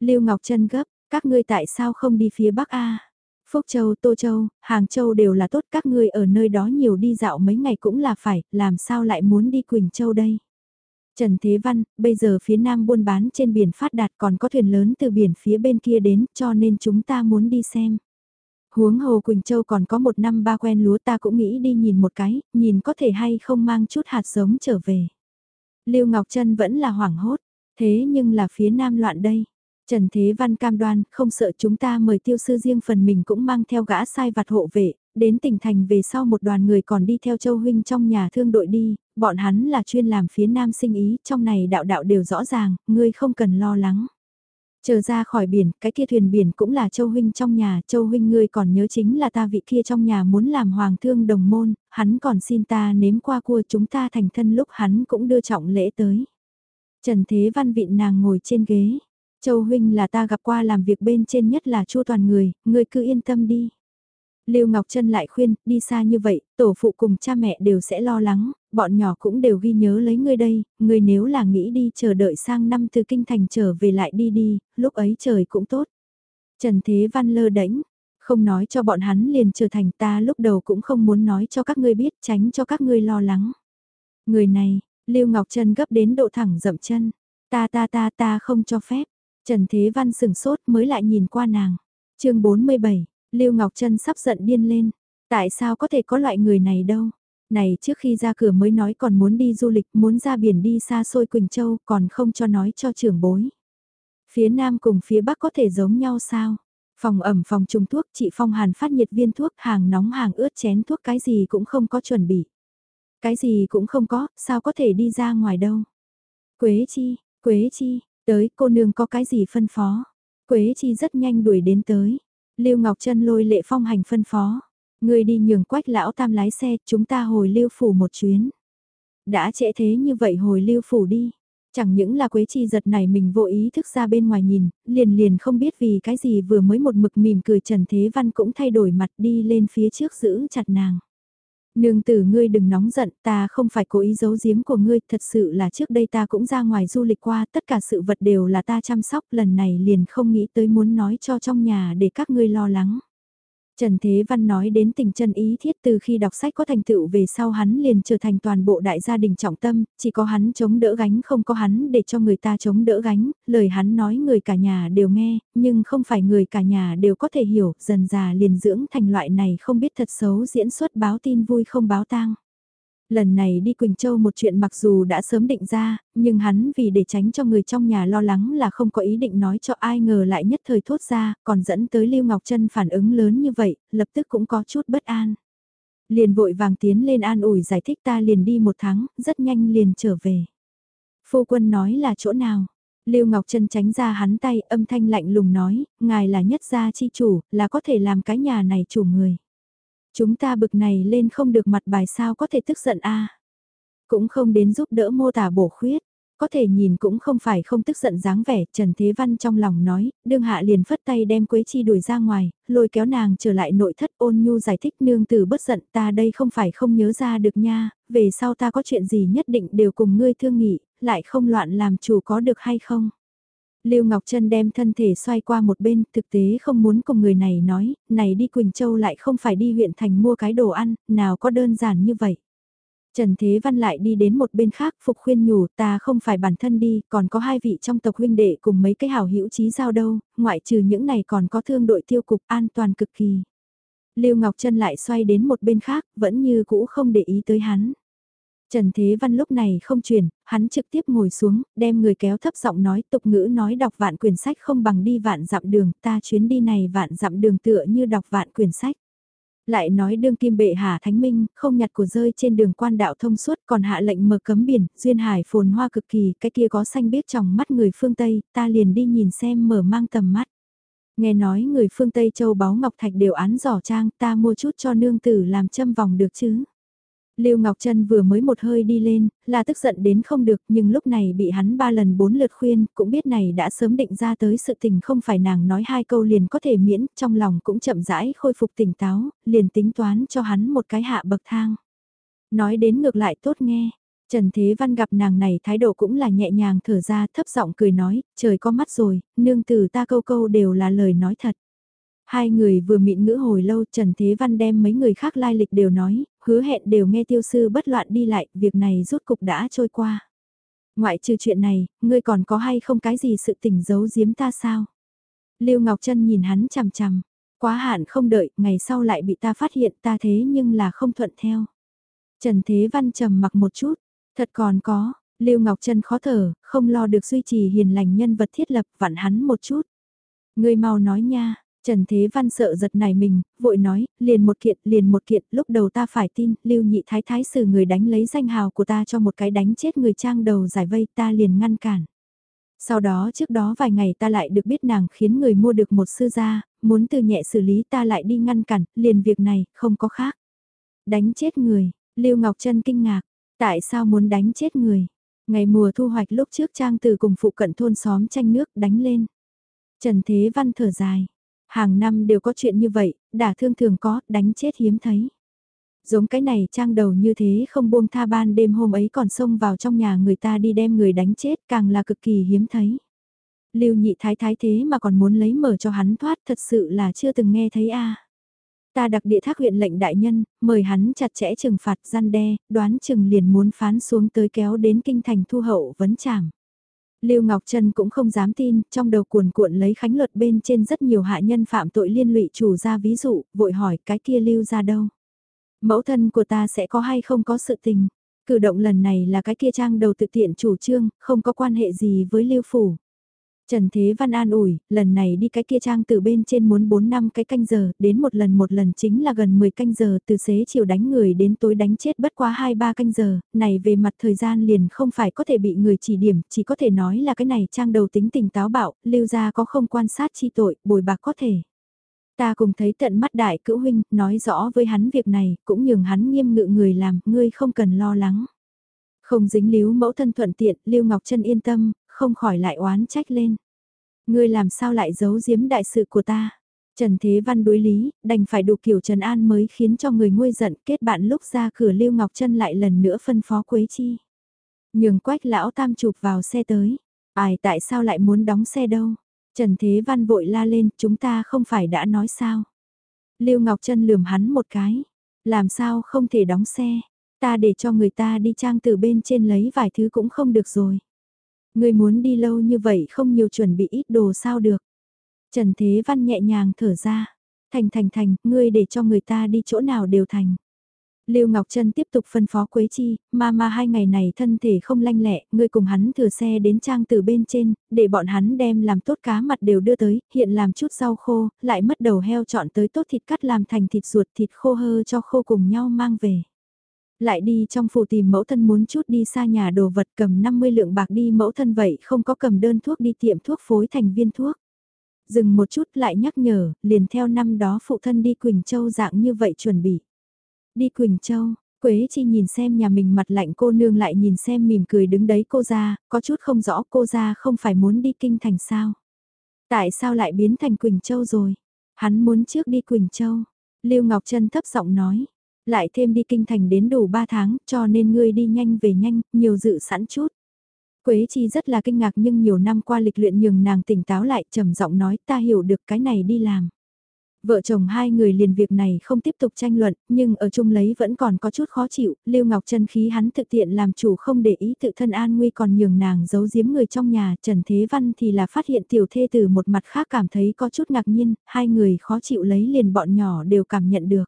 Lưu Ngọc Trân gấp, các ngươi tại sao không đi phía Bắc A? Phúc Châu, Tô Châu, Hàng Châu đều là tốt các ngươi ở nơi đó nhiều đi dạo mấy ngày cũng là phải, làm sao lại muốn đi Quỳnh Châu đây? Trần Thế Văn, bây giờ phía nam buôn bán trên biển phát đạt còn có thuyền lớn từ biển phía bên kia đến cho nên chúng ta muốn đi xem. Huống hồ Quỳnh Châu còn có một năm ba quen lúa ta cũng nghĩ đi nhìn một cái, nhìn có thể hay không mang chút hạt giống trở về. Lưu Ngọc Trân vẫn là hoảng hốt, thế nhưng là phía nam loạn đây. Trần Thế Văn cam đoan, không sợ chúng ta mời tiêu sư riêng phần mình cũng mang theo gã sai vặt hộ vệ, đến tỉnh thành về sau một đoàn người còn đi theo Châu Huynh trong nhà thương đội đi, bọn hắn là chuyên làm phía nam sinh ý, trong này đạo đạo đều rõ ràng, ngươi không cần lo lắng. Chờ ra khỏi biển, cái kia thuyền biển cũng là Châu Huynh trong nhà, Châu Huynh ngươi còn nhớ chính là ta vị kia trong nhà muốn làm hoàng thương đồng môn, hắn còn xin ta nếm qua cua chúng ta thành thân lúc hắn cũng đưa trọng lễ tới. Trần Thế Văn vịn nàng ngồi trên ghế, Châu huynh là ta gặp qua làm việc bên trên nhất là chua toàn người, ngươi cứ yên tâm đi. Lưu Ngọc Trân lại khuyên, đi xa như vậy, tổ phụ cùng cha mẹ đều sẽ lo lắng, bọn nhỏ cũng đều ghi nhớ lấy ngươi đây, ngươi nếu là nghĩ đi chờ đợi sang năm từ kinh thành trở về lại đi đi, lúc ấy trời cũng tốt. Trần Thế Văn lơ đánh, không nói cho bọn hắn liền trở thành ta lúc đầu cũng không muốn nói cho các ngươi biết tránh cho các ngươi lo lắng. Người này, Lưu Ngọc Trân gấp đến độ thẳng dậm chân, ta ta ta ta không cho phép. Trần Thế Văn sừng sốt mới lại nhìn qua nàng. chương 47, Lưu Ngọc Trân sắp giận điên lên. Tại sao có thể có loại người này đâu? Này trước khi ra cửa mới nói còn muốn đi du lịch, muốn ra biển đi xa xôi Quỳnh Châu, còn không cho nói cho trưởng bối. Phía Nam cùng phía Bắc có thể giống nhau sao? Phòng ẩm phòng trùng thuốc, chị Phong Hàn phát nhiệt viên thuốc, hàng nóng hàng ướt chén thuốc cái gì cũng không có chuẩn bị. Cái gì cũng không có, sao có thể đi ra ngoài đâu? Quế chi, Quế chi, Tới cô nương có cái gì phân phó. Quế chi rất nhanh đuổi đến tới. Lưu Ngọc Trân lôi lệ phong hành phân phó. Người đi nhường quách lão tam lái xe, chúng ta hồi lưu phủ một chuyến. Đã trễ thế như vậy hồi lưu phủ đi. Chẳng những là Quế Chi giật này mình vô ý thức ra bên ngoài nhìn, liền liền không biết vì cái gì vừa mới một mực mỉm cười Trần Thế Văn cũng thay đổi mặt đi lên phía trước giữ chặt nàng. Nương tử ngươi đừng nóng giận, ta không phải cố ý giấu giếm của ngươi, thật sự là trước đây ta cũng ra ngoài du lịch qua, tất cả sự vật đều là ta chăm sóc, lần này liền không nghĩ tới muốn nói cho trong nhà để các ngươi lo lắng. Trần Thế Văn nói đến tình chân ý thiết từ khi đọc sách có thành tựu về sau hắn liền trở thành toàn bộ đại gia đình trọng tâm, chỉ có hắn chống đỡ gánh không có hắn để cho người ta chống đỡ gánh, lời hắn nói người cả nhà đều nghe, nhưng không phải người cả nhà đều có thể hiểu, dần già liền dưỡng thành loại này không biết thật xấu diễn xuất báo tin vui không báo tang. Lần này đi Quỳnh Châu một chuyện mặc dù đã sớm định ra, nhưng hắn vì để tránh cho người trong nhà lo lắng là không có ý định nói cho ai ngờ lại nhất thời thốt ra, còn dẫn tới Lưu Ngọc Trân phản ứng lớn như vậy, lập tức cũng có chút bất an. Liền vội vàng tiến lên an ủi giải thích ta liền đi một tháng, rất nhanh liền trở về. Phu quân nói là chỗ nào? Lưu Ngọc Trân tránh ra hắn tay âm thanh lạnh lùng nói, ngài là nhất gia chi chủ, là có thể làm cái nhà này chủ người. Chúng ta bực này lên không được mặt bài sao có thể tức giận a Cũng không đến giúp đỡ mô tả bổ khuyết. Có thể nhìn cũng không phải không tức giận dáng vẻ, Trần Thế Văn trong lòng nói, đương hạ liền phất tay đem Quế Chi đuổi ra ngoài, lôi kéo nàng trở lại nội thất ôn nhu giải thích nương tử bất giận ta đây không phải không nhớ ra được nha, về sau ta có chuyện gì nhất định đều cùng ngươi thương nghị, lại không loạn làm chủ có được hay không. Lưu Ngọc Trân đem thân thể xoay qua một bên, thực tế không muốn cùng người này nói, này đi Quỳnh Châu lại không phải đi huyện thành mua cái đồ ăn, nào có đơn giản như vậy. Trần Thế Văn lại đi đến một bên khác phục khuyên nhủ ta không phải bản thân đi, còn có hai vị trong tộc huynh đệ cùng mấy cái hảo hữu trí giao đâu, ngoại trừ những này còn có thương đội tiêu cục an toàn cực kỳ. Lưu Ngọc Trân lại xoay đến một bên khác, vẫn như cũ không để ý tới hắn. Trần Thế Văn lúc này không chuyển, hắn trực tiếp ngồi xuống, đem người kéo thấp giọng nói tục ngữ nói đọc vạn quyển sách không bằng đi vạn dặm đường, ta chuyến đi này vạn dặm đường tựa như đọc vạn quyển sách. Lại nói đương kim bệ hạ thánh minh, không nhặt của rơi trên đường quan đạo thông suốt còn hạ lệnh mở cấm biển, duyên hải phồn hoa cực kỳ, cái kia có xanh biết trong mắt người phương Tây, ta liền đi nhìn xem mở mang tầm mắt. Nghe nói người phương Tây châu báu ngọc thạch đều án giỏ trang, ta mua chút cho nương tử làm châm vòng được chứ. Lưu Ngọc Trân vừa mới một hơi đi lên, là tức giận đến không được nhưng lúc này bị hắn ba lần bốn lượt khuyên, cũng biết này đã sớm định ra tới sự tình không phải nàng nói hai câu liền có thể miễn, trong lòng cũng chậm rãi khôi phục tỉnh táo, liền tính toán cho hắn một cái hạ bậc thang. Nói đến ngược lại tốt nghe, Trần Thế Văn gặp nàng này thái độ cũng là nhẹ nhàng thở ra thấp giọng cười nói, trời có mắt rồi, nương tử ta câu câu đều là lời nói thật. Hai người vừa mịn ngữ hồi lâu Trần Thế Văn đem mấy người khác lai lịch đều nói, hứa hẹn đều nghe tiêu sư bất loạn đi lại, việc này rút cục đã trôi qua. Ngoại trừ chuyện này, ngươi còn có hay không cái gì sự tình giấu giếm ta sao? Lưu Ngọc Trân nhìn hắn chằm chằm, quá hạn không đợi, ngày sau lại bị ta phát hiện ta thế nhưng là không thuận theo. Trần Thế Văn trầm mặc một chút, thật còn có, Lưu Ngọc Trân khó thở, không lo được duy trì hiền lành nhân vật thiết lập vặn hắn một chút. Ngươi mau nói nha, Trần Thế Văn sợ giật này mình, vội nói, liền một kiện, liền một kiện, lúc đầu ta phải tin, lưu nhị thái thái xử người đánh lấy danh hào của ta cho một cái đánh chết người trang đầu giải vây ta liền ngăn cản. Sau đó trước đó vài ngày ta lại được biết nàng khiến người mua được một sư gia, muốn từ nhẹ xử lý ta lại đi ngăn cản, liền việc này, không có khác. Đánh chết người, Lưu Ngọc Trân kinh ngạc, tại sao muốn đánh chết người? Ngày mùa thu hoạch lúc trước trang từ cùng phụ cận thôn xóm tranh nước đánh lên. Trần Thế Văn thở dài Hàng năm đều có chuyện như vậy, đả thương thường có, đánh chết hiếm thấy. Giống cái này trang đầu như thế không buông tha ban đêm hôm ấy còn xông vào trong nhà người ta đi đem người đánh chết càng là cực kỳ hiếm thấy. Lưu nhị thái thái thế mà còn muốn lấy mở cho hắn thoát thật sự là chưa từng nghe thấy a. Ta đặc địa thác huyện lệnh đại nhân, mời hắn chặt chẽ trừng phạt gian đe, đoán chừng liền muốn phán xuống tới kéo đến kinh thành thu hậu vấn trảm. Lưu Ngọc Trân cũng không dám tin, trong đầu cuồn cuộn lấy khánh luật bên trên rất nhiều hạ nhân phạm tội liên lụy chủ ra ví dụ, vội hỏi cái kia lưu ra đâu. Mẫu thân của ta sẽ có hay không có sự tình. Cử động lần này là cái kia trang đầu tự tiện chủ trương, không có quan hệ gì với lưu phủ. Trần Thế Văn an ủi, lần này đi cái kia trang từ bên trên muốn 4 năm cái canh giờ, đến một lần một lần chính là gần 10 canh giờ, từ xế chiều đánh người đến tối đánh chết bất quá 2-3 canh giờ, này về mặt thời gian liền không phải có thể bị người chỉ điểm, chỉ có thể nói là cái này trang đầu tính tình táo bạo, lưu ra có không quan sát chi tội, bồi bạc có thể. Ta cùng thấy tận mắt đại cữu huynh, nói rõ với hắn việc này, cũng nhường hắn nghiêm ngự người làm, ngươi không cần lo lắng. Không dính líu mẫu thân thuận tiện, Lưu Ngọc Trân yên tâm, không khỏi lại oán trách lên. Ngươi làm sao lại giấu giếm đại sự của ta? Trần Thế Văn đối lý, đành phải đủ kiểu Trần An mới khiến cho người nguôi giận kết bạn lúc ra cửa Lưu Ngọc Trân lại lần nữa phân phó Quế Chi. Nhường quách lão tam chụp vào xe tới. Ai tại sao lại muốn đóng xe đâu? Trần Thế Văn vội la lên, chúng ta không phải đã nói sao? Lưu Ngọc Trân lườm hắn một cái. Làm sao không thể đóng xe? Ta để cho người ta đi trang từ bên trên lấy vài thứ cũng không được rồi. Người muốn đi lâu như vậy không nhiều chuẩn bị ít đồ sao được. Trần Thế Văn nhẹ nhàng thở ra. Thành thành thành, ngươi để cho người ta đi chỗ nào đều thành. Lưu Ngọc Trân tiếp tục phân phó Quế Chi, ma ma hai ngày này thân thể không lanh lẹ, ngươi cùng hắn thừa xe đến trang từ bên trên, để bọn hắn đem làm tốt cá mặt đều đưa tới, hiện làm chút rau khô, lại mất đầu heo chọn tới tốt thịt cắt làm thành thịt ruột thịt khô hơ cho khô cùng nhau mang về. Lại đi trong phủ tìm mẫu thân muốn chút đi xa nhà đồ vật cầm 50 lượng bạc đi mẫu thân vậy không có cầm đơn thuốc đi tiệm thuốc phối thành viên thuốc. Dừng một chút lại nhắc nhở, liền theo năm đó phụ thân đi Quỳnh Châu dạng như vậy chuẩn bị. Đi Quỳnh Châu, Quế Chi nhìn xem nhà mình mặt lạnh cô nương lại nhìn xem mỉm cười đứng đấy cô ra, có chút không rõ cô ra không phải muốn đi kinh thành sao. Tại sao lại biến thành Quỳnh Châu rồi? Hắn muốn trước đi Quỳnh Châu. Lưu Ngọc Trân thấp giọng nói. Lại thêm đi kinh thành đến đủ 3 tháng cho nên ngươi đi nhanh về nhanh, nhiều dự sẵn chút. Quế Chi rất là kinh ngạc nhưng nhiều năm qua lịch luyện nhường nàng tỉnh táo lại trầm giọng nói ta hiểu được cái này đi làm. Vợ chồng hai người liền việc này không tiếp tục tranh luận, nhưng ở chung lấy vẫn còn có chút khó chịu, Lưu Ngọc Trân khí hắn thực tiện làm chủ không để ý tự thân an nguy còn nhường nàng giấu giếm người trong nhà, Trần Thế Văn thì là phát hiện tiểu thê từ một mặt khác cảm thấy có chút ngạc nhiên, hai người khó chịu lấy liền bọn nhỏ đều cảm nhận được.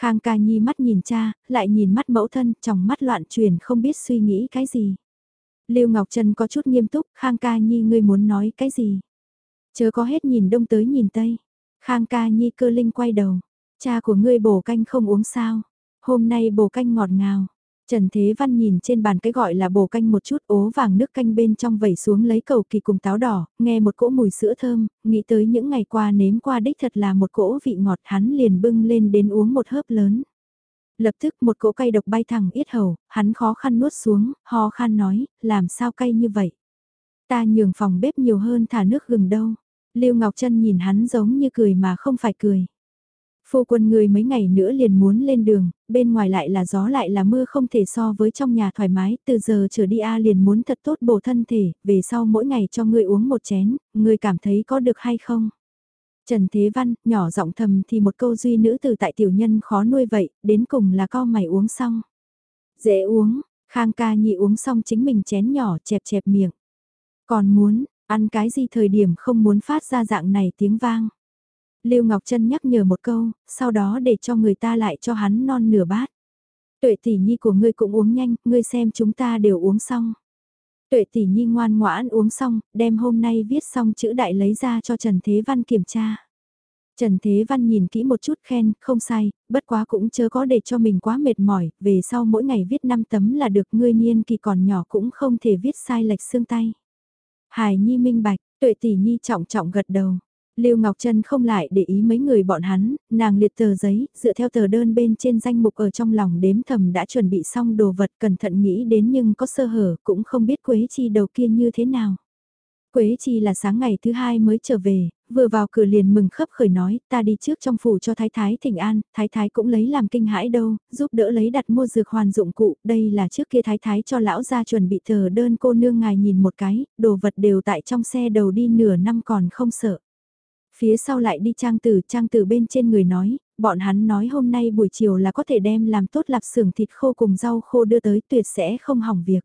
Khang ca nhi mắt nhìn cha, lại nhìn mắt mẫu thân, trong mắt loạn truyền không biết suy nghĩ cái gì. Lưu Ngọc Trân có chút nghiêm túc, Khang ca nhi ngươi muốn nói cái gì? Chớ có hết nhìn đông tới nhìn tây. Khang ca nhi cơ linh quay đầu. Cha của ngươi bổ canh không uống sao? Hôm nay bổ canh ngọt ngào. Trần Thế Văn nhìn trên bàn cái gọi là bổ canh một chút ố vàng nước canh bên trong vẩy xuống lấy cầu kỳ cùng táo đỏ, nghe một cỗ mùi sữa thơm, nghĩ tới những ngày qua nếm qua đích thật là một cỗ vị ngọt hắn liền bưng lên đến uống một hớp lớn. Lập tức một cỗ cay độc bay thẳng yết hầu, hắn khó khăn nuốt xuống, ho khan nói, làm sao cay như vậy? Ta nhường phòng bếp nhiều hơn thả nước gừng đâu. Lưu Ngọc Trân nhìn hắn giống như cười mà không phải cười. Phu quân người mấy ngày nữa liền muốn lên đường, bên ngoài lại là gió lại là mưa không thể so với trong nhà thoải mái, từ giờ trở đi A liền muốn thật tốt bổ thân thể, về sau mỗi ngày cho ngươi uống một chén, ngươi cảm thấy có được hay không? Trần Thế Văn, nhỏ giọng thầm thì một câu duy nữ từ tại tiểu nhân khó nuôi vậy, đến cùng là cao mày uống xong. Dễ uống, Khang ca nhị uống xong chính mình chén nhỏ chẹp chẹp miệng. Còn muốn, ăn cái gì thời điểm không muốn phát ra dạng này tiếng vang. Lưu Ngọc Trân nhắc nhở một câu, sau đó để cho người ta lại cho hắn non nửa bát. Tuệ tỷ nhi của ngươi cũng uống nhanh, ngươi xem chúng ta đều uống xong. Tuệ tỷ nhi ngoan ngoãn uống xong, đem hôm nay viết xong chữ đại lấy ra cho Trần Thế Văn kiểm tra. Trần Thế Văn nhìn kỹ một chút khen, không sai, bất quá cũng chớ có để cho mình quá mệt mỏi, về sau mỗi ngày viết 5 tấm là được ngươi niên kỳ còn nhỏ cũng không thể viết sai lệch xương tay. Hải Nhi minh bạch, tuệ tỷ Nhi trọng trọng gật đầu. Lưu Ngọc Trân không lại để ý mấy người bọn hắn, nàng liệt tờ giấy, dựa theo tờ đơn bên trên danh mục ở trong lòng đếm thầm đã chuẩn bị xong đồ vật cẩn thận nghĩ đến nhưng có sơ hở cũng không biết Quế Chi đầu kia như thế nào. Quế Chi là sáng ngày thứ hai mới trở về, vừa vào cửa liền mừng khấp khởi nói, ta đi trước trong phủ cho Thái Thái thỉnh an, Thái Thái cũng lấy làm kinh hãi đâu, giúp đỡ lấy đặt mua dược hoàn dụng cụ, đây là trước kia Thái Thái cho lão ra chuẩn bị tờ đơn cô nương ngài nhìn một cái, đồ vật đều tại trong xe đầu đi nửa năm còn không sợ. Phía sau lại đi trang tử, trang tử bên trên người nói, bọn hắn nói hôm nay buổi chiều là có thể đem làm tốt lạp xưởng thịt khô cùng rau khô đưa tới tuyệt sẽ không hỏng việc.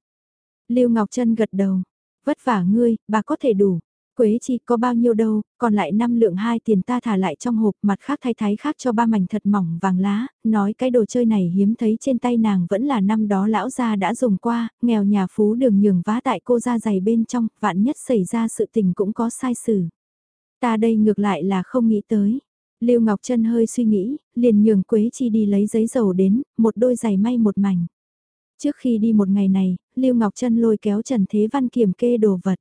Lưu Ngọc Trân gật đầu, vất vả ngươi, bà có thể đủ. Quế chi có bao nhiêu đâu, còn lại năm lượng hai tiền ta thả lại trong hộp mặt khác thay thái khác cho ba mảnh thật mỏng vàng lá, nói cái đồ chơi này hiếm thấy trên tay nàng vẫn là năm đó lão gia đã dùng qua, nghèo nhà phú đường nhường vá tại cô ra giày bên trong, vạn nhất xảy ra sự tình cũng có sai xử. Ta đây ngược lại là không nghĩ tới. Lưu Ngọc Trân hơi suy nghĩ, liền nhường Quế Chi đi lấy giấy dầu đến, một đôi giày may một mảnh. Trước khi đi một ngày này, Lưu Ngọc Trân lôi kéo Trần Thế Văn kiểm kê đồ vật.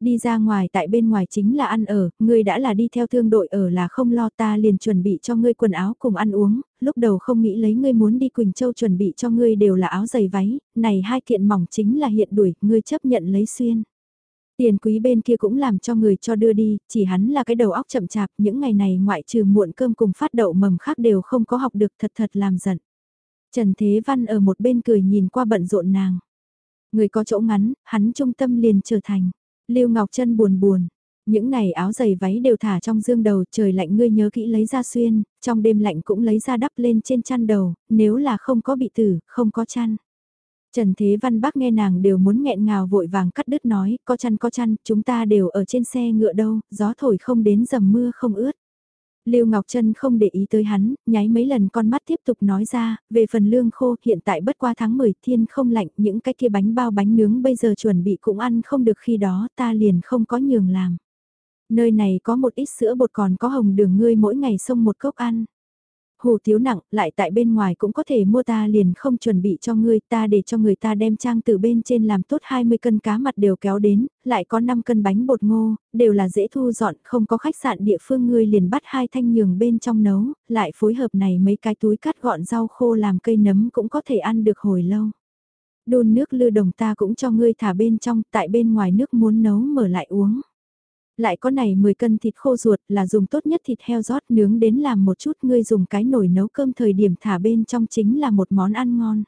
Đi ra ngoài tại bên ngoài chính là ăn ở, ngươi đã là đi theo thương đội ở là không lo ta liền chuẩn bị cho ngươi quần áo cùng ăn uống, lúc đầu không nghĩ lấy ngươi muốn đi Quỳnh Châu chuẩn bị cho ngươi đều là áo giày váy, này hai kiện mỏng chính là hiện đuổi, ngươi chấp nhận lấy xuyên. Tiền quý bên kia cũng làm cho người cho đưa đi, chỉ hắn là cái đầu óc chậm chạp, những ngày này ngoại trừ muộn cơm cùng phát đậu mầm khác đều không có học được thật thật làm giận. Trần Thế Văn ở một bên cười nhìn qua bận rộn nàng. Người có chỗ ngắn, hắn trung tâm liền trở thành. Lưu Ngọc Trân buồn buồn. Những này áo giày váy đều thả trong dương đầu trời lạnh ngươi nhớ kỹ lấy ra xuyên, trong đêm lạnh cũng lấy ra đắp lên trên chăn đầu, nếu là không có bị tử, không có chăn. Trần Thế Văn Bắc nghe nàng đều muốn nghẹn ngào vội vàng cắt đứt nói, có chăn có chăn, chúng ta đều ở trên xe ngựa đâu, gió thổi không đến dầm mưa không ướt. Lưu Ngọc Trân không để ý tới hắn, nháy mấy lần con mắt tiếp tục nói ra, về phần lương khô hiện tại bất qua tháng 10 thiên không lạnh, những cái kia bánh bao bánh nướng bây giờ chuẩn bị cũng ăn không được khi đó ta liền không có nhường làm. Nơi này có một ít sữa bột còn có hồng đường ngươi mỗi ngày xông một cốc ăn hủ tiếu nặng, lại tại bên ngoài cũng có thể mua ta liền không chuẩn bị cho ngươi ta để cho người ta đem trang từ bên trên làm tốt 20 cân cá mặt đều kéo đến, lại có 5 cân bánh bột ngô, đều là dễ thu dọn, không có khách sạn địa phương ngươi liền bắt hai thanh nhường bên trong nấu, lại phối hợp này mấy cái túi cắt gọn rau khô làm cây nấm cũng có thể ăn được hồi lâu. Đun nước lư đồng ta cũng cho ngươi thả bên trong, tại bên ngoài nước muốn nấu mở lại uống. Lại có này 10 cân thịt khô ruột là dùng tốt nhất thịt heo rót nướng đến làm một chút ngươi dùng cái nồi nấu cơm thời điểm thả bên trong chính là một món ăn ngon.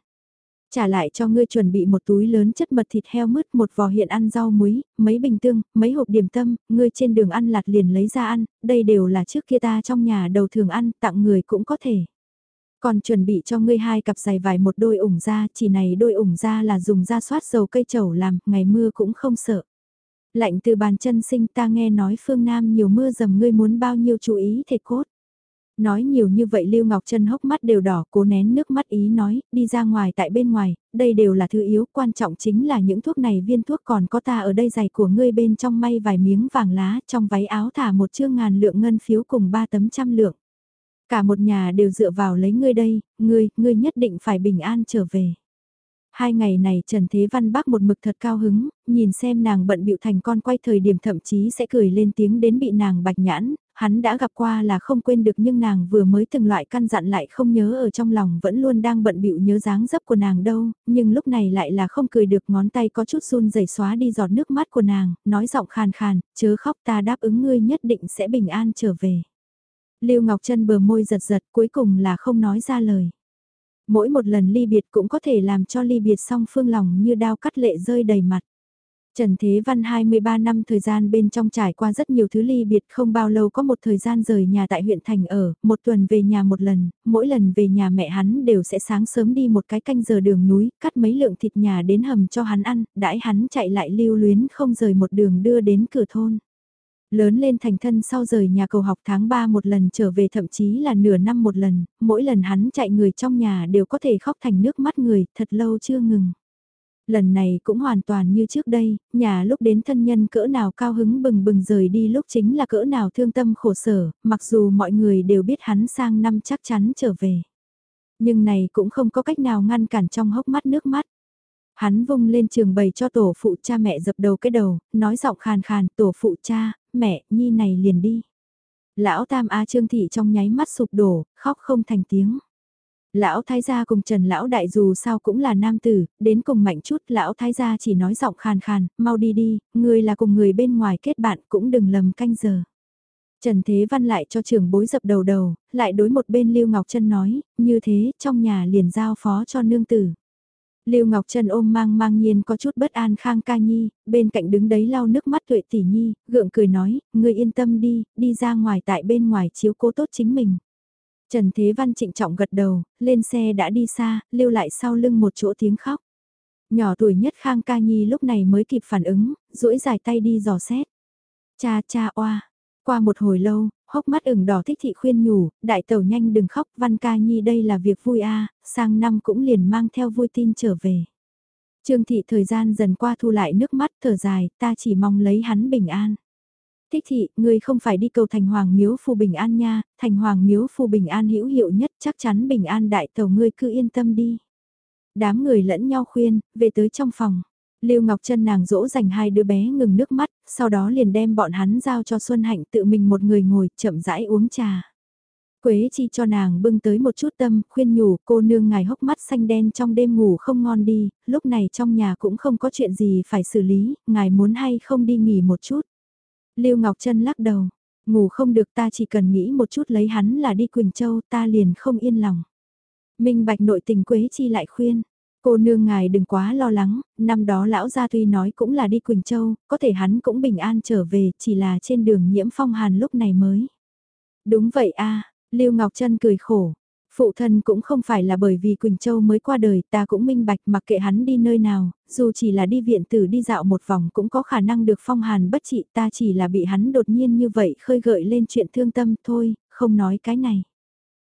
Trả lại cho ngươi chuẩn bị một túi lớn chất mật thịt heo mứt một vò hiện ăn rau muối, mấy bình tương, mấy hộp điểm tâm, ngươi trên đường ăn lạt liền lấy ra ăn, đây đều là trước kia ta trong nhà đầu thường ăn, tặng người cũng có thể. Còn chuẩn bị cho ngươi hai cặp giày vải một đôi ủng da, chỉ này đôi ủng da là dùng da soát dầu cây trầu làm, ngày mưa cũng không sợ. Lạnh từ bàn chân sinh ta nghe nói phương Nam nhiều mưa dầm ngươi muốn bao nhiêu chú ý thể cốt. Nói nhiều như vậy Lưu Ngọc Trân hốc mắt đều đỏ, cố nén nước mắt ý nói, đi ra ngoài tại bên ngoài, đây đều là thứ yếu, quan trọng chính là những thuốc này viên thuốc còn có ta ở đây giày của ngươi bên trong may vài miếng vàng lá, trong váy áo thả một chương ngàn lượng ngân phiếu cùng ba tấm trăm lượng. Cả một nhà đều dựa vào lấy ngươi đây, ngươi, ngươi nhất định phải bình an trở về. Hai ngày này Trần Thế Văn bác một mực thật cao hứng, nhìn xem nàng bận bịu thành con quay thời điểm thậm chí sẽ cười lên tiếng đến bị nàng bạch nhãn, hắn đã gặp qua là không quên được nhưng nàng vừa mới từng loại căn dặn lại không nhớ ở trong lòng vẫn luôn đang bận bịu nhớ dáng dấp của nàng đâu, nhưng lúc này lại là không cười được ngón tay có chút run rẩy xóa đi giọt nước mắt của nàng, nói giọng khàn khàn, chớ khóc ta đáp ứng ngươi nhất định sẽ bình an trở về. Lưu Ngọc Trân bờ môi giật giật cuối cùng là không nói ra lời mỗi một lần ly biệt cũng có thể làm cho ly biệt song phương lòng như đao cắt lệ rơi đầy mặt. Trần Thế Văn 23 năm thời gian bên trong trải qua rất nhiều thứ ly biệt không bao lâu có một thời gian rời nhà tại huyện Thành ở, một tuần về nhà một lần, mỗi lần về nhà mẹ hắn đều sẽ sáng sớm đi một cái canh giờ đường núi, cắt mấy lượng thịt nhà đến hầm cho hắn ăn, đãi hắn chạy lại lưu luyến không rời một đường đưa đến cửa thôn. Lớn lên thành thân sau rời nhà cầu học tháng 3 một lần trở về thậm chí là nửa năm một lần, mỗi lần hắn chạy người trong nhà đều có thể khóc thành nước mắt người, thật lâu chưa ngừng. Lần này cũng hoàn toàn như trước đây, nhà lúc đến thân nhân cỡ nào cao hứng bừng bừng rời đi lúc chính là cỡ nào thương tâm khổ sở, mặc dù mọi người đều biết hắn sang năm chắc chắn trở về. Nhưng này cũng không có cách nào ngăn cản trong hốc mắt nước mắt. Hắn vung lên trường bày cho tổ phụ cha mẹ dập đầu cái đầu, nói giọng khàn khàn, tổ phụ cha, mẹ, nhi này liền đi. Lão Tam A Trương Thị trong nháy mắt sụp đổ, khóc không thành tiếng. Lão Thái gia cùng Trần Lão Đại dù sao cũng là nam tử, đến cùng mạnh chút Lão Thái gia chỉ nói giọng khàn khàn, mau đi đi, người là cùng người bên ngoài kết bạn cũng đừng lầm canh giờ. Trần Thế Văn lại cho trưởng bối dập đầu đầu, lại đối một bên Lưu Ngọc Trân nói, như thế trong nhà liền giao phó cho nương tử. Lưu Ngọc Trân ôm mang mang nhiên có chút bất an Khang Ca Nhi, bên cạnh đứng đấy lau nước mắt Tuệ Tỷ Nhi, gượng cười nói, ngươi yên tâm đi, đi ra ngoài tại bên ngoài chiếu cố tốt chính mình. Trần Thế Văn trịnh trọng gật đầu, lên xe đã đi xa, lưu lại sau lưng một chỗ tiếng khóc. Nhỏ tuổi nhất Khang Ca Nhi lúc này mới kịp phản ứng, duỗi dài tay đi dò xét. Cha cha oa, qua một hồi lâu, hốc mắt ửng đỏ thích thị khuyên nhủ, đại tẩu nhanh đừng khóc, văn ca nhi đây là việc vui a sang năm cũng liền mang theo vui tin trở về. Trương thị thời gian dần qua thu lại nước mắt thở dài, ta chỉ mong lấy hắn bình an. Thích thị, ngươi không phải đi cầu thành hoàng miếu phù bình an nha, thành hoàng miếu phù bình an hữu hiệu nhất chắc chắn bình an đại tẩu ngươi cứ yên tâm đi. Đám người lẫn nhau khuyên, về tới trong phòng. Lưu Ngọc Trân nàng dỗ dành hai đứa bé ngừng nước mắt, sau đó liền đem bọn hắn giao cho Xuân Hạnh tự mình một người ngồi chậm rãi uống trà. Quế chi cho nàng bưng tới một chút tâm, khuyên nhủ cô nương ngài hốc mắt xanh đen trong đêm ngủ không ngon đi, lúc này trong nhà cũng không có chuyện gì phải xử lý, ngài muốn hay không đi nghỉ một chút. Lưu Ngọc Trân lắc đầu, ngủ không được ta chỉ cần nghĩ một chút lấy hắn là đi Quỳnh Châu ta liền không yên lòng. Minh Bạch nội tình Quế Chi lại khuyên, cô nương ngài đừng quá lo lắng, năm đó lão gia tuy nói cũng là đi Quỳnh Châu, có thể hắn cũng bình an trở về, chỉ là trên đường nhiễm phong hàn lúc này mới. Đúng vậy a Lưu Ngọc Trân cười khổ. Phụ thân cũng không phải là bởi vì Quỳnh Châu mới qua đời, ta cũng minh bạch mặc kệ hắn đi nơi nào, dù chỉ là đi viện tử đi dạo một vòng cũng có khả năng được phong hàn bất trị, ta chỉ là bị hắn đột nhiên như vậy khơi gợi lên chuyện thương tâm thôi, không nói cái này.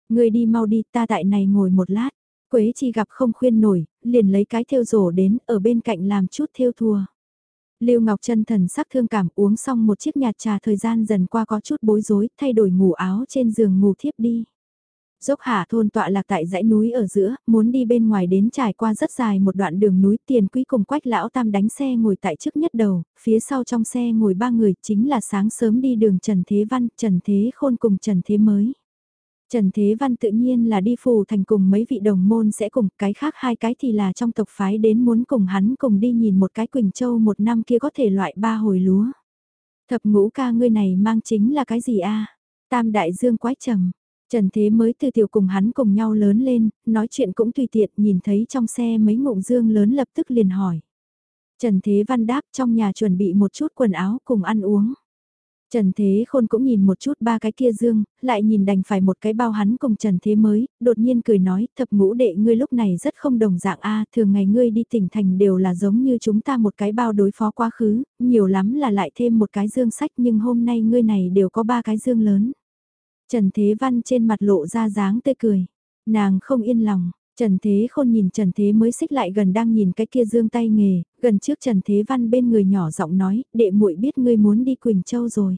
Người đi mau đi, ta tại này ngồi một lát. Quế chi gặp không khuyên nổi, liền lấy cái theo rổ đến, ở bên cạnh làm chút theo thua. Lưu Ngọc Trân thần sắc thương cảm uống xong một chiếc nhạt trà thời gian dần qua có chút bối rối, thay đổi ngủ áo trên giường ngủ thiếp đi. Dốc hạ thôn tọa lạc tại dãy núi ở giữa, muốn đi bên ngoài đến trải qua rất dài một đoạn đường núi tiền quý cùng quách lão tam đánh xe ngồi tại trước nhất đầu, phía sau trong xe ngồi ba người chính là sáng sớm đi đường Trần Thế Văn, Trần Thế Khôn cùng Trần Thế Mới. Trần Thế Văn tự nhiên là đi phù thành cùng mấy vị đồng môn sẽ cùng cái khác hai cái thì là trong tộc phái đến muốn cùng hắn cùng đi nhìn một cái Quỳnh Châu một năm kia có thể loại ba hồi lúa. Thập ngũ ca ngươi này mang chính là cái gì a Tam đại dương quái trầm. Trần Thế mới từ tiểu cùng hắn cùng nhau lớn lên, nói chuyện cũng tùy tiện nhìn thấy trong xe mấy ngụm dương lớn lập tức liền hỏi. Trần Thế Văn đáp trong nhà chuẩn bị một chút quần áo cùng ăn uống. Trần Thế Khôn cũng nhìn một chút ba cái kia dương, lại nhìn đành phải một cái bao hắn cùng Trần Thế mới, đột nhiên cười nói, thập ngũ đệ ngươi lúc này rất không đồng dạng a thường ngày ngươi đi tỉnh thành đều là giống như chúng ta một cái bao đối phó quá khứ, nhiều lắm là lại thêm một cái dương sách nhưng hôm nay ngươi này đều có ba cái dương lớn. Trần Thế Văn trên mặt lộ ra dáng tươi cười, nàng không yên lòng, Trần Thế Khôn nhìn Trần Thế mới xích lại gần đang nhìn cái kia dương tay nghề, gần trước Trần Thế Văn bên người nhỏ giọng nói, đệ muội biết ngươi muốn đi Quỳnh Châu rồi.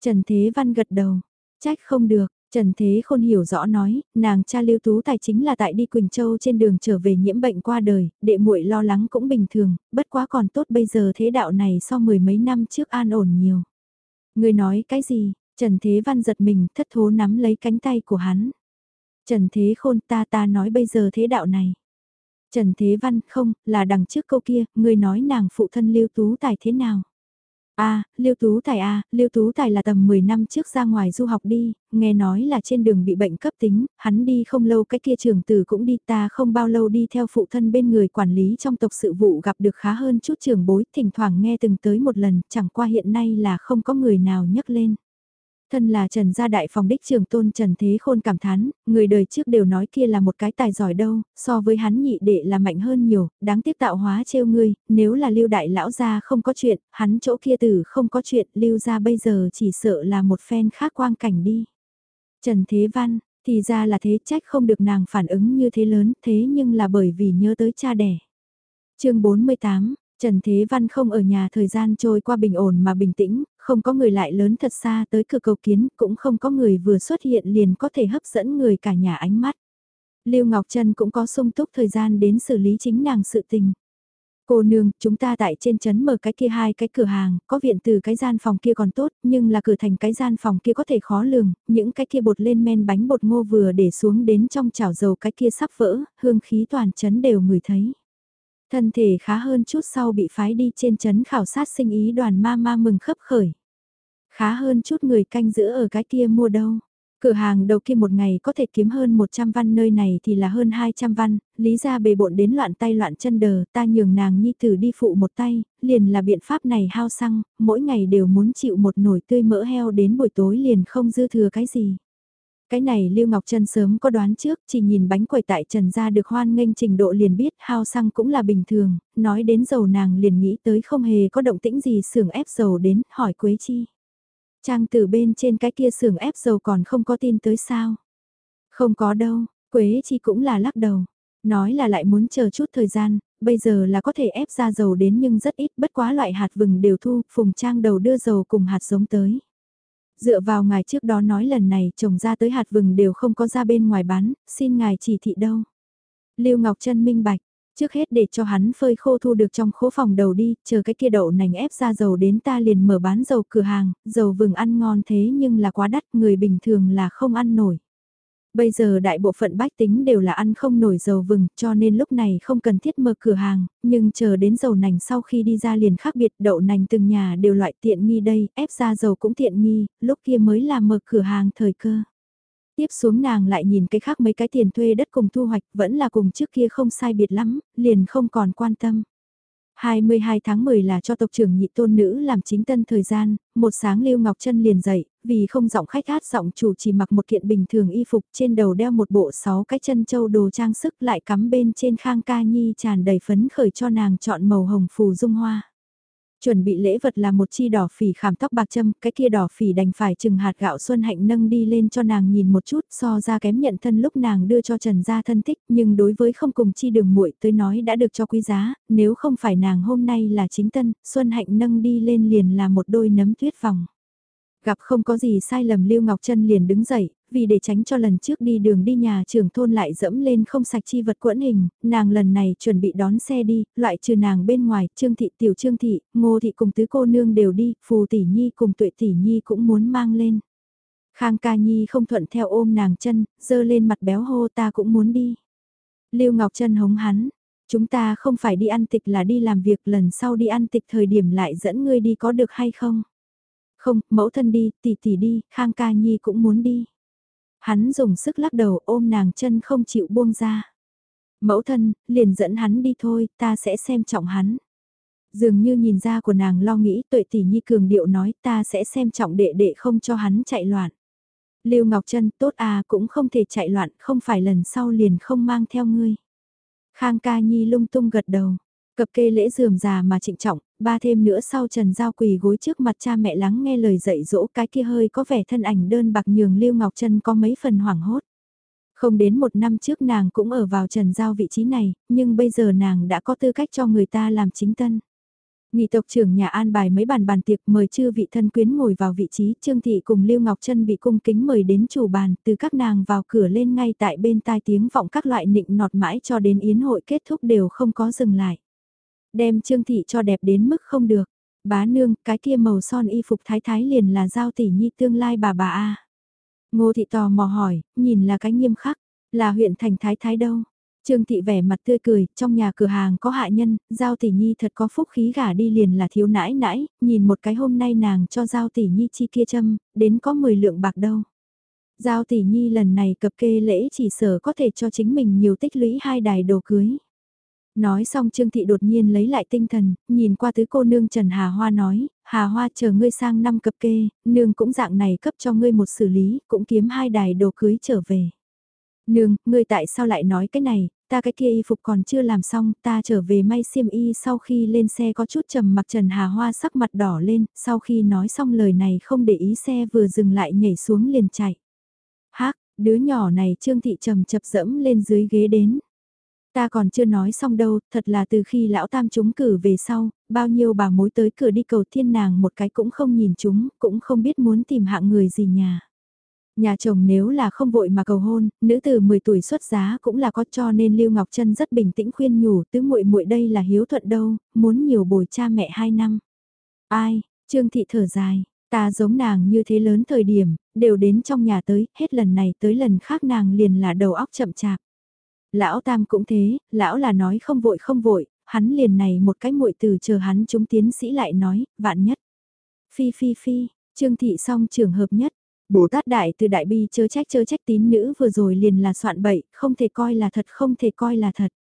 Trần Thế Văn gật đầu, trách không được, Trần Thế Khôn hiểu rõ nói, nàng cha lưu tú tài chính là tại đi Quỳnh Châu trên đường trở về nhiễm bệnh qua đời, đệ muội lo lắng cũng bình thường, bất quá còn tốt bây giờ thế đạo này so mười mấy năm trước an ổn nhiều. Ngươi nói cái gì? Trần Thế Văn giật mình thất thố nắm lấy cánh tay của hắn. Trần Thế Khôn ta ta nói bây giờ thế đạo này. Trần Thế Văn không, là đằng trước câu kia, người nói nàng phụ thân Lưu Tú Tài thế nào. a à, Lưu Tú Tài a à, Lưu Tú Tài là tầm 10 năm trước ra ngoài du học đi, nghe nói là trên đường bị bệnh cấp tính, hắn đi không lâu cái kia trường tử cũng đi ta không bao lâu đi theo phụ thân bên người quản lý trong tộc sự vụ gặp được khá hơn chút trường bối, thỉnh thoảng nghe từng tới một lần, chẳng qua hiện nay là không có người nào nhắc lên. Thân là Trần gia đại phòng đích trường tôn Trần Thế Khôn cảm thán, người đời trước đều nói kia là một cái tài giỏi đâu, so với hắn nhị đệ là mạnh hơn nhiều, đáng tiếc tạo hóa trêu ngươi, nếu là lưu đại lão gia không có chuyện, hắn chỗ kia tử không có chuyện, lưu gia bây giờ chỉ sợ là một phen khác quang cảnh đi. Trần Thế Văn, thì ra là thế trách không được nàng phản ứng như thế lớn, thế nhưng là bởi vì nhớ tới cha đẻ. chương 48, Trần Thế Văn không ở nhà thời gian trôi qua bình ổn mà bình tĩnh, không có người lại lớn thật xa tới cửa cầu kiến, cũng không có người vừa xuất hiện liền có thể hấp dẫn người cả nhà ánh mắt. Lưu Ngọc Trân cũng có sung túc thời gian đến xử lý chính nàng sự tình. Cô nương, chúng ta tại trên trấn mở cái kia hai cái cửa hàng, có viện từ cái gian phòng kia còn tốt, nhưng là cửa thành cái gian phòng kia có thể khó lường, những cái kia bột lên men bánh bột ngô vừa để xuống đến trong chảo dầu cái kia sắp vỡ, hương khí toàn trấn đều ngửi thấy. Thân thể khá hơn chút sau bị phái đi trên chấn khảo sát sinh ý đoàn ma ma mừng khấp khởi. Khá hơn chút người canh giữ ở cái kia mua đâu. Cửa hàng đầu kia một ngày có thể kiếm hơn 100 văn nơi này thì là hơn 200 văn, lý ra bề bộn đến loạn tay loạn chân đờ, ta nhường nàng nhi tử đi phụ một tay, liền là biện pháp này hao xăng, mỗi ngày đều muốn chịu một nồi tươi mỡ heo đến buổi tối liền không dư thừa cái gì. Cái này Lưu Ngọc Trân sớm có đoán trước, chỉ nhìn bánh quẩy tại Trần gia được hoan nghênh trình độ liền biết hao xăng cũng là bình thường, nói đến dầu nàng liền nghĩ tới không hề có động tĩnh gì xưởng ép dầu đến, hỏi Quế Chi. Trang từ bên trên cái kia xưởng ép dầu còn không có tin tới sao? Không có đâu, Quế Chi cũng là lắc đầu, nói là lại muốn chờ chút thời gian, bây giờ là có thể ép ra dầu đến nhưng rất ít, bất quá loại hạt vừng đều thu, Phùng Trang đầu đưa dầu cùng hạt giống tới. Dựa vào ngài trước đó nói lần này trồng ra tới hạt vừng đều không có ra bên ngoài bán, xin ngài chỉ thị đâu. Lưu Ngọc Trân minh bạch, trước hết để cho hắn phơi khô thu được trong khố phòng đầu đi, chờ cái kia đậu nành ép ra dầu đến ta liền mở bán dầu cửa hàng, dầu vừng ăn ngon thế nhưng là quá đắt, người bình thường là không ăn nổi. Bây giờ đại bộ phận bách tính đều là ăn không nổi dầu vừng cho nên lúc này không cần thiết mở cửa hàng, nhưng chờ đến dầu nành sau khi đi ra liền khác biệt đậu nành từng nhà đều loại tiện nghi đây, ép ra dầu cũng tiện nghi, lúc kia mới là mở cửa hàng thời cơ. Tiếp xuống nàng lại nhìn cái khác mấy cái tiền thuê đất cùng thu hoạch vẫn là cùng trước kia không sai biệt lắm, liền không còn quan tâm. 22 tháng 10 là cho tộc trưởng nhị tôn nữ làm chính tân thời gian, một sáng Lưu Ngọc Trân liền dậy, vì không giọng khách hát giọng chủ chỉ mặc một kiện bình thường y phục trên đầu đeo một bộ sáu cái chân châu đồ trang sức lại cắm bên trên khang ca nhi tràn đầy phấn khởi cho nàng chọn màu hồng phù dung hoa. Chuẩn bị lễ vật là một chi đỏ phỉ khảm tóc bạc châm, cái kia đỏ phỉ đành phải chừng hạt gạo xuân hạnh nâng đi lên cho nàng nhìn một chút so ra kém nhận thân lúc nàng đưa cho Trần gia thân thích, nhưng đối với không cùng chi đường muội tới nói đã được cho quý giá, nếu không phải nàng hôm nay là chính tân, xuân hạnh nâng đi lên liền là một đôi nấm tuyết vòng. Gặp không có gì sai lầm Lưu Ngọc Trân liền đứng dậy, vì để tránh cho lần trước đi đường đi nhà trưởng thôn lại dẫm lên không sạch chi vật quẫn hình, nàng lần này chuẩn bị đón xe đi, loại trừ nàng bên ngoài, Trương Thị tiểu Trương Thị, Ngô Thị cùng tứ cô nương đều đi, Phù Tỷ Nhi cùng Tuệ Tỷ Nhi cũng muốn mang lên. Khang Ca Nhi không thuận theo ôm nàng chân, dơ lên mặt béo hô ta cũng muốn đi. Lưu Ngọc Trân hống hắn, chúng ta không phải đi ăn tịch là đi làm việc lần sau đi ăn tịch thời điểm lại dẫn ngươi đi có được hay không? Không, mẫu thân đi, tỷ tỷ đi, Khang Ca Nhi cũng muốn đi. Hắn dùng sức lắc đầu ôm nàng chân không chịu buông ra. Mẫu thân, liền dẫn hắn đi thôi, ta sẽ xem trọng hắn. Dường như nhìn ra của nàng lo nghĩ tuệ tỷ nhi cường điệu nói ta sẽ xem trọng đệ đệ không cho hắn chạy loạn. Lưu Ngọc Trân tốt à cũng không thể chạy loạn không phải lần sau liền không mang theo ngươi. Khang ca nhi lung tung gật đầu. Cập kê lễ dườm già mà trịnh trọng, ba thêm nữa sau Trần Giao quỳ gối trước mặt cha mẹ lắng nghe lời dạy dỗ cái kia hơi có vẻ thân ảnh đơn bạc nhường Lưu Ngọc Trân có mấy phần hoảng hốt. Không đến một năm trước nàng cũng ở vào Trần Giao vị trí này, nhưng bây giờ nàng đã có tư cách cho người ta làm chính tân. Nghị tộc trưởng nhà an bài mấy bàn bàn tiệc mời chư vị thân quyến ngồi vào vị trí, Trương Thị cùng Lưu Ngọc Trân bị cung kính mời đến chủ bàn, từ các nàng vào cửa lên ngay tại bên tai tiếng vọng các loại nịnh nọt mãi cho đến yến hội kết thúc đều không có dừng lại. Đem Trương Thị cho đẹp đến mức không được. Bá nương, cái kia màu son y phục thái thái liền là giao tỷ nhi tương lai bà bà A. Ngô Thị tò mò hỏi, nhìn là cái nghiêm khắc, là huyện thành thái thái đâu. Trương Thị vẻ mặt tươi cười, trong nhà cửa hàng có hạ nhân, Giao Tỷ Nhi thật có phúc khí gả đi liền là thiếu nãi nãi, nhìn một cái hôm nay nàng cho Giao Tỷ Nhi chi kia châm, đến có 10 lượng bạc đâu. Giao Tỷ Nhi lần này cập kê lễ chỉ sở có thể cho chính mình nhiều tích lũy hai đài đồ cưới. Nói xong Trương Thị đột nhiên lấy lại tinh thần, nhìn qua tứ cô nương Trần Hà Hoa nói, Hà Hoa chờ ngươi sang năm cập kê, nương cũng dạng này cấp cho ngươi một xử lý, cũng kiếm hai đài đồ cưới trở về. Nương, ngươi tại sao lại nói cái này, ta cái kia y phục còn chưa làm xong, ta trở về may xiêm y sau khi lên xe có chút trầm mặc Trần Hà Hoa sắc mặt đỏ lên, sau khi nói xong lời này không để ý xe vừa dừng lại nhảy xuống liền chạy. Hác, đứa nhỏ này Trương Thị trầm chập dẫm lên dưới ghế đến. Ta còn chưa nói xong đâu, thật là từ khi lão tam chúng cử về sau, bao nhiêu bà mối tới cửa đi cầu thiên nàng một cái cũng không nhìn chúng, cũng không biết muốn tìm hạng người gì nhà. Nhà chồng nếu là không vội mà cầu hôn, nữ từ 10 tuổi xuất giá cũng là có cho nên Lưu Ngọc Trân rất bình tĩnh khuyên nhủ tứ muội muội đây là hiếu thuận đâu, muốn nhiều bồi cha mẹ 2 năm. Ai, Trương Thị thở dài, ta giống nàng như thế lớn thời điểm, đều đến trong nhà tới, hết lần này tới lần khác nàng liền là đầu óc chậm chạp. Lão Tam cũng thế, lão là nói không vội không vội, hắn liền này một cái muội từ chờ hắn chúng tiến sĩ lại nói, vạn nhất. Phi phi phi, Trương Thị song trường hợp nhất, Bồ Tát Đại từ Đại Bi chớ trách chớ trách tín nữ vừa rồi liền là soạn bậy, không thể coi là thật không thể coi là thật.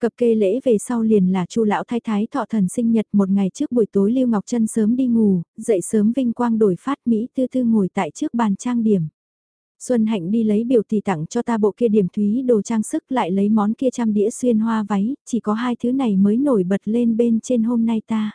Cập kê lễ về sau liền là chu lão thái thái thọ thần sinh nhật một ngày trước buổi tối Lưu Ngọc Trân sớm đi ngủ, dậy sớm vinh quang đổi phát Mỹ tư tư ngồi tại trước bàn trang điểm. Xuân Hạnh đi lấy biểu tỷ tặng cho ta bộ kia điểm thúy đồ trang sức lại lấy món kia trăm đĩa xuyên hoa váy, chỉ có hai thứ này mới nổi bật lên bên trên hôm nay ta.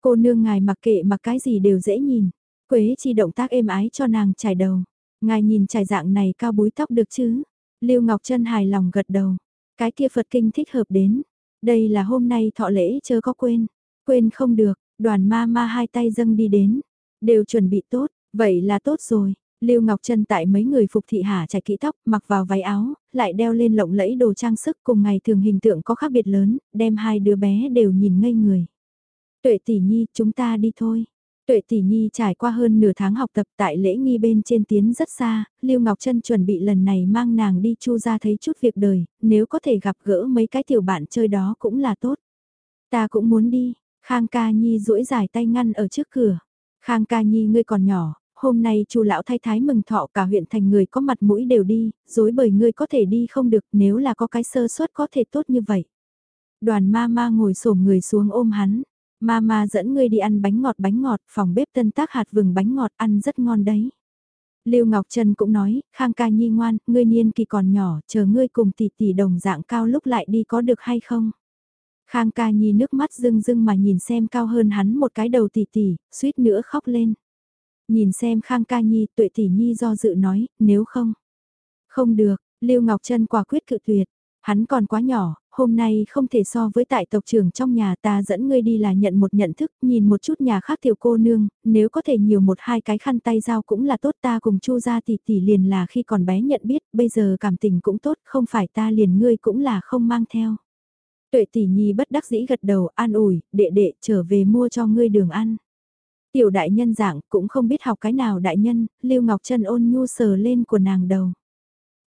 Cô nương ngài mặc kệ mặc cái gì đều dễ nhìn. Quế chi động tác êm ái cho nàng trải đầu. Ngài nhìn trải dạng này cao búi tóc được chứ? Lưu Ngọc Trân hài lòng gật đầu. Cái kia Phật kinh thích hợp đến. Đây là hôm nay thọ lễ chớ có quên. Quên không được, đoàn ma ma hai tay dâng đi đến. Đều chuẩn bị tốt, vậy là tốt rồi. Lưu Ngọc Trân tại mấy người phục thị Hà trải kỹ tóc, mặc vào váy áo, lại đeo lên lộng lẫy đồ trang sức cùng ngày thường hình tượng có khác biệt lớn, đem hai đứa bé đều nhìn ngây người. Tuệ tỷ nhi, chúng ta đi thôi. Tuệ tỷ nhi trải qua hơn nửa tháng học tập tại lễ nghi bên trên tiến rất xa, Lưu Ngọc Trân chuẩn bị lần này mang nàng đi chu ra thấy chút việc đời, nếu có thể gặp gỡ mấy cái tiểu bạn chơi đó cũng là tốt. Ta cũng muốn đi, Khang ca nhi duỗi dài tay ngăn ở trước cửa. Khang ca nhi ngươi còn nhỏ, hôm nay chu lão thay thái mừng thọ cả huyện thành người có mặt mũi đều đi, dối bởi ngươi có thể đi không được nếu là có cái sơ suất có thể tốt như vậy. Đoàn ma ma ngồi xổm người xuống ôm hắn, ma ma dẫn ngươi đi ăn bánh ngọt bánh ngọt, phòng bếp tân tác hạt vừng bánh ngọt ăn rất ngon đấy. Lưu Ngọc Trân cũng nói, Khang ca nhi ngoan, ngươi niên kỳ còn nhỏ, chờ ngươi cùng tỷ tỷ đồng dạng cao lúc lại đi có được hay không? Khang ca nhi nước mắt rưng rưng mà nhìn xem cao hơn hắn một cái đầu tỷ tỷ, suýt nữa khóc lên. Nhìn xem Khang ca nhi, tuệ tỷ nhi do dự nói, nếu không. Không được, Lưu Ngọc Trân quả quyết cự tuyệt. Hắn còn quá nhỏ, hôm nay không thể so với tại tộc trưởng trong nhà ta dẫn ngươi đi là nhận một nhận thức, nhìn một chút nhà khác tiểu cô nương, nếu có thể nhiều một hai cái khăn tay dao cũng là tốt ta cùng chu ra tỷ tỷ liền là khi còn bé nhận biết, bây giờ cảm tình cũng tốt, không phải ta liền ngươi cũng là không mang theo. Tuệ tỷ nhi bất đắc dĩ gật đầu an ủi, đệ đệ trở về mua cho ngươi đường ăn. Tiểu đại nhân dạng cũng không biết học cái nào đại nhân, Lưu Ngọc Trân ôn nhu sờ lên của nàng đầu.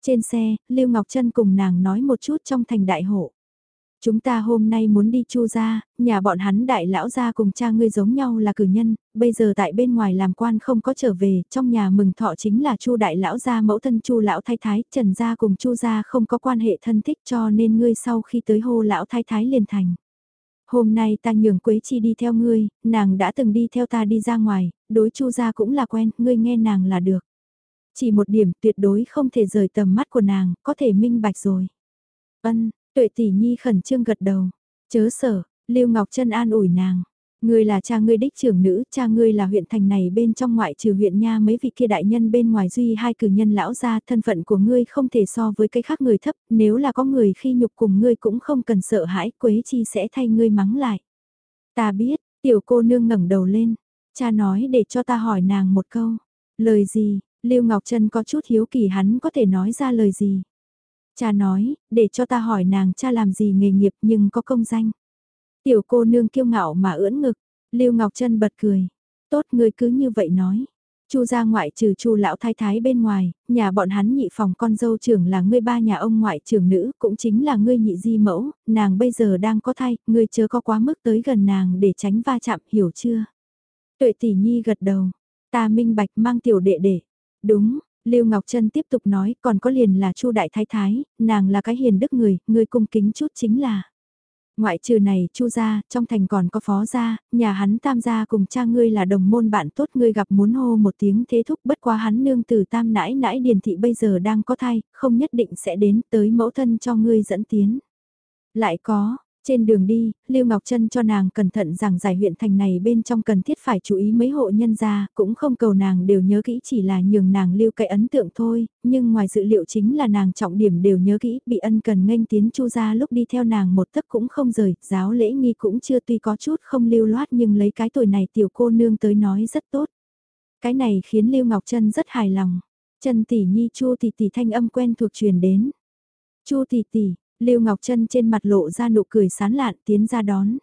Trên xe, Lưu Ngọc Trân cùng nàng nói một chút trong thành đại hộ. Chúng ta hôm nay muốn đi chu ra, nhà bọn hắn đại lão gia cùng cha ngươi giống nhau là cử nhân, bây giờ tại bên ngoài làm quan không có trở về, trong nhà mừng thọ chính là chu đại lão gia mẫu thân chu lão thái thái, trần gia cùng chu gia không có quan hệ thân thích cho nên ngươi sau khi tới hô lão thái thái liền thành. Hôm nay ta nhường Quế Chi đi theo ngươi, nàng đã từng đi theo ta đi ra ngoài, đối chu gia cũng là quen, ngươi nghe nàng là được. Chỉ một điểm tuyệt đối không thể rời tầm mắt của nàng, có thể minh bạch rồi. Ân, Tuệ tỷ nhi khẩn trương gật đầu. Chớ sở, Lưu Ngọc Trân an ủi nàng. Ngươi là cha ngươi đích trưởng nữ, cha ngươi là huyện thành này bên trong ngoại trừ huyện nha mấy vị kia đại nhân bên ngoài duy hai cử nhân lão gia thân phận của ngươi không thể so với cái khác người thấp, nếu là có người khi nhục cùng ngươi cũng không cần sợ hãi, Quế Chi sẽ thay ngươi mắng lại. Ta biết, tiểu cô nương ngẩng đầu lên, cha nói để cho ta hỏi nàng một câu. Lời gì, Lưu Ngọc Trân có chút hiếu kỳ hắn có thể nói ra lời gì. Cha nói, để cho ta hỏi nàng cha làm gì nghề nghiệp nhưng có công danh. Tiểu cô nương kiêu ngạo mà ưỡn ngực, Lưu Ngọc Trân bật cười. Tốt người cứ như vậy nói. Chu gia ngoại trừ Chu lão thái thái bên ngoài, nhà bọn hắn nhị phòng con dâu trưởng là ngươi ba nhà ông ngoại trưởng nữ, cũng chính là ngươi nhị di mẫu, nàng bây giờ đang có thai, ngươi chớ có quá mức tới gần nàng để tránh va chạm, hiểu chưa? Tuệ tỷ nhi gật đầu, ta minh bạch mang tiểu đệ để. Đúng, Lưu Ngọc Trân tiếp tục nói, còn có liền là Chu đại thái thái, nàng là cái hiền đức người, ngươi cung kính chút chính là. Ngoại trừ này, Chu gia, trong thành còn có phó gia, nhà hắn tam gia cùng cha ngươi là đồng môn bạn tốt, ngươi gặp muốn hô một tiếng thế thúc, bất quá hắn nương từ tam nãi nãi điền thị bây giờ đang có thai, không nhất định sẽ đến tới mẫu thân cho ngươi dẫn tiến. Lại có, trên đường đi, Lưu Ngọc Trân cho nàng cẩn thận rằng giải huyện thành này bên trong cần thiết phải chú ý mấy hộ nhân gia, cũng không cầu nàng đều nhớ kỹ chỉ là nhường nàng lưu cái ấn tượng thôi, nhưng ngoài dự liệu chính là nàng trọng điểm đều nhớ kỹ, bị ân cần nghênh tiến chu ra lúc đi theo nàng một tấc cũng không rời, giáo lễ nghi cũng chưa tuy có chút không lưu loát nhưng lấy cái tuổi này tiểu cô nương tới nói rất tốt. Cái này khiến Lưu Ngọc Trân rất hài lòng. Trân tỷ nhi chu tỷ tỷ thanh âm quen thuộc truyền đến. Chu tỷ tỷ, Lưu Ngọc Trân trên mặt lộ ra nụ cười sán lạn tiến ra đón.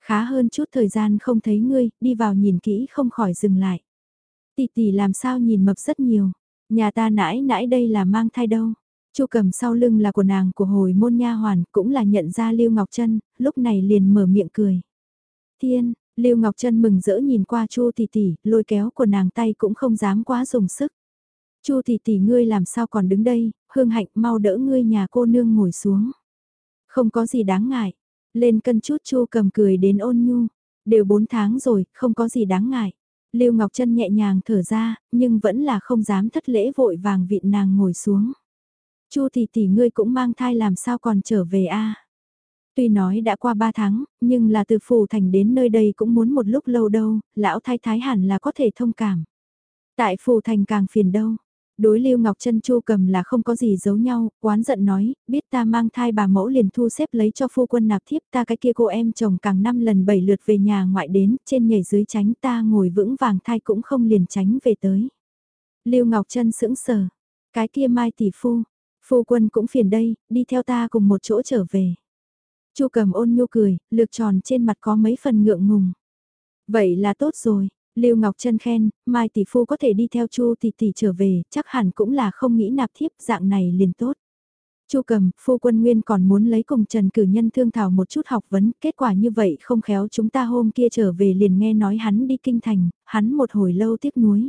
Khá hơn chút thời gian không thấy ngươi, đi vào nhìn kỹ không khỏi dừng lại. Tỷ tỷ làm sao nhìn mập rất nhiều, nhà ta nãi nãi đây là mang thai đâu. Chu cầm sau lưng là của nàng của hồi môn nha hoàn, cũng là nhận ra Lưu Ngọc Trân, lúc này liền mở miệng cười. Thiên, Lưu Ngọc Trân mừng rỡ nhìn qua Chu tỷ tỷ, lôi kéo của nàng tay cũng không dám quá dùng sức. Chu tỷ tỷ ngươi làm sao còn đứng đây, hương hạnh mau đỡ ngươi nhà cô nương ngồi xuống. Không có gì đáng ngại, lên cân chút chu cầm cười đến ôn nhu, đều 4 tháng rồi, không có gì đáng ngại. Lưu Ngọc Trân nhẹ nhàng thở ra, nhưng vẫn là không dám thất lễ vội vàng vịn nàng ngồi xuống. Chu tỷ tỷ ngươi cũng mang thai làm sao còn trở về a? Tuy nói đã qua 3 tháng, nhưng là từ phủ thành đến nơi đây cũng muốn một lúc lâu đâu, lão thái thái hẳn là có thể thông cảm. Tại phủ thành càng phiền đâu, Đối Lưu Ngọc Trân Chu cầm là không có gì giấu nhau, oán giận nói, biết ta mang thai bà mẫu liền thu xếp lấy cho phu quân nạp thiếp ta cái kia cô em chồng càng năm lần bảy lượt về nhà ngoại đến, trên nhảy dưới tránh ta ngồi vững vàng thai cũng không liền tránh về tới. Lưu Ngọc Trân sững sờ, cái kia mai tỷ phu, phu quân cũng phiền đây, đi theo ta cùng một chỗ trở về. Chu cầm ôn nhu cười, lược tròn trên mặt có mấy phần ngượng ngùng. Vậy là tốt rồi, Lưu Ngọc Trân khen, Mai tỷ phu có thể đi theo Chu tỷ tỷ trở về, chắc hẳn cũng là không nghĩ nạp thiếp, dạng này liền tốt. Chu Cầm, phu quân nguyên còn muốn lấy cùng Trần Cử Nhân thương thảo một chút học vấn, kết quả như vậy không khéo chúng ta hôm kia trở về liền nghe nói hắn đi kinh thành, hắn một hồi lâu tiếc nuối.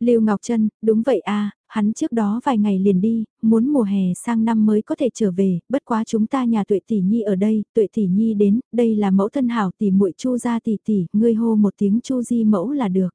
Lưu Ngọc Trân, đúng vậy à? Hắn trước đó vài ngày liền đi, muốn mùa hè sang năm mới có thể trở về, bất quá chúng ta nhà Tuệ tỷ nhi ở đây, Tuệ tỷ nhi đến, đây là mẫu thân hảo tỷ muội Chu gia tỷ tỷ, ngươi hô một tiếng Chu Di mẫu là được.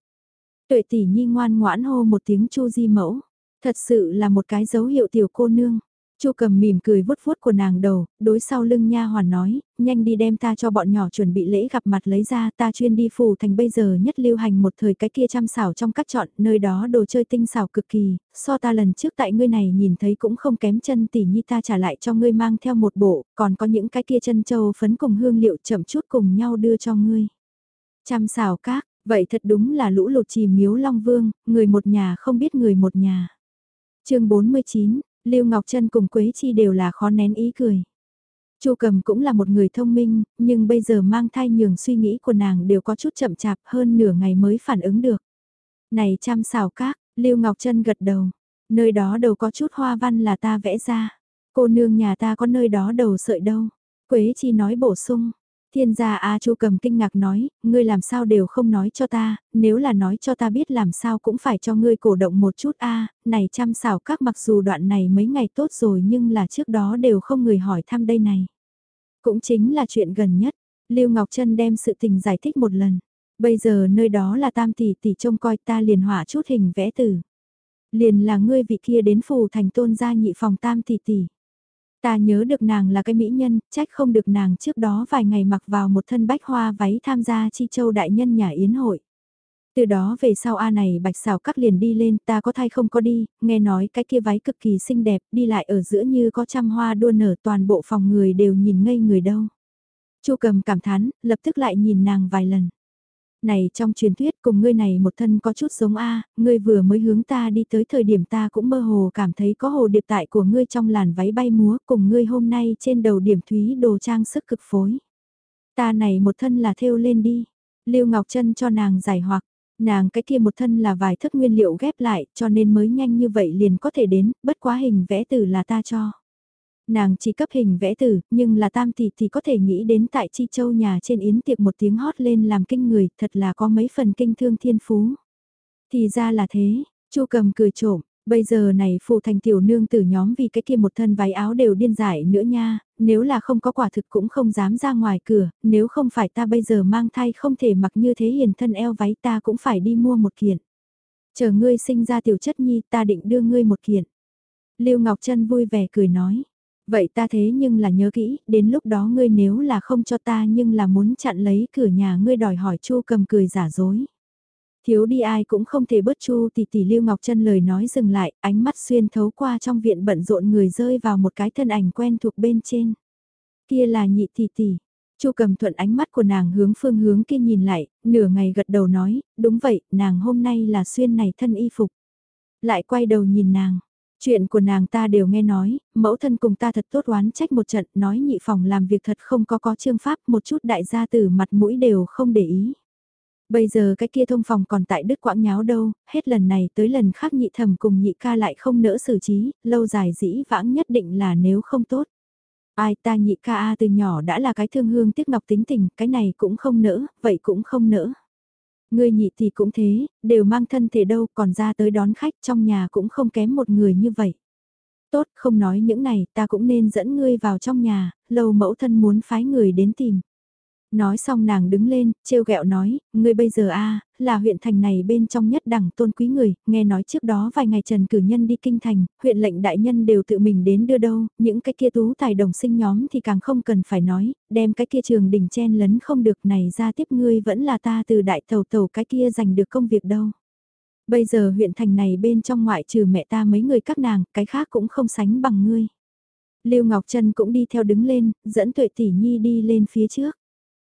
Tuệ tỷ nhi ngoan ngoãn hô một tiếng Chu Di mẫu, thật sự là một cái dấu hiệu tiểu cô nương. Chu cầm mỉm cười vuốt vuốt của nàng đầu, đối sau lưng nha hoàn nói, nhanh đi đem ta cho bọn nhỏ chuẩn bị lễ gặp mặt lấy ra, ta chuyên đi phù thành bây giờ nhất lưu hành một thời cái kia chăm xảo trong các chọn, nơi đó đồ chơi tinh xảo cực kỳ, so ta lần trước tại ngươi này nhìn thấy cũng không kém chân tỉ nhi ta trả lại cho ngươi mang theo một bộ, còn có những cái kia chân châu phấn cùng hương liệu chậm chút cùng nhau đưa cho ngươi. Chăm xảo các, vậy thật đúng là lũ lụt chìm miếu long vương, người một nhà không biết người một nhà. chương 49 Lưu Ngọc Trân cùng Quế Chi đều là khó nén ý cười. Chu Cầm cũng là một người thông minh, nhưng bây giờ mang thai nhường suy nghĩ của nàng đều có chút chậm chạp hơn nửa ngày mới phản ứng được. Này chăm xào các, Lưu Ngọc Trân gật đầu, nơi đó đầu có chút hoa văn là ta vẽ ra. Cô nương nhà ta có nơi đó đầu sợi đâu. Quế Chi nói bổ sung, Thiên gia A Chu cầm kinh ngạc nói, ngươi làm sao đều không nói cho ta, nếu là nói cho ta biết làm sao cũng phải cho ngươi cổ động một chút A, này chăm xảo các mặc dù đoạn này mấy ngày tốt rồi nhưng là trước đó đều không người hỏi thăm đây này. Cũng chính là chuyện gần nhất, Lưu Ngọc Trân đem sự tình giải thích một lần. Bây giờ nơi đó là tam tỷ tỷ trông coi ta liền hỏa chút hình vẽ tử. Liền là ngươi vị kia đến phù thành tôn gia nhị phòng tam tỷ tỷ. Ta nhớ được nàng là cái mỹ nhân, trách không được nàng trước đó vài ngày mặc vào một thân bách hoa váy tham gia chi châu đại nhân nhà yến hội. Từ đó về sau A này bạch xào cắt liền đi lên ta có thay không có đi, nghe nói cái kia váy cực kỳ xinh đẹp, đi lại ở giữa như có trăm hoa đua nở toàn bộ phòng người đều nhìn ngây người đâu. Chu cầm cảm thán, lập tức lại nhìn nàng vài lần này trong truyền thuyết cùng ngươi này một thân có chút giống A, ngươi vừa mới hướng ta đi tới thời điểm ta cũng mơ hồ cảm thấy có hồ điệp tại của ngươi trong làn váy bay múa cùng ngươi hôm nay trên đầu điểm thúy đồ trang sức cực phối. Ta này một thân là thêu lên đi, Lưu Ngọc Trân cho nàng giải hoặc, nàng cái kia một thân là vài thức nguyên liệu ghép lại cho nên mới nhanh như vậy liền có thể đến, bất quá hình vẽ từ là ta cho. Nàng chỉ cấp hình vẽ tử, nhưng là tam tỷ thì có thể nghĩ đến tại Chi Châu nhà trên yến tiệc một tiếng hót lên làm kinh người, thật là có mấy phần kinh thương thiên phú. Thì ra là thế, Chu cầm cười trộm, bây giờ này phụ thành tiểu nương tử nhóm vì cái kia một thân váy áo đều điên giải nữa nha, nếu là không có quả thực cũng không dám ra ngoài cửa, nếu không phải ta bây giờ mang thai không thể mặc như thế hiền thân eo váy ta cũng phải đi mua một kiện. Chờ ngươi sinh ra tiểu chất nhi ta định đưa ngươi một kiện. Lưu Ngọc Trân vui vẻ cười nói. Vậy ta thế nhưng là nhớ kỹ, đến lúc đó ngươi nếu là không cho ta nhưng là muốn chặn lấy cửa nhà ngươi đòi hỏi chu cầm cười giả dối. Thiếu đi ai cũng không thể bớt chu tỷ tỷ Lưu Ngọc chân lời nói dừng lại, ánh mắt xuyên thấu qua trong viện bận rộn người rơi vào một cái thân ảnh quen thuộc bên trên. Kia là nhị tỷ tỷ. Chu cầm thuận ánh mắt của nàng hướng phương hướng kia nhìn lại, nửa ngày gật đầu nói, đúng vậy, nàng hôm nay là xuyên này thân y phục. Lại quay đầu nhìn nàng, Chuyện của nàng ta đều nghe nói, mẫu thân cùng ta thật tốt oán trách một trận, nói nhị phòng làm việc thật không có có chương pháp, một chút đại gia tử mặt mũi đều không để ý. Bây giờ cái kia thông phòng còn tại đức quãng nháo đâu, hết lần này tới lần khác nhị thầm cùng nhị ca lại không nỡ xử trí, lâu dài dĩ vãng nhất định là nếu không tốt. Ai ta nhị ca A từ nhỏ đã là cái thương hương tiếc ngọc tính tình, cái này cũng không nỡ, vậy cũng không nỡ. Ngươi nhị thì cũng thế, đều mang thân thể đâu còn ra tới đón khách trong nhà cũng không kém một người như vậy. Tốt, không nói những này, ta cũng nên dẫn ngươi vào trong nhà, lâu mẫu thân muốn phái người đến tìm. Nói xong nàng đứng lên, trêu ghẹo nói, ngươi bây giờ a là huyện thành này bên trong nhất đẳng tôn quý người, nghe nói trước đó vài ngày Trần cử nhân đi kinh thành, huyện lệnh đại nhân đều tự mình đến đưa đâu, những cái kia tú tài đồng sinh nhóm thì càng không cần phải nói, đem cái kia trường đỉnh chen lấn không được này ra tiếp ngươi vẫn là ta từ đại tàu tàu cái kia giành được công việc đâu. Bây giờ huyện thành này bên trong ngoại trừ mẹ ta mấy người các nàng, cái khác cũng không sánh bằng ngươi. Lưu Ngọc Trân cũng đi theo đứng lên, dẫn tuệ tỷ nhi đi lên phía trước.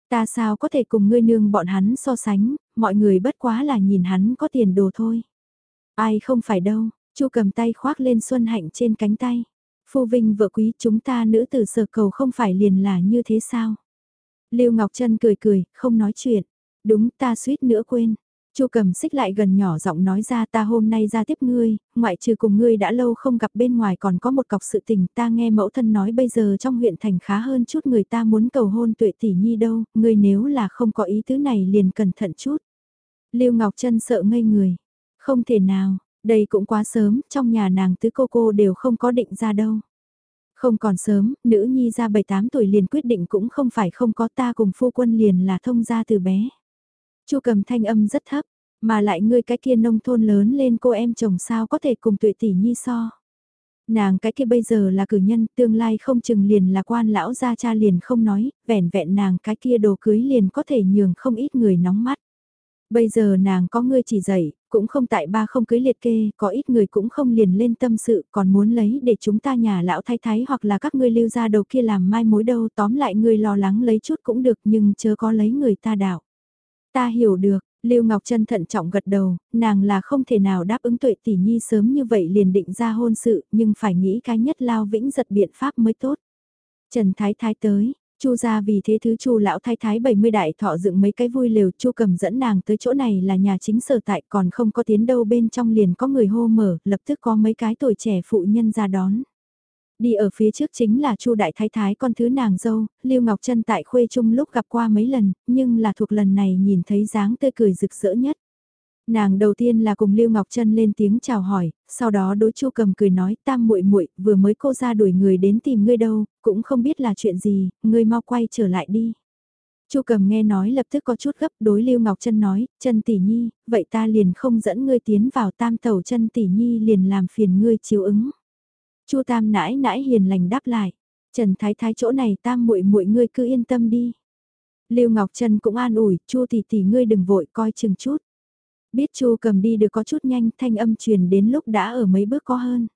Ta sao có thể cùng ngươi nương bọn hắn so sánh, mọi người bất quá là nhìn hắn có tiền đồ thôi. Ai không phải đâu, Chu cầm tay khoác lên Xuân Hạnh trên cánh tay. Phu Vinh vợ quý chúng ta nữ tử sở cầu không phải liền là như thế sao? Lưu Ngọc Trân cười cười, không nói chuyện. Đúng ta suýt nữa quên. Chu cầm xích lại gần nhỏ giọng nói ra ta hôm nay ra tiếp ngươi, ngoại trừ cùng ngươi đã lâu không gặp bên ngoài còn có một cọc sự tình ta nghe mẫu thân nói bây giờ trong huyện thành khá hơn chút người ta muốn cầu hôn tuệ tỷ nhi đâu, ngươi nếu là không có ý tứ này liền cẩn thận chút. Lưu Ngọc Trân sợ ngây người, không thể nào, đây cũng quá sớm, trong nhà nàng tứ cô cô đều không có định ra đâu. Không còn sớm, nữ nhi ra 7-8 tuổi liền quyết định cũng không phải không có ta cùng phu quân liền là thông gia từ bé. Chu cầm thanh âm rất thấp, mà lại ngươi cái kia nông thôn lớn lên cô em chồng sao có thể cùng tuệ tỷ nhi so. Nàng cái kia bây giờ là cử nhân, tương lai không chừng liền là quan lão gia cha liền không nói, vẻn vẹn nàng cái kia đồ cưới liền có thể nhường không ít người nóng mắt. Bây giờ nàng có ngươi chỉ dạy, cũng không tại ba không cưới liệt kê, có ít người cũng không liền lên tâm sự, còn muốn lấy để chúng ta nhà lão thái thái hoặc là các ngươi lưu ra đầu kia làm mai mối đâu, tóm lại ngươi lo lắng lấy chút cũng được nhưng chớ có lấy người ta đạo. Ta hiểu được, Lưu Ngọc Trân thận trọng gật đầu, nàng là không thể nào đáp ứng tuệ tỷ nhi sớm như vậy liền định ra hôn sự, nhưng phải nghĩ cái nhất lao vĩnh giật biện pháp mới tốt. Trần Thái Thái tới, Chu gia vì thế thứ Chu lão thái thái 70 đại thọ dựng mấy cái vui lều, Chu cầm dẫn nàng tới chỗ này là nhà chính sở tại, còn không có tiến đâu bên trong liền có người hô mở, lập tức có mấy cái tuổi trẻ phụ nhân ra đón. Đi ở phía trước chính là Chu đại thái thái con thứ nàng dâu, Lưu Ngọc Trân tại khuê trung lúc gặp qua mấy lần, nhưng là thuộc lần này nhìn thấy dáng tươi cười rực rỡ nhất. Nàng đầu tiên là cùng Lưu Ngọc Trân lên tiếng chào hỏi, sau đó đối Chu Cầm cười nói, "Tam muội muội, vừa mới cô ra đuổi người đến tìm ngươi đâu, cũng không biết là chuyện gì, ngươi mau quay trở lại đi." Chu Cầm nghe nói lập tức có chút gấp, đối Lưu Ngọc Trân nói, "Trân tỷ nhi, vậy ta liền không dẫn ngươi tiến vào Tam tàu Trân tỷ nhi liền làm phiền ngươi chiếu ứng." Chu Tam nãi nãi hiền lành đáp lại, "Trần Thái Thái chỗ này Tam muội muội ngươi cứ yên tâm đi." Lưu Ngọc Trân cũng an ủi, "Chu tỷ tỷ ngươi đừng vội coi chừng chút." Biết Chu cầm đi được có chút nhanh, thanh âm truyền đến lúc đã ở mấy bước có hơn.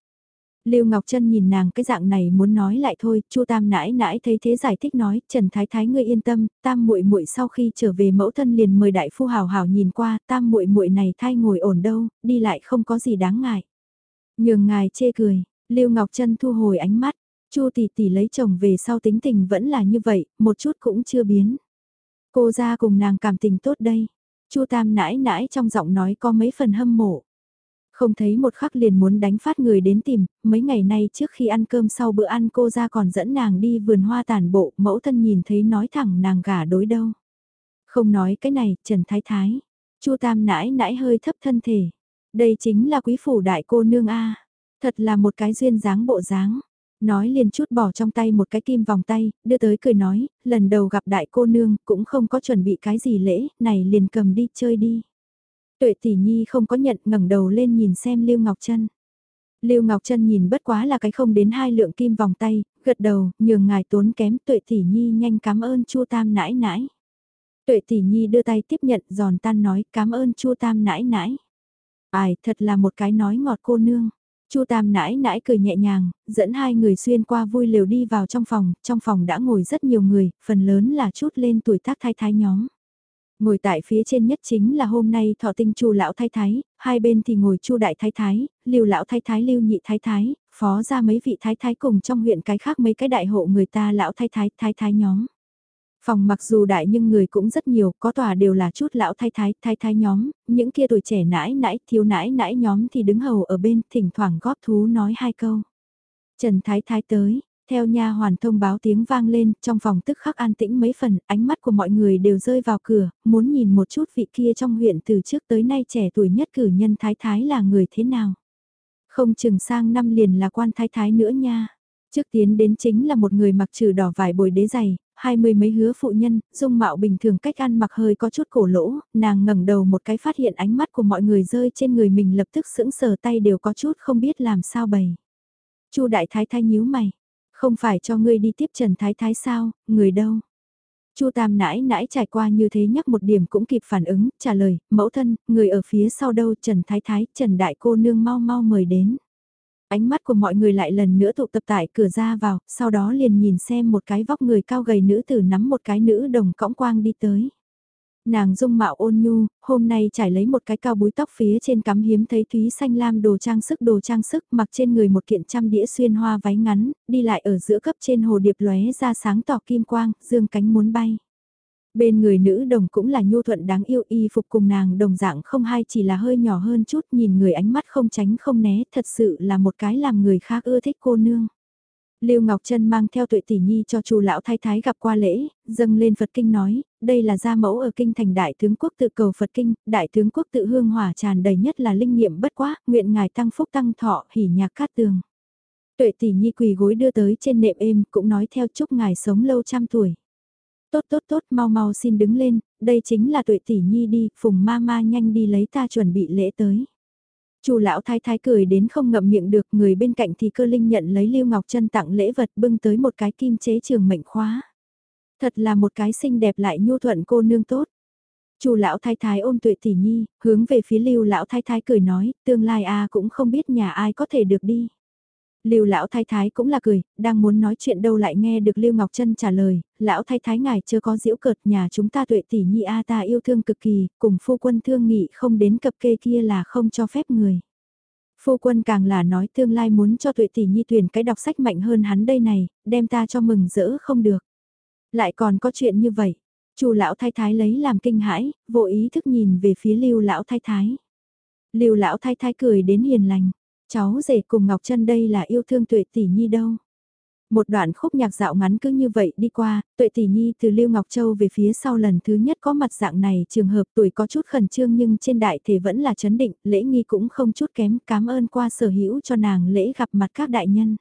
Lưu Ngọc Trân nhìn nàng cái dạng này muốn nói lại thôi, Chu Tam nãi nãi thấy thế giải thích nói, Trần Thái Thái ngươi yên tâm, Tam muội muội sau khi trở về mẫu thân liền mời đại phu hào hào nhìn qua, Tam muội muội này thay ngồi ổn đâu, đi lại không có gì đáng ngại. Nhường ngài chê cười, Lưu Ngọc Trân thu hồi ánh mắt, Chu tỷ tỷ lấy chồng về sau tính tình vẫn là như vậy, một chút cũng chưa biến. Cô ra cùng nàng cảm tình tốt đây. Chu Tam nãi nãi trong giọng nói có mấy phần hâm mộ. Không thấy một khắc liền muốn đánh phát người đến tìm, mấy ngày nay trước khi ăn cơm sau bữa ăn cô ra còn dẫn nàng đi vườn hoa tàn bộ, mẫu thân nhìn thấy nói thẳng nàng gả đối đâu. Không nói cái này, Trần Thái Thái. Chu Tam nãi nãi hơi thấp thân thể. Đây chính là quý phủ đại cô nương A. Thật là một cái duyên dáng bộ dáng. Nói liền chút bỏ trong tay một cái kim vòng tay, đưa tới cười nói, lần đầu gặp đại cô nương, cũng không có chuẩn bị cái gì lễ, này liền cầm đi chơi đi. Tuệ tỷ nhi không có nhận ngẩng đầu lên nhìn xem Lưu Ngọc Trân. Lưu Ngọc Trân nhìn bất quá là cái không đến hai lượng kim vòng tay, gật đầu, nhường ngài tốn kém tuệ tỷ nhi nhanh cảm ơn chua tam nãi nãi. Tuệ tỷ nhi đưa tay tiếp nhận giòn tan nói cảm ơn chua tam nãi nãi. Ai thật là một cái nói ngọt cô nương. Chu Tam nãi nãi cười nhẹ nhàng, dẫn hai người xuyên qua vui liều đi vào trong phòng, trong phòng đã ngồi rất nhiều người, phần lớn là chút lên tuổi tác thái thái nhóm. Ngồi tại phía trên nhất chính là hôm nay thọ tinh Chu lão thái thái, hai bên thì ngồi Chu đại thái thái, Lưu lão thái thái, Lưu nhị thái thái, phó ra mấy vị thái thái cùng trong huyện cái khác mấy cái đại hộ người ta lão thái thái, thái thái nhóm. Phòng mặc dù đại nhưng người cũng rất nhiều, có tòa đều là chút lão thái thái, thái thái nhóm, những kia tuổi trẻ nãi nãi, thiếu nãi nãi nhóm thì đứng hầu ở bên, thỉnh thoảng góp thú nói hai câu. Trần thái thái tới, theo nha hoàn thông báo tiếng vang lên, trong phòng tức khắc an tĩnh mấy phần, ánh mắt của mọi người đều rơi vào cửa, muốn nhìn một chút vị kia trong huyện từ trước tới nay trẻ tuổi nhất cử nhân thái thái là người thế nào. Không chừng sang năm liền là quan thái thái nữa nha. Trước tiến đến chính là một người mặc trừ đỏ vải bồi đế giày, hai mươi mấy hứa phụ nhân, dung mạo bình thường cách ăn mặc hơi có chút cổ lỗ, nàng ngẩng đầu một cái phát hiện ánh mắt của mọi người rơi trên người mình lập tức sững sờ tay đều có chút không biết làm sao bày. Chu đại thái thái nhíu mày, không phải cho ngươi đi tiếp Trần thái thái sao, người đâu? Chu Tam nãi nãi trải qua như thế nhắc một điểm cũng kịp phản ứng, trả lời, mẫu thân, người ở phía sau đâu Trần Thái Thái, Trần Đại cô nương mau mau mời đến. Ánh mắt của mọi người lại lần nữa tụ tập tại cửa ra vào, sau đó liền nhìn xem một cái vóc người cao gầy nữ tử nắm một cái nữ đồng cõng quang đi tới. Nàng dung mạo ôn nhu, hôm nay trải lấy một cái cao búi tóc phía trên cắm hiếm thấy thúy xanh lam đồ trang sức đồ trang sức mặc trên người một kiện trăm đĩa xuyên hoa váy ngắn, đi lại ở giữa cấp trên hồ điệp lóe ra sáng tỏ kim quang, dương cánh muốn bay. Bên người nữ đồng cũng là nhu thuận đáng yêu y phục cùng nàng đồng dạng không hay chỉ là hơi nhỏ hơn chút nhìn người ánh mắt không tránh không né thật sự là một cái làm người khác ưa thích cô nương. Lưu Ngọc Trân mang theo tuệ tỷ nhi cho chu lão thái thái gặp qua lễ, dâng lên Phật kinh nói, đây là gia mẫu ở kinh thành đại tướng quốc tự cầu Phật kinh, đại tướng quốc tự hương hỏa tràn đầy nhất là linh nghiệm bất quá, nguyện ngài tăng phúc tăng thọ, hỉ nhạc cát tường. Tuệ tỷ nhi quỳ gối đưa tới trên nệm êm, cũng nói theo chúc ngài sống lâu trăm tuổi. Tốt tốt tốt, mau mau xin đứng lên, đây chính là tuệ tỷ nhi đi, phùng ma ma nhanh đi lấy ta chuẩn bị lễ tới. Chu lão thái thái cười đến không ngậm miệng được, người bên cạnh thì cơ linh nhận lấy Lưu Ngọc Trân tặng lễ vật bưng tới một cái kim chế trường mệnh khóa. Thật là một cái xinh đẹp lại nhu thuận cô nương tốt. Chu lão thái thái ôm tuệ tỷ nhi, hướng về phía Lưu lão thái thái cười nói, tương lai a cũng không biết nhà ai có thể được đi. Lưu lão thái thái cũng là cười, đang muốn nói chuyện đâu lại nghe được Lưu Ngọc Trân trả lời, lão thái thái ngài chưa có diễu cợt nhà chúng ta tuệ tỷ nhi a ta yêu thương cực kỳ, cùng phu quân thương nghị không đến cập kê kia là không cho phép người. Phu quân càng là nói tương lai muốn cho tuệ tỷ nhi tuyển cái đọc sách mạnh hơn hắn đây này, đem ta cho mừng rỡ không được. Lại còn có chuyện như vậy, chu lão thái thái lấy làm kinh hãi, vô ý thức nhìn về phía lưu lão thái thái. Lưu lão thái thái cười đến hiền lành Cháu rể cùng Ngọc Trân đây là yêu thương tuệ tỷ nhi đâu. Một đoạn khúc nhạc dạo ngắn cứ như vậy đi qua, tuệ tỷ nhi từ Lưu Ngọc Châu về phía sau lần thứ nhất có mặt dạng này trường hợp tuổi có chút khẩn trương nhưng trên đại thể vẫn là chấn định, lễ nghi cũng không chút kém, cảm ơn qua sở hữu cho nàng lễ gặp mặt các đại nhân.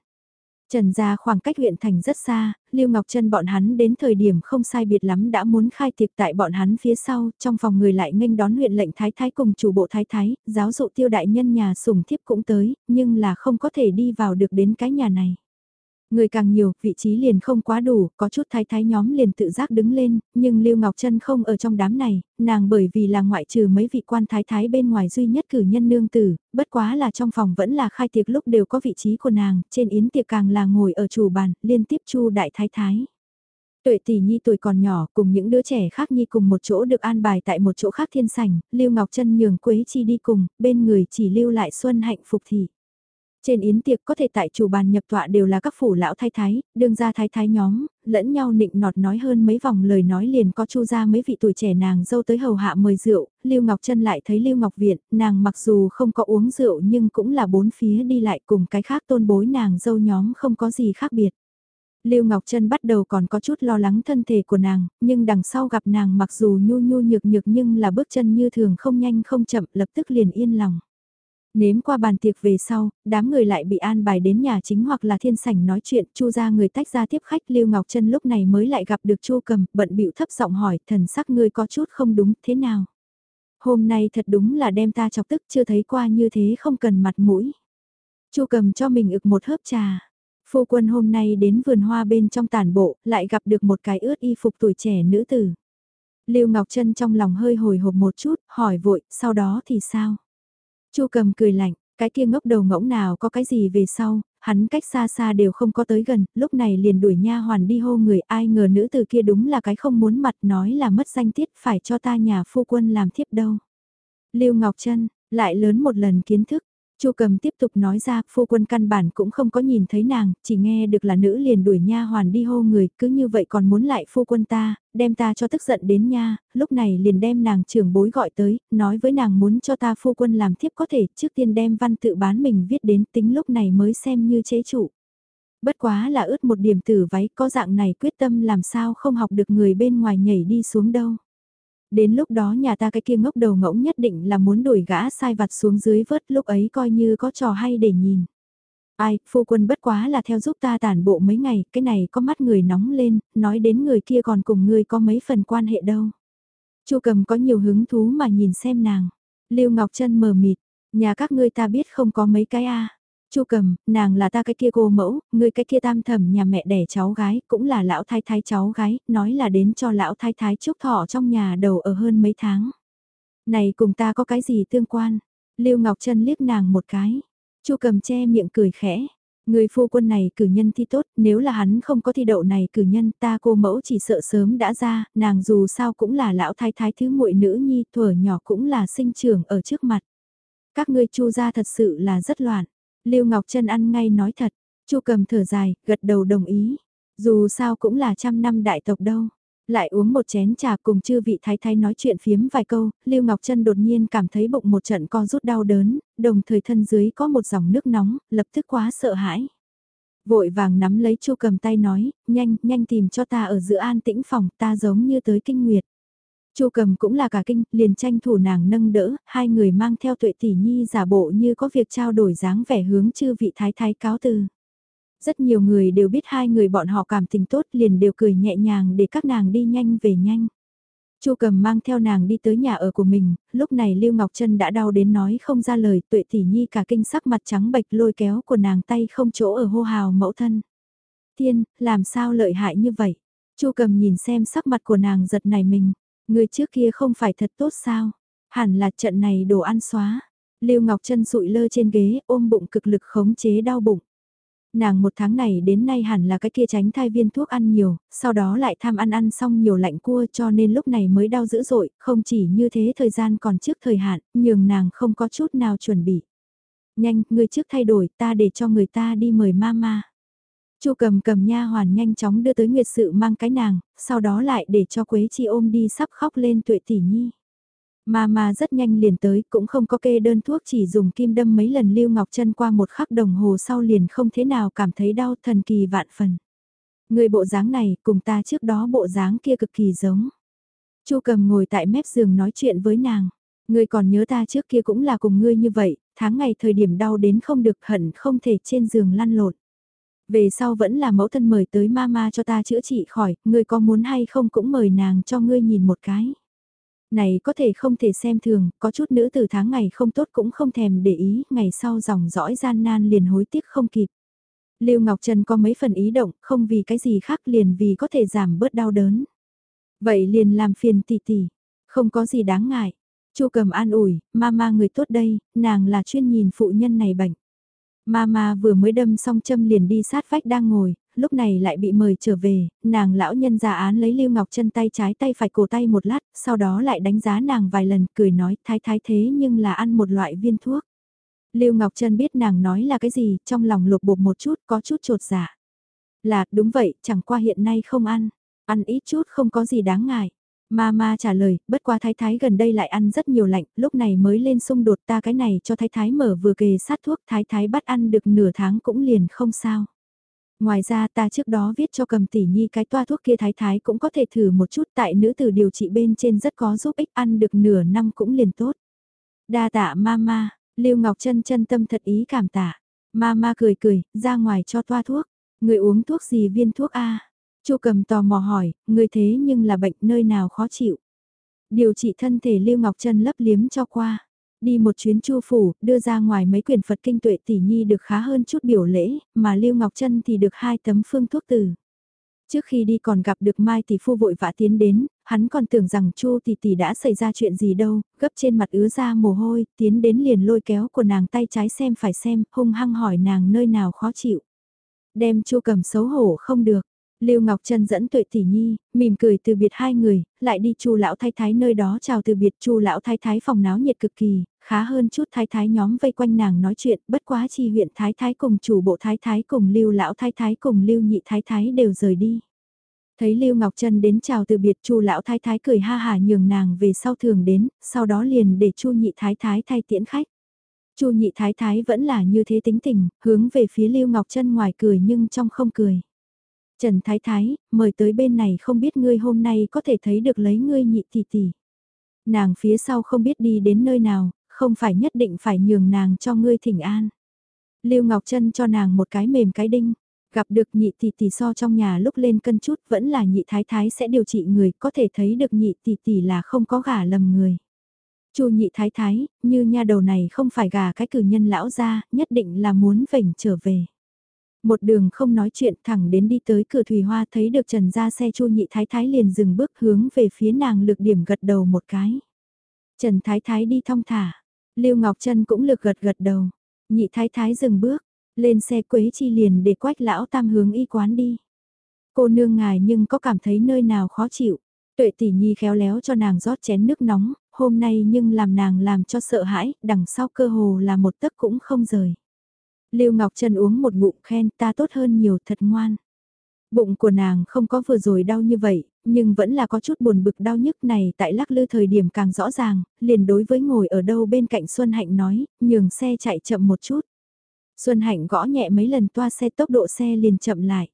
Trần gia khoảng cách huyện thành rất xa, Lưu Ngọc Trân bọn hắn đến thời điểm không sai biệt lắm đã muốn khai tiệc tại bọn hắn phía sau, trong phòng người lại nghênh đón huyện lệnh thái thái cùng chủ bộ thái thái, giáo dụ tiêu đại nhân nhà sùng thiếp cũng tới, nhưng là không có thể đi vào được đến cái nhà này. Người càng nhiều, vị trí liền không quá đủ, có chút thái thái nhóm liền tự giác đứng lên, nhưng Lưu Ngọc Trân không ở trong đám này, nàng bởi vì là ngoại trừ mấy vị quan thái thái bên ngoài duy nhất cử nhân nương tử, bất quá là trong phòng vẫn là khai tiệc lúc đều có vị trí của nàng, trên yến tiệc càng là ngồi ở chủ bàn, liên tiếp chu đại thái thái. Tuệ tỷ nhi tuổi còn nhỏ cùng những đứa trẻ khác nhi cùng một chỗ được an bài tại một chỗ khác thiên sảnh, Lưu Ngọc Trân nhường Quế Chi đi cùng, bên người chỉ lưu lại Xuân Hạnh Phục Thị. Trên yến tiệc có thể tại chủ bàn nhập tọa đều là các phủ lão thái thái, đương gia thái thái nhóm, lẫn nhau nịnh nọt nói hơn mấy vòng lời nói liền có chu ra mấy vị tuổi trẻ nàng dâu tới hầu hạ mời rượu, Lưu Ngọc Trân lại thấy Lưu Ngọc Viện, nàng mặc dù không có uống rượu nhưng cũng là bốn phía đi lại cùng cái khác tôn bối nàng dâu nhóm không có gì khác biệt. Lưu Ngọc Trân bắt đầu còn có chút lo lắng thân thể của nàng, nhưng đằng sau gặp nàng mặc dù nhu nhu nhược nhược nhưng là bước chân như thường không nhanh không chậm lập tức liền yên lòng. Nếm qua bàn tiệc về sau, đám người lại bị an bài đến nhà chính hoặc là thiên sảnh nói chuyện, chu ra người tách ra tiếp khách Lưu Ngọc Trân lúc này mới lại gặp được chu cầm, bận bịu thấp giọng hỏi, thần sắc ngươi có chút không đúng, thế nào? Hôm nay thật đúng là đem ta chọc tức chưa thấy qua như thế không cần mặt mũi. chu cầm cho mình ực một hớp trà. Phu quân hôm nay đến vườn hoa bên trong tàn bộ, lại gặp được một cái ướt y phục tuổi trẻ nữ tử. Lưu Ngọc Trân trong lòng hơi hồi hộp một chút, hỏi vội, sau đó thì sao? Chu cầm cười lạnh, cái kia ngốc đầu ngỗng nào có cái gì về sau, hắn cách xa xa đều không có tới gần, lúc này liền đuổi nha hoàn đi hô người ai ngờ nữ từ kia đúng là cái không muốn mặt nói là mất danh tiết phải cho ta nhà phu quân làm thiếp đâu. Lưu Ngọc Trân lại lớn một lần kiến thức, Chu Cầm tiếp tục nói ra, phu quân căn bản cũng không có nhìn thấy nàng, chỉ nghe được là nữ liền đuổi nha hoàn đi hô người, cứ như vậy còn muốn lại phu quân ta, đem ta cho tức giận đến nha, lúc này liền đem nàng trưởng bối gọi tới, nói với nàng muốn cho ta phu quân làm thiếp có thể, trước tiên đem văn tự bán mình viết đến tính lúc này mới xem như chế trụ. Bất quá là ướt một điểm tử váy có dạng này quyết tâm làm sao không học được người bên ngoài nhảy đi xuống đâu. Đến lúc đó nhà ta cái kia ngốc đầu ngỗng nhất định là muốn đuổi gã sai vặt xuống dưới vớt lúc ấy coi như có trò hay để nhìn. Ai, phu quân bất quá là theo giúp ta tản bộ mấy ngày, cái này có mắt người nóng lên, nói đến người kia còn cùng người có mấy phần quan hệ đâu. Chu cầm có nhiều hứng thú mà nhìn xem nàng. Lưu Ngọc Trân mờ mịt, nhà các ngươi ta biết không có mấy cái a. Chu cầm, nàng là ta cái kia cô mẫu, người cái kia tam thẩm nhà mẹ đẻ cháu gái, cũng là lão thái thái cháu gái, nói là đến cho lão thái thái chúc thọ trong nhà đầu ở hơn mấy tháng. Này cùng ta có cái gì tương quan? Lưu Ngọc Trân liếc nàng một cái. Chu cầm che miệng cười khẽ. Người phu quân này cử nhân thi tốt, nếu là hắn không có thi đậu này cử nhân ta cô mẫu chỉ sợ sớm đã ra, nàng dù sao cũng là lão thái thái thứ muội nữ nhi, thuở nhỏ cũng là sinh trưởng ở trước mặt. Các ngươi chu gia thật sự là rất loạn. Lưu Ngọc Trân ăn ngay nói thật, Chu Cầm thở dài, gật đầu đồng ý. Dù sao cũng là trăm năm đại tộc đâu. Lại uống một chén trà cùng chư vị thái thái nói chuyện phiếm vài câu, Lưu Ngọc Trân đột nhiên cảm thấy bụng một trận co rút đau đớn, đồng thời thân dưới có một dòng nước nóng, lập tức quá sợ hãi. Vội vàng nắm lấy chu cầm tay nói, nhanh, nhanh tìm cho ta ở giữa an tĩnh phòng, ta giống như tới kinh nguyệt chu cầm cũng là cả kinh, liền tranh thủ nàng nâng đỡ, hai người mang theo tuệ tỷ nhi giả bộ như có việc trao đổi dáng vẻ hướng chư vị thái thái cáo từ. Rất nhiều người đều biết hai người bọn họ cảm tình tốt liền đều cười nhẹ nhàng để các nàng đi nhanh về nhanh. Chu Cầm mang theo nàng đi tới nhà ở của mình, lúc này Lưu Ngọc Trân đã đau đến nói không ra lời, tuệ tỷ nhi cả kinh sắc mặt trắng bệch lôi kéo của nàng tay không chỗ ở hô hào mẫu thân. Tiên, làm sao lợi hại như vậy? Chu Cầm nhìn xem sắc mặt của nàng giật này mình, người trước kia không phải thật tốt sao? Hẳn là trận này đồ ăn xóa. Lưu Ngọc Trân sụi lơ trên ghế, ôm bụng cực lực khống chế đau bụng. Nàng một tháng này đến nay hẳn là cái kia tránh thai viên thuốc ăn nhiều, sau đó lại tham ăn ăn xong nhiều lạnh cua cho nên lúc này mới đau dữ dội, không chỉ như thế thời gian còn trước thời hạn, nhường nàng không có chút nào chuẩn bị. Nhanh, người trước thay đổi, ta để cho người ta đi mời mama. Chu cầm cầm nha hoàn nhanh chóng đưa tới Nguyệt sự mang cái nàng, sau đó lại để cho Quế Chi ôm đi sắp khóc lên tuệ tỷ nhi. Mama rất nhanh liền tới, cũng không có kê đơn thuốc chỉ dùng kim đâm mấy lần Lưu Ngọc Trân qua một khắc đồng hồ sau liền không thế nào cảm thấy đau thần kỳ vạn phần. Người bộ dáng này cùng ta trước đó bộ dáng kia cực kỳ giống. Chu cầm ngồi tại mép giường nói chuyện với nàng. Ngươi còn nhớ ta trước kia cũng là cùng ngươi như vậy, tháng ngày thời điểm đau đến không được hận không thể trên giường lăn lộn. Về sau vẫn là mẫu thân mời tới mama cho ta chữa trị khỏi, ngươi có muốn hay không cũng mời nàng cho ngươi nhìn một cái. Này có thể không thể xem thường, có chút nữ từ tháng ngày không tốt cũng không thèm để ý, ngày sau dòng dõi gian nan liền hối tiếc không kịp. Lưu Ngọc Trần có mấy phần ý động, không vì cái gì khác liền vì có thể giảm bớt đau đớn. Vậy liền làm phiền tỷ tỷ, không có gì đáng ngại. Chu cầm an ủi, mama người tốt đây, nàng là chuyên nhìn phụ nhân này bệnh. Mama vừa mới đâm xong châm liền đi sát vách đang ngồi, lúc này lại bị mời trở về, nàng lão nhân già án lấy Lưu Ngọc chân tay trái tay phải cổ tay một lát, sau đó lại đánh giá nàng vài lần, cười nói thái thái thế nhưng là ăn một loại viên thuốc. Lưu Ngọc Trân biết nàng nói là cái gì, trong lòng lục bột một chút, có chút trột dạ. Là, đúng vậy, chẳng qua hiện nay không ăn. Ăn ít chút không có gì đáng ngại. Mama trả lời, bất qua thái thái gần đây lại ăn rất nhiều lạnh, lúc này mới lên xung đột ta cái này cho thái thái mở vừa kề sát thuốc thái thái bắt ăn được nửa tháng cũng liền không sao. Ngoài ra ta trước đó viết cho cầm tỷ nhi cái toa thuốc kia thái thái cũng có thể thử một chút tại nữ tử điều trị bên trên rất có giúp ích ăn được nửa năm cũng liền tốt. Đa tạ mama, Lưu Ngọc chân chân tâm thật ý cảm tạ. Mama cười cười, ra ngoài cho toa thuốc. Người uống thuốc gì viên thuốc A? Chu cầm tò mò hỏi, người thế nhưng là bệnh nơi nào khó chịu. Điều trị thân thể Lưu Ngọc chân lấp liếm cho qua đi một chuyến chu phủ, đưa ra ngoài mấy quyển Phật kinh tuệ tỷ nhi được khá hơn chút biểu lễ, mà Lưu Ngọc Trân thì được hai tấm phương thuốc từ. Trước khi đi còn gặp được Mai tỷ phu vội vã tiến đến, hắn còn tưởng rằng Chu tỷ tỷ đã xảy ra chuyện gì đâu, gấp trên mặt ứa ra mồ hôi, tiến đến liền lôi kéo của nàng tay trái xem phải xem, hung hăng hỏi nàng nơi nào khó chịu. Đem Chu cầm xấu hổ không được, Lưu Ngọc Trân dẫn Tuệ Tỷ Nhi, mỉm cười từ biệt hai người, lại đi Chu lão thái thái nơi đó chào từ biệt Chu lão thái thái phòng náo nhiệt cực kỳ, khá hơn chút thái thái nhóm vây quanh nàng nói chuyện, bất quá chi huyện thái thái cùng chủ bộ thái thái cùng Lưu lão thái thái cùng Lưu nhị thái thái đều rời đi. Thấy Lưu Ngọc Trân đến chào từ biệt Chu lão thái thái cười ha hả nhường nàng về sau thường đến, sau đó liền để Chu nhị thái thái thay tiễn khách. Chu nhị thái thái vẫn là như thế tính tình, hướng về phía Lưu Ngọc Trân ngoài cười nhưng trong không cười. Trần Thái Thái, mời tới bên này không biết ngươi hôm nay có thể thấy được lấy ngươi nhị tỷ tỷ. Nàng phía sau không biết đi đến nơi nào, không phải nhất định phải nhường nàng cho ngươi thỉnh an. Lưu Ngọc Trân cho nàng một cái mềm cái đinh, gặp được nhị tỷ tỷ so trong nhà lúc lên cân chút vẫn là nhị thái thái sẽ điều trị người, có thể thấy được nhị tỷ tỷ là không có gả lầm người. Chu nhị thái thái, như nha đầu này không phải gả cái cử nhân lão ra, nhất định là muốn vảnh trở về. Một đường không nói chuyện thẳng đến đi tới cửa thủy hoa thấy được trần ra xe chu nhị thái thái liền dừng bước hướng về phía nàng lực điểm gật đầu một cái. Trần thái thái đi thong thả, Lưu Ngọc Trân cũng lực gật gật đầu, nhị thái thái dừng bước, lên xe quế chi liền để quách lão tam hướng y quán đi. Cô nương ngài nhưng có cảm thấy nơi nào khó chịu, tuệ tỷ nhi khéo léo cho nàng rót chén nước nóng, hôm nay nhưng làm nàng làm cho sợ hãi, đằng sau cơ hồ là một tấc cũng không rời. Lưu Ngọc Trân uống một ngụm khen ta tốt hơn nhiều thật ngoan. Bụng của nàng không có vừa rồi đau như vậy, nhưng vẫn là có chút buồn bực đau nhức này tại lắc lư thời điểm càng rõ ràng, liền đối với ngồi ở đâu bên cạnh Xuân Hạnh nói, nhường xe chạy chậm một chút. Xuân Hạnh gõ nhẹ mấy lần toa xe tốc độ xe liền chậm lại.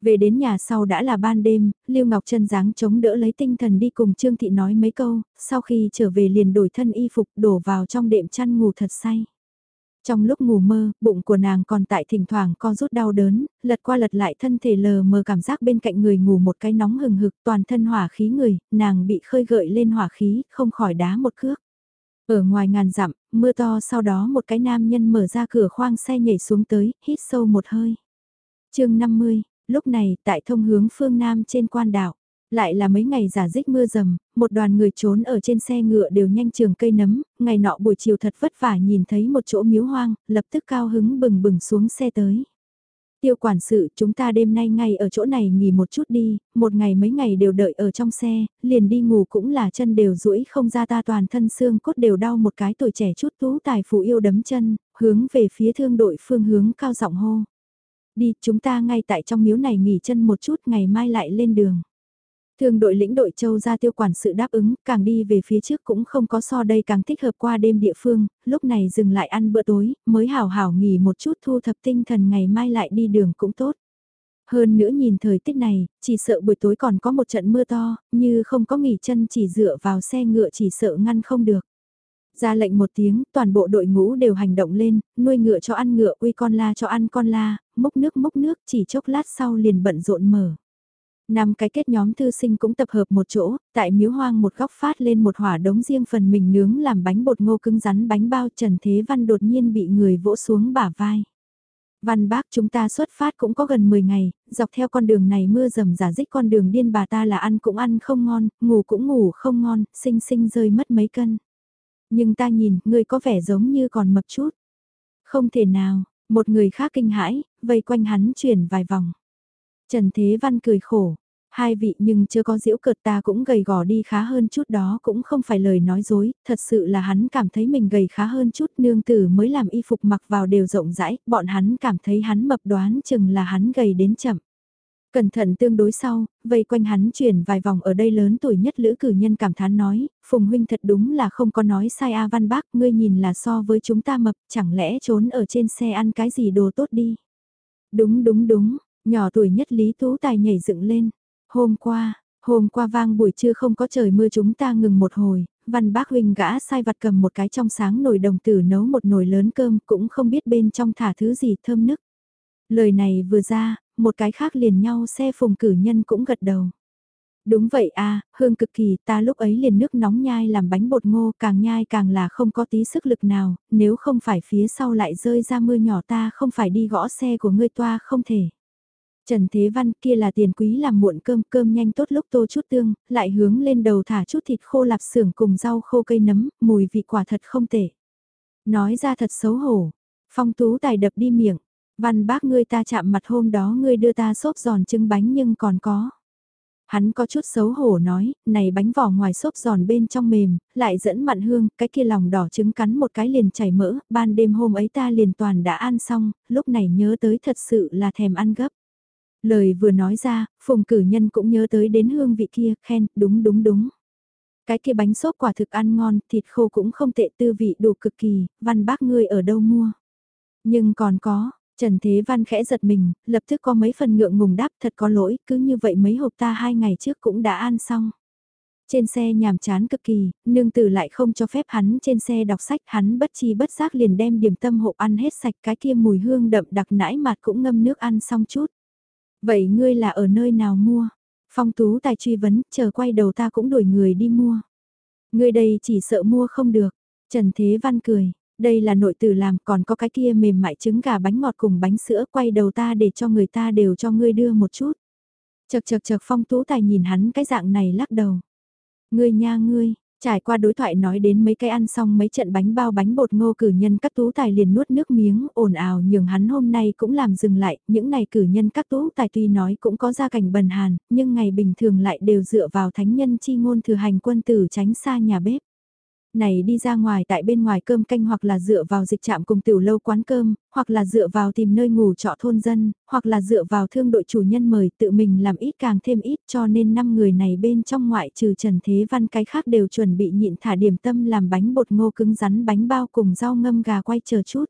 Về đến nhà sau đã là ban đêm, Lưu Ngọc Trân dáng chống đỡ lấy tinh thần đi cùng Trương Thị nói mấy câu, sau khi trở về liền đổi thân y phục đổ vào trong đệm chăn ngủ thật say. Trong lúc ngủ mơ, bụng của nàng còn tại thỉnh thoảng co rút đau đớn, lật qua lật lại thân thể lờ mờ cảm giác bên cạnh người ngủ một cái nóng hừng hực toàn thân hỏa khí người, nàng bị khơi gợi lên hỏa khí, không khỏi đá một cước. Ở ngoài ngàn dặm, mưa to sau đó một cái nam nhân mở ra cửa khoang xe nhảy xuống tới, hít sâu một hơi. chương 50, lúc này tại thông hướng phương Nam trên quan đảo. Lại là mấy ngày giả dích mưa rầm, một đoàn người trốn ở trên xe ngựa đều nhanh trường cây nấm, ngày nọ buổi chiều thật vất vả nhìn thấy một chỗ miếu hoang, lập tức cao hứng bừng bừng xuống xe tới. Tiêu quản sự chúng ta đêm nay ngay ở chỗ này nghỉ một chút đi, một ngày mấy ngày đều đợi ở trong xe, liền đi ngủ cũng là chân đều duỗi không ra ta toàn thân xương cốt đều đau một cái tuổi trẻ chút tú tài phụ yêu đấm chân, hướng về phía thương đội phương hướng cao giọng hô. Đi chúng ta ngay tại trong miếu này nghỉ chân một chút ngày mai lại lên đường. Thường đội lĩnh đội châu ra tiêu quản sự đáp ứng, càng đi về phía trước cũng không có so đây càng thích hợp qua đêm địa phương, lúc này dừng lại ăn bữa tối, mới hảo hảo nghỉ một chút thu thập tinh thần ngày mai lại đi đường cũng tốt. Hơn nữa nhìn thời tiết này, chỉ sợ buổi tối còn có một trận mưa to, như không có nghỉ chân chỉ dựa vào xe ngựa chỉ sợ ngăn không được. Ra lệnh một tiếng, toàn bộ đội ngũ đều hành động lên, nuôi ngựa cho ăn ngựa, uy con la cho ăn con la, múc nước múc nước, chỉ chốc lát sau liền bận rộn mở. Năm cái kết nhóm thư sinh cũng tập hợp một chỗ, tại miếu hoang một góc phát lên một hỏa đống riêng phần mình nướng làm bánh bột ngô cứng rắn bánh bao Trần Thế Văn đột nhiên bị người vỗ xuống bả vai. Văn bác chúng ta xuất phát cũng có gần 10 ngày, dọc theo con đường này mưa rầm giả dích con đường điên bà ta là ăn cũng ăn không ngon, ngủ cũng ngủ không ngon, sinh sinh rơi mất mấy cân. Nhưng ta nhìn, người có vẻ giống như còn mập chút. Không thể nào, một người khác kinh hãi, vây quanh hắn chuyển vài vòng. Trần Thế Văn cười khổ. Hai vị nhưng chưa có diễu cợt ta cũng gầy gò đi khá hơn chút đó cũng không phải lời nói dối, thật sự là hắn cảm thấy mình gầy khá hơn chút nương tử mới làm y phục mặc vào đều rộng rãi, bọn hắn cảm thấy hắn mập đoán chừng là hắn gầy đến chậm. Cẩn thận tương đối sau, vây quanh hắn chuyển vài vòng ở đây lớn tuổi nhất lữ cử nhân cảm thán nói, Phùng huynh thật đúng là không có nói sai A Văn Bác, ngươi nhìn là so với chúng ta mập, chẳng lẽ trốn ở trên xe ăn cái gì đồ tốt đi. Đúng đúng đúng, Nhỏ tuổi nhất Lý Tú Tài nhảy dựng lên. Hôm qua, hôm qua vang buổi trưa không có trời mưa chúng ta ngừng một hồi, văn bác huynh gã sai vặt cầm một cái trong sáng nồi đồng tử nấu một nồi lớn cơm cũng không biết bên trong thả thứ gì thơm nức. Lời này vừa ra, một cái khác liền nhau xe phùng cử nhân cũng gật đầu. Đúng vậy a hương cực kỳ, ta lúc ấy liền nước nóng nhai làm bánh bột ngô càng nhai càng là không có tí sức lực nào, nếu không phải phía sau lại rơi ra mưa nhỏ ta không phải đi gõ xe của ngươi toa không thể. Trần Thế Văn kia là tiền quý làm muộn cơm cơm nhanh tốt lúc tô chút tương, lại hướng lên đầu thả chút thịt khô lạp xưởng cùng rau khô cây nấm, mùi vị quả thật không tệ. Nói ra thật xấu hổ, phong tú tài đập đi miệng, văn bác ngươi ta chạm mặt hôm đó ngươi đưa ta xốp giòn trứng bánh nhưng còn có. Hắn có chút xấu hổ nói, này bánh vỏ ngoài xốp giòn bên trong mềm, lại dẫn mặn hương, cái kia lòng đỏ trứng cắn một cái liền chảy mỡ, ban đêm hôm ấy ta liền toàn đã ăn xong, lúc này nhớ tới thật sự là thèm ăn gấp. Lời vừa nói ra, phùng cử nhân cũng nhớ tới đến hương vị kia, khen, đúng đúng đúng. Cái kia bánh xốp quả thực ăn ngon, thịt khô cũng không tệ tư vị đủ cực kỳ, văn bác ngươi ở đâu mua. Nhưng còn có, Trần Thế Văn khẽ giật mình, lập tức có mấy phần ngượng ngùng đáp thật có lỗi, cứ như vậy mấy hộp ta hai ngày trước cũng đã ăn xong. Trên xe nhàm chán cực kỳ, nương tử lại không cho phép hắn trên xe đọc sách, hắn bất chi bất giác liền đem điểm tâm hộp ăn hết sạch cái kia mùi hương đậm đặc nãi mặt cũng ngâm nước ăn xong chút. Vậy ngươi là ở nơi nào mua? Phong tú tài truy vấn, chờ quay đầu ta cũng đuổi người đi mua. Ngươi đây chỉ sợ mua không được. Trần Thế Văn cười, đây là nội tử làm còn có cái kia mềm mại trứng gà bánh ngọt cùng bánh sữa quay đầu ta để cho người ta đều cho ngươi đưa một chút. Chật chật chật phong tú tài nhìn hắn cái dạng này lắc đầu. Ngươi nha ngươi, Trải qua đối thoại nói đến mấy cái ăn xong mấy trận bánh bao bánh bột ngô cử nhân các tú tài liền nuốt nước miếng ồn ào nhường hắn hôm nay cũng làm dừng lại, những ngày cử nhân các tú tài tuy nói cũng có gia cảnh bần hàn, nhưng ngày bình thường lại đều dựa vào thánh nhân chi ngôn thừa hành quân tử tránh xa nhà bếp. Này đi ra ngoài tại bên ngoài cơm canh hoặc là dựa vào dịch trạm cùng tiểu lâu quán cơm, hoặc là dựa vào tìm nơi ngủ trọ thôn dân, hoặc là dựa vào thương đội chủ nhân mời tự mình làm ít càng thêm ít cho nên năm người này bên trong ngoại trừ Trần Thế Văn cái khác đều chuẩn bị nhịn thả điểm tâm làm bánh bột ngô cứng rắn bánh bao cùng rau ngâm gà quay chờ chút.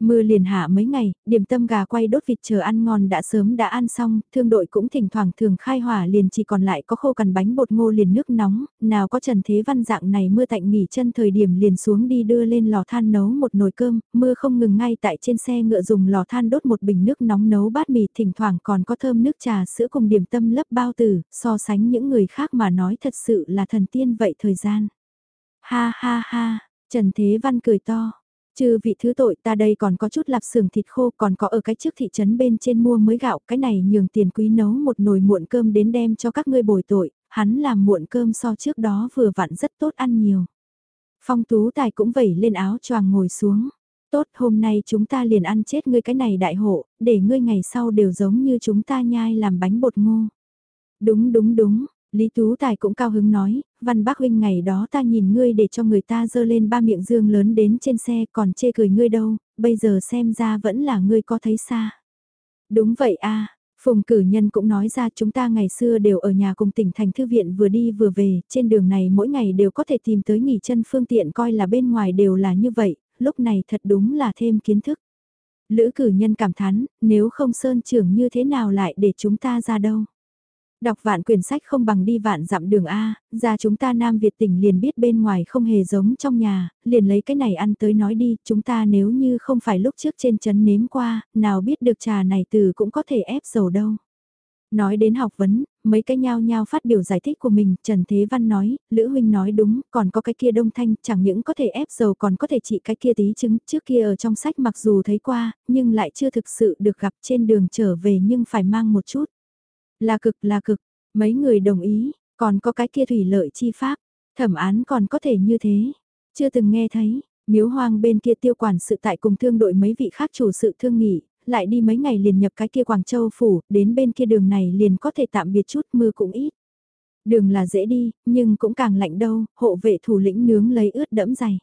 Mưa liền hạ mấy ngày, điểm tâm gà quay đốt vịt chờ ăn ngon đã sớm đã ăn xong, thương đội cũng thỉnh thoảng thường khai hỏa liền chỉ còn lại có khô cằn bánh bột ngô liền nước nóng, nào có Trần Thế Văn dạng này mưa tạnh nghỉ chân thời điểm liền xuống đi đưa lên lò than nấu một nồi cơm, mưa không ngừng ngay tại trên xe ngựa dùng lò than đốt một bình nước nóng nấu bát mì thỉnh thoảng còn có thơm nước trà sữa cùng điểm tâm lấp bao tử, so sánh những người khác mà nói thật sự là thần tiên vậy thời gian. Ha ha ha, Trần Thế Văn cười to. Chư vị thứ tội ta đây còn có chút lạp sườn thịt khô còn có ở cái trước thị trấn bên trên mua mới gạo cái này nhường tiền quý nấu một nồi muộn cơm đến đem cho các ngươi bồi tội, hắn làm muộn cơm so trước đó vừa vặn rất tốt ăn nhiều. Phong tú tài cũng vẩy lên áo choàng ngồi xuống. Tốt hôm nay chúng ta liền ăn chết ngươi cái này đại hộ, để ngươi ngày sau đều giống như chúng ta nhai làm bánh bột ngô. Đúng đúng đúng, Lý Tú Tài cũng cao hứng nói, văn bác huynh ngày đó ta nhìn ngươi để cho người ta dơ lên ba miệng dương lớn đến trên xe còn chê cười ngươi đâu, bây giờ xem ra vẫn là ngươi có thấy xa. Đúng vậy a Phùng cử nhân cũng nói ra chúng ta ngày xưa đều ở nhà cùng tỉnh thành thư viện vừa đi vừa về, trên đường này mỗi ngày đều có thể tìm tới nghỉ chân phương tiện coi là bên ngoài đều là như vậy, lúc này thật đúng là thêm kiến thức. Lữ cử nhân cảm thán, nếu không sơn trưởng như thế nào lại để chúng ta ra đâu. Đọc vạn quyển sách không bằng đi vạn dặm đường A, ra chúng ta Nam Việt tỉnh liền biết bên ngoài không hề giống trong nhà, liền lấy cái này ăn tới nói đi, chúng ta nếu như không phải lúc trước trên chấn nếm qua, nào biết được trà này từ cũng có thể ép dầu đâu. Nói đến học vấn, mấy cái nhao nhao phát biểu giải thích của mình, Trần Thế Văn nói, Lữ Huynh nói đúng, còn có cái kia đông thanh, chẳng những có thể ép dầu còn có thể trị cái kia tí chứng, trước kia ở trong sách mặc dù thấy qua, nhưng lại chưa thực sự được gặp trên đường trở về nhưng phải mang một chút. Là cực là cực, mấy người đồng ý, còn có cái kia thủy lợi chi pháp, thẩm án còn có thể như thế. Chưa từng nghe thấy, miếu hoang bên kia tiêu quản sự tại cùng thương đội mấy vị khác chủ sự thương nghỉ, lại đi mấy ngày liền nhập cái kia Quảng Châu phủ, đến bên kia đường này liền có thể tạm biệt chút mưa cũng ít. Đường là dễ đi, nhưng cũng càng lạnh đâu, hộ vệ thủ lĩnh nướng lấy ướt đẫm dày.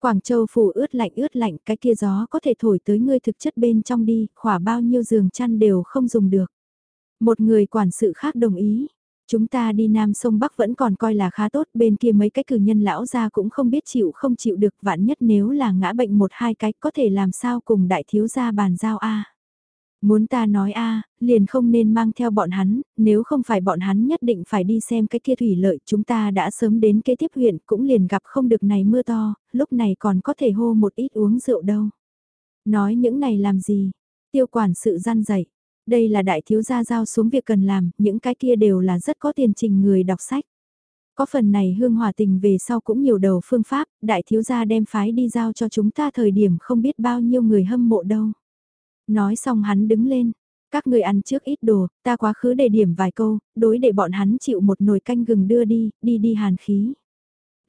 Quảng Châu phủ ướt lạnh ướt lạnh, cái kia gió có thể thổi tới ngươi thực chất bên trong đi, khỏa bao nhiêu giường chăn đều không dùng được. Một người quản sự khác đồng ý. Chúng ta đi Nam sông Bắc vẫn còn coi là khá tốt, bên kia mấy cái cử nhân lão ra cũng không biết chịu không chịu được vạn nhất nếu là ngã bệnh một hai cái có thể làm sao cùng đại thiếu gia bàn giao a Muốn ta nói a liền không nên mang theo bọn hắn, nếu không phải bọn hắn nhất định phải đi xem cái kia thủy lợi chúng ta đã sớm đến kế tiếp huyện cũng liền gặp không được này mưa to, lúc này còn có thể hô một ít uống rượu đâu. Nói những này làm gì? Tiêu quản sự gian dạy, đây là đại thiếu gia giao xuống việc cần làm, những cái kia đều là rất có tiền trình người đọc sách. Có phần này hương hòa tình về sau cũng nhiều đầu phương pháp, đại thiếu gia đem phái đi giao cho chúng ta thời điểm không biết bao nhiêu người hâm mộ đâu. Nói xong hắn đứng lên, các người ăn trước ít đồ, ta quá khứ đề điểm vài câu, đối để bọn hắn chịu một nồi canh gừng đưa đi, đi đi hàn khí.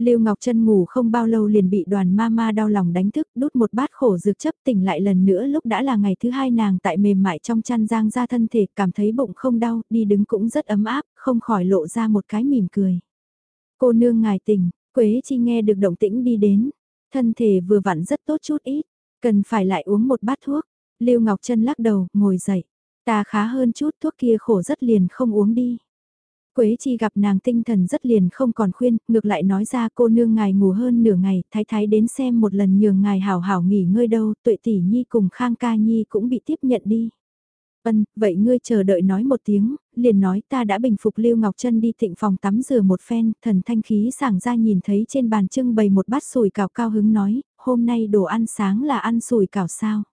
Lưu Ngọc Trân ngủ không bao lâu liền bị đoàn ma ma đau lòng đánh thức, đút một bát khổ dược chấp tỉnh lại lần nữa lúc đã là ngày thứ hai nàng tại mềm mại trong chăn giang ra thân thể, cảm thấy bụng không đau, đi đứng cũng rất ấm áp, không khỏi lộ ra một cái mỉm cười. Cô nương ngài tỉnh, Quế Chi nghe được động tĩnh đi đến, thân thể vừa vặn rất tốt chút ít, cần phải lại uống một bát thuốc. Lưu Ngọc Trân lắc đầu, ngồi dậy, ta khá hơn chút thuốc kia khổ rất liền không uống đi. Quế chi gặp nàng tinh thần rất liền không còn khuyên, ngược lại nói ra cô nương ngài ngủ hơn nửa ngày, thái thái đến xem một lần nhường ngài hảo hảo nghỉ ngơi đâu, tuệ tỷ nhi cùng khang ca nhi cũng bị tiếp nhận đi. Ân, vậy ngươi chờ đợi nói một tiếng, liền nói ta đã bình phục Lưu Ngọc Trân đi thịnh phòng tắm rửa một phen, thần thanh khí sảng ra nhìn thấy trên bàn trưng bày một bát sủi cảo cao hứng nói, hôm nay đồ ăn sáng là ăn sủi cảo sao.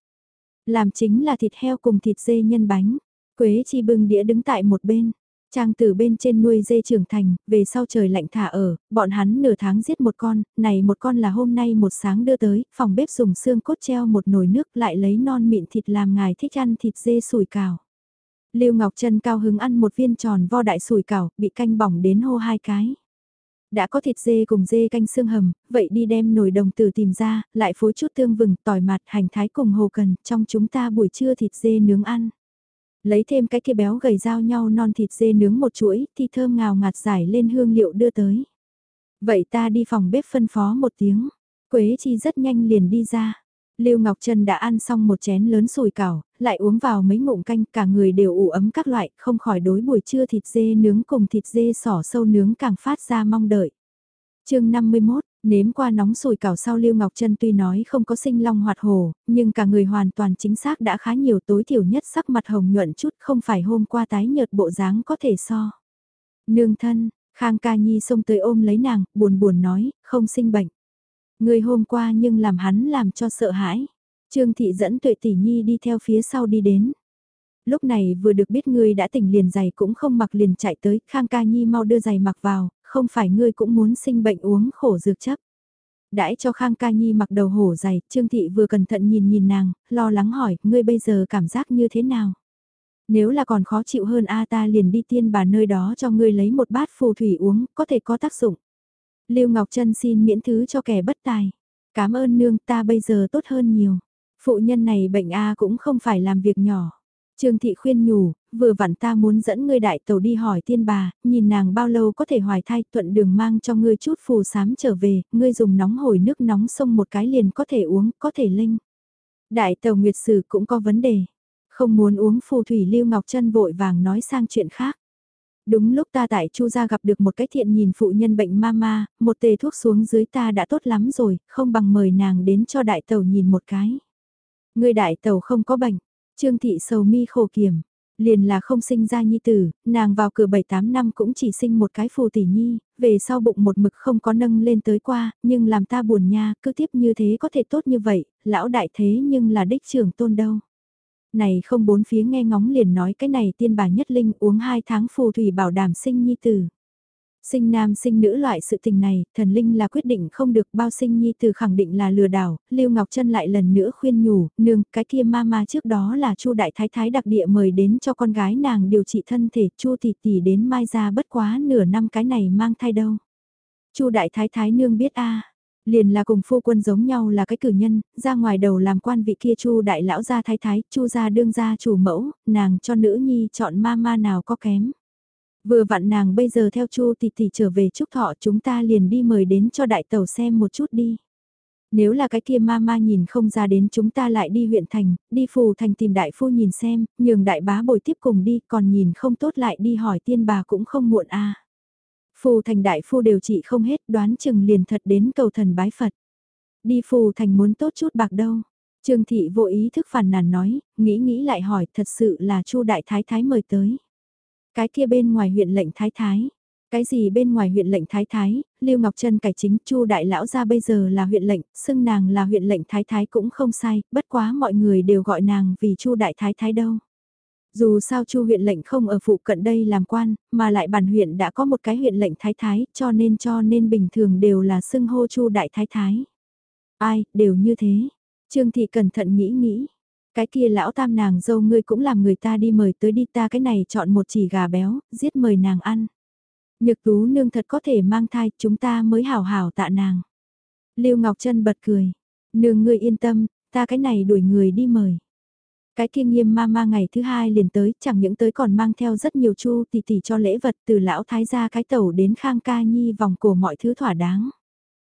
Làm chính là thịt heo cùng thịt dê nhân bánh, Quế chi bưng đĩa đứng tại một bên. Trang từ bên trên nuôi dê trưởng thành, về sau trời lạnh thả ở, bọn hắn nửa tháng giết một con, này một con là hôm nay một sáng đưa tới, phòng bếp dùng xương cốt treo một nồi nước lại lấy non mịn thịt làm ngài thích ăn thịt dê sủi cảo. Lưu Ngọc Trân cao hứng ăn một viên tròn vo đại sủi cảo, bị canh bỏng đến hô hai cái. Đã có thịt dê cùng dê canh xương hầm, vậy đi đem nồi đồng tử tìm ra, lại phối chút tương vừng, tỏi mặt, hành thái cùng hồ cần, trong chúng ta buổi trưa thịt dê nướng ăn. Lấy thêm cái kia béo gầy dao nhau non thịt dê nướng một chuỗi, thì thơm ngào ngạt giải lên hương liệu đưa tới. Vậy ta đi phòng bếp phân phó một tiếng. Quế chi rất nhanh liền đi ra. Lưu Ngọc Trân đã ăn xong một chén lớn sùi cảo, lại uống vào mấy ngụm canh, cả người đều ủ ấm các loại, không khỏi đối buổi trưa thịt dê nướng cùng thịt dê sỏ sâu nướng càng phát ra mong đợi. chương 51, nếm qua nóng sùi cảo sau Lưu Ngọc Trân tuy nói không có sinh long hoạt hồ, nhưng cả người hoàn toàn chính xác đã khá nhiều tối thiểu nhất sắc mặt hồng nhuận chút không phải hôm qua tái nhợt bộ dáng có thể so. Nương thân, Khang Ca Nhi xông tới ôm lấy nàng, buồn buồn nói, không sinh bệnh. Người hôm qua nhưng làm hắn làm cho sợ hãi. Trương Thị dẫn tuệ tỷ nhi đi theo phía sau đi đến. Lúc này vừa được biết ngươi đã tỉnh liền giày cũng không mặc liền chạy tới, Khang Ca Nhi mau đưa giày mặc vào, không phải ngươi cũng muốn sinh bệnh uống khổ dược chấp. Đãi cho Khang Ca Nhi mặc đầu hổ giày, Trương Thị vừa cẩn thận nhìn nhìn nàng, lo lắng hỏi, ngươi bây giờ cảm giác như thế nào? Nếu là còn khó chịu hơn a ta liền đi tiên bà nơi đó cho ngươi lấy một bát phù thủy uống, có thể có tác dụng. Lưu Ngọc Trân xin miễn thứ cho kẻ bất tài. Cảm ơn nương ta bây giờ tốt hơn nhiều. Phụ nhân này bệnh A cũng không phải làm việc nhỏ. Trương Thị khuyên nhủ, vừa vặn ta muốn dẫn ngươi đại tàu đi hỏi tiên bà, nhìn nàng bao lâu có thể hoài thai thuận đường mang cho ngươi chút phù sám trở về, ngươi dùng nóng hổi nước nóng sông một cái liền có thể uống, có thể linh. Đại tàu Nguyệt Sử cũng có vấn đề. Không muốn uống phù thủy Lưu Ngọc chân vội vàng nói sang chuyện khác. Đúng lúc ta tại Chu gia gặp được một cái thiện nhìn phụ nhân bệnh mama, một tề thuốc xuống dưới ta đã tốt lắm rồi, không bằng mời nàng đến cho đại tàu nhìn một cái. Người đại tàu không có bệnh, Trương thị sầu mi khổ kiểm, liền là không sinh ra nhi tử, nàng vào cửa 7-8 năm cũng chỉ sinh một cái phù tỷ nhi, về sau bụng một mực không có nâng lên tới qua, nhưng làm ta buồn nha, cứ tiếp như thế có thể tốt như vậy, lão đại thế nhưng là đích trưởng tôn đâu. Này không bốn phía nghe ngóng liền nói cái này tiên bà nhất linh uống hai tháng phù thủy bảo đảm sinh nhi tử. Sinh nam sinh nữ loại sự tình này, thần linh là quyết định không được bao sinh nhi từ khẳng định là lừa đảo, Lưu Ngọc Trân lại lần nữa khuyên nhủ, nương, cái kia mama trước đó là Chu đại thái thái đặc địa mời đến cho con gái nàng điều trị thân thể, Chu tỷ tỷ đến mai ra bất quá nửa năm cái này mang thai đâu. Chu đại thái thái nương biết a, Liền là cùng phu quân giống nhau là cái cử nhân, ra ngoài đầu làm quan vị kia chu đại lão gia thái thái, chu gia đương gia chủ mẫu, nàng cho nữ nhi chọn ma ma nào có kém. Vừa vặn nàng bây giờ theo chu tỷ tỷ trở về chúc thọ chúng ta liền đi mời đến cho đại tàu xem một chút đi. Nếu là cái kia ma ma nhìn không ra đến chúng ta lại đi huyện thành, đi phù thành tìm đại phu nhìn xem, nhường đại bá bồi tiếp cùng đi, còn nhìn không tốt lại đi hỏi tiên bà cũng không muộn a Phù thành đại phu đều trị không hết đoán chừng liền thật đến cầu thần bái Phật. Đi phù thành muốn tốt chút bạc đâu. Trương thị vô ý thức phản nàn nói, nghĩ nghĩ lại hỏi thật sự là chu đại thái thái mời tới. Cái kia bên ngoài huyện lệnh thái thái. Cái gì bên ngoài huyện lệnh thái thái, Lưu Ngọc Trân cải chính chu đại lão ra bây giờ là huyện lệnh, xưng nàng là huyện lệnh thái thái cũng không sai, bất quá mọi người đều gọi nàng vì chu đại thái thái đâu. Dù sao Chu huyện lệnh không ở phụ cận đây làm quan, mà lại bản huyện đã có một cái huyện lệnh thái thái, cho nên cho nên bình thường đều là xưng hô Chu đại thái thái. Ai, đều như thế. Trương thị cẩn thận nghĩ nghĩ. Cái kia lão tam nàng dâu ngươi cũng làm người ta đi mời tới đi ta cái này chọn một chỉ gà béo, giết mời nàng ăn. Nhược tú nương thật có thể mang thai, chúng ta mới hảo hảo tạ nàng. Lưu Ngọc Trân bật cười. Nương ngươi yên tâm, ta cái này đuổi người đi mời. Cái kia nghiêm ma ma ngày thứ hai liền tới, chẳng những tới còn mang theo rất nhiều chu tỷ tỷ cho lễ vật từ lão thái gia cái tẩu đến khang ca nhi vòng cổ mọi thứ thỏa đáng.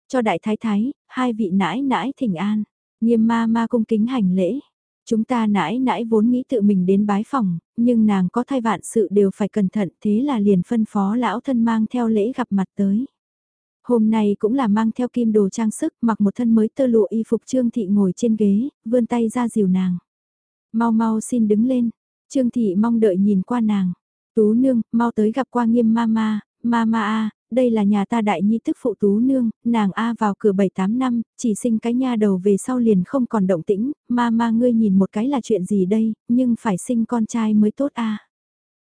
Cho đại thái thái, hai vị nãi nãi thỉnh an, nghiêm ma ma cung kính hành lễ. Chúng ta nãi nãi vốn nghĩ tự mình đến bái phòng, nhưng nàng có thai vạn sự đều phải cẩn thận thế là liền phân phó lão thân mang theo lễ gặp mặt tới. Hôm nay cũng là mang theo kim đồ trang sức mặc một thân mới tơ lụa y phục trương thị ngồi trên ghế, vươn tay ra dìu nàng. Mau mau xin đứng lên. Trương Thị mong đợi nhìn qua nàng. Tú nương, mau tới gặp qua nghiêm mama, mama a, đây là nhà ta đại nhi tức phụ tú nương, nàng a vào cửa 7-8 năm, chỉ sinh cái nha đầu về sau liền không còn động tĩnh, mama ngươi nhìn một cái là chuyện gì đây, nhưng phải sinh con trai mới tốt a.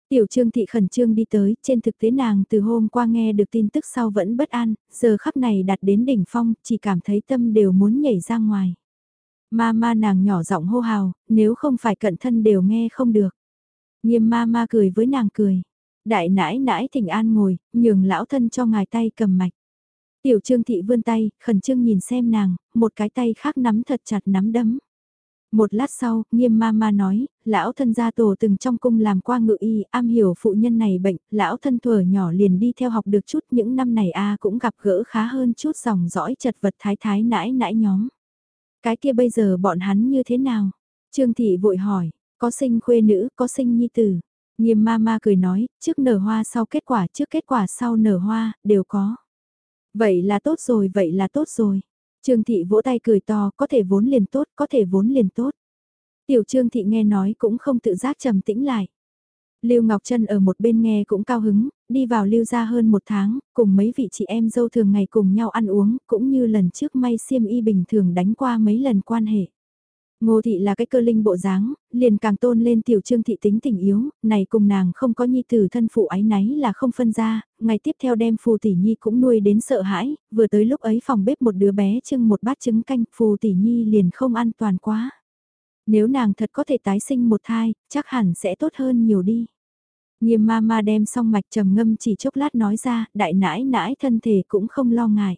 Tiểu Trương Thị khẩn trương đi tới, trên thực tế nàng từ hôm qua nghe được tin tức sau vẫn bất an, giờ khắp này đặt đến đỉnh phong, chỉ cảm thấy tâm đều muốn nhảy ra ngoài. Ma ma nàng nhỏ giọng hô hào, nếu không phải cận thân đều nghe không được. Nghiêm ma ma cười với nàng cười. Đại nãi nãi thỉnh an ngồi, nhường lão thân cho ngài tay cầm mạch. Tiểu trương thị vươn tay, khẩn trương nhìn xem nàng, một cái tay khác nắm thật chặt nắm đấm. Một lát sau, nghiêm ma ma nói, lão thân gia tổ từng trong cung làm qua ngự y, am hiểu phụ nhân này bệnh, lão thân thuở nhỏ liền đi theo học được chút những năm này a cũng gặp gỡ khá hơn chút dòng dõi chật vật thái thái nãi nãi nhóm. Cái kia bây giờ bọn hắn như thế nào? Trương Thị vội hỏi, có sinh khuê nữ, có sinh nhi tử. Nghiêm ma ma cười nói, trước nở hoa sau kết quả, trước kết quả sau nở hoa, đều có. Vậy là tốt rồi, vậy là tốt rồi. Trương Thị vỗ tay cười to, có thể vốn liền tốt, có thể vốn liền tốt. Tiểu Trương Thị nghe nói cũng không tự giác trầm tĩnh lại. Lưu Ngọc Trân ở một bên nghe cũng cao hứng, đi vào lưu ra hơn một tháng, cùng mấy vị chị em dâu thường ngày cùng nhau ăn uống, cũng như lần trước may xiêm y bình thường đánh qua mấy lần quan hệ. Ngô thị là cái cơ linh bộ dáng, liền càng tôn lên tiểu trương thị tính tình yếu, này cùng nàng không có nhi tử thân phụ ái náy là không phân ra, ngày tiếp theo đem phù tỷ nhi cũng nuôi đến sợ hãi, vừa tới lúc ấy phòng bếp một đứa bé trưng một bát trứng canh, phù tỷ nhi liền không an toàn quá. Nếu nàng thật có thể tái sinh một thai, chắc hẳn sẽ tốt hơn nhiều đi. Nghiêm ma ma đem xong mạch trầm ngâm chỉ chốc lát nói ra, đại nãi nãi thân thể cũng không lo ngại.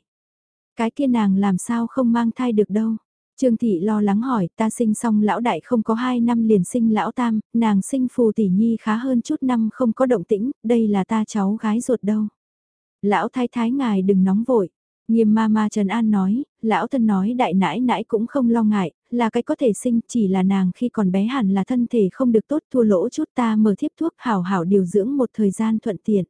Cái kia nàng làm sao không mang thai được đâu. Trương Thị lo lắng hỏi, ta sinh xong lão đại không có 2 năm liền sinh lão tam, nàng sinh phù tỷ nhi khá hơn chút năm không có động tĩnh, đây là ta cháu gái ruột đâu. Lão thái thái ngài đừng nóng vội. Nghiêm ma ma Trần An nói, lão thân nói đại nãi nãi cũng không lo ngại, là cái có thể sinh chỉ là nàng khi còn bé hẳn là thân thể không được tốt thua lỗ chút ta mở thiếp thuốc hảo hảo điều dưỡng một thời gian thuận tiện.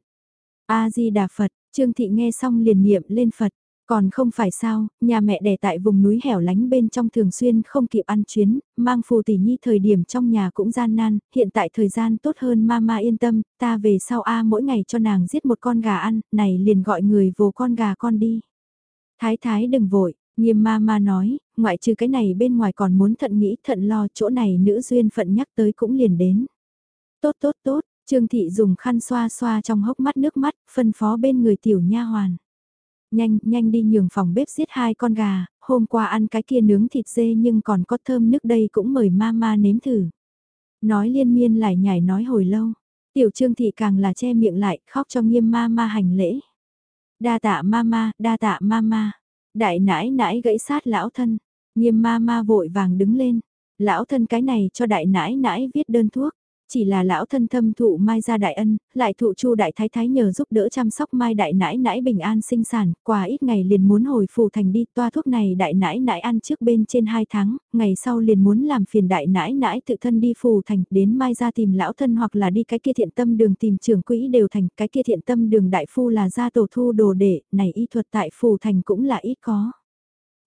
A-di-đà Phật, Trương Thị nghe xong liền niệm lên Phật, còn không phải sao, nhà mẹ đẻ tại vùng núi hẻo lánh bên trong thường xuyên không kịp ăn chuyến, mang phù tỷ nhi thời điểm trong nhà cũng gian nan, hiện tại thời gian tốt hơn mama yên tâm, ta về sau A mỗi ngày cho nàng giết một con gà ăn, này liền gọi người vồ con gà con đi. Thái thái đừng vội, nghiêm mama nói, ngoại trừ cái này bên ngoài còn muốn thận nghĩ thận lo chỗ này nữ duyên phận nhắc tới cũng liền đến. Tốt tốt tốt, Trương Thị dùng khăn xoa xoa trong hốc mắt nước mắt, phân phó bên người tiểu nha hoàn. Nhanh, nhanh đi nhường phòng bếp giết hai con gà, hôm qua ăn cái kia nướng thịt dê nhưng còn có thơm nước đây cũng mời mama nếm thử. Nói liên miên lại nhảy nói hồi lâu, tiểu trương thị càng là che miệng lại khóc cho nghiêm mama hành lễ. Đa tạ mama, đa tạ mama, đại nãi nãi gãy sát lão thân, nghiêm mama vội vàng đứng lên, lão thân cái này cho đại nãi nãi viết đơn thuốc. Chỉ là lão thân thâm thụ Mai gia đại ân, lại thụ Chu đại thái thái nhờ giúp đỡ chăm sóc Mai đại nãi nãi bình an sinh sản, qua ít ngày liền muốn hồi phù thành đi, toa thuốc này đại nãi nãi ăn trước bên trên 2 tháng, ngày sau liền muốn làm phiền đại nãi nãi tự thân đi phù thành, đến Mai gia tìm lão thân hoặc là đi cái kia thiện tâm đường tìm trưởng quỹ đều thành, cái kia thiện tâm đường đại phu là gia tổ thu đồ để, này y thuật tại phù thành cũng là ít có.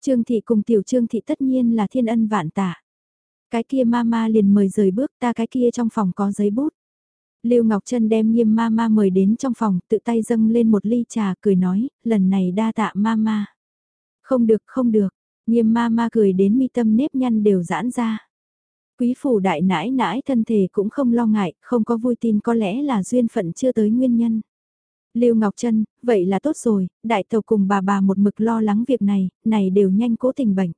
Trương thị cùng tiểu trương thị tất nhiên là thiên ân vạn tạ cái kia mama liền mời rời bước ta cái kia trong phòng có giấy bút. Lưu Ngọc Trân đem nghiêm mama mời đến trong phòng, tự tay dâng lên một ly trà, cười nói, lần này đa tạ mama. Không được, không được, nghiêm mama cười đến mi tâm nếp nhăn đều giãn ra. Quý phủ đại nãi nãi thân thể cũng không lo ngại, không có vui tin có lẽ là duyên phận chưa tới nguyên nhân. Lưu Ngọc Trân, vậy là tốt rồi, đại tàu cùng bà bà một mực lo lắng việc này, này đều nhanh cố tình bệnh.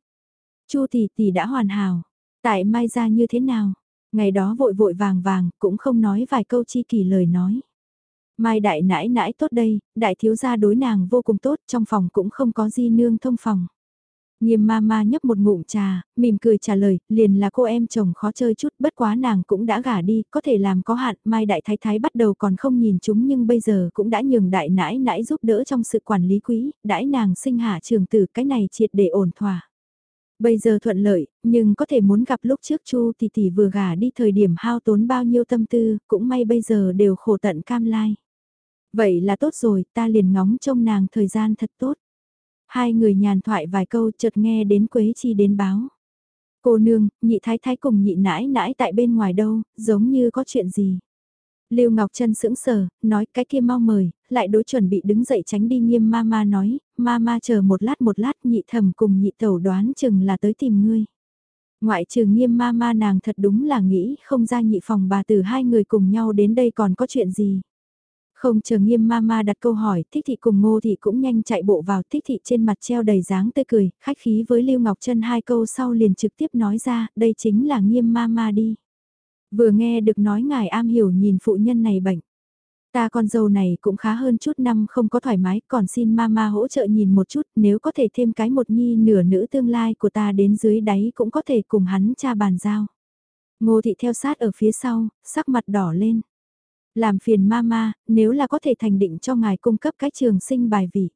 Chu tỷ tỷ đã hoàn hảo, Tại Mai ra như thế nào? Ngày đó vội vội vàng vàng, cũng không nói vài câu chi kỳ lời nói. Mai đại nãi nãi tốt đây, đại thiếu gia đối nàng vô cùng tốt, trong phòng cũng không có di nương thông phòng. Nghiêm ma ma nhấp một ngụm trà, mỉm cười trả lời, liền là cô em chồng khó chơi chút, bất quá nàng cũng đã gả đi, có thể làm có hạn, mai đại thái thái bắt đầu còn không nhìn chúng nhưng bây giờ cũng đã nhường đại nãi nãi giúp đỡ trong sự quản lý quý, đãi nàng sinh hạ trường tử cái này triệt để ổn thỏa. Bây giờ thuận lợi, nhưng có thể muốn gặp lúc trước Chu tỷ tỷ vừa gả đi thời điểm hao tốn bao nhiêu tâm tư, cũng may bây giờ đều khổ tận cam lai. Vậy là tốt rồi, ta liền ngóng trông nàng thời gian thật tốt. Hai người nhàn thoại vài câu chợt nghe đến Quế Chi đến báo. Cô nương, nhị thái thái cùng nhị nãi nãi tại bên ngoài đâu, giống như có chuyện gì. Lưu Ngọc Trân sững sờ, nói cái kia mau mời, lại đối chuẩn bị đứng dậy tránh đi nghiêm ma ma nói, ma ma chờ một lát một lát nhị thầm cùng nhị tẩu đoán chừng là tới tìm ngươi. Ngoại trừ nghiêm ma ma nàng thật đúng là nghĩ không ra nhị phòng bà từ hai người cùng nhau đến đây còn có chuyện gì. Không chờ nghiêm ma ma đặt câu hỏi, thích thị cùng ngô thị cũng nhanh chạy bộ vào thích thị trên mặt treo đầy dáng tươi cười, khách khí với Lưu Ngọc Trân hai câu sau liền trực tiếp nói ra, đây chính là nghiêm ma ma đi. Vừa nghe được nói ngài am hiểu nhìn phụ nhân này bệnh. Ta con dâu này cũng khá hơn chút năm không có thoải mái, còn xin mama hỗ trợ nhìn một chút, nếu có thể thêm cái một nhi nửa nữ tương lai của ta đến dưới đáy cũng có thể cùng hắn cha bàn giao. Ngô thị theo sát ở phía sau, sắc mặt đỏ lên. Làm phiền mama, nếu là có thể thành định cho ngài cung cấp cái trường sinh bài vị.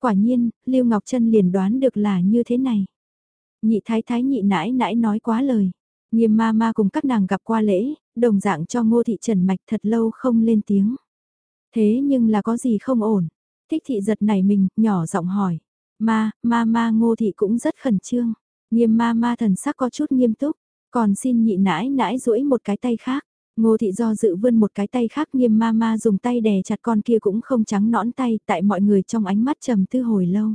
Quả nhiên, Lưu Ngọc Trân liền đoán được là như thế này. Nhị thái thái nhị nãi nãi nói quá lời. Nghiêm ma ma cùng các nàng gặp qua lễ, đồng dạng cho ngô thị trần mạch thật lâu không lên tiếng. Thế nhưng là có gì không ổn? Thích thị giật này mình, nhỏ giọng hỏi. Ma, ma ma ngô thị cũng rất khẩn trương. Nghiêm ma ma thần sắc có chút nghiêm túc, còn xin nhị nãi nãi duỗi một cái tay khác. Ngô thị do dự vươn một cái tay khác nghiêm ma ma dùng tay đè chặt con kia cũng không trắng nõn tay tại mọi người trong ánh mắt trầm tư hồi lâu.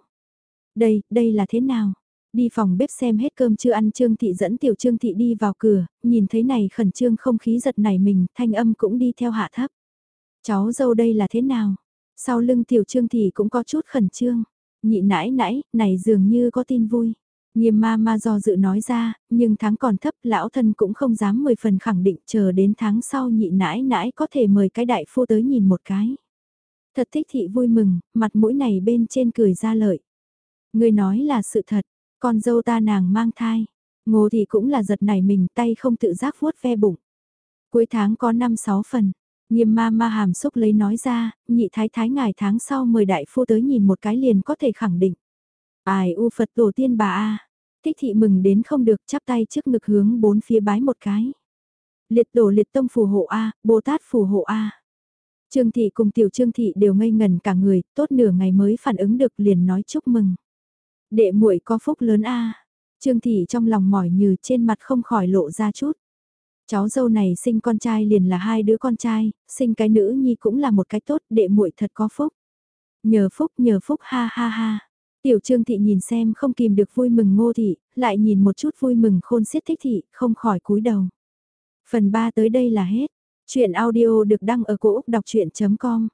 Đây, đây là thế nào? Đi phòng bếp xem hết cơm chưa ăn Trương Thị dẫn tiểu Trương Thị đi vào cửa, nhìn thấy này khẩn trương không khí giật nảy mình, thanh âm cũng đi theo hạ thấp. Cháu dâu đây là thế nào? Sau lưng tiểu Trương Thị cũng có chút khẩn trương. Nhị nãi nãi, này dường như có tin vui. Nghiêm ma ma do dự nói ra, nhưng tháng còn thấp lão thân cũng không dám mười phần khẳng định chờ đến tháng sau nhị nãi nãi có thể mời cái đại phu tới nhìn một cái. Thật thích thị vui mừng, mặt mũi này bên trên cười ra lợi. Người nói là sự thật, con dâu ta nàng mang thai. Ngô thì cũng là giật nảy mình tay không tự giác vuốt ve bụng. Cuối tháng có 5-6 phần. Nghiêm ma ma hàm xúc lấy nói ra, nhị thái thái ngài tháng sau mời đại phu tới nhìn một cái liền có thể khẳng định. Ai u Phật tổ tiên bà a Thích thị mừng đến không được chắp tay trước ngực hướng bốn phía bái một cái. Liệt tổ liệt tông phù hộ A, Bồ Tát phù hộ A. Trương thị cùng tiểu trương thị đều ngây ngần cả người, tốt nửa ngày mới phản ứng được liền nói chúc mừng. Đệ muội có phúc lớn A. Trương thị trong lòng mỏi như trên mặt không khỏi lộ ra chút. Cháu dâu này sinh con trai liền là hai đứa con trai, sinh cái nữ nhi cũng là một cái tốt, đệ muội thật có phúc. Nhờ phúc nhờ phúc ha ha ha. Tiểu Trương Thị nhìn xem không kìm được vui mừng ngô thị, lại nhìn một chút vui mừng khôn xiết thích thị, không khỏi cúi đầu. Phần 3 tới đây là hết. Chuyện audio được đăng ở cổ Úc đọc chuyện.com